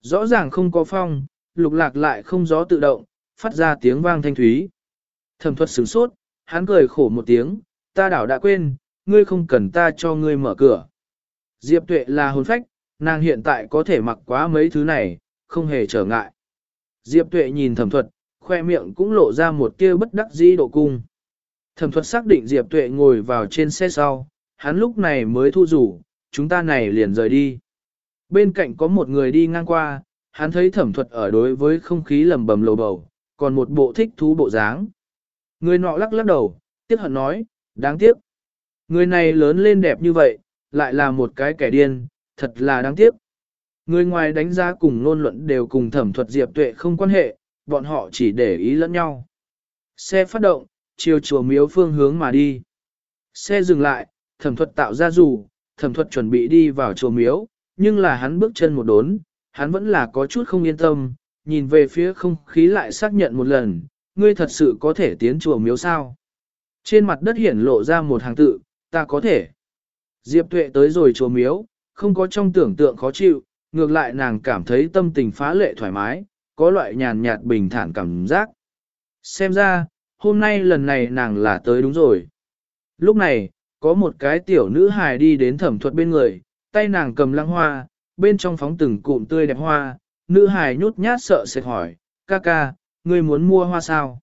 Rõ ràng không có phong, lục lạc lại không gió tự động, phát ra tiếng vang thanh thúy. Thẩm thuật sửng sốt, hắn cười khổ một tiếng, ta đảo đã quên, ngươi không cần ta cho ngươi mở cửa. Diệp Tuệ là hồn phách, nàng hiện tại có thể mặc quá mấy thứ này, không hề trở ngại. Diệp Tuệ nhìn thẩm thuật, khoe miệng cũng lộ ra một tia bất đắc dĩ độ cung. Thẩm thuật xác định Diệp Tuệ ngồi vào trên xe sau, hắn lúc này mới thu rủ, chúng ta này liền rời đi. Bên cạnh có một người đi ngang qua, hắn thấy thẩm thuật ở đối với không khí lầm bầm lầu bầu, còn một bộ thích thú bộ dáng. Người nọ lắc lắc đầu, tiếc hận nói, đáng tiếc. Người này lớn lên đẹp như vậy, lại là một cái kẻ điên, thật là đáng tiếc. Người ngoài đánh giá cùng ngôn luận đều cùng thẩm thuật Diệp Tuệ không quan hệ, bọn họ chỉ để ý lẫn nhau. Xe phát động, chiều chùa miếu phương hướng mà đi. Xe dừng lại, thẩm thuật tạo ra dù, thẩm thuật chuẩn bị đi vào chùa miếu, nhưng là hắn bước chân một đốn, hắn vẫn là có chút không yên tâm, nhìn về phía không khí lại xác nhận một lần, ngươi thật sự có thể tiến chùa miếu sao. Trên mặt đất hiển lộ ra một hàng tự, ta có thể. Diệp tuệ tới rồi chùa miếu, không có trong tưởng tượng khó chịu, ngược lại nàng cảm thấy tâm tình phá lệ thoải mái, có loại nhàn nhạt bình thản cảm giác. Xem ra, hôm nay lần này nàng là tới đúng rồi. Lúc này, có một cái tiểu nữ hài đi đến thẩm thuật bên người, tay nàng cầm lăng hoa, bên trong phóng từng cụm tươi đẹp hoa, nữ hài nhút nhát sợ sệt hỏi, ca ca, ngươi muốn mua hoa sao?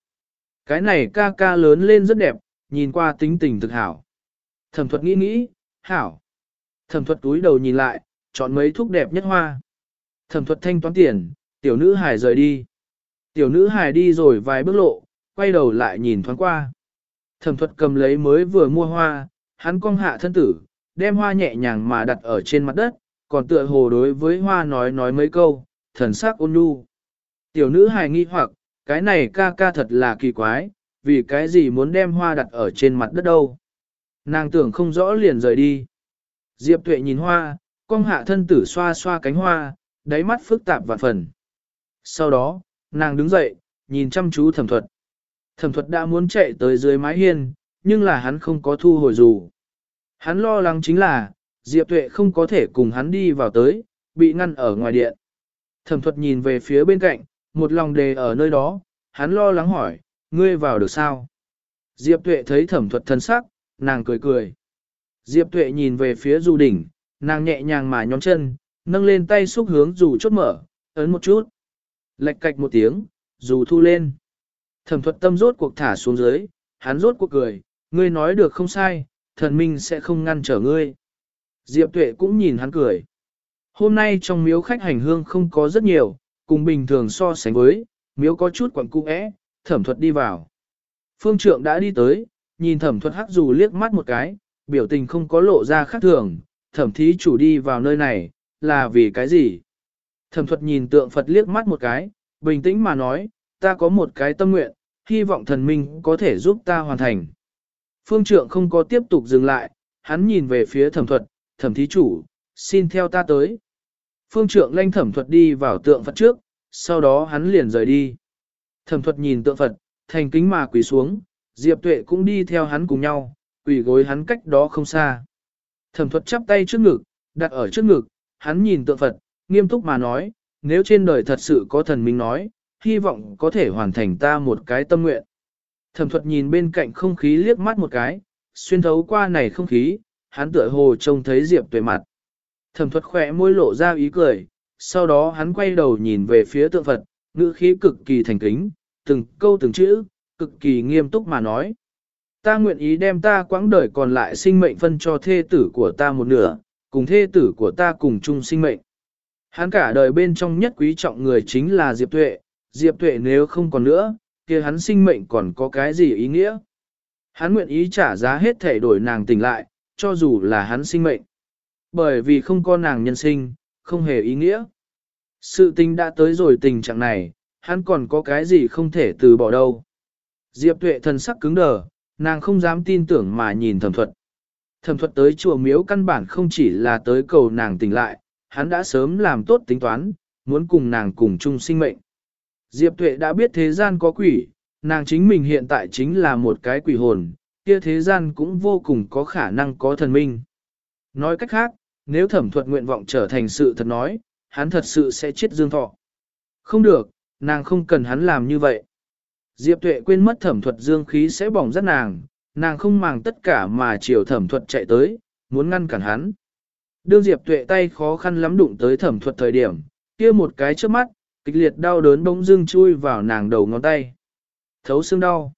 Cái này ca ca lớn lên rất đẹp, nhìn qua tính tình thực hảo. Thẩm thuật nghĩ nghĩ, hảo. Thẩm thuật túi đầu nhìn lại, chọn mấy thuốc đẹp nhất hoa. Thẩm thuật thanh toán tiền, tiểu nữ hài rời đi. Tiểu nữ hài đi rồi vài bước lộ, quay đầu lại nhìn thoáng qua. Thẩm thuật cầm lấy mới vừa mua hoa, hắn cong hạ thân tử, đem hoa nhẹ nhàng mà đặt ở trên mặt đất, còn tựa hồ đối với hoa nói nói mấy câu, thần sắc ôn nhu. Tiểu nữ hài nghi hoặc, cái này ca ca thật là kỳ quái, vì cái gì muốn đem hoa đặt ở trên mặt đất đâu. Nàng tưởng không rõ liền rời đi. Diệp tuệ nhìn hoa, cong hạ thân tử xoa xoa cánh hoa, đáy mắt phức tạp vạn phần. Sau đó, nàng đứng dậy, nhìn chăm chú thẩm thuật. Thẩm thuật đã muốn chạy tới dưới mái hiên, nhưng là hắn không có thu hồi dù. Hắn lo lắng chính là, Diệp Tuệ không có thể cùng hắn đi vào tới, bị ngăn ở ngoài điện. Thẩm thuật nhìn về phía bên cạnh, một lòng đề ở nơi đó, hắn lo lắng hỏi, ngươi vào được sao? Diệp Tuệ thấy thẩm thuật thân sắc, nàng cười cười. Diệp Tuệ nhìn về phía dù đỉnh, nàng nhẹ nhàng mà nhón chân, nâng lên tay xúc hướng dù chốt mở, ấn một chút. Lệch cạch một tiếng, dù thu lên. Thẩm thuật tâm rốt cuộc thả xuống dưới, hắn rốt cuộc cười, ngươi nói được không sai, thần minh sẽ không ngăn trở ngươi. Diệp Tuệ cũng nhìn hắn cười. Hôm nay trong miếu khách hành hương không có rất nhiều, cùng bình thường so sánh với, miếu có chút quẩn cung é thẩm thuật đi vào. Phương trượng đã đi tới, nhìn thẩm thuật hắc dù liếc mắt một cái, biểu tình không có lộ ra khác thường, thẩm thí chủ đi vào nơi này, là vì cái gì? Thẩm thuật nhìn tượng Phật liếc mắt một cái, bình tĩnh mà nói, ta có một cái tâm nguyện, hy vọng thần minh có thể giúp ta hoàn thành. Phương trượng không có tiếp tục dừng lại, hắn nhìn về phía thẩm thuật, thẩm thí chủ, xin theo ta tới. Phương trượng lanh thẩm thuật đi vào tượng Phật trước, sau đó hắn liền rời đi. Thẩm thuật nhìn tượng Phật, thành kính mà quỳ xuống, Diệp Tuệ cũng đi theo hắn cùng nhau, quỳ gối hắn cách đó không xa. Thẩm thuật chắp tay trước ngực, đặt ở trước ngực, hắn nhìn tượng Phật, nghiêm túc mà nói, nếu trên đời thật sự có thần minh nói, hy vọng có thể hoàn thành ta một cái tâm nguyện. Thẩm thuật nhìn bên cạnh không khí liếc mắt một cái, xuyên thấu qua này không khí, hắn tựa hồ trông thấy Diệp Tuệ mặt. Thẩm thuật khỏe môi lộ ra ý cười, sau đó hắn quay đầu nhìn về phía tượng Phật, ngữ khí cực kỳ thành kính, từng câu từng chữ, cực kỳ nghiêm túc mà nói. Ta nguyện ý đem ta quãng đời còn lại sinh mệnh phân cho thê tử của ta một nửa, cùng thê tử của ta cùng chung sinh mệnh. Hắn cả đời bên trong nhất quý trọng người chính là Diệp Tuệ, Diệp Tuệ nếu không còn nữa, kia hắn sinh mệnh còn có cái gì ý nghĩa? Hắn nguyện ý trả giá hết thể đổi nàng tỉnh lại, cho dù là hắn sinh mệnh. Bởi vì không có nàng nhân sinh, không hề ý nghĩa. Sự tình đã tới rồi tình trạng này, hắn còn có cái gì không thể từ bỏ đâu. Diệp tuệ thần sắc cứng đờ, nàng không dám tin tưởng mà nhìn thẩm thuật. Thẩm thuật tới chùa miếu căn bản không chỉ là tới cầu nàng tỉnh lại, hắn đã sớm làm tốt tính toán, muốn cùng nàng cùng chung sinh mệnh. Diệp tuệ đã biết thế gian có quỷ, nàng chính mình hiện tại chính là một cái quỷ hồn, kia thế gian cũng vô cùng có khả năng có thần minh. Nói cách khác, nếu thẩm thuật nguyện vọng trở thành sự thật nói, hắn thật sự sẽ chết dương thọ. Không được, nàng không cần hắn làm như vậy. Diệp tuệ quên mất thẩm thuật dương khí sẽ bỏng rất nàng, nàng không màng tất cả mà chiều thẩm thuật chạy tới, muốn ngăn cản hắn. Đương Diệp tuệ tay khó khăn lắm đụng tới thẩm thuật thời điểm, kia một cái trước mắt, kịch liệt đau đớn bỗng dưng chui vào nàng đầu ngón tay. Thấu xương đau.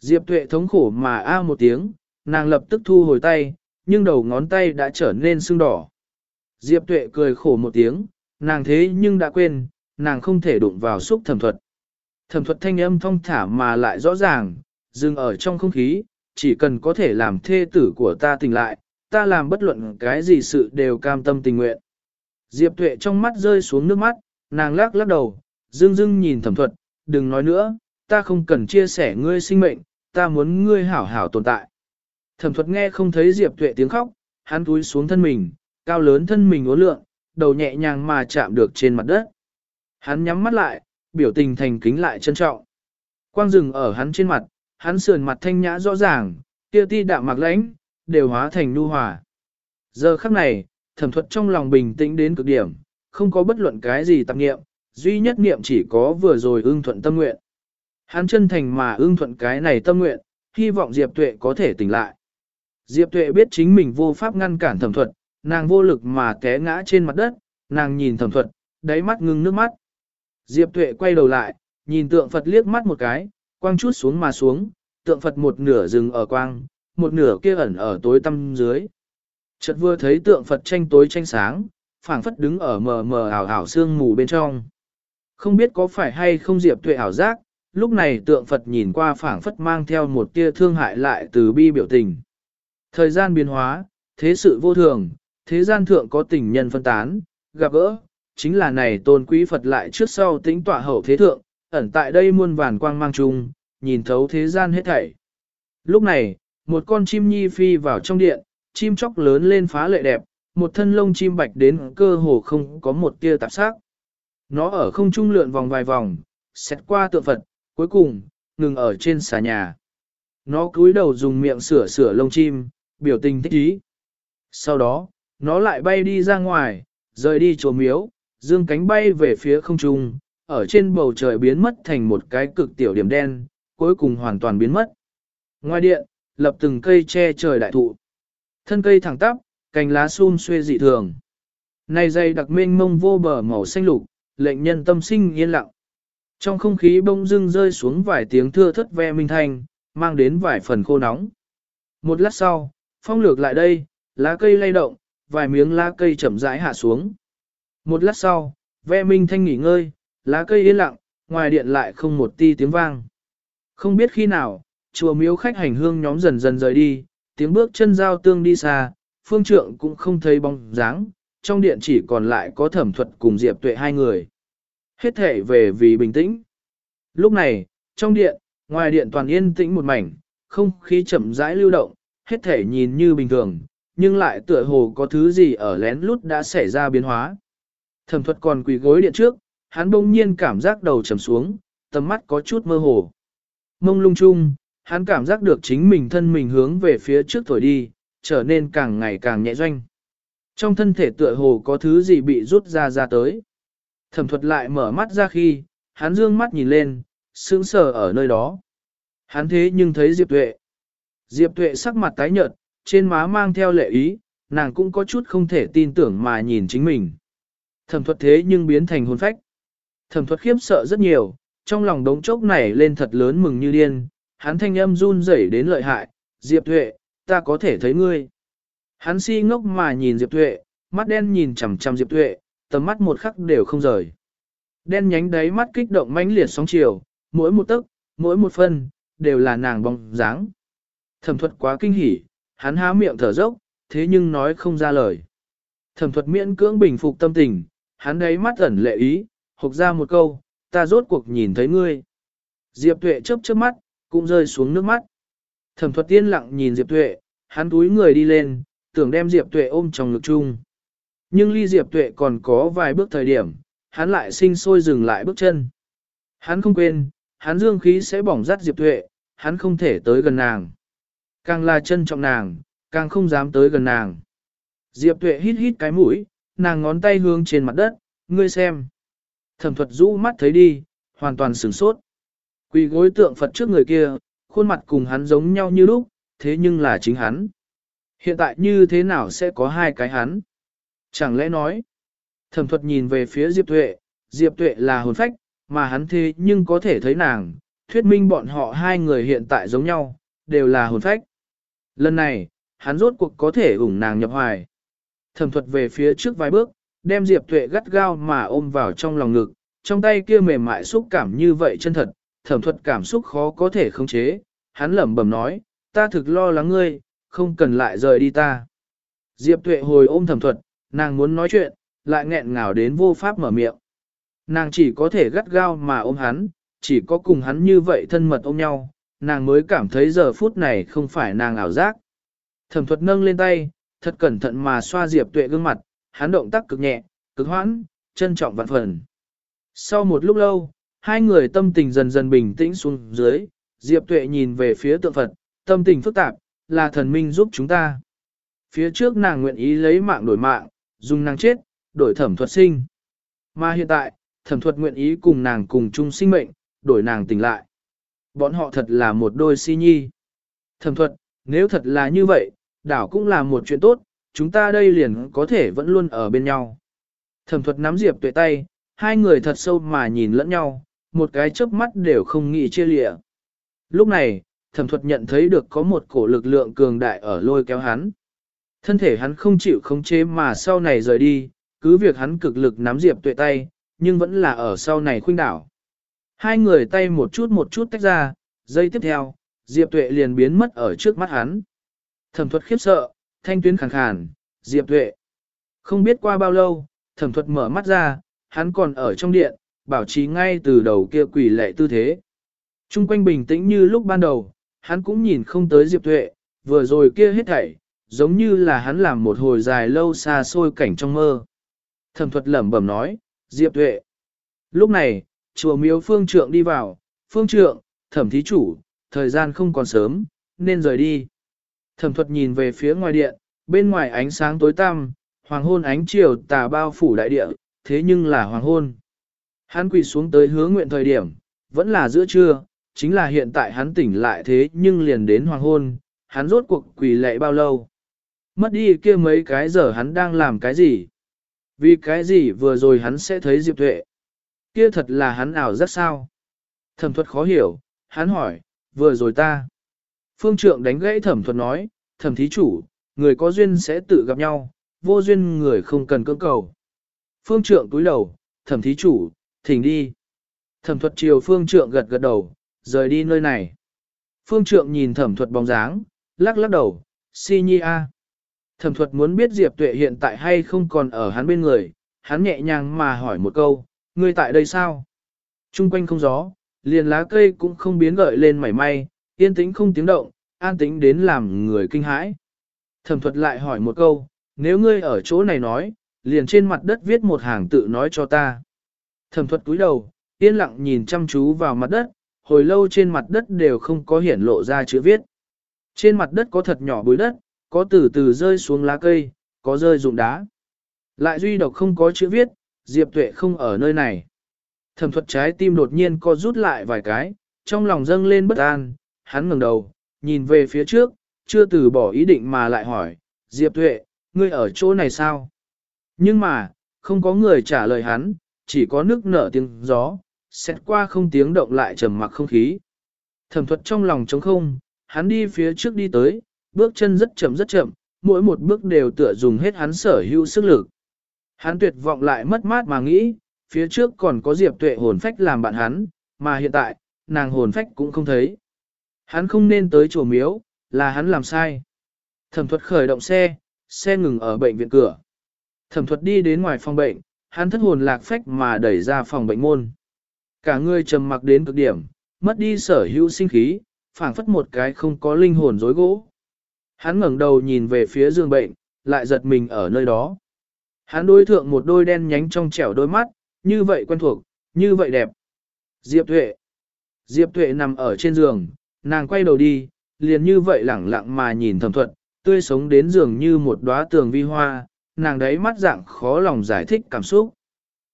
Diệp tuệ thống khổ mà a một tiếng, nàng lập tức thu hồi tay, nhưng đầu ngón tay đã trở nên sưng đỏ. Diệp tuệ cười khổ một tiếng, nàng thế nhưng đã quên, nàng không thể đụng vào xúc thẩm thuật. Thẩm thuật thanh âm thong thả mà lại rõ ràng, dừng ở trong không khí, chỉ cần có thể làm thê tử của ta tỉnh lại, ta làm bất luận cái gì sự đều cam tâm tình nguyện. Diệp tuệ trong mắt rơi xuống nước mắt, nàng lắc lắc đầu, dưng dưng nhìn thẩm thuật, đừng nói nữa, ta không cần chia sẻ ngươi sinh mệnh, ta muốn ngươi hảo hảo tồn tại. Thẩm thuật nghe không thấy Diệp Tuệ tiếng khóc, hắn túi xuống thân mình, cao lớn thân mình uốn lượng, đầu nhẹ nhàng mà chạm được trên mặt đất. Hắn nhắm mắt lại, biểu tình thành kính lại trân trọng. Quang rừng ở hắn trên mặt, hắn sườn mặt thanh nhã rõ ràng, kia ti đạm mặc lãnh, đều hóa thành nu hòa. Giờ khắc này, thẩm thuật trong lòng bình tĩnh đến cực điểm, không có bất luận cái gì tạp nghiệm, duy nhất niệm chỉ có vừa rồi ưng thuận tâm nguyện. Hắn chân thành mà ưng thuận cái này tâm nguyện, hy vọng Diệp Tuệ có thể tỉnh lại. Diệp Tuệ biết chính mình vô pháp ngăn cản thẩm thuật, nàng vô lực mà té ngã trên mặt đất, nàng nhìn thẩm thuật, đáy mắt ngưng nước mắt. Diệp Tuệ quay đầu lại, nhìn tượng Phật liếc mắt một cái, quang chút xuống mà xuống, tượng Phật một nửa dừng ở quang, một nửa kia ẩn ở tối tăm dưới. Chợt vừa thấy tượng Phật tranh tối tranh sáng, phảng phất đứng ở mờ mờ ảo ảo sương mù bên trong. Không biết có phải hay không Diệp Tuệ ảo giác, lúc này tượng Phật nhìn qua phảng phất mang theo một tia thương hại lại từ bi biểu tình. Thời gian biến hóa, thế sự vô thường, thế gian thượng có tình nhân phân tán, gặp gỡ, chính là này tôn quý Phật lại trước sau tính tọa hậu thế thượng, ẩn tại đây muôn vàn quang mang chung, nhìn thấu thế gian hết thảy. Lúc này, một con chim nhi phi vào trong điện, chim chóc lớn lên phá lệ đẹp, một thân lông chim bạch đến cơ hồ không có một tia tạp sắc. Nó ở không trung lượn vòng vài vòng, xét qua tượng Phật, cuối cùng, ngừng ở trên xà nhà. Nó cúi đầu dùng miệng sửa sửa lông chim, biểu tình thích ý. Sau đó, nó lại bay đi ra ngoài, rời đi chỗ miếu, dương cánh bay về phía không trung, ở trên bầu trời biến mất thành một cái cực tiểu điểm đen, cuối cùng hoàn toàn biến mất. Ngoài điện, lập từng cây che trời đại thụ. Thân cây thẳng tắp, cành lá sum xuê dị thường. Này dày đặc mênh mông vô bờ màu xanh lục, lệnh nhân tâm sinh yên lặng. Trong không khí bông dưng rơi xuống vài tiếng thưa thất ve minh thanh, mang đến vài phần khô nóng. Một lát sau, phong lược lại đây, lá cây lay động, vài miếng lá cây chậm rãi hạ xuống. Một lát sau, ve minh thanh nghỉ ngơi, lá cây yên lặng, ngoài điện lại không một ti tiếng vang. Không biết khi nào, chùa miếu khách hành hương nhóm dần dần rời đi, tiếng bước chân giao tương đi xa, phương trượng cũng không thấy bóng dáng, trong điện chỉ còn lại có thẩm thuật cùng Diệp Tuệ hai người. Hết thể về vì bình tĩnh. Lúc này, trong điện, ngoài điện toàn yên tĩnh một mảnh, không khí chậm rãi lưu động, hết thể nhìn như bình thường, nhưng lại tựa hồ có thứ gì ở lén lút đã xảy ra biến hóa. Thẩm thuật còn quỳ gối điện trước, hắn bỗng nhiên cảm giác đầu trầm xuống, tầm mắt có chút mơ hồ. Mông lung chung, hắn cảm giác được chính mình thân mình hướng về phía trước thổi đi, trở nên càng ngày càng nhẹ doanh. Trong thân thể tựa hồ có thứ gì bị rút ra ra tới. Thẩm thuật lại mở mắt ra khi, hắn dương mắt nhìn lên, sững sờ ở nơi đó. Hắn thế nhưng thấy Diệp Tuệ. Diệp Tuệ sắc mặt tái nhợt, trên má mang theo lệ ý, nàng cũng có chút không thể tin tưởng mà nhìn chính mình. Thẩm thuật thế nhưng biến thành hồn phách. Thẩm thuật khiếp sợ rất nhiều, trong lòng đống chốc này lên thật lớn mừng như điên, hắn thanh âm run rẩy đến lợi hại, Diệp Thuệ, ta có thể thấy ngươi. Hắn si ngốc mà nhìn Diệp Thuệ, mắt đen nhìn chằm chằm Diệp Thuệ, tầm mắt một khắc đều không rời. Đen nhánh đáy mắt kích động mãnh liệt sóng chiều, mỗi một tấc, mỗi một phân, đều là nàng bóng dáng. Thẩm thuật quá kinh hỉ, hắn há miệng thở dốc, thế nhưng nói không ra lời. Thẩm thuật miễn cưỡng bình phục tâm tình, hắn đấy mắt ẩn lệ ý, hộc ra một câu, ta rốt cuộc nhìn thấy ngươi. Diệp Tuệ chớp chớp mắt, cũng rơi xuống nước mắt. Thẩm thuật tiên lặng nhìn Diệp Tuệ, hắn túi người đi lên, tưởng đem Diệp Tuệ ôm trong ngực chung. Nhưng ly Diệp Tuệ còn có vài bước thời điểm, hắn lại sinh sôi dừng lại bước chân. Hắn không quên, hắn dương khí sẽ bỏng rát Diệp Tuệ, hắn không thể tới gần nàng. Càng là chân trọng nàng, càng không dám tới gần nàng. Diệp Tuệ hít hít cái mũi, nàng ngón tay hướng trên mặt đất, ngươi xem. Thẩm thuật rũ mắt thấy đi, hoàn toàn sửng sốt. Quỳ gối tượng Phật trước người kia, khuôn mặt cùng hắn giống nhau như lúc, thế nhưng là chính hắn. Hiện tại như thế nào sẽ có hai cái hắn? Chẳng lẽ nói, thẩm thuật nhìn về phía Diệp Tuệ, Diệp Tuệ là hồn phách, mà hắn thế nhưng có thể thấy nàng, thuyết minh bọn họ hai người hiện tại giống nhau, đều là hồn phách. Lần này, hắn rốt cuộc có thể ủng nàng nhập hoài. Thẩm thuật về phía trước vài bước, đem Diệp Tuệ gắt gao mà ôm vào trong lòng ngực, trong tay kia mềm mại xúc cảm như vậy chân thật, thẩm thuật cảm xúc khó có thể khống chế, hắn lẩm bẩm nói, ta thực lo lắng ngươi, không cần lại rời đi ta. Diệp Tuệ hồi ôm thẩm thuật, nàng muốn nói chuyện, lại nghẹn ngào đến vô pháp mở miệng. Nàng chỉ có thể gắt gao mà ôm hắn, chỉ có cùng hắn như vậy thân mật ôm nhau, nàng mới cảm thấy giờ phút này không phải nàng ảo giác. Thẩm thuật nâng lên tay, thật cẩn thận mà xoa Diệp Tuệ gương mặt, hắn động tác cực nhẹ, cực hoãn, trân trọng vạn phần. Sau một lúc lâu, hai người tâm tình dần dần bình tĩnh xuống dưới, Diệp Tuệ nhìn về phía tượng Phật, tâm tình phức tạp, là thần minh giúp chúng ta. Phía trước nàng nguyện ý lấy mạng đổi mạng, dùng nàng chết, đổi thẩm thuật sinh. Mà hiện tại, thẩm thuật nguyện ý cùng nàng cùng chung sinh mệnh, đổi nàng tỉnh lại. Bọn họ thật là một đôi si nhi. Thẩm thuật, nếu thật là như vậy, đảo cũng là một chuyện tốt, chúng ta đây liền có thể vẫn luôn ở bên nhau. Thẩm thuật nắm Diệp tuệ tay, hai người thật sâu mà nhìn lẫn nhau, một cái chớp mắt đều không nghĩ chia lịa. Lúc này, thẩm thuật nhận thấy được có một cổ lực lượng cường đại ở lôi kéo hắn. Thân thể hắn không chịu khống chế mà sau này rời đi, cứ việc hắn cực lực nắm Diệp tuệ tay, nhưng vẫn là ở sau này khuynh đảo. Hai người tay một chút một chút tách ra, giây tiếp theo, Diệp tuệ liền biến mất ở trước mắt hắn. Thẩm thuật khiếp sợ, thanh tuyến khàn khàn, Diệp Tuệ. Không biết qua bao lâu, thẩm thuật mở mắt ra, hắn còn ở trong điện, bảo trì ngay từ đầu kia quỷ lệ tư thế. Trung quanh bình tĩnh như lúc ban đầu, hắn cũng nhìn không tới Diệp Tuệ, vừa rồi kia hết thảy, giống như là hắn làm một hồi dài lâu xa xôi cảnh trong mơ. Thẩm thuật lẩm bẩm nói, Diệp Tuệ. Lúc này, chùa miếu phương trượng đi vào, phương trượng, thẩm thí chủ, thời gian không còn sớm, nên rời đi. Thẩm thuật nhìn về phía ngoài điện, bên ngoài ánh sáng tối tăm, hoàng hôn ánh chiều tà bao phủ đại địa, thế nhưng là hoàng hôn. Hắn quỳ xuống tới hứa nguyện thời điểm, vẫn là giữa trưa, chính là hiện tại hắn tỉnh lại thế nhưng liền đến hoàng hôn, hắn rốt cuộc quỳ lệ bao lâu. Mất đi kia mấy cái giờ hắn đang làm cái gì? Vì cái gì vừa rồi hắn sẽ thấy Diệp Tuệ? Kia thật là hắn ảo rất sao? Thẩm thuật khó hiểu, hắn hỏi, vừa rồi ta. Phương trượng đánh gãy thẩm thuật nói, thẩm thí chủ, người có duyên sẽ tự gặp nhau, vô duyên người không cần cưỡng cầu. Phương trượng túi đầu, thẩm thí chủ, thỉnh đi. Thẩm thuật chiều phương trượng gật gật đầu, rời đi nơi này. Phương trượng nhìn thẩm thuật bóng dáng, lắc lắc đầu, si nhi a. Thẩm thuật muốn biết Diệp Tuệ hiện tại hay không còn ở hắn bên người, hắn nhẹ nhàng mà hỏi một câu, ngươi tại đây sao? Trung quanh không gió, liền lá cây cũng không biến gợi lên mảy may, yên tĩnh không tiếng động, an tĩnh đến làm người kinh hãi. Thẩm thuật lại hỏi một câu, nếu ngươi ở chỗ này nói, liền trên mặt đất viết một hàng tự nói cho ta. Thẩm thuật cúi đầu, yên lặng nhìn chăm chú vào mặt đất, hồi lâu trên mặt đất đều không có hiển lộ ra chữ viết. Trên mặt đất có thật nhỏ bụi đất, có từ từ rơi xuống lá cây, có rơi rụng đá. Lại duy độc không có chữ viết, Diệp Tuệ không ở nơi này. Thẩm thuật trái tim đột nhiên co rút lại vài cái, trong lòng dâng lên bất an, hắn ngẩng đầu, nhìn về phía trước, chưa từ bỏ ý định mà lại hỏi, Diệp Tuệ, ngươi ở chỗ này sao? Nhưng mà, không có người trả lời hắn, chỉ có nước nở tiếng gió, xét qua không tiếng động lại trầm mặc không khí. Thẩm thuật trong lòng trống không, hắn đi phía trước đi tới, bước chân rất chậm rất chậm, mỗi một bước đều tựa dùng hết hắn sở hữu sức lực. Hắn tuyệt vọng lại mất mát mà nghĩ, phía trước còn có Diệp Tuệ hồn phách làm bạn hắn, mà hiện tại, nàng hồn phách cũng không thấy. Hắn không nên tới chùa miếu, là hắn làm sai. Thẩm thuật khởi động xe, xe ngừng ở bệnh viện cửa. Thẩm thuật đi đến ngoài phòng bệnh, hắn thất hồn lạc phách mà đẩy ra phòng bệnh môn. Cả người trầm mặc đến cực điểm, mất đi sở hữu sinh khí, phảng phất một cái không có linh hồn dối gỗ. Hắn ngẩng đầu nhìn về phía giường bệnh, lại giật mình ở nơi đó. Hắn đối thượng một đôi đen nhánh trong trẻo đôi mắt, như vậy quen thuộc, như vậy đẹp. Diệp Tuệ. Diệp Tuệ nằm ở trên giường, nàng quay đầu đi, liền như vậy lẳng lặng mà nhìn thẩm thuận tươi sống đến giường như một đóa tường vi hoa, nàng đấy mắt dạng khó lòng giải thích cảm xúc.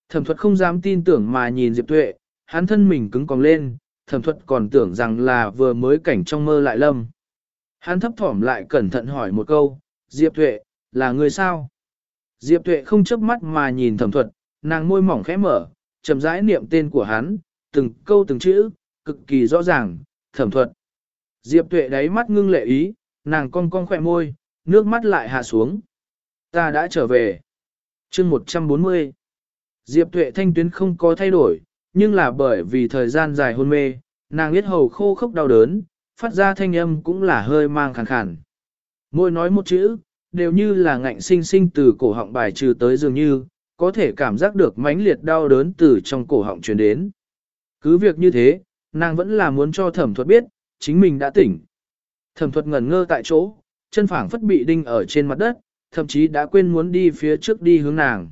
Thẩm thuật không dám tin tưởng mà nhìn Diệp Tuệ, hắn thân mình cứng còng lên, thẩm thuật còn tưởng rằng là vừa mới cảnh trong mơ lại lâm. Hắn thấp thỏm lại cẩn thận hỏi một câu, Diệp Tuệ, là người sao? Diệp Tuệ không chớp mắt mà nhìn thẩm thuật, nàng môi mỏng khẽ mở, chậm rãi niệm tên của hắn, từng câu từng chữ, cực kỳ rõ ràng, thẩm thuật. Diệp Tuệ đáy mắt ngưng lệ ý, nàng cong cong khỏe môi, nước mắt lại hạ xuống. Ta đã trở về. chương 140. Diệp Tuệ thanh tuyến không có thay đổi, nhưng là bởi vì thời gian dài hôn mê, nàng biết hầu khô khốc đau đớn, phát ra thanh âm cũng là hơi mang khàn khàn. Môi nói một chữ, đều như là ngạnh sinh sinh từ cổ họng bài trừ tới dường như, có thể cảm giác được mãnh liệt đau đớn từ trong cổ họng truyền đến. Cứ việc như thế, nàng vẫn là muốn cho thẩm thuật biết, chính mình đã tỉnh. Thẩm thuật ngẩn ngơ tại chỗ, chân phảng phất bị đinh ở trên mặt đất, thậm chí đã quên muốn đi phía trước đi hướng nàng.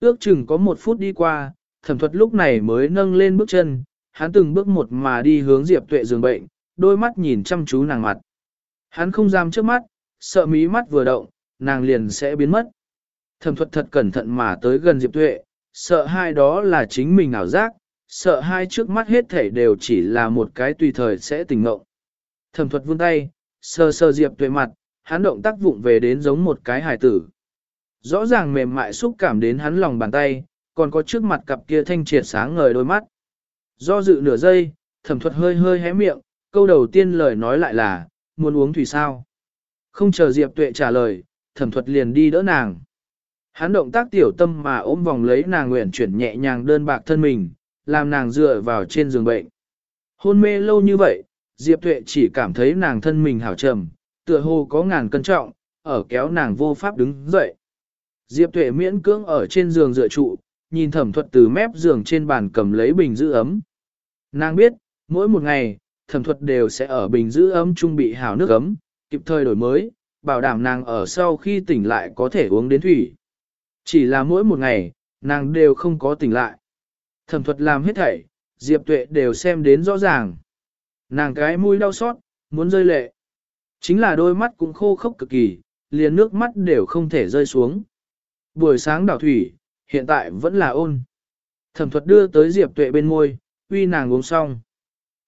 Ước chừng có một phút đi qua, thẩm thuật lúc này mới nâng lên bước chân, hắn từng bước một mà đi hướng Diệp Tuệ giường bệnh, đôi mắt nhìn chăm chú nàng mặt. Hắn không dám trước mắt, sợ mí mắt vừa động, nàng liền sẽ biến mất. Thẩm thuật thật cẩn thận mà tới gần Diệp Tuệ, sợ hai đó là chính mình ảo giác, sợ hai trước mắt hết thể đều chỉ là một cái tùy thời sẽ tỉnh ngộ. Thẩm thuật vươn tay, sờ sờ Diệp Tuệ mặt, hắn động tác vụng về đến giống một cái hài tử. Rõ ràng mềm mại xúc cảm đến hắn lòng bàn tay, còn có trước mặt cặp kia thanh triệt sáng ngời đôi mắt. Do dự nửa giây, thẩm thuật hơi hơi hé miệng, câu đầu tiên lời nói lại là, muốn uống thủy sao. Không chờ Diệp Tuệ trả lời, thẩm thuật liền đi đỡ nàng. Hắn động tác tiểu tâm mà ôm vòng lấy nàng nguyện chuyển nhẹ nhàng đơn bạc thân mình, làm nàng dựa vào trên giường bệnh. Hôn mê lâu như vậy, Diệp Tuệ chỉ cảm thấy nàng thân mình hảo trầm, tựa hồ có ngàn cân trọng, ở kéo nàng vô pháp đứng dậy. Diệp tuệ miễn cưỡng ở trên giường dựa trụ, nhìn thẩm thuật từ mép giường trên bàn cầm lấy bình giữ ấm. Nàng biết, mỗi một ngày, thẩm thuật đều sẽ ở bình giữ ấm trung bị hào nước ấm, kịp thời đổi mới, bảo đảm nàng ở sau khi tỉnh lại có thể uống đến thủy. Chỉ là mỗi một ngày, nàng đều không có tỉnh lại. Thẩm thuật làm hết thảy, Diệp Tuệ đều xem đến rõ ràng. Nàng cái mũi đau xót, muốn rơi lệ. Chính là đôi mắt cũng khô khốc cực kỳ, liền nước mắt đều không thể rơi xuống. Buổi sáng đảo thủy, hiện tại vẫn là ôn. Thẩm thuật đưa tới Diệp Tuệ bên môi, uy nàng uống xong.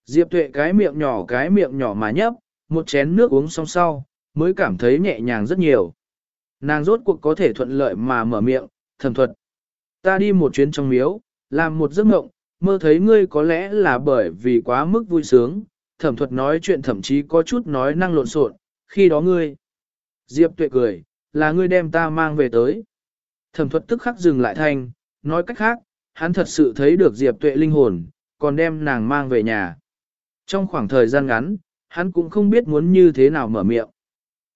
Diệp Tuệ cái miệng nhỏ cái miệng nhỏ mà nhấp, một chén nước uống xong sau, mới cảm thấy nhẹ nhàng rất nhiều. Nàng rốt cuộc có thể thuận lợi mà mở miệng, thẩm thuật. Ta đi một chuyến trong miếu, làm một giấc mộng, mơ thấy ngươi có lẽ là bởi vì quá mức vui sướng, thẩm thuật nói chuyện thậm chí có chút nói năng lộn xộn, khi đó ngươi. Diệp tuệ cười, là ngươi đem ta mang về tới. Thẩm thuật tức khắc dừng lại thanh, nói cách khác, hắn thật sự thấy được Diệp tuệ linh hồn, còn đem nàng mang về nhà. Trong khoảng thời gian ngắn, hắn cũng không biết muốn như thế nào mở miệng.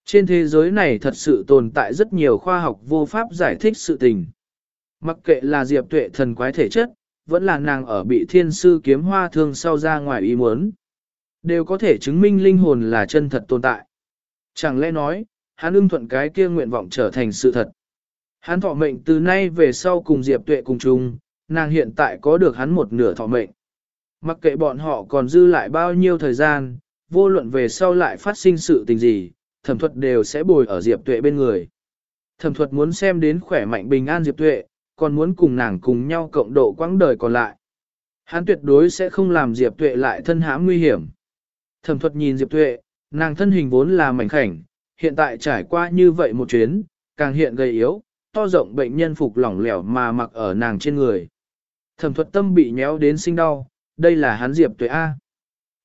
Trên thế giới này thật sự tồn tại rất nhiều khoa học vô pháp giải thích sự tình. Mặc kệ là Diệp Tuệ thần quái thể chất, vẫn là nàng ở bị thiên sư kiếm hoa thương sau ra ngoài ý muốn. Đều có thể chứng minh linh hồn là chân thật tồn tại. Chẳng lẽ nói, hắn ưng thuận cái kia nguyện vọng trở thành sự thật. Hắn thọ mệnh từ nay về sau cùng Diệp Tuệ cùng chung, nàng hiện tại có được hắn một nửa thọ mệnh. Mặc kệ bọn họ còn dư lại bao nhiêu thời gian, vô luận về sau lại phát sinh sự tình gì, thẩm thuật đều sẽ bồi ở Diệp Tuệ bên người. Thẩm thuật muốn xem đến khỏe mạnh bình an Diệp Tuệ, còn muốn cùng nàng cùng nhau cộng độ quãng đời còn lại. Hắn tuyệt đối sẽ không làm Diệp Tuệ lại thân hãm nguy hiểm. Thẩm thuật nhìn Diệp Tuệ, nàng thân hình vốn là mảnh khảnh, hiện tại trải qua như vậy một chuyến, càng hiện gầy yếu, to rộng bệnh nhân phục lỏng lẻo mà mặc ở nàng trên người. Thẩm thuật tâm bị nhéo đến sinh đau, đây là hắn Diệp Tuệ A.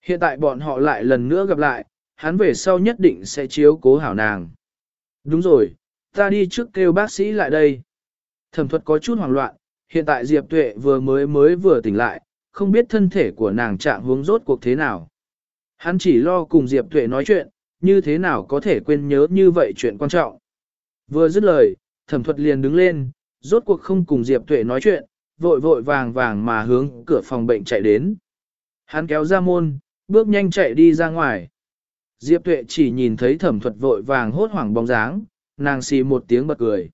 Hiện tại bọn họ lại lần nữa gặp lại, hắn về sau nhất định sẽ chiếu cố hảo nàng. Đúng rồi, ta đi trước kêu bác sĩ lại đây. Thẩm thuật có chút hoảng loạn, hiện tại Diệp Tuệ vừa mới mới vừa tỉnh lại, không biết thân thể của nàng trạng hướng rốt cuộc thế nào. Hắn chỉ lo cùng Diệp Tuệ nói chuyện, như thế nào có thể quên nhớ như vậy chuyện quan trọng. Vừa dứt lời, thẩm thuật liền đứng lên, rốt cuộc không cùng Diệp Tuệ nói chuyện, vội vội vàng vàng mà hướng cửa phòng bệnh chạy đến. Hắn kéo ra môn, bước nhanh chạy đi ra ngoài. Diệp Tuệ chỉ nhìn thấy thẩm thuật vội vàng hốt hoảng bóng dáng, nàng xì một tiếng bật cười.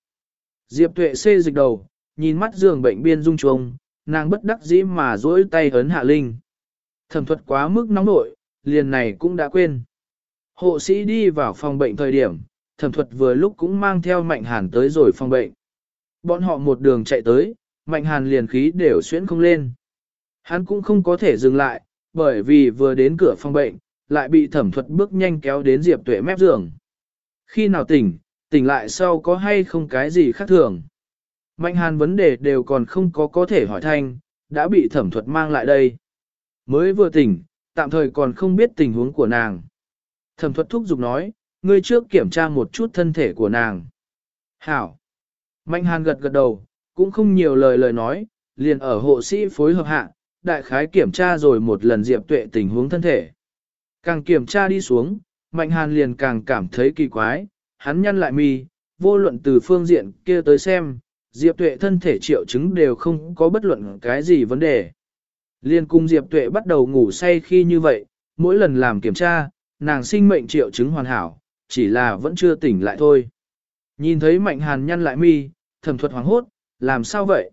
Diệp Tuệ xê dịch đầu, nhìn mắt giường bệnh biên rung chuông, nàng bất đắc dĩ mà duỗi tay ấn hạ linh. Thẩm thuật quá mức nóng nội, liền này cũng đã quên. Hộ sĩ đi vào phòng bệnh thời điểm, thẩm thuật vừa lúc cũng mang theo mạnh hàn tới rồi phòng bệnh. Bọn họ một đường chạy tới, mạnh hàn liền khí đều xuyễn không lên. Hắn cũng không có thể dừng lại, bởi vì vừa đến cửa phòng bệnh, lại bị thẩm thuật bước nhanh kéo đến Diệp Tuệ mép giường. Khi nào tỉnh, tỉnh lại sau có hay không cái gì khác thường. Mạnh hàn vấn đề đều còn không có có thể hỏi thanh, đã bị thẩm thuật mang lại đây. Mới vừa tỉnh, tạm thời còn không biết tình huống của nàng. Thẩm thuật thúc giục nói, ngươi trước kiểm tra một chút thân thể của nàng. Hảo. Mạnh hàn gật gật đầu, cũng không nhiều lời lời nói, liền ở hộ sĩ phối hợp hạ, đại khái kiểm tra rồi một lần Diệp Tuệ tình huống thân thể. Càng kiểm tra đi xuống, Mạnh Hàn liền càng cảm thấy kỳ quái, hắn nhăn lại mi, vô luận từ phương diện kia tới xem, Diệp Tuệ thân thể triệu chứng đều không có bất luận cái gì vấn đề. Liên cung Diệp Tuệ bắt đầu ngủ say khi như vậy, mỗi lần làm kiểm tra, nàng sinh mệnh triệu chứng hoàn hảo, chỉ là vẫn chưa tỉnh lại thôi. Nhìn thấy Mạnh Hàn nhăn lại mi, thẩm thuật hoảng hốt, làm sao vậy?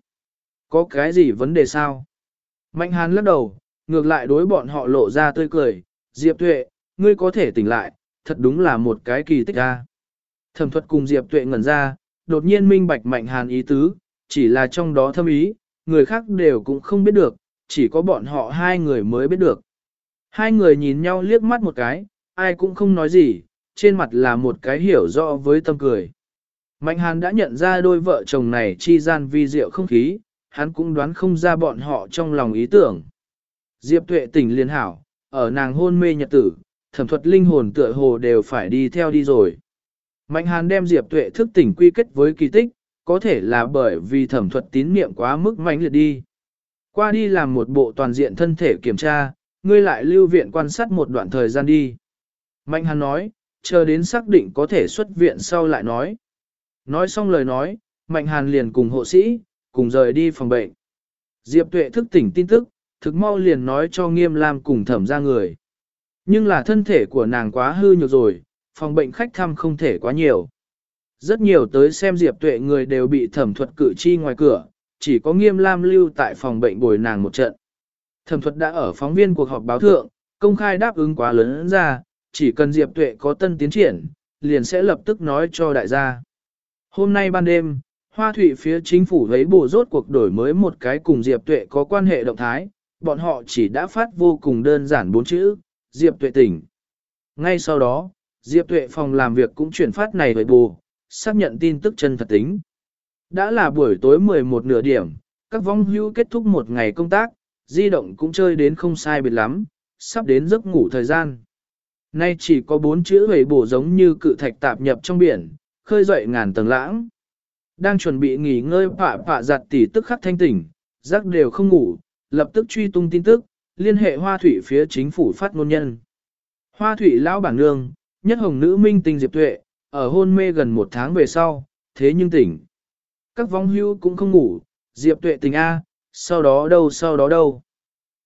Có cái gì vấn đề sao? Mạnh Hàn lắc đầu, ngược lại đối bọn họ lộ ra tươi cười, Diệp Tuệ, ngươi có thể tỉnh lại, thật đúng là một cái kỳ tích a. Thẩm thuật cùng Diệp Tuệ ngẩn ra, đột nhiên minh bạch Mạnh Hàn ý tứ, chỉ là trong đó thâm ý, người khác đều cũng không biết được, chỉ có bọn họ hai người mới biết được. Hai người nhìn nhau liếc mắt một cái, ai cũng không nói gì, trên mặt là một cái hiểu rõ với tâm cười. Mạnh Hàn đã nhận ra đôi vợ chồng này chi gian vi diệu không khí, hắn cũng đoán không ra bọn họ trong lòng ý tưởng. Diệp Tuệ tỉnh liên hảo, ở nàng hôn mê nhật tử, thẩm thuật linh hồn tựa hồ đều phải đi theo đi rồi. Mạnh Hàn đem Diệp Tuệ thức tỉnh quy kết với kỳ tích, có thể là bởi vì thẩm thuật tín niệm quá mức mạnh liệt đi. Qua đi làm một bộ toàn diện thân thể kiểm tra, ngươi lại lưu viện quan sát một đoạn thời gian đi. Mạnh Hàn nói, chờ đến xác định có thể xuất viện sau lại nói. Nói xong lời nói, Mạnh Hàn liền cùng hộ sĩ, cùng rời đi phòng bệnh. Diệp Tuệ thức tỉnh tin tức, thực mau liền nói cho Nghiêm Lam cùng thẩm ra người. Nhưng là thân thể của nàng quá hư nhược rồi, phòng bệnh khách thăm không thể quá nhiều. Rất nhiều tới xem Diệp Tuệ người đều bị thẩm thuật cử chi ngoài cửa, chỉ có Nghiêm Lam lưu tại phòng bệnh bồi nàng một trận. Thẩm thuật đã ở phóng viên cuộc họp báo thượng, công khai đáp ứng quá lớn ra, chỉ cần Diệp Tuệ có tân tiến triển, liền sẽ lập tức nói cho đại gia. Hôm nay ban đêm, Hoa Thụy phía chính phủ lấy bổ rốt cuộc đổi mới một cái cùng Diệp Tuệ có quan hệ động thái, bọn họ chỉ đã phát vô cùng đơn giản bốn chữ, Diệp Tuệ tỉnh. Ngay sau đó, Diệp Tuệ phòng làm việc cũng chuyển phát này với bù, xác nhận tin tức chân thật tính. Đã là buổi tối 11 nửa điểm, các vong hưu kết thúc một ngày công tác, di động cũng chơi đến không sai biệt lắm, sắp đến giấc ngủ thời gian. Nay chỉ có bốn chữ hầy bổ giống như cự thạch tạp nhập trong biển, khơi dậy ngàn tầng lãng. Đang chuẩn bị nghỉ ngơi phạ phạ giặt tỉ tức khắc thanh tỉnh, giấc đều không ngủ, lập tức truy tung tin tức, liên hệ hoa thủy phía chính phủ phát ngôn nhân. Hoa thủy lão bản nương, nhất hồng nữ minh tinh Diệp Tuệ, ở hôn mê gần một tháng về sau, thế nhưng tỉnh. Các vong hưu cũng không ngủ, Diệp Tuệ tỉnh A, sau đó đâu sau đó đâu.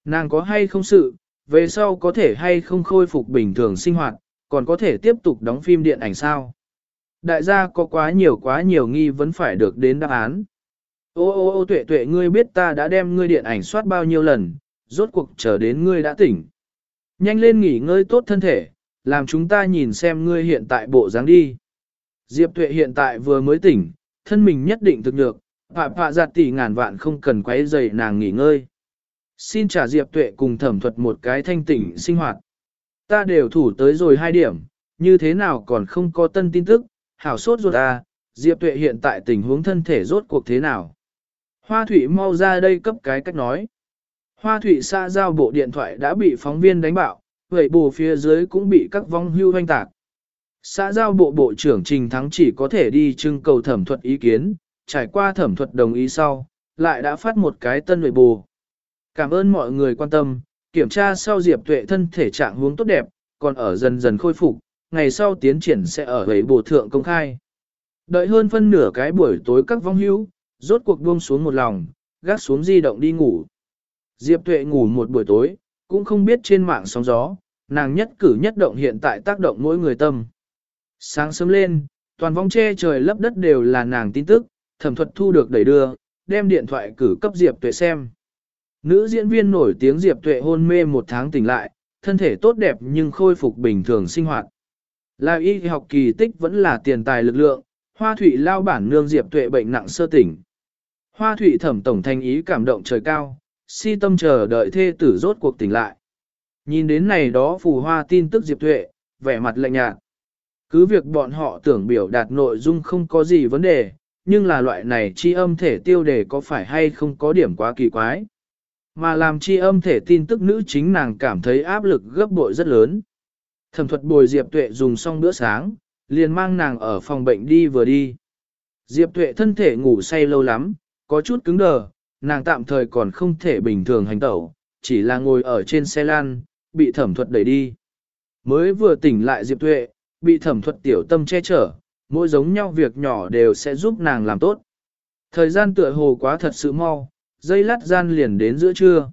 Nàng có hay không sự, về sau có thể hay không khôi phục bình thường sinh hoạt, còn có thể tiếp tục đóng phim điện ảnh sao. Đại gia có quá nhiều quá nhiều nghi vấn phải được đến đáp án. Ô ô ô tuệ tuệ ngươi biết ta đã đem ngươi điện ảnh soát bao nhiêu lần, rốt cuộc chờ đến ngươi đã tỉnh. Nhanh lên nghỉ ngơi tốt thân thể, làm chúng ta nhìn xem ngươi hiện tại bộ dáng đi. Diệp tuệ hiện tại vừa mới tỉnh, thân mình nhất định thực được, phạ phạ giặt tỷ ngàn vạn không cần quấy rầy nàng nghỉ ngơi. Xin trả Diệp tuệ cùng thẩm thuật một cái thanh tỉnh sinh hoạt. Ta đều thủ tới rồi hai điểm, như thế nào còn không có tân tin tức, hảo sốt ruột à, Diệp tuệ hiện tại tình huống thân thể rốt cuộc thế nào. Hoa Thụy mau ra đây cấp cái cách nói. Hoa Thụy xa giao bộ điện thoại đã bị phóng viên đánh bạo, vậy bù phía dưới cũng bị các vong hưu hoanh tạc. Xã giao bộ bộ trưởng Trình Thắng chỉ có thể đi trưng cầu thẩm thuật ý kiến, trải qua thẩm thuật đồng ý sau, lại đã phát một cái tân nội bù. Cảm ơn mọi người quan tâm, kiểm tra sau Diệp Tuệ thân thể trạng huống tốt đẹp, còn ở dần dần khôi phục, ngày sau tiến triển sẽ ở vệ bộ thượng công khai. Đợi hơn phân nửa cái buổi tối các vong hữu, rốt cuộc buông xuống một lòng, gác xuống di động đi ngủ. Diệp Tuệ ngủ một buổi tối, cũng không biết trên mạng sóng gió, nàng nhất cử nhất động hiện tại tác động mỗi người tâm. Sáng sớm lên, toàn vong che trời lấp đất đều là nàng tin tức, thẩm thuật thu được đẩy đưa, đem điện thoại cử cấp Diệp Tuệ xem. Nữ diễn viên nổi tiếng Diệp Tuệ hôn mê một tháng tỉnh lại, thân thể tốt đẹp nhưng khôi phục bình thường sinh hoạt. Là y học kỳ tích vẫn là tiền tài lực lượng, hoa thủy lao bản nương Diệp Tuệ bệnh nặng sơ tỉnh. Hoa thủy thẩm tổng thanh ý cảm động trời cao, si tâm chờ đợi thê tử rốt cuộc tỉnh lại. Nhìn đến này đó phù hoa tin tức Diệp Tuệ, vẻ mặt lạnh nhạt. Cứ việc bọn họ tưởng biểu đạt nội dung không có gì vấn đề, nhưng là loại này chi âm thể tiêu đề có phải hay không có điểm quá kỳ quái. Mà làm chi âm thể tin tức nữ chính nàng cảm thấy áp lực gấp bội rất lớn. Thẩm thuật bồi Diệp Tuệ dùng xong bữa sáng, liền mang nàng ở phòng bệnh đi vừa đi. Diệp Tuệ thân thể ngủ say lâu lắm, có chút cứng đờ, nàng tạm thời còn không thể bình thường hành tẩu, chỉ là ngồi ở trên xe lan, bị thẩm thuật đẩy đi. Mới vừa tỉnh lại Diệp Tuệ, bị thẩm thuật tiểu tâm che chở, mỗi giống nhau việc nhỏ đều sẽ giúp nàng làm tốt. Thời gian tựa hồ quá thật sự mau, dây lát gian liền đến giữa trưa.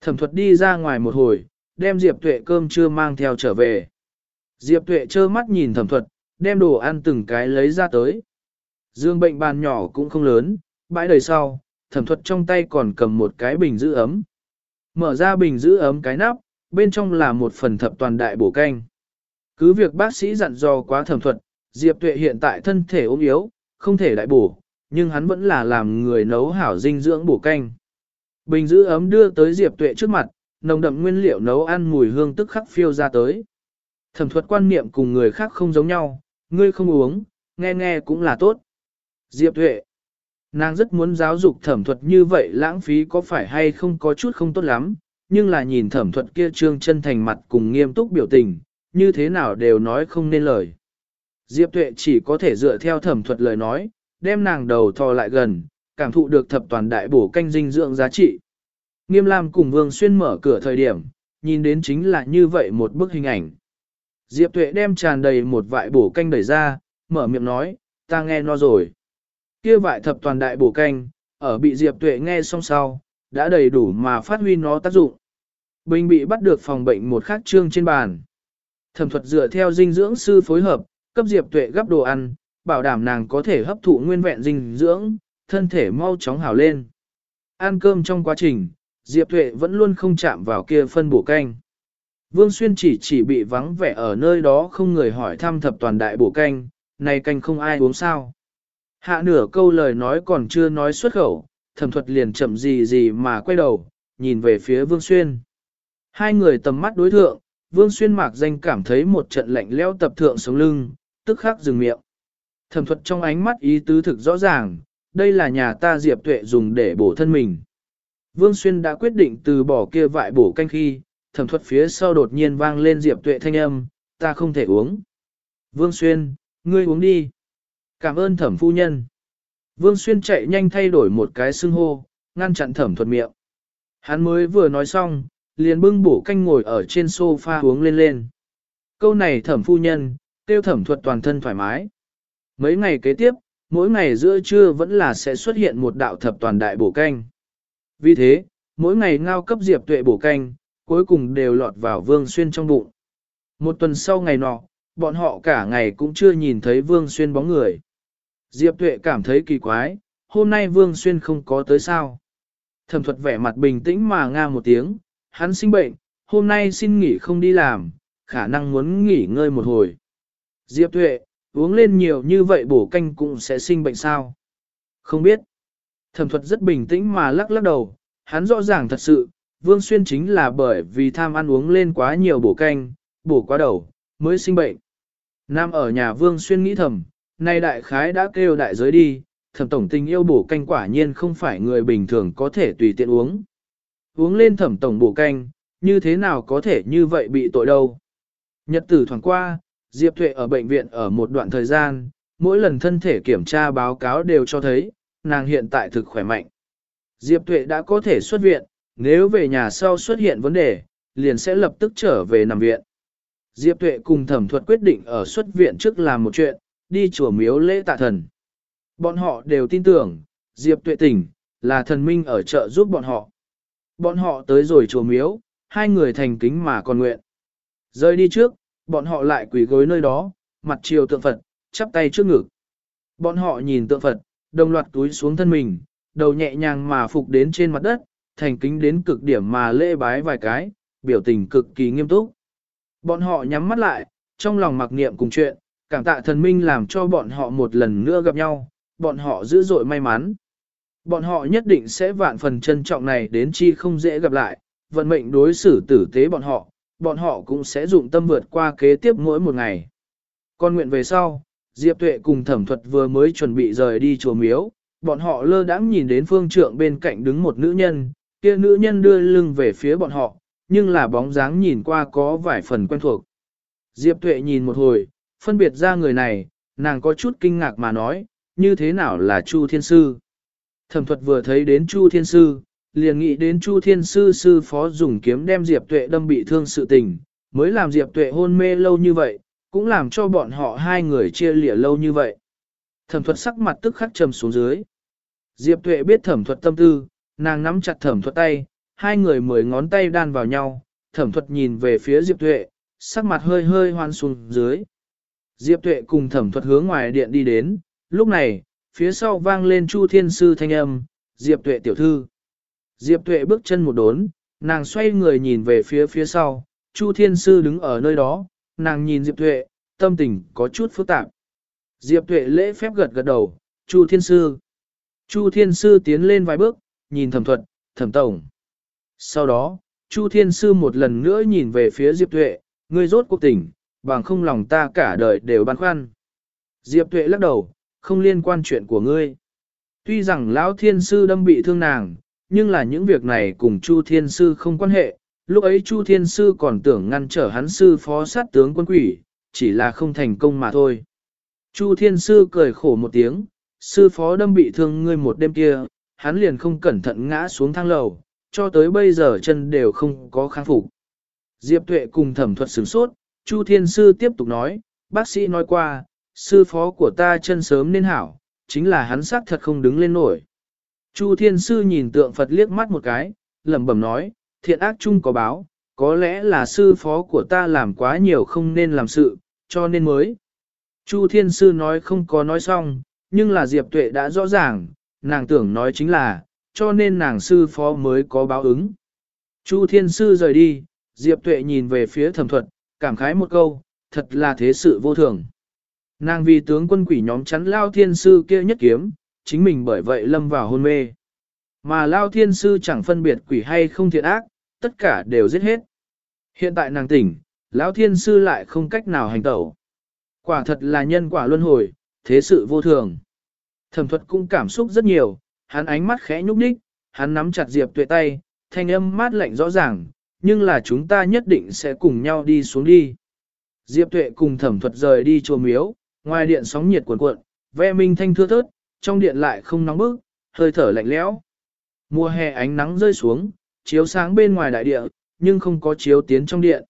Thẩm thuật đi ra ngoài một hồi, đem Diệp Tuệ cơm trưa mang theo trở về. Diệp Tuệ trơ mắt nhìn thẩm thuật, đem đồ ăn từng cái lấy ra tới. Dương bệnh bàn nhỏ cũng không lớn, bãi đời sau, thẩm thuật trong tay còn cầm một cái bình giữ ấm. Mở ra bình giữ ấm cái nắp, bên trong là một phần thập toàn đại bổ canh. Cứ việc bác sĩ dặn dò quá thẩm thuật, Diệp Tuệ hiện tại thân thể ốm yếu, không thể đại bổ, nhưng hắn vẫn là làm người nấu hảo dinh dưỡng bổ canh. Bình giữ ấm đưa tới Diệp Tuệ trước mặt, nồng đậm nguyên liệu nấu ăn mùi hương tức khắc phiêu ra tới. Thẩm thuật quan niệm cùng người khác không giống nhau, ngươi không uống, nghe nghe cũng là tốt. Diệp Tuệ, nàng rất muốn giáo dục thẩm thuật như vậy lãng phí có phải hay không có chút không tốt lắm, nhưng là nhìn thẩm thuật kia trương chân thành mặt cùng nghiêm túc biểu tình, như thế nào đều nói không nên lời. Diệp Tuệ chỉ có thể dựa theo thẩm thuật lời nói, đem nàng đầu thò lại gần, cảm thụ được thập toàn đại bổ canh dinh dưỡng giá trị. Nghiêm Lam cùng Vương Xuyên mở cửa thời điểm, nhìn đến chính là như vậy một bức hình ảnh. Diệp Tuệ đem tràn đầy một vại bổ canh đẩy ra, mở miệng nói, ta nghe no rồi. Kia vại thập toàn đại bổ canh, ở bị Diệp Tuệ nghe xong sau, đã đầy đủ mà phát huy nó tác dụng. Bình bị bắt được phòng bệnh một khắc trương trên bàn. Thẩm thuật dựa theo dinh dưỡng sư phối hợp, cấp Diệp Tuệ gấp đồ ăn, bảo đảm nàng có thể hấp thụ nguyên vẹn dinh dưỡng, thân thể mau chóng hảo lên. Ăn cơm trong quá trình, Diệp Tuệ vẫn luôn không chạm vào kia phân bổ canh. Vương Xuyên chỉ chỉ bị vắng vẻ ở nơi đó không người hỏi thăm thập toàn đại bổ canh, này canh không ai uống sao. Hạ nửa câu lời nói còn chưa nói xuất khẩu, thẩm thuật liền chậm gì gì mà quay đầu, nhìn về phía Vương Xuyên. Hai người tầm mắt đối thượng, Vương Xuyên mạc danh cảm thấy một trận lạnh leo tập thượng sống lưng, tức khắc dừng miệng. Thẩm thuật trong ánh mắt ý tứ thực rõ ràng, đây là nhà ta Diệp Tuệ dùng để bổ thân mình. Vương Xuyên đã quyết định từ bỏ kia vại bổ canh khi, thẩm thuật phía sau đột nhiên vang lên Diệp Tuệ thanh âm, ta không thể uống. Vương Xuyên, ngươi uống đi. Cảm ơn thẩm phu nhân. Vương Xuyên chạy nhanh thay đổi một cái xưng hô, ngăn chặn thẩm thuật miệng. Hắn mới vừa nói xong, liền bưng bổ canh ngồi ở trên sofa uống lên lên. Câu này thẩm phu nhân, tiêu thẩm thuật toàn thân thoải mái. Mấy ngày kế tiếp, mỗi ngày giữa trưa vẫn là sẽ xuất hiện một đạo thập toàn đại bổ canh. Vì thế, mỗi ngày ngao cấp diệp tuệ bổ canh, cuối cùng đều lọt vào Vương Xuyên trong bụng. Một tuần sau ngày nọ, bọn họ cả ngày cũng chưa nhìn thấy Vương Xuyên bóng người. Diệp Tuệ cảm thấy kỳ quái, hôm nay Vương Xuyên không có tới sao. Thẩm thuật vẻ mặt bình tĩnh mà nga một tiếng, hắn sinh bệnh, hôm nay xin nghỉ không đi làm, khả năng muốn nghỉ ngơi một hồi. Diệp Tuệ, uống lên nhiều như vậy bổ canh cũng sẽ sinh bệnh sao? Không biết. Thẩm thuật rất bình tĩnh mà lắc lắc đầu, hắn rõ ràng thật sự, Vương Xuyên chính là bởi vì tham ăn uống lên quá nhiều bổ canh, bổ quá đầu, mới sinh bệnh. Nam ở nhà Vương Xuyên nghĩ thầm, nay đại khái đã kêu đại giới đi, thẩm tổng tình yêu bổ canh quả nhiên không phải người bình thường có thể tùy tiện uống. Uống lên thẩm tổng bổ canh, như thế nào có thể như vậy bị tội đâu. Nhật tử thoảng qua, Diệp Thuệ ở bệnh viện ở một đoạn thời gian, mỗi lần thân thể kiểm tra báo cáo đều cho thấy, nàng hiện tại thực khỏe mạnh. Diệp Thuệ đã có thể xuất viện, nếu về nhà sau xuất hiện vấn đề, liền sẽ lập tức trở về nằm viện. Diệp Tuệ cùng thẩm thuật quyết định ở xuất viện trước làm một chuyện, đi chùa miếu lễ tạ thần. Bọn họ đều tin tưởng, Diệp Tuệ tỉnh, là thần minh ở chợ giúp bọn họ. Bọn họ tới rồi chùa miếu, hai người thành kính mà còn nguyện. Rơi đi trước, bọn họ lại quỳ gối nơi đó, mặt chiều tượng Phật, chắp tay trước ngực. Bọn họ nhìn tượng Phật, đồng loạt túi xuống thân mình, đầu nhẹ nhàng mà phục đến trên mặt đất, thành kính đến cực điểm mà lễ bái vài cái, biểu tình cực kỳ nghiêm túc. Bọn họ nhắm mắt lại, trong lòng mặc niệm cùng chuyện, cảm tạ thần minh làm cho bọn họ một lần nữa gặp nhau, bọn họ dữ dội may mắn. Bọn họ nhất định sẽ vạn phần trân trọng này đến chi không dễ gặp lại, vận mệnh đối xử tử tế bọn họ, bọn họ cũng sẽ dụng tâm vượt qua kế tiếp mỗi một ngày. Con nguyện về sau, Diệp Tuệ cùng thẩm thuật vừa mới chuẩn bị rời đi chùa miếu, bọn họ lơ đãng nhìn đến phương trượng bên cạnh đứng một nữ nhân, kia nữ nhân đưa lưng về phía bọn họ, nhưng là bóng dáng nhìn qua có vài phần quen thuộc. Diệp Tuệ nhìn một hồi, phân biệt ra người này, nàng có chút kinh ngạc mà nói, như thế nào là Chu Thiên Sư. Thẩm thuật vừa thấy đến Chu Thiên Sư, liền nghĩ đến Chu Thiên Sư sư phó dùng kiếm đem Diệp Tuệ đâm bị thương sự tình, mới làm Diệp Tuệ hôn mê lâu như vậy, cũng làm cho bọn họ hai người chia lìa lâu như vậy. Thẩm thuật sắc mặt tức khắc trầm xuống dưới. Diệp Tuệ biết thẩm thuật tâm tư, nàng nắm chặt thẩm thuật tay, hai người mười ngón tay đan vào nhau, thẩm thuật nhìn về phía Diệp Tuệ, sắc mặt hơi hơi hoan xuống dưới. Diệp Tuệ cùng thẩm thuật hướng ngoài điện đi đến, lúc này, phía sau vang lên Chu Thiên Sư thanh âm, Diệp Tuệ tiểu thư. Diệp Tuệ bước chân một đốn, nàng xoay người nhìn về phía phía sau, Chu Thiên Sư đứng ở nơi đó, nàng nhìn Diệp Tuệ, tâm tình có chút phức tạp. Diệp Tuệ lễ phép gật gật đầu, Chu Thiên Sư. Chu Thiên Sư tiến lên vài bước, nhìn thẩm thuật, thẩm tổng. Sau đó, Chu Thiên Sư một lần nữa nhìn về phía Diệp Tuệ, ngươi rốt cuộc tỉnh, bằng không lòng ta cả đời đều băn khoăn. Diệp Tuệ lắc đầu, không liên quan chuyện của ngươi. Tuy rằng Lão Thiên Sư đâm bị thương nàng, nhưng là những việc này cùng Chu Thiên Sư không quan hệ, lúc ấy Chu Thiên Sư còn tưởng ngăn trở hắn sư phó sát tướng quân quỷ, chỉ là không thành công mà thôi. Chu Thiên Sư cười khổ một tiếng, sư phó đâm bị thương ngươi một đêm kia, hắn liền không cẩn thận ngã xuống thang lầu, cho tới bây giờ chân đều không có kháng phục. Diệp Tuệ cùng thẩm thuật sửng sốt, Chu Thiên Sư tiếp tục nói, bác sĩ nói qua, sư phó của ta chân sớm nên hảo, chính là hắn xác thật không đứng lên nổi. Chu Thiên Sư nhìn tượng Phật liếc mắt một cái, lẩm bẩm nói, thiện ác chung có báo, có lẽ là sư phó của ta làm quá nhiều không nên làm sự, cho nên mới. Chu Thiên Sư nói không có nói xong, nhưng là Diệp Tuệ đã rõ ràng, nàng tưởng nói chính là, cho nên nàng sư phó mới có báo ứng. Chu Thiên Sư rời đi, Diệp Tuệ nhìn về phía thẩm thuật, cảm khái một câu, thật là thế sự vô thường. Nàng vì tướng quân quỷ nhóm chắn Lao Thiên Sư kia nhất kiếm, chính mình bởi vậy lâm vào hôn mê. Mà Lao Thiên Sư chẳng phân biệt quỷ hay không thiện ác, tất cả đều giết hết. Hiện tại nàng tỉnh, Lão Thiên Sư lại không cách nào hành tẩu. Quả thật là nhân quả luân hồi, thế sự vô thường. Thẩm thuật cũng cảm xúc rất nhiều, hắn ánh mắt khẽ nhúc đích, hắn nắm chặt Diệp Tuệ tay, thanh âm mát lạnh rõ ràng, nhưng là chúng ta nhất định sẽ cùng nhau đi xuống đi. Diệp Tuệ cùng thẩm thuật rời đi chùa miếu, ngoài điện sóng nhiệt cuộn cuộn, ve minh thanh thưa thớt, trong điện lại không nóng bức, hơi thở lạnh lẽo. Mùa hè ánh nắng rơi xuống, chiếu sáng bên ngoài đại địa, nhưng không có chiếu tiến trong điện.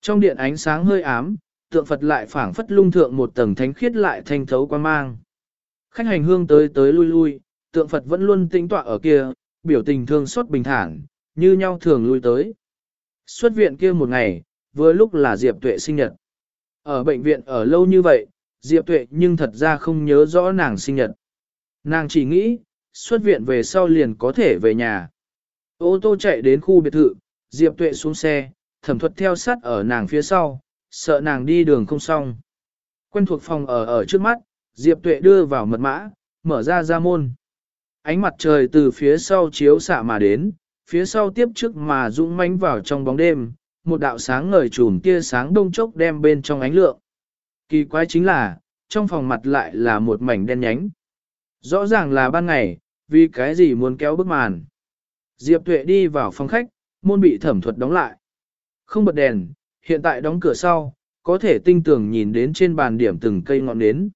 Trong điện ánh sáng hơi ám, tượng Phật lại phảng phất lung thượng một tầng thánh khiết lại thanh thấu quan mang. Khách hành hương tới tới lui lui, tượng Phật vẫn luôn tĩnh tọa ở kia, biểu tình thương xót bình thản, như nhau thường lui tới. Xuất viện kia một ngày, vừa lúc là Diệp Tuệ sinh nhật. Ở bệnh viện ở lâu như vậy, Diệp Tuệ nhưng thật ra không nhớ rõ nàng sinh nhật. Nàng chỉ nghĩ, xuất viện về sau liền có thể về nhà. Ô tô chạy đến khu biệt thự, Diệp Tuệ xuống xe, thẩm thuật theo sát ở nàng phía sau, sợ nàng đi đường không xong. Quen thuộc phòng ở ở trước mắt, Diệp Tuệ đưa vào mật mã, mở ra ra môn. Ánh mặt trời từ phía sau chiếu xạ mà đến, phía sau tiếp trước mà dũng mãnh vào trong bóng đêm, một đạo sáng ngời trùm tia sáng đông chốc đem bên trong ánh lượng. Kỳ quái chính là, trong phòng mặt lại là một mảnh đen nhánh. Rõ ràng là ban ngày, vì cái gì muốn kéo bức màn. Diệp Tuệ đi vào phòng khách, môn bị thẩm thuật đóng lại. Không bật đèn, hiện tại đóng cửa sau, có thể tinh tường nhìn đến trên bàn điểm từng cây ngọn nến.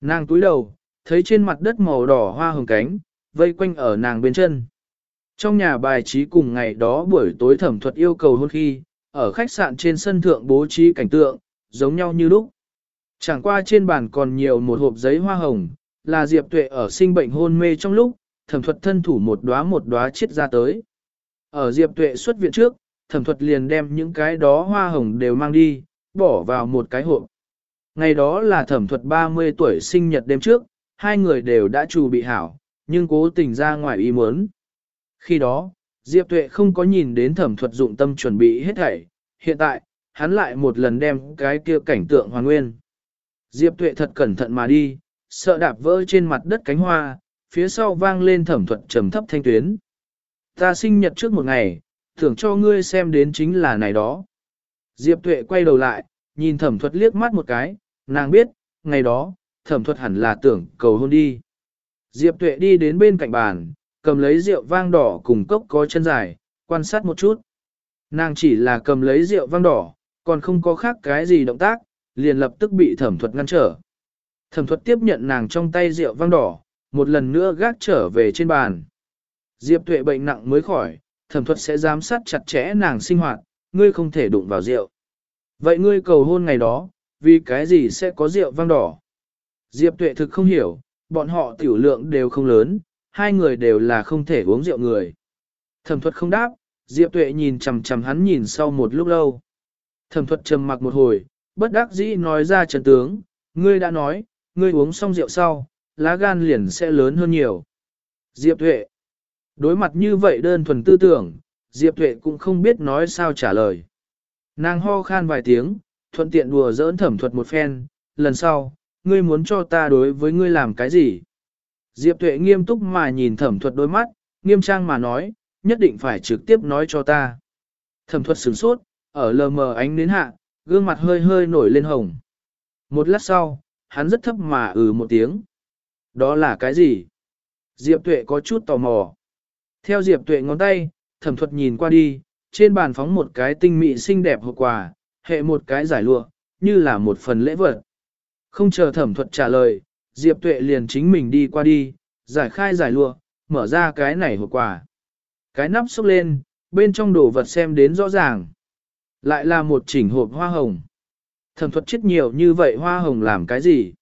Nàng túi đầu, thấy trên mặt đất màu đỏ hoa hồng cánh, vây quanh ở nàng bên chân. Trong nhà bài trí cùng ngày đó buổi tối thẩm thuật yêu cầu hôn khi, ở khách sạn trên sân thượng bố trí cảnh tượng, giống nhau như lúc. Chẳng qua trên bàn còn nhiều một hộp giấy hoa hồng, là Diệp Tuệ ở sinh bệnh hôn mê trong lúc, thẩm thuật thân thủ một đóa một đóa chiết ra tới. Ở Diệp Tuệ xuất viện trước, thẩm thuật liền đem những cái đó hoa hồng đều mang đi, bỏ vào một cái hộp. Ngày đó là thẩm thuật 30 tuổi sinh nhật đêm trước, hai người đều đã trù bị hảo, nhưng cố tình ra ngoài ý muốn. Khi đó, Diệp Tuệ không có nhìn đến thẩm thuật dụng tâm chuẩn bị hết thảy, hiện tại, hắn lại một lần đem cái kia cảnh tượng hoàn nguyên. Diệp Tuệ thật cẩn thận mà đi, sợ đạp vỡ trên mặt đất cánh hoa, phía sau vang lên thẩm thuật trầm thấp thanh tuyến. Ta sinh nhật trước một ngày, thưởng cho ngươi xem đến chính là này đó. Diệp Tuệ quay đầu lại, nhìn thẩm thuật liếc mắt một cái, nàng biết, ngày đó, thẩm thuật hẳn là tưởng cầu hôn đi. Diệp Tuệ đi đến bên cạnh bàn, cầm lấy rượu vang đỏ cùng cốc có chân dài, quan sát một chút. Nàng chỉ là cầm lấy rượu vang đỏ, còn không có khác cái gì động tác, liền lập tức bị thẩm thuật ngăn trở. Thẩm thuật tiếp nhận nàng trong tay rượu vang đỏ, một lần nữa gác trở về trên bàn. Diệp tuệ bệnh nặng mới khỏi, thẩm thuật sẽ giám sát chặt chẽ nàng sinh hoạt, ngươi không thể đụng vào rượu. Vậy ngươi cầu hôn ngày đó, vì cái gì sẽ có rượu vang đỏ? Diệp tuệ thực không hiểu, bọn họ tiểu lượng đều không lớn, hai người đều là không thể uống rượu người. Thẩm thuật không đáp, Diệp tuệ nhìn chằm chằm hắn nhìn sau một lúc lâu. Thẩm thuật trầm mặc một hồi, bất đắc dĩ nói ra trần tướng, ngươi đã nói, ngươi uống xong rượu sau, lá gan liền sẽ lớn hơn nhiều. Diệp tuệ, đối mặt như vậy đơn thuần tư tưởng, Diệp tuệ cũng không biết nói sao trả lời. Nàng ho khan vài tiếng, thuận tiện đùa giỡn thẩm thuật một phen, lần sau, ngươi muốn cho ta đối với ngươi làm cái gì? Diệp Tuệ nghiêm túc mà nhìn thẩm thuật đôi mắt, nghiêm trang mà nói, nhất định phải trực tiếp nói cho ta. Thẩm thuật sửng sốt, ở lờ mờ ánh đến hạ, gương mặt hơi hơi nổi lên hồng. Một lát sau, hắn rất thấp mà ừ một tiếng. Đó là cái gì? Diệp Tuệ có chút tò mò. Theo Diệp Tuệ ngón tay, thẩm thuật nhìn qua đi, trên bàn phóng một cái tinh mị xinh đẹp hộp quà, hệ một cái giải lụa, như là một phần lễ vật. Không chờ thẩm thuật trả lời, Diệp Tuệ liền chính mình đi qua đi, giải khai giải lụa, mở ra cái này hộp quà. Cái nắp xúc lên, bên trong đồ vật xem đến rõ ràng. Lại là một chỉnh hộp hoa hồng. Thẩm thuật chết nhiều như vậy hoa hồng làm cái gì?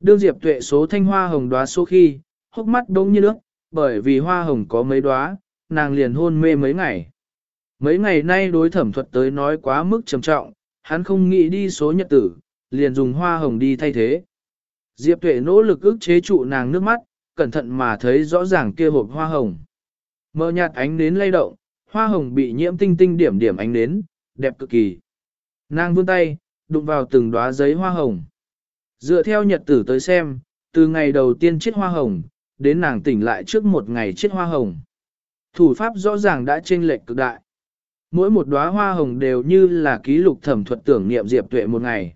Đương Diệp Tuệ số thanh hoa hồng đóa số khi, hốc mắt đông như nước, bởi vì hoa hồng có mấy đóa, nàng liền hôn mê mấy ngày. Mấy ngày nay đối thẩm thuật tới nói quá mức trầm trọng, hắn không nghĩ đi số nhật tử, liền dùng hoa hồng đi thay thế. Diệp Tuệ nỗ lực ức chế trụ nàng nước mắt, cẩn thận mà thấy rõ ràng kia hộp hoa hồng. Mờ nhạt ánh nến lay động, hoa hồng bị nhiễm tinh tinh điểm điểm ánh nến, đẹp cực kỳ. Nàng vươn tay, đụng vào từng đóa giấy hoa hồng. Dựa theo nhật tử tới xem, từ ngày đầu tiên chiết hoa hồng, đến nàng tỉnh lại trước một ngày chiết hoa hồng. Thủ pháp rõ ràng đã chênh lệch cực đại. Mỗi một đóa hoa hồng đều như là ký lục thẩm thuật tưởng niệm Diệp Tuệ một ngày.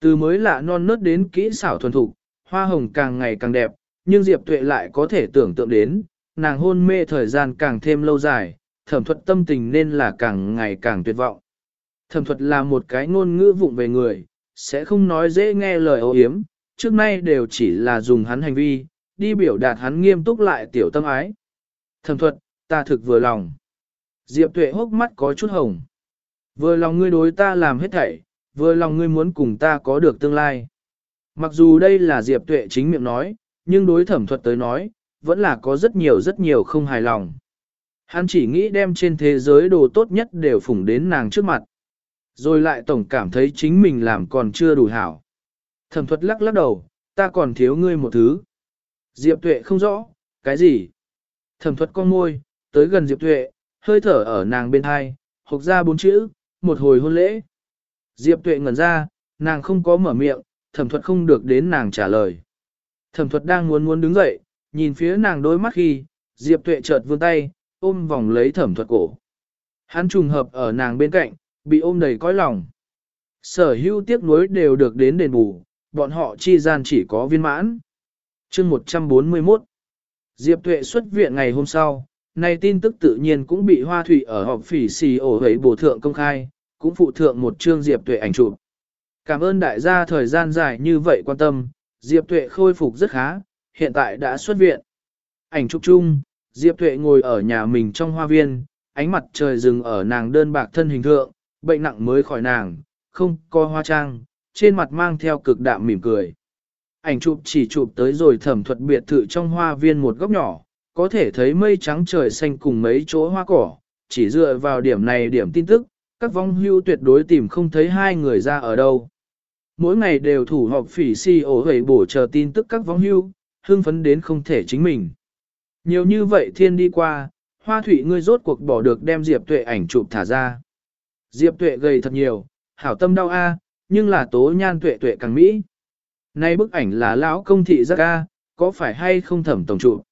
Từ mới lạ non nớt đến kỹ xảo thuần thục, hoa hồng càng ngày càng đẹp, nhưng Diệp Tuệ lại có thể tưởng tượng đến, nàng hôn mê thời gian càng thêm lâu dài, thẩm thuật tâm tình nên là càng ngày càng tuyệt vọng. Thẩm thuật là một cái ngôn ngữ vụng về người, sẽ không nói dễ nghe lời ô hiếm, trước nay đều chỉ là dùng hắn hành vi, đi biểu đạt hắn nghiêm túc lại tiểu tâm ái. Thẩm thuật, ta thực vừa lòng. Diệp tuệ hốc mắt có chút hồng. Vừa lòng ngươi đối ta làm hết thảy, vừa lòng ngươi muốn cùng ta có được tương lai. Mặc dù đây là Diệp tuệ chính miệng nói, nhưng đối thẩm thuật tới nói, vẫn là có rất nhiều rất nhiều không hài lòng. Hắn chỉ nghĩ đem trên thế giới đồ tốt nhất đều phủng đến nàng trước mặt. Rồi lại tổng cảm thấy chính mình làm còn chưa đủ hảo. Thẩm thuật lắc lắc đầu, ta còn thiếu ngươi một thứ. Diệp tuệ không rõ, cái gì? Thẩm thuật con môi, tới gần Diệp tuệ, hơi thở ở nàng bên hai, hộc ra bốn chữ, một hồi hôn lễ. Diệp tuệ ngẩn ra, nàng không có mở miệng, thẩm thuật không được đến nàng trả lời. Thẩm thuật đang muốn muốn đứng dậy, nhìn phía nàng đôi mắt khi, Diệp tuệ chợt vươn tay, ôm vòng lấy thẩm thuật cổ. Hắn trùng hợp ở nàng bên cạnh, bị ôm đầy cõi lòng. Sở hữu tiếc nuối đều được đến đền bù, bọn họ chi gian chỉ có viên mãn. chương 141 Diệp Tuệ xuất viện ngày hôm sau, này tin tức tự nhiên cũng bị Hoa Thủy ở họp phỉ xì ổ hấy bổ thượng công khai, cũng phụ thượng một chương Diệp Tuệ ảnh chụp. Cảm ơn đại gia thời gian dài như vậy quan tâm, Diệp Tuệ khôi phục rất khá, hiện tại đã xuất viện. Ảnh chụp chung, Diệp Tuệ ngồi ở nhà mình trong hoa viên, ánh mặt trời rừng ở nàng đơn bạc thân hình thượng, bệnh nặng mới khỏi nàng, không có hoa trang, trên mặt mang theo cực đạm mỉm cười. Ảnh chụp chỉ chụp tới rồi thẩm thuật biệt thự trong hoa viên một góc nhỏ, có thể thấy mây trắng trời xanh cùng mấy chỗ hoa cỏ, chỉ dựa vào điểm này điểm tin tức, các vong hưu tuyệt đối tìm không thấy hai người ra ở đâu. Mỗi ngày đều thủ họp phỉ si ổ hầy bổ chờ tin tức các vong hưu, hưng phấn đến không thể chính mình. Nhiều như vậy thiên đi qua, hoa thủy ngươi rốt cuộc bỏ được đem Diệp Tuệ ảnh chụp thả ra. Diệp Tuệ gầy thật nhiều, hảo tâm đau a, nhưng là tố nhan Tuệ Tuệ càng mỹ. Nay bức ảnh là lão công thị giác a, có phải hay không thẩm tổng trụ?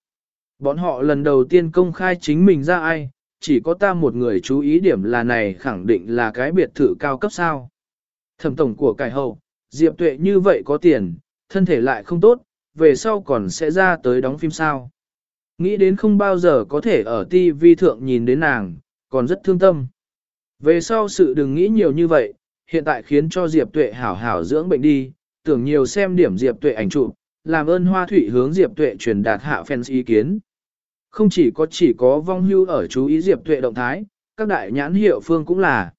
Bọn họ lần đầu tiên công khai chính mình ra ai, chỉ có ta một người chú ý điểm là này khẳng định là cái biệt thự cao cấp sao. Thẩm tổng của cải hậu, Diệp Tuệ như vậy có tiền, thân thể lại không tốt, về sau còn sẽ ra tới đóng phim sao. Nghĩ đến không bao giờ có thể ở TV thượng nhìn đến nàng, còn rất thương tâm. Về sau sự đừng nghĩ nhiều như vậy, hiện tại khiến cho Diệp Tuệ hảo hảo dưỡng bệnh đi, tưởng nhiều xem điểm Diệp Tuệ ảnh chụp, làm ơn Hoa Thủy hướng Diệp Tuệ truyền đạt hạ fans ý kiến. Không chỉ có chỉ có vong hưu ở chú ý Diệp Tuệ động thái, các đại nhãn hiệu phương cũng là.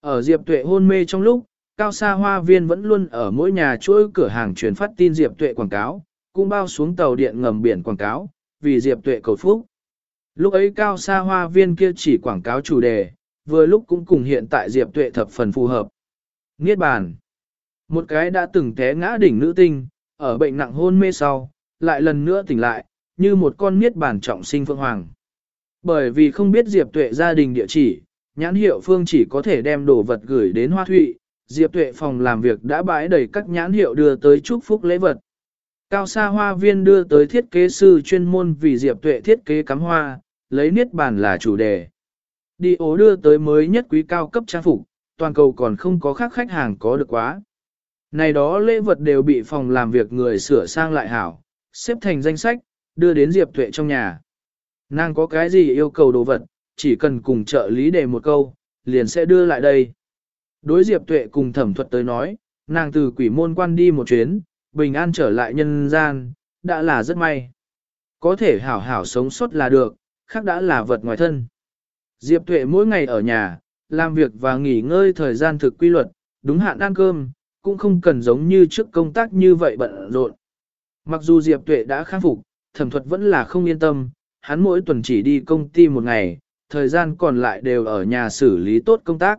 Ở Diệp Tuệ hôn mê trong lúc, Cao Sa Hoa Viên vẫn luôn ở mỗi nhà chuỗi cửa hàng truyền phát tin Diệp Tuệ quảng cáo, cũng bao xuống tàu điện ngầm biển quảng cáo, vì Diệp Tuệ cầu phúc. Lúc ấy Cao Sa Hoa Viên kia chỉ quảng cáo chủ đề, vừa lúc cũng cùng hiện tại Diệp Tuệ thập phần phù hợp. Niết bàn. Một cái đã từng té ngã đỉnh nữ tinh, ở bệnh nặng hôn mê sau, lại lần nữa tỉnh lại, như một con niết bàn trọng sinh phương hoàng. Bởi vì không biết Diệp Tuệ gia đình địa chỉ, nhãn hiệu phương chỉ có thể đem đồ vật gửi đến Hoa Thụy, Diệp Tuệ phòng làm việc đã bãi đầy các nhãn hiệu đưa tới chúc phúc lễ vật. Cao Sa Hoa Viên đưa tới thiết kế sư chuyên môn vì Diệp Tuệ thiết kế cắm hoa, lấy niết bàn là chủ đề. Đi ố đưa tới mới nhất quý cao cấp trang phục, toàn cầu còn không có khác khách hàng có được quá. Này đó lễ vật đều bị phòng làm việc người sửa sang lại hảo, xếp thành danh sách, đưa đến Diệp Tuệ trong nhà. Nàng có cái gì yêu cầu đồ vật, chỉ cần cùng trợ lý đề một câu, liền sẽ đưa lại đây. Đối Diệp Tuệ cùng thẩm thuật tới nói, nàng từ quỷ môn quan đi một chuyến, bình an trở lại nhân gian, đã là rất may. Có thể hảo hảo sống sót là được, khác đã là vật ngoài thân. Diệp Tuệ mỗi ngày ở nhà, làm việc và nghỉ ngơi thời gian thực quy luật, đúng hạn ăn cơm, cũng không cần giống như trước công tác như vậy bận rộn. Mặc dù Diệp Tuệ đã khắc phục, thẩm thuật vẫn là không yên tâm, hắn mỗi tuần chỉ đi công ty một ngày, thời gian còn lại đều ở nhà xử lý tốt công tác.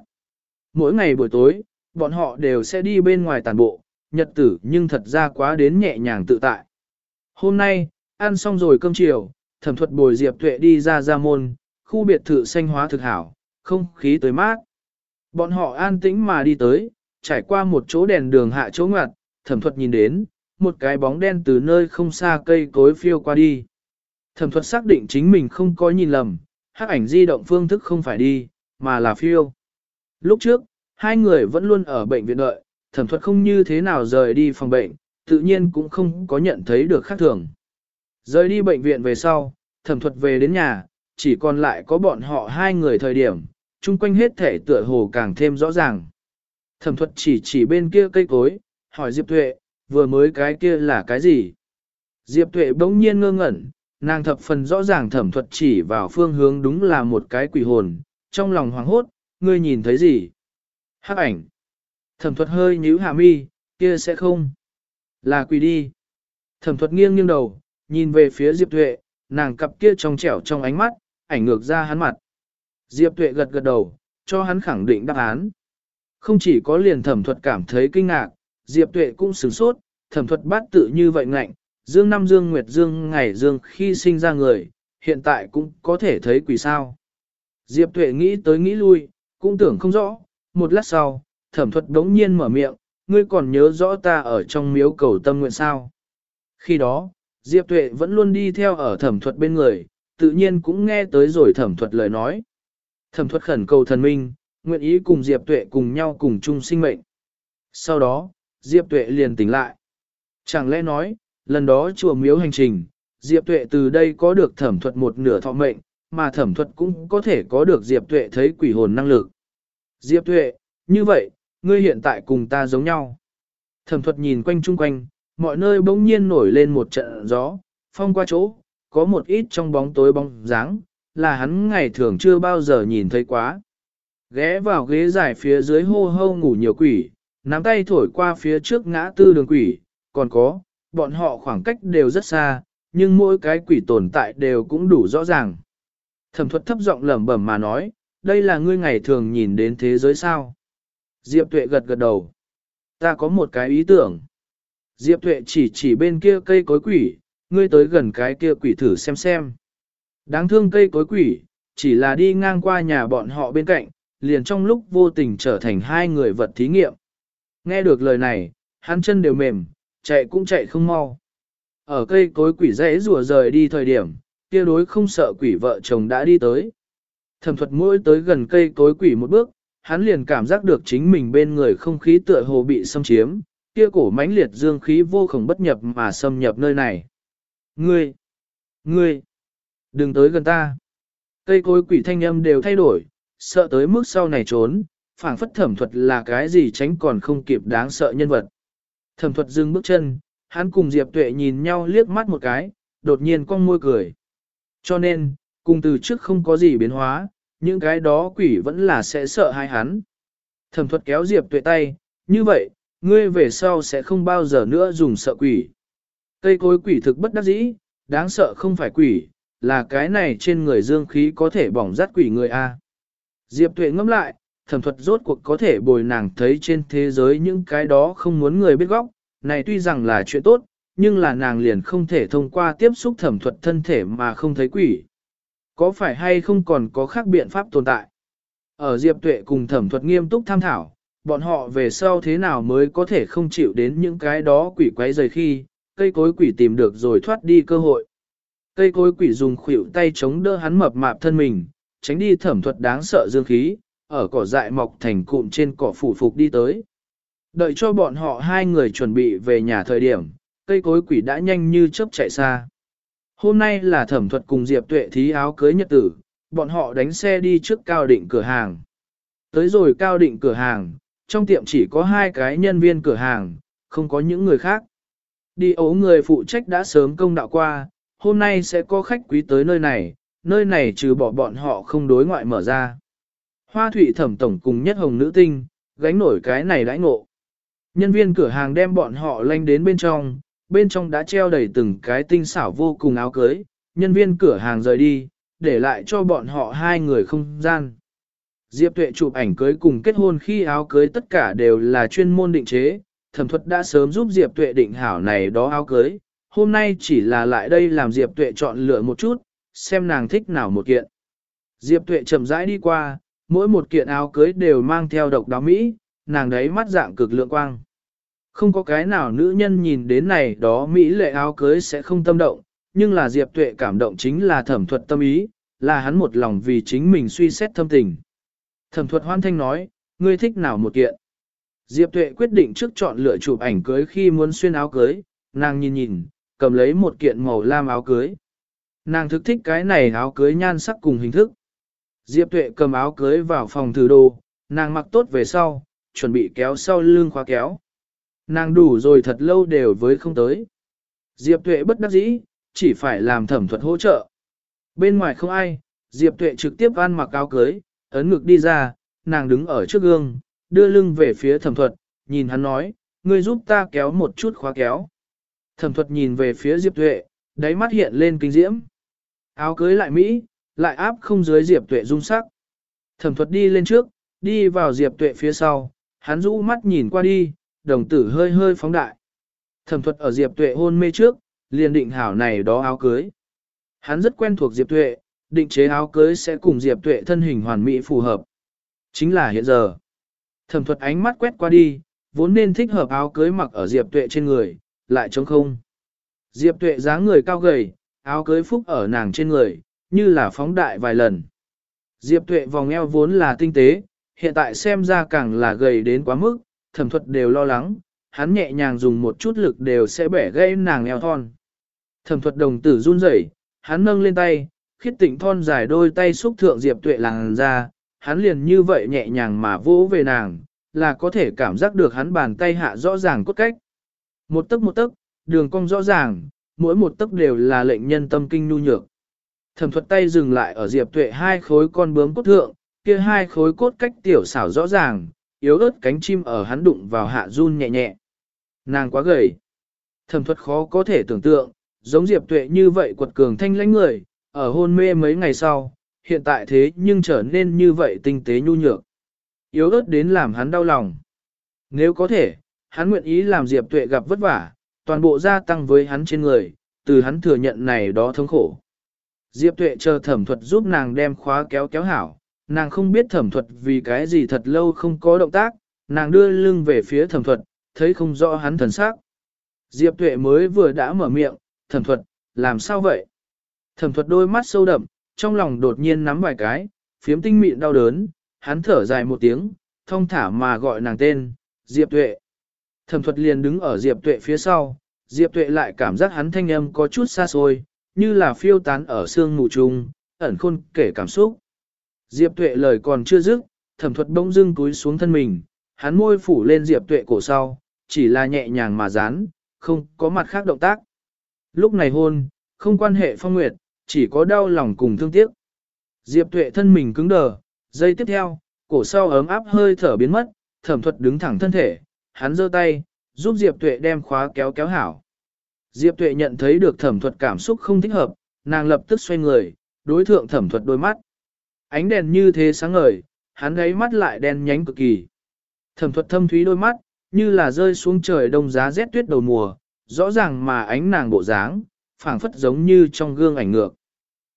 Mỗi ngày buổi tối, bọn họ đều sẽ đi bên ngoài tàn bộ, nhật tử nhưng thật ra quá đến nhẹ nhàng tự tại. Hôm nay, ăn xong rồi cơm chiều, thẩm thuật bồi Diệp Tuệ đi ra ra môn, khu biệt thự xanh hóa thực hảo, không khí tới mát. Bọn họ an tĩnh mà đi tới, trải qua một chỗ đèn đường hạ chỗ ngoặt, thẩm thuật nhìn đến, một cái bóng đen từ nơi không xa cây cối phiêu qua đi. Thẩm thuật xác định chính mình không có nhìn lầm, hắc ảnh di động phương thức không phải đi, mà là phiêu. Lúc trước, hai người vẫn luôn ở bệnh viện đợi, thẩm thuật không như thế nào rời đi phòng bệnh, tự nhiên cũng không có nhận thấy được khác thường. Rời đi bệnh viện về sau, thẩm thuật về đến nhà, chỉ còn lại có bọn họ hai người thời điểm, chung quanh hết thể tựa hồ càng thêm rõ ràng. Thẩm thuật chỉ chỉ bên kia cây cối, hỏi Diệp Tuệ, vừa mới cái kia là cái gì? Diệp Tuệ bỗng nhiên ngơ ngẩn, nàng thập phần rõ ràng thẩm thuật chỉ vào phương hướng đúng là một cái quỷ hồn, trong lòng hoảng hốt, ngươi nhìn thấy gì? Hắc ảnh. Thẩm thuật hơi nhíu hạ mi, kia sẽ không. Là quỷ đi. Thẩm thuật nghiêng nghiêng đầu, nhìn về phía Diệp Tuệ, nàng cặp kia trong trẻo trong ánh mắt, ảnh ngược ra hắn mặt. Diệp Tuệ gật gật đầu, cho hắn khẳng định đáp án. Không chỉ có liền thẩm thuật cảm thấy kinh ngạc, Diệp Tuệ cũng sửng sốt, thẩm thuật bát tự như vậy ngạnh, dương năm dương nguyệt dương ngày dương khi sinh ra người, hiện tại cũng có thể thấy quỷ sao. Diệp Tuệ nghĩ tới nghĩ lui, cũng tưởng không rõ, một lát sau, thẩm thuật đống nhiên mở miệng, ngươi còn nhớ rõ ta ở trong miếu cầu tâm nguyện sao. Khi đó, Diệp Tuệ vẫn luôn đi theo ở thẩm thuật bên người, tự nhiên cũng nghe tới rồi thẩm thuật lời nói. Thẩm thuật khẩn cầu thần minh, nguyện ý cùng Diệp Tuệ cùng nhau cùng chung sinh mệnh. Sau đó, Diệp Tuệ liền tỉnh lại. Chẳng lẽ nói, lần đó chùa miếu hành trình, Diệp Tuệ từ đây có được thẩm thuật một nửa thọ mệnh, mà thẩm thuật cũng có thể có được Diệp Tuệ thấy quỷ hồn năng lực. Diệp Tuệ, như vậy, ngươi hiện tại cùng ta giống nhau. Thẩm thuật nhìn quanh chung quanh, mọi nơi bỗng nhiên nổi lên một trận gió, phong qua chỗ, có một ít trong bóng tối bóng dáng, là hắn ngày thường chưa bao giờ nhìn thấy quá. Ghé vào ghế dài phía dưới hô hô ngủ nhiều quỷ, nắm tay thổi qua phía trước ngã tư đường quỷ, còn có, bọn họ khoảng cách đều rất xa, nhưng mỗi cái quỷ tồn tại đều cũng đủ rõ ràng. Thẩm thuật thấp giọng lẩm bẩm mà nói, đây là ngươi ngày thường nhìn đến thế giới sao. Diệp tuệ gật gật đầu. Ta có một cái ý tưởng. Diệp tuệ chỉ chỉ bên kia cây cối quỷ, ngươi tới gần cái kia quỷ thử xem xem. Đáng thương cây cối quỷ, chỉ là đi ngang qua nhà bọn họ bên cạnh, liền trong lúc vô tình trở thành hai người vật thí nghiệm. Nghe được lời này, hắn chân đều mềm, chạy cũng chạy không mau. Ở cây cối quỷ rẽ rùa rời đi thời điểm, kia đối không sợ quỷ vợ chồng đã đi tới. Thẩm thuật mỗi tới gần cây cối quỷ một bước, hắn liền cảm giác được chính mình bên người không khí tựa hồ bị xâm chiếm, kia cổ mãnh liệt dương khí vô cùng bất nhập mà xâm nhập nơi này. Ngươi! Ngươi! Đừng tới gần ta! Cây cối quỷ thanh âm đều thay đổi, sợ tới mức sau này trốn, phảng phất thẩm thuật là cái gì tránh còn không kịp đáng sợ nhân vật. Thẩm thuật dừng bước chân, hắn cùng Diệp Tuệ nhìn nhau liếc mắt một cái, đột nhiên cong môi cười. Cho nên, cùng từ trước không có gì biến hóa, những cái đó quỷ vẫn là sẽ sợ hai hắn. Thẩm thuật kéo Diệp Tuệ tay, như vậy, ngươi về sau sẽ không bao giờ nữa dùng sợ quỷ. Cây cối quỷ thực bất đắc dĩ, đáng sợ không phải quỷ, là cái này trên người dương khí có thể bỏng rát quỷ người A. Diệp Tuệ ngẫm lại, thẩm thuật rốt cuộc có thể bồi nàng thấy trên thế giới những cái đó không muốn người biết góc, này tuy rằng là chuyện tốt, nhưng là nàng liền không thể thông qua tiếp xúc thẩm thuật thân thể mà không thấy quỷ. Có phải hay không còn có khác biện pháp tồn tại? Ở Diệp Tuệ cùng thẩm thuật nghiêm túc tham thảo, bọn họ về sau thế nào mới có thể không chịu đến những cái đó quỷ quấy rời khi, cây cối quỷ tìm được rồi thoát đi cơ hội. Cây cối quỷ dùng khuỷu tay chống đỡ hắn mập mạp thân mình, tránh đi thẩm thuật đáng sợ dương khí, ở cỏ dại mọc thành cụm trên cỏ phủ phục đi tới. Đợi cho bọn họ hai người chuẩn bị về nhà thời điểm, cây cối quỷ đã nhanh như chớp chạy xa. Hôm nay là thẩm thuật cùng Diệp Tuệ thí áo cưới nhật tử, bọn họ đánh xe đi trước cao định cửa hàng. Tới rồi cao định cửa hàng, trong tiệm chỉ có hai cái nhân viên cửa hàng, không có những người khác. Đi ấu người phụ trách đã sớm công đạo qua, hôm nay sẽ có khách quý tới nơi này, nơi này trừ bỏ bọn họ không đối ngoại mở ra. Hoa thủy thẩm tổng cùng nhất hồng nữ tinh, gánh nổi cái này đãi ngộ. Nhân viên cửa hàng đem bọn họ lanh đến bên trong, bên trong đã treo đầy từng cái tinh xảo vô cùng áo cưới, nhân viên cửa hàng rời đi, để lại cho bọn họ hai người không gian. Diệp Tuệ chụp ảnh cưới cùng kết hôn khi áo cưới tất cả đều là chuyên môn định chế, thẩm thuật đã sớm giúp Diệp Tuệ định hảo này đó áo cưới, hôm nay chỉ là lại đây làm Diệp Tuệ chọn lựa một chút, xem nàng thích nào một kiện. Diệp Tuệ chậm rãi đi qua, mỗi một kiện áo cưới đều mang theo độc đáo Mỹ, nàng đấy mắt dạng cực lượng quang. Không có cái nào nữ nhân nhìn đến này đó Mỹ lệ áo cưới sẽ không tâm động, nhưng là Diệp Tuệ cảm động chính là thẩm thuật tâm ý, là hắn một lòng vì chính mình suy xét thâm tình. Thẩm thuật hoan thanh nói, ngươi thích nào một kiện. Diệp Tuệ quyết định trước chọn lựa chụp ảnh cưới khi muốn xuyên áo cưới, nàng nhìn nhìn, cầm lấy một kiện màu lam áo cưới. Nàng thực thích cái này áo cưới nhan sắc cùng hình thức. Diệp Tuệ cầm áo cưới vào phòng thử đồ, nàng mặc tốt về sau, chuẩn bị kéo sau lưng khóa kéo. Nàng đủ rồi thật lâu đều với không tới. Diệp Tuệ bất đắc dĩ, chỉ phải làm thẩm thuật hỗ trợ. Bên ngoài không ai, Diệp Tuệ trực tiếp ăn mặc áo cưới, ấn ngực đi ra, nàng đứng ở trước gương, đưa lưng về phía thẩm thuật, nhìn hắn nói, ngươi giúp ta kéo một chút khóa kéo. Thẩm thuật nhìn về phía Diệp Tuệ, đáy mắt hiện lên kinh diễm. Áo cưới lại Mỹ, lại áp không dưới Diệp Tuệ dung sắc. Thẩm thuật đi lên trước, đi vào Diệp Tuệ phía sau, hắn rũ mắt nhìn qua đi, đồng tử hơi hơi phóng đại. Thẩm thuật ở Diệp Tuệ hôn mê trước, liền định hảo này đó áo cưới. Hắn rất quen thuộc Diệp Tuệ, định chế áo cưới sẽ cùng Diệp Tuệ thân hình hoàn mỹ phù hợp. Chính là hiện giờ. Thẩm thuật ánh mắt quét qua đi, vốn nên thích hợp áo cưới mặc ở Diệp Tuệ trên người, lại trống không. Diệp Tuệ dáng người cao gầy, áo cưới phúc ở nàng trên người, như là phóng đại vài lần. Diệp Tuệ vòng eo vốn là tinh tế, hiện tại xem ra càng là gầy đến quá mức, thẩm thuật đều lo lắng, hắn nhẹ nhàng dùng một chút lực đều sẽ bẻ gãy nàng eo thon. Thẩm thuật đồng tử run rẩy, hắn nâng lên tay, khiết tịnh thon dài đôi tay xúc thượng Diệp Tuệ làng ra, hắn liền như vậy nhẹ nhàng mà vỗ về nàng, là có thể cảm giác được hắn bàn tay hạ rõ ràng cốt cách. Một tấc một tấc, đường cong rõ ràng, mỗi một tấc đều là lệnh nhân tâm kinh nhu nhược. Thẩm thuật tay dừng lại ở Diệp Tuệ hai khối con bướm cốt thượng, kia hai khối cốt cách tiểu xảo rõ ràng, yếu ớt cánh chim ở hắn đụng vào hạ run nhẹ nhẹ. Nàng quá gầy. Thẩm thuật khó có thể tưởng tượng, giống Diệp Tuệ như vậy quật cường thanh lãnh người, ở hôn mê mấy ngày sau, hiện tại thế nhưng trở nên như vậy tinh tế nhu nhược. Yếu ớt đến làm hắn đau lòng. Nếu có thể, hắn nguyện ý làm Diệp Tuệ gặp vất vả, toàn bộ gia tăng với hắn trên người, từ hắn thừa nhận này đó thống khổ. Diệp Tuệ chờ thẩm thuật giúp nàng đem khóa kéo kéo hảo, nàng không biết thẩm thuật vì cái gì thật lâu không có động tác, nàng đưa lưng về phía thẩm thuật, thấy không rõ hắn thần sắc. Diệp Tuệ mới vừa đã mở miệng, thẩm thuật, làm sao vậy? Thẩm thuật đôi mắt sâu đậm, trong lòng đột nhiên nắm vài cái, phiếm tinh mịn đau đớn, hắn thở dài một tiếng, thông thả mà gọi nàng tên, Diệp Tuệ. Thẩm thuật liền đứng ở Diệp Tuệ phía sau, Diệp Tuệ lại cảm giác hắn thanh âm có chút xa xôi, như là phiêu tán ở sương mù trùng, ẩn khôn kể cảm xúc. Diệp Tuệ lời còn chưa dứt, thẩm thuật bỗng dưng túi xuống thân mình, hắn môi phủ lên Diệp Tuệ cổ sau, chỉ là nhẹ nhàng mà dán, không có mặt khác động tác. Lúc này hôn, không quan hệ phong nguyệt, chỉ có đau lòng cùng thương tiếc. Diệp Tuệ thân mình cứng đờ, giây tiếp theo, cổ sau ấm áp hơi thở biến mất, thẩm thuật đứng thẳng thân thể, hắn giơ tay, giúp Diệp Tuệ đem khóa kéo kéo hảo. Diệp Tuệ nhận thấy được thẩm thuật cảm xúc không thích hợp, nàng lập tức xoay người, đối thượng thẩm thuật đôi mắt. Ánh đèn như thế sáng ngời, hắn ấy mắt lại đen nhánh cực kỳ. Thẩm thuật thâm thúy đôi mắt, như là rơi xuống trời đông giá rét tuyết đầu mùa, rõ ràng mà ánh nàng bộ dáng, phảng phất giống như trong gương ảnh ngược.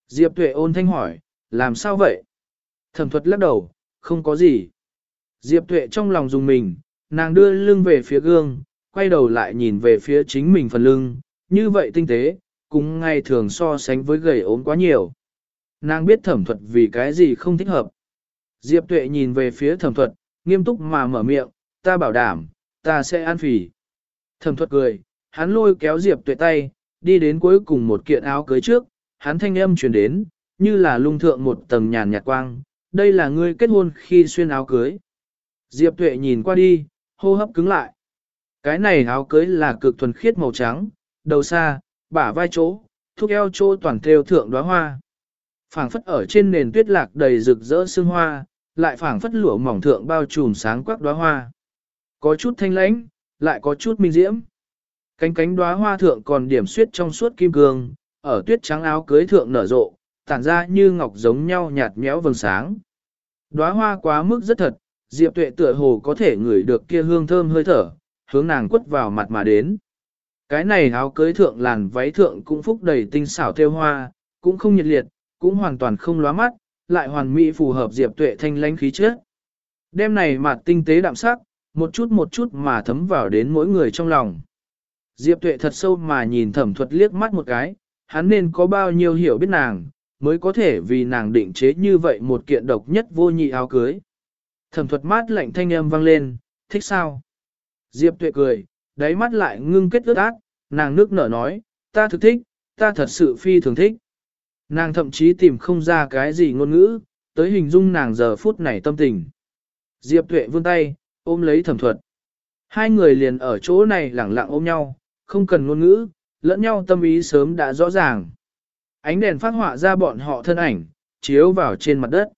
Diệp Tuệ ôn thanh hỏi, làm sao vậy? Thẩm thuật lắc đầu, không có gì. Diệp Tuệ trong lòng dùng mình, nàng đưa lưng về phía gương, quay đầu lại nhìn về phía chính mình phần lưng, như vậy tinh tế, cũng ngay thường so sánh với gầy ốm quá nhiều. Nàng biết thẩm thuật vì cái gì không thích hợp. Diệp Tuệ nhìn về phía thẩm thuật, nghiêm túc mà mở miệng, ta bảo đảm, ta sẽ an phỉ. Thẩm thuật cười, hắn lôi kéo Diệp Tuệ tay, đi đến cuối cùng một kiện áo cưới trước, hắn thanh âm truyền đến, như là lung thượng một tầng nhàn nhạt quang, đây là ngươi kết hôn khi xuyên áo cưới. Diệp Tuệ nhìn qua đi, hô hấp cứng lại. Cái này áo cưới là cực thuần khiết màu trắng, đầu xa, bả vai chỗ, thúc eo chỗ toàn theo thượng đóa hoa. phảng phất ở trên nền tuyết lạc đầy rực rỡ sương hoa, lại phảng phất lửa mỏng thượng bao trùm sáng quắc đóa hoa. Có chút thanh lãnh, lại có chút minh diễm. Cánh cánh đóa hoa thượng còn điểm suyết trong suốt kim cương, ở tuyết trắng áo cưới thượng nở rộ, tản ra như ngọc giống nhau nhạt nhẽo vầng sáng. Đóa hoa quá mức rất thật, Diệp Tuệ tựa hồ có thể ngửi được kia hương thơm hơi thở, hướng nàng quất vào mặt mà đến. Cái này áo cưới thượng làn váy thượng cũng phúc đầy tinh xảo theo hoa, cũng không nhiệt liệt, cũng hoàn toàn không lóa mắt, lại hoàn mỹ phù hợp Diệp Tuệ thanh lãnh khí chất. Đêm này mặt tinh tế đạm sắc, một chút một chút mà thấm vào đến mỗi người trong lòng. Diệp Tuệ thật sâu mà nhìn thẩm thuật liếc mắt một cái, hắn nên có bao nhiêu hiểu biết nàng, mới có thể vì nàng định chế như vậy một kiện độc nhất vô nhị áo cưới. Thẩm thuật mát lạnh thanh âm vang lên, thích sao? Diệp Tuệ cười, đáy mắt lại ngưng kết ướt át, nàng nước nở nói, ta thực thích, ta thật sự phi thường thích. Nàng thậm chí tìm không ra cái gì ngôn ngữ, tới hình dung nàng giờ phút này tâm tình. Diệp Tuệ vươn tay, ôm lấy thẩm thuật. Hai người liền ở chỗ này lẳng lặng ôm nhau, không cần ngôn ngữ, lẫn nhau tâm ý sớm đã rõ ràng. Ánh đèn phát họa ra bọn họ thân ảnh, chiếu vào trên mặt đất.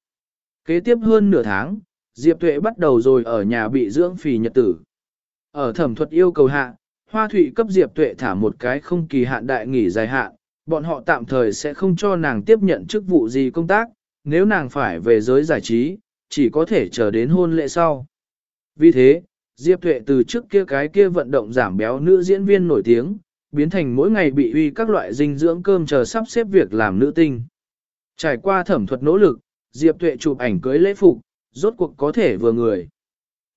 Kế tiếp hơn nửa tháng, Diệp Tuệ bắt đầu rồi ở nhà bị dưỡng phì nhật tử. Ở thẩm thuật yêu cầu hạ, Hoa Thụy cấp Diệp Tuệ thả một cái không kỳ hạn đại nghỉ dài hạn, bọn họ tạm thời sẽ không cho nàng tiếp nhận chức vụ gì công tác, nếu nàng phải về giới giải trí, chỉ có thể chờ đến hôn lễ sau. Vì thế, Diệp Tuệ từ trước kia cái kia vận động giảm béo nữ diễn viên nổi tiếng, biến thành mỗi ngày bị uy các loại dinh dưỡng cơm chờ sắp xếp việc làm nữ tinh. Trải qua thẩm thuật nỗ lực, Diệp Tuệ chụp ảnh cưới lễ phục, rốt cuộc có thể vừa người.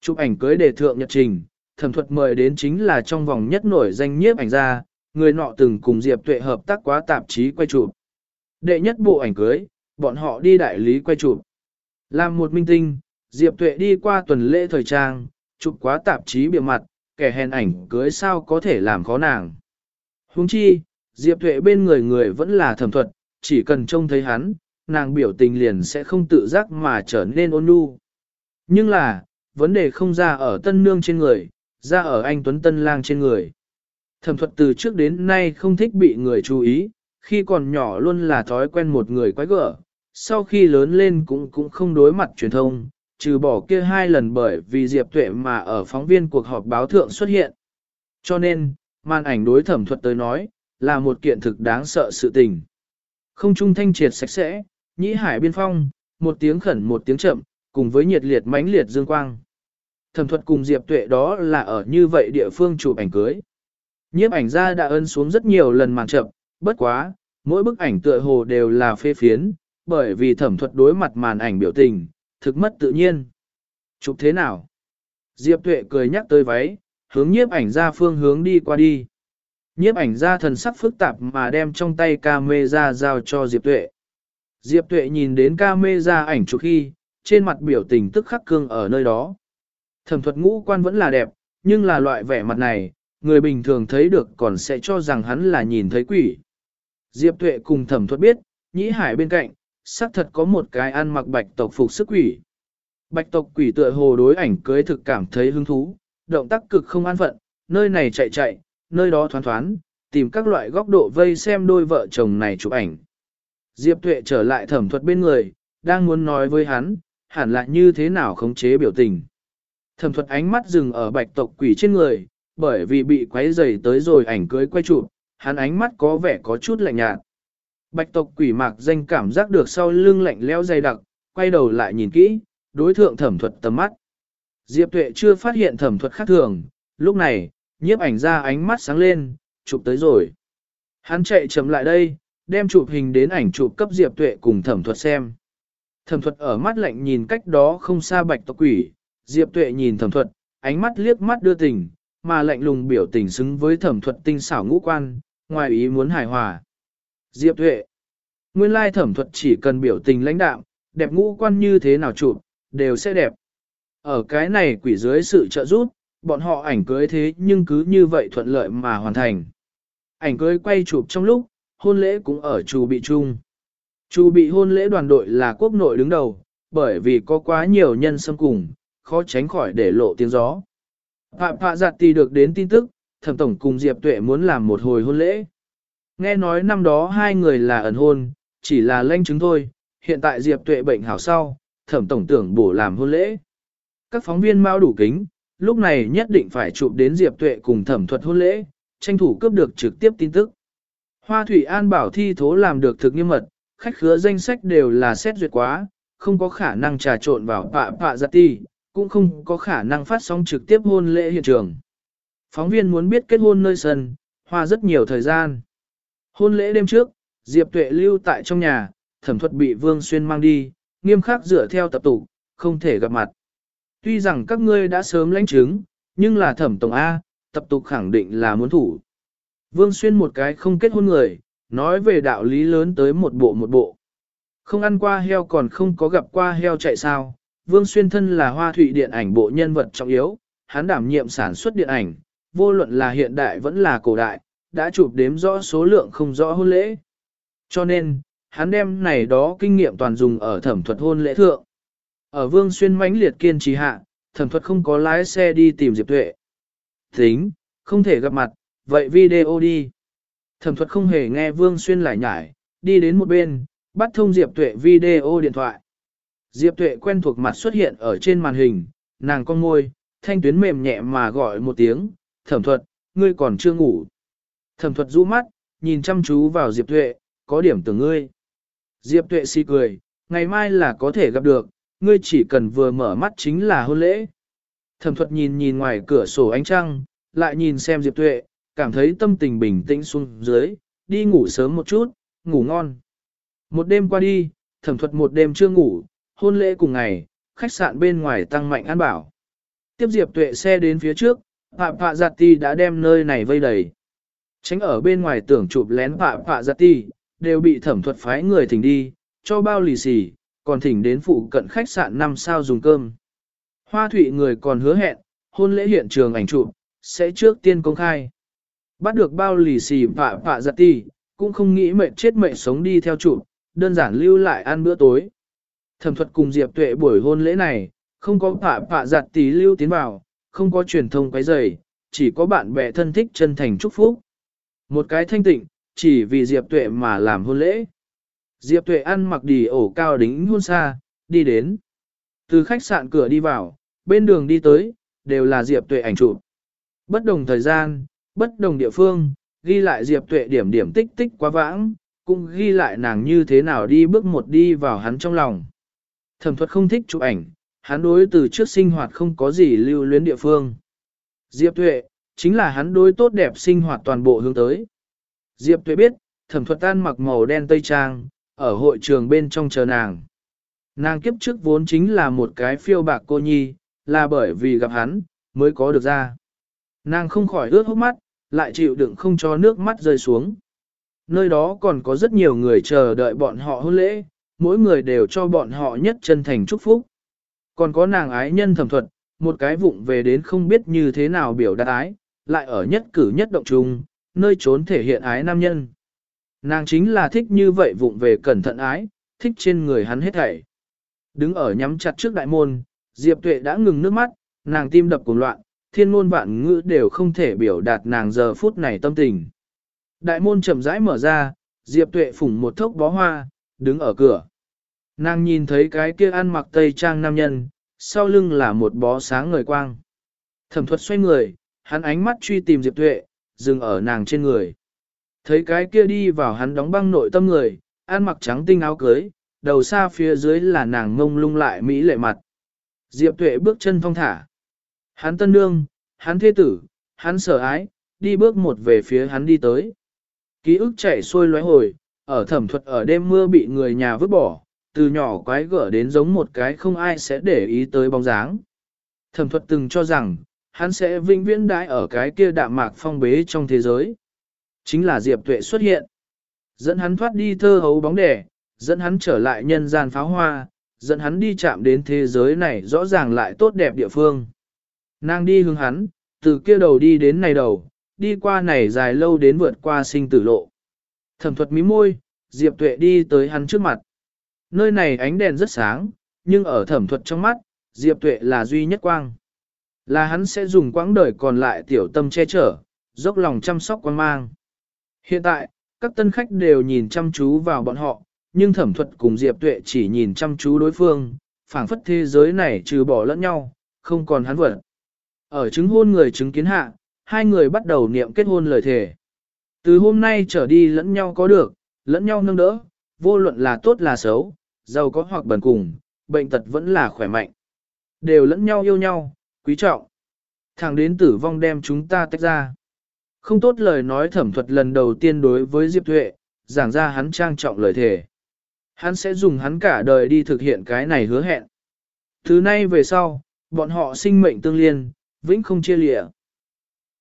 Chụp ảnh cưới để thượng nhật trình, thẩm thuật mời đến chính là trong vòng nhất nổi danh nhiếp ảnh gia, người nọ từng cùng Diệp Tuệ hợp tác quá tạp chí quay chụp. Đệ nhất bộ ảnh cưới, bọn họ đi đại lý quay chụp. Làm một minh tinh, Diệp Tuệ đi qua tuần lễ thời trang, chụp quá tạp chí bìa mặt, kẻ hèn ảnh cưới sao có thể làm khó nàng. Huống chi, Diệp Tuệ bên người người vẫn là thẩm thuật, chỉ cần trông thấy hắn, nàng biểu tình liền sẽ không tự giác mà trở nên ôn nhu. Nhưng là, vấn đề không ra ở tân nương trên người, ra ở anh Tuấn Tân Lang trên người. Thẩm thuật từ trước đến nay không thích bị người chú ý, khi còn nhỏ luôn là thói quen một người quái gở, sau khi lớn lên cũng cũng không đối mặt truyền thông, trừ bỏ kia hai lần bởi vì Diệp Tuệ mà ở phóng viên cuộc họp báo thượng xuất hiện. Cho nên, màn ảnh đối thẩm thuật tới nói, là một kiện thực đáng sợ sự tình. Không trung thanh triệt sạch sẽ, nhĩ hải biên phong, một tiếng khẩn một tiếng chậm, cùng với nhiệt liệt mãnh liệt dương quang. Thẩm thuật cùng Diệp Tuệ đó là ở như vậy địa phương chụp ảnh cưới. Nhiếp ảnh ra đã ân xuống rất nhiều lần màn chậm, bất quá, mỗi bức ảnh tựa hồ đều là phê phiến, bởi vì thẩm thuật đối mặt màn ảnh biểu tình, thực mất tự nhiên. Chụp thế nào? Diệp Tuệ cười nhắc tới váy, hướng nhiếp ảnh ra phương hướng đi qua đi. Nhiếp ảnh ra thần sắc phức tạp mà đem trong tay ca mê ra giao cho Diệp Tuệ. Diệp Tuệ nhìn đến ca mê ra ảnh chụp khi, trên mặt biểu tình tức khắc cương ở nơi đó. Thẩm thuật ngũ quan vẫn là đẹp, nhưng là loại vẻ mặt này, người bình thường thấy được còn sẽ cho rằng hắn là nhìn thấy quỷ. Diệp Tuệ cùng thẩm thuật biết, nhĩ hải bên cạnh, xác thật có một cái ăn mặc bạch tộc phục sức quỷ. Bạch tộc quỷ tựa hồ đối ảnh cưới thực cảm thấy hứng thú, động tác cực không an phận, nơi này chạy chạy, nơi đó thoán thoán, tìm các loại góc độ vây xem đôi vợ chồng này chụp ảnh. Diệp Tuệ trở lại thẩm thuật bên người, đang muốn nói với hắn, hẳn là như thế nào khống chế biểu tình. Thẩm thuật ánh mắt dừng ở bạch tộc quỷ trên người, bởi vì bị quấy rầy tới rồi ảnh cưới quay chụp, hắn ánh mắt có vẻ có chút lạnh nhạt. Bạch tộc quỷ mạc danh cảm giác được sau lưng lạnh leo dày đặc, quay đầu lại nhìn kỹ, đối thượng thẩm thuật tầm mắt. Diệp tuệ chưa phát hiện thẩm thuật khác thường, lúc này, nhiếp ảnh ra ánh mắt sáng lên, chụp tới rồi. Hắn chạy chậm lại đây, đem chụp hình đến ảnh chụp cấp Diệp tuệ cùng thẩm thuật xem. Thẩm thuật ở mắt lạnh nhìn cách đó không xa bạch tộc quỷ, Diệp tuệ nhìn thẩm thuật, ánh mắt liếc mắt đưa tình, mà lạnh lùng biểu tình xứng với thẩm thuật tinh xảo ngũ quan, ngoài ý muốn hài hòa. Diệp Tuệ Nguyên lai thẩm thuật chỉ cần biểu tình lãnh đạm, đẹp ngũ quan như thế nào chụp, đều sẽ đẹp. Ở cái này quỷ dưới sự trợ giúp, bọn họ ảnh cưới thế nhưng cứ như vậy thuận lợi mà hoàn thành. Ảnh cưới quay chụp trong lúc, hôn lễ cũng ở chủ bị chung. Chủ bị hôn lễ đoàn đội là quốc nội đứng đầu, bởi vì có quá nhiều nhân xâm cùng, khó tránh khỏi để lộ tiếng gió. Phạm Phạ Giặt Tì được đến tin tức, thẩm tổng cùng Diệp Tuệ muốn làm một hồi hôn lễ. Nghe nói năm đó hai người là ẩn hôn, chỉ là lanh chứng thôi, hiện tại Diệp Tuệ bệnh hảo sau, thẩm tổng tưởng bổ làm hôn lễ. Các phóng viên mau đủ kính, lúc này nhất định phải chụp đến Diệp Tuệ cùng thẩm thuật hôn lễ, tranh thủ cướp được trực tiếp tin tức. Hoa Thủy An bảo thi thố làm được thực nghiêm mật, khách khứa danh sách đều là xét duyệt quá, không có khả năng trà trộn vào pạ pạ giặt ti, cũng không có khả năng phát sóng trực tiếp hôn lễ hiện trường. Phóng viên muốn biết kết hôn nơi sân, hoa rất nhiều thời gian. Hôn lễ đêm trước, Diệp Tuệ lưu tại trong nhà, thẩm thuật bị Vương Xuyên mang đi, nghiêm khắc dựa theo tập tục, không thể gặp mặt. Tuy rằng các ngươi đã sớm lãnh chứng, nhưng là thẩm tổng A, tập tục khẳng định là muốn thủ. Vương Xuyên một cái không kết hôn người, nói về đạo lý lớn tới một bộ một bộ. Không ăn qua heo còn không có gặp qua heo chạy sao. Vương Xuyên thân là hoa thủy điện ảnh bộ nhân vật trọng yếu, hắn đảm nhiệm sản xuất điện ảnh, vô luận là hiện đại vẫn là cổ đại, đã chụp đếm rõ số lượng không rõ hôn lễ. Cho nên, hắn đem này đó kinh nghiệm toàn dùng ở thẩm thuật hôn lễ thượng. Ở Vương Xuyên mãnh liệt kiên trì hạ, thẩm thuật không có lái xe đi tìm Diệp Tuệ. Tính, không thể gặp mặt, vậy video đi. Thẩm thuật không hề nghe Vương Xuyên lại nhải, đi đến một bên, bắt thông Diệp Tuệ video điện thoại. Diệp Tuệ quen thuộc mặt xuất hiện ở trên màn hình, nàng con môi, thanh tuyến mềm nhẹ mà gọi một tiếng, thẩm thuật, ngươi còn chưa ngủ. Thẩm thuật rũ mắt, nhìn chăm chú vào Diệp Tuệ, có điểm tưởng ngươi. Diệp Tuệ si cười, ngày mai là có thể gặp được, ngươi chỉ cần vừa mở mắt chính là hôn lễ. Thẩm thuật nhìn nhìn ngoài cửa sổ ánh trăng, lại nhìn xem Diệp Tuệ, cảm thấy tâm tình bình tĩnh xuống dưới, đi ngủ sớm một chút, ngủ ngon. Một đêm qua đi, thẩm thuật một đêm chưa ngủ, hôn lễ cùng ngày, khách sạn bên ngoài tăng mạnh an bảo. Tiếp Diệp Tuệ xe đến phía trước, Phạm Phạ Giặt dạ Ti đã đem nơi này vây đầy. Tránh ở bên ngoài tưởng chụp lén Phạm Phạ Giặt dạ Ti, đều bị thẩm thuật phái người thỉnh đi, cho bao lì xì, còn thỉnh đến phụ cận khách sạn 5 sao dùng cơm. Hoa thủy người còn hứa hẹn, hôn lễ hiện trường ảnh chụp sẽ trước tiên công khai. Bắt được bao lì xì Phạm Phạ Giặt dạ Ti, cũng không nghĩ mệnh chết mệnh sống đi theo chụp, đơn giản lưu lại ăn bữa tối. Thẩm thuật cùng Diệp Tuệ buổi hôn lễ này, không có phạ Phạ Giặt tí lưu tiến vào, không có truyền thông quấy rầy, chỉ có bạn bè thân thích chân thành chúc phúc. Một cái thanh tịnh, chỉ vì Diệp Tuệ mà làm hôn lễ. Diệp Tuệ ăn mặc đi ổ cao đính hôn xa, đi đến. Từ khách sạn cửa đi vào, bên đường đi tới, đều là Diệp Tuệ ảnh chụp. Bất đồng thời gian, bất đồng địa phương, ghi lại Diệp Tuệ điểm điểm tích tích quá vãng, cũng ghi lại nàng như thế nào đi bước một đi vào hắn trong lòng. Thẩm thuật không thích chụp ảnh, hắn đối từ trước sinh hoạt không có gì lưu luyến địa phương. Diệp Tuệ, chính là hắn đối tốt đẹp sinh hoạt toàn bộ hướng tới. Diệp Tuệ biết, thẩm thuật tan mặc màu đen tây trang, ở hội trường bên trong chờ nàng. Nàng kiếp trước vốn chính là một cái phiêu bạc cô nhi, là bởi vì gặp hắn, mới có được ra. Nàng không khỏi ướt hốc mắt, lại chịu đựng không cho nước mắt rơi xuống. Nơi đó còn có rất nhiều người chờ đợi bọn họ hôn lễ, mỗi người đều cho bọn họ nhất chân thành chúc phúc. Còn có nàng ái nhân thẩm thuật, một cái vụng về đến không biết như thế nào biểu đạt ái, lại ở nhất cử nhất động chung, nơi trốn thể hiện ái nam nhân. Nàng chính là thích như vậy vụng về cẩn thận ái, thích trên người hắn hết thảy. Đứng ở nhắm chặt trước đại môn, Diệp Tuệ đã ngừng nước mắt, nàng tim đập cuồng loạn, thiên ngôn vạn ngữ đều không thể biểu đạt nàng giờ phút này tâm tình. Đại môn chậm rãi mở ra, Diệp Tuệ phủng một thốc bó hoa, đứng ở cửa. Nàng nhìn thấy cái kia ăn mặc tây trang nam nhân, sau lưng là một bó sáng ngời quang. Thẩm thuật xoay người, hắn ánh mắt truy tìm Diệp Tuệ, dừng ở nàng trên người. Thấy cái kia đi vào hắn đóng băng nội tâm người, ăn mặc trắng tinh áo cưới, đầu xa phía dưới là nàng ngông lung lại mỹ lệ mặt. Diệp Tuệ bước chân phong thả. Hắn tân đương, hắn thế tử, hắn sở ái, đi bước một về phía hắn đi tới. Ký ức chạy xuôi lóe hồi, ở thẩm thuật ở đêm mưa bị người nhà vứt bỏ, từ nhỏ quái gở đến giống một cái không ai sẽ để ý tới bóng dáng. Thẩm thuật từng cho rằng, hắn sẽ vinh viễn đãi ở cái kia đạm mạc phong bế trong thế giới. Chính là Diệp Tuệ xuất hiện. Dẫn hắn thoát đi thơ hấu bóng đẻ, dẫn hắn trở lại nhân gian pháo hoa, dẫn hắn đi chạm đến thế giới này rõ ràng lại tốt đẹp địa phương. Nàng đi hướng hắn, từ kia đầu đi đến này đầu, đi qua này dài lâu đến vượt qua sinh tử lộ. Thẩm thuật mí môi, Diệp Tuệ đi tới hắn trước mặt. Nơi này ánh đèn rất sáng, nhưng ở thẩm thuật trong mắt, Diệp Tuệ là duy nhất quang. Là hắn sẽ dùng quãng đời còn lại tiểu tâm che chở, dốc lòng chăm sóc quan mang. Hiện tại, các tân khách đều nhìn chăm chú vào bọn họ, nhưng thẩm thuật cùng Diệp Tuệ chỉ nhìn chăm chú đối phương, phảng phất thế giới này trừ bỏ lẫn nhau, không còn hắn vật. Ở chứng hôn người chứng kiến hạ, hai người bắt đầu niệm kết hôn lời thề. Từ hôm nay trở đi lẫn nhau có được, lẫn nhau nâng đỡ, vô luận là tốt là xấu, giàu có hoặc bần cùng, bệnh tật vẫn là khỏe mạnh. Đều lẫn nhau yêu nhau, quý trọng. Thẳng đến tử vong đem chúng ta tách ra. Không tốt lời nói thẩm thuật lần đầu tiên đối với Diệp Thuệ, giảng ra hắn trang trọng lời thề. Hắn sẽ dùng hắn cả đời đi thực hiện cái này hứa hẹn. Thứ nay về sau, bọn họ sinh mệnh tương liên, vĩnh không chia lìa.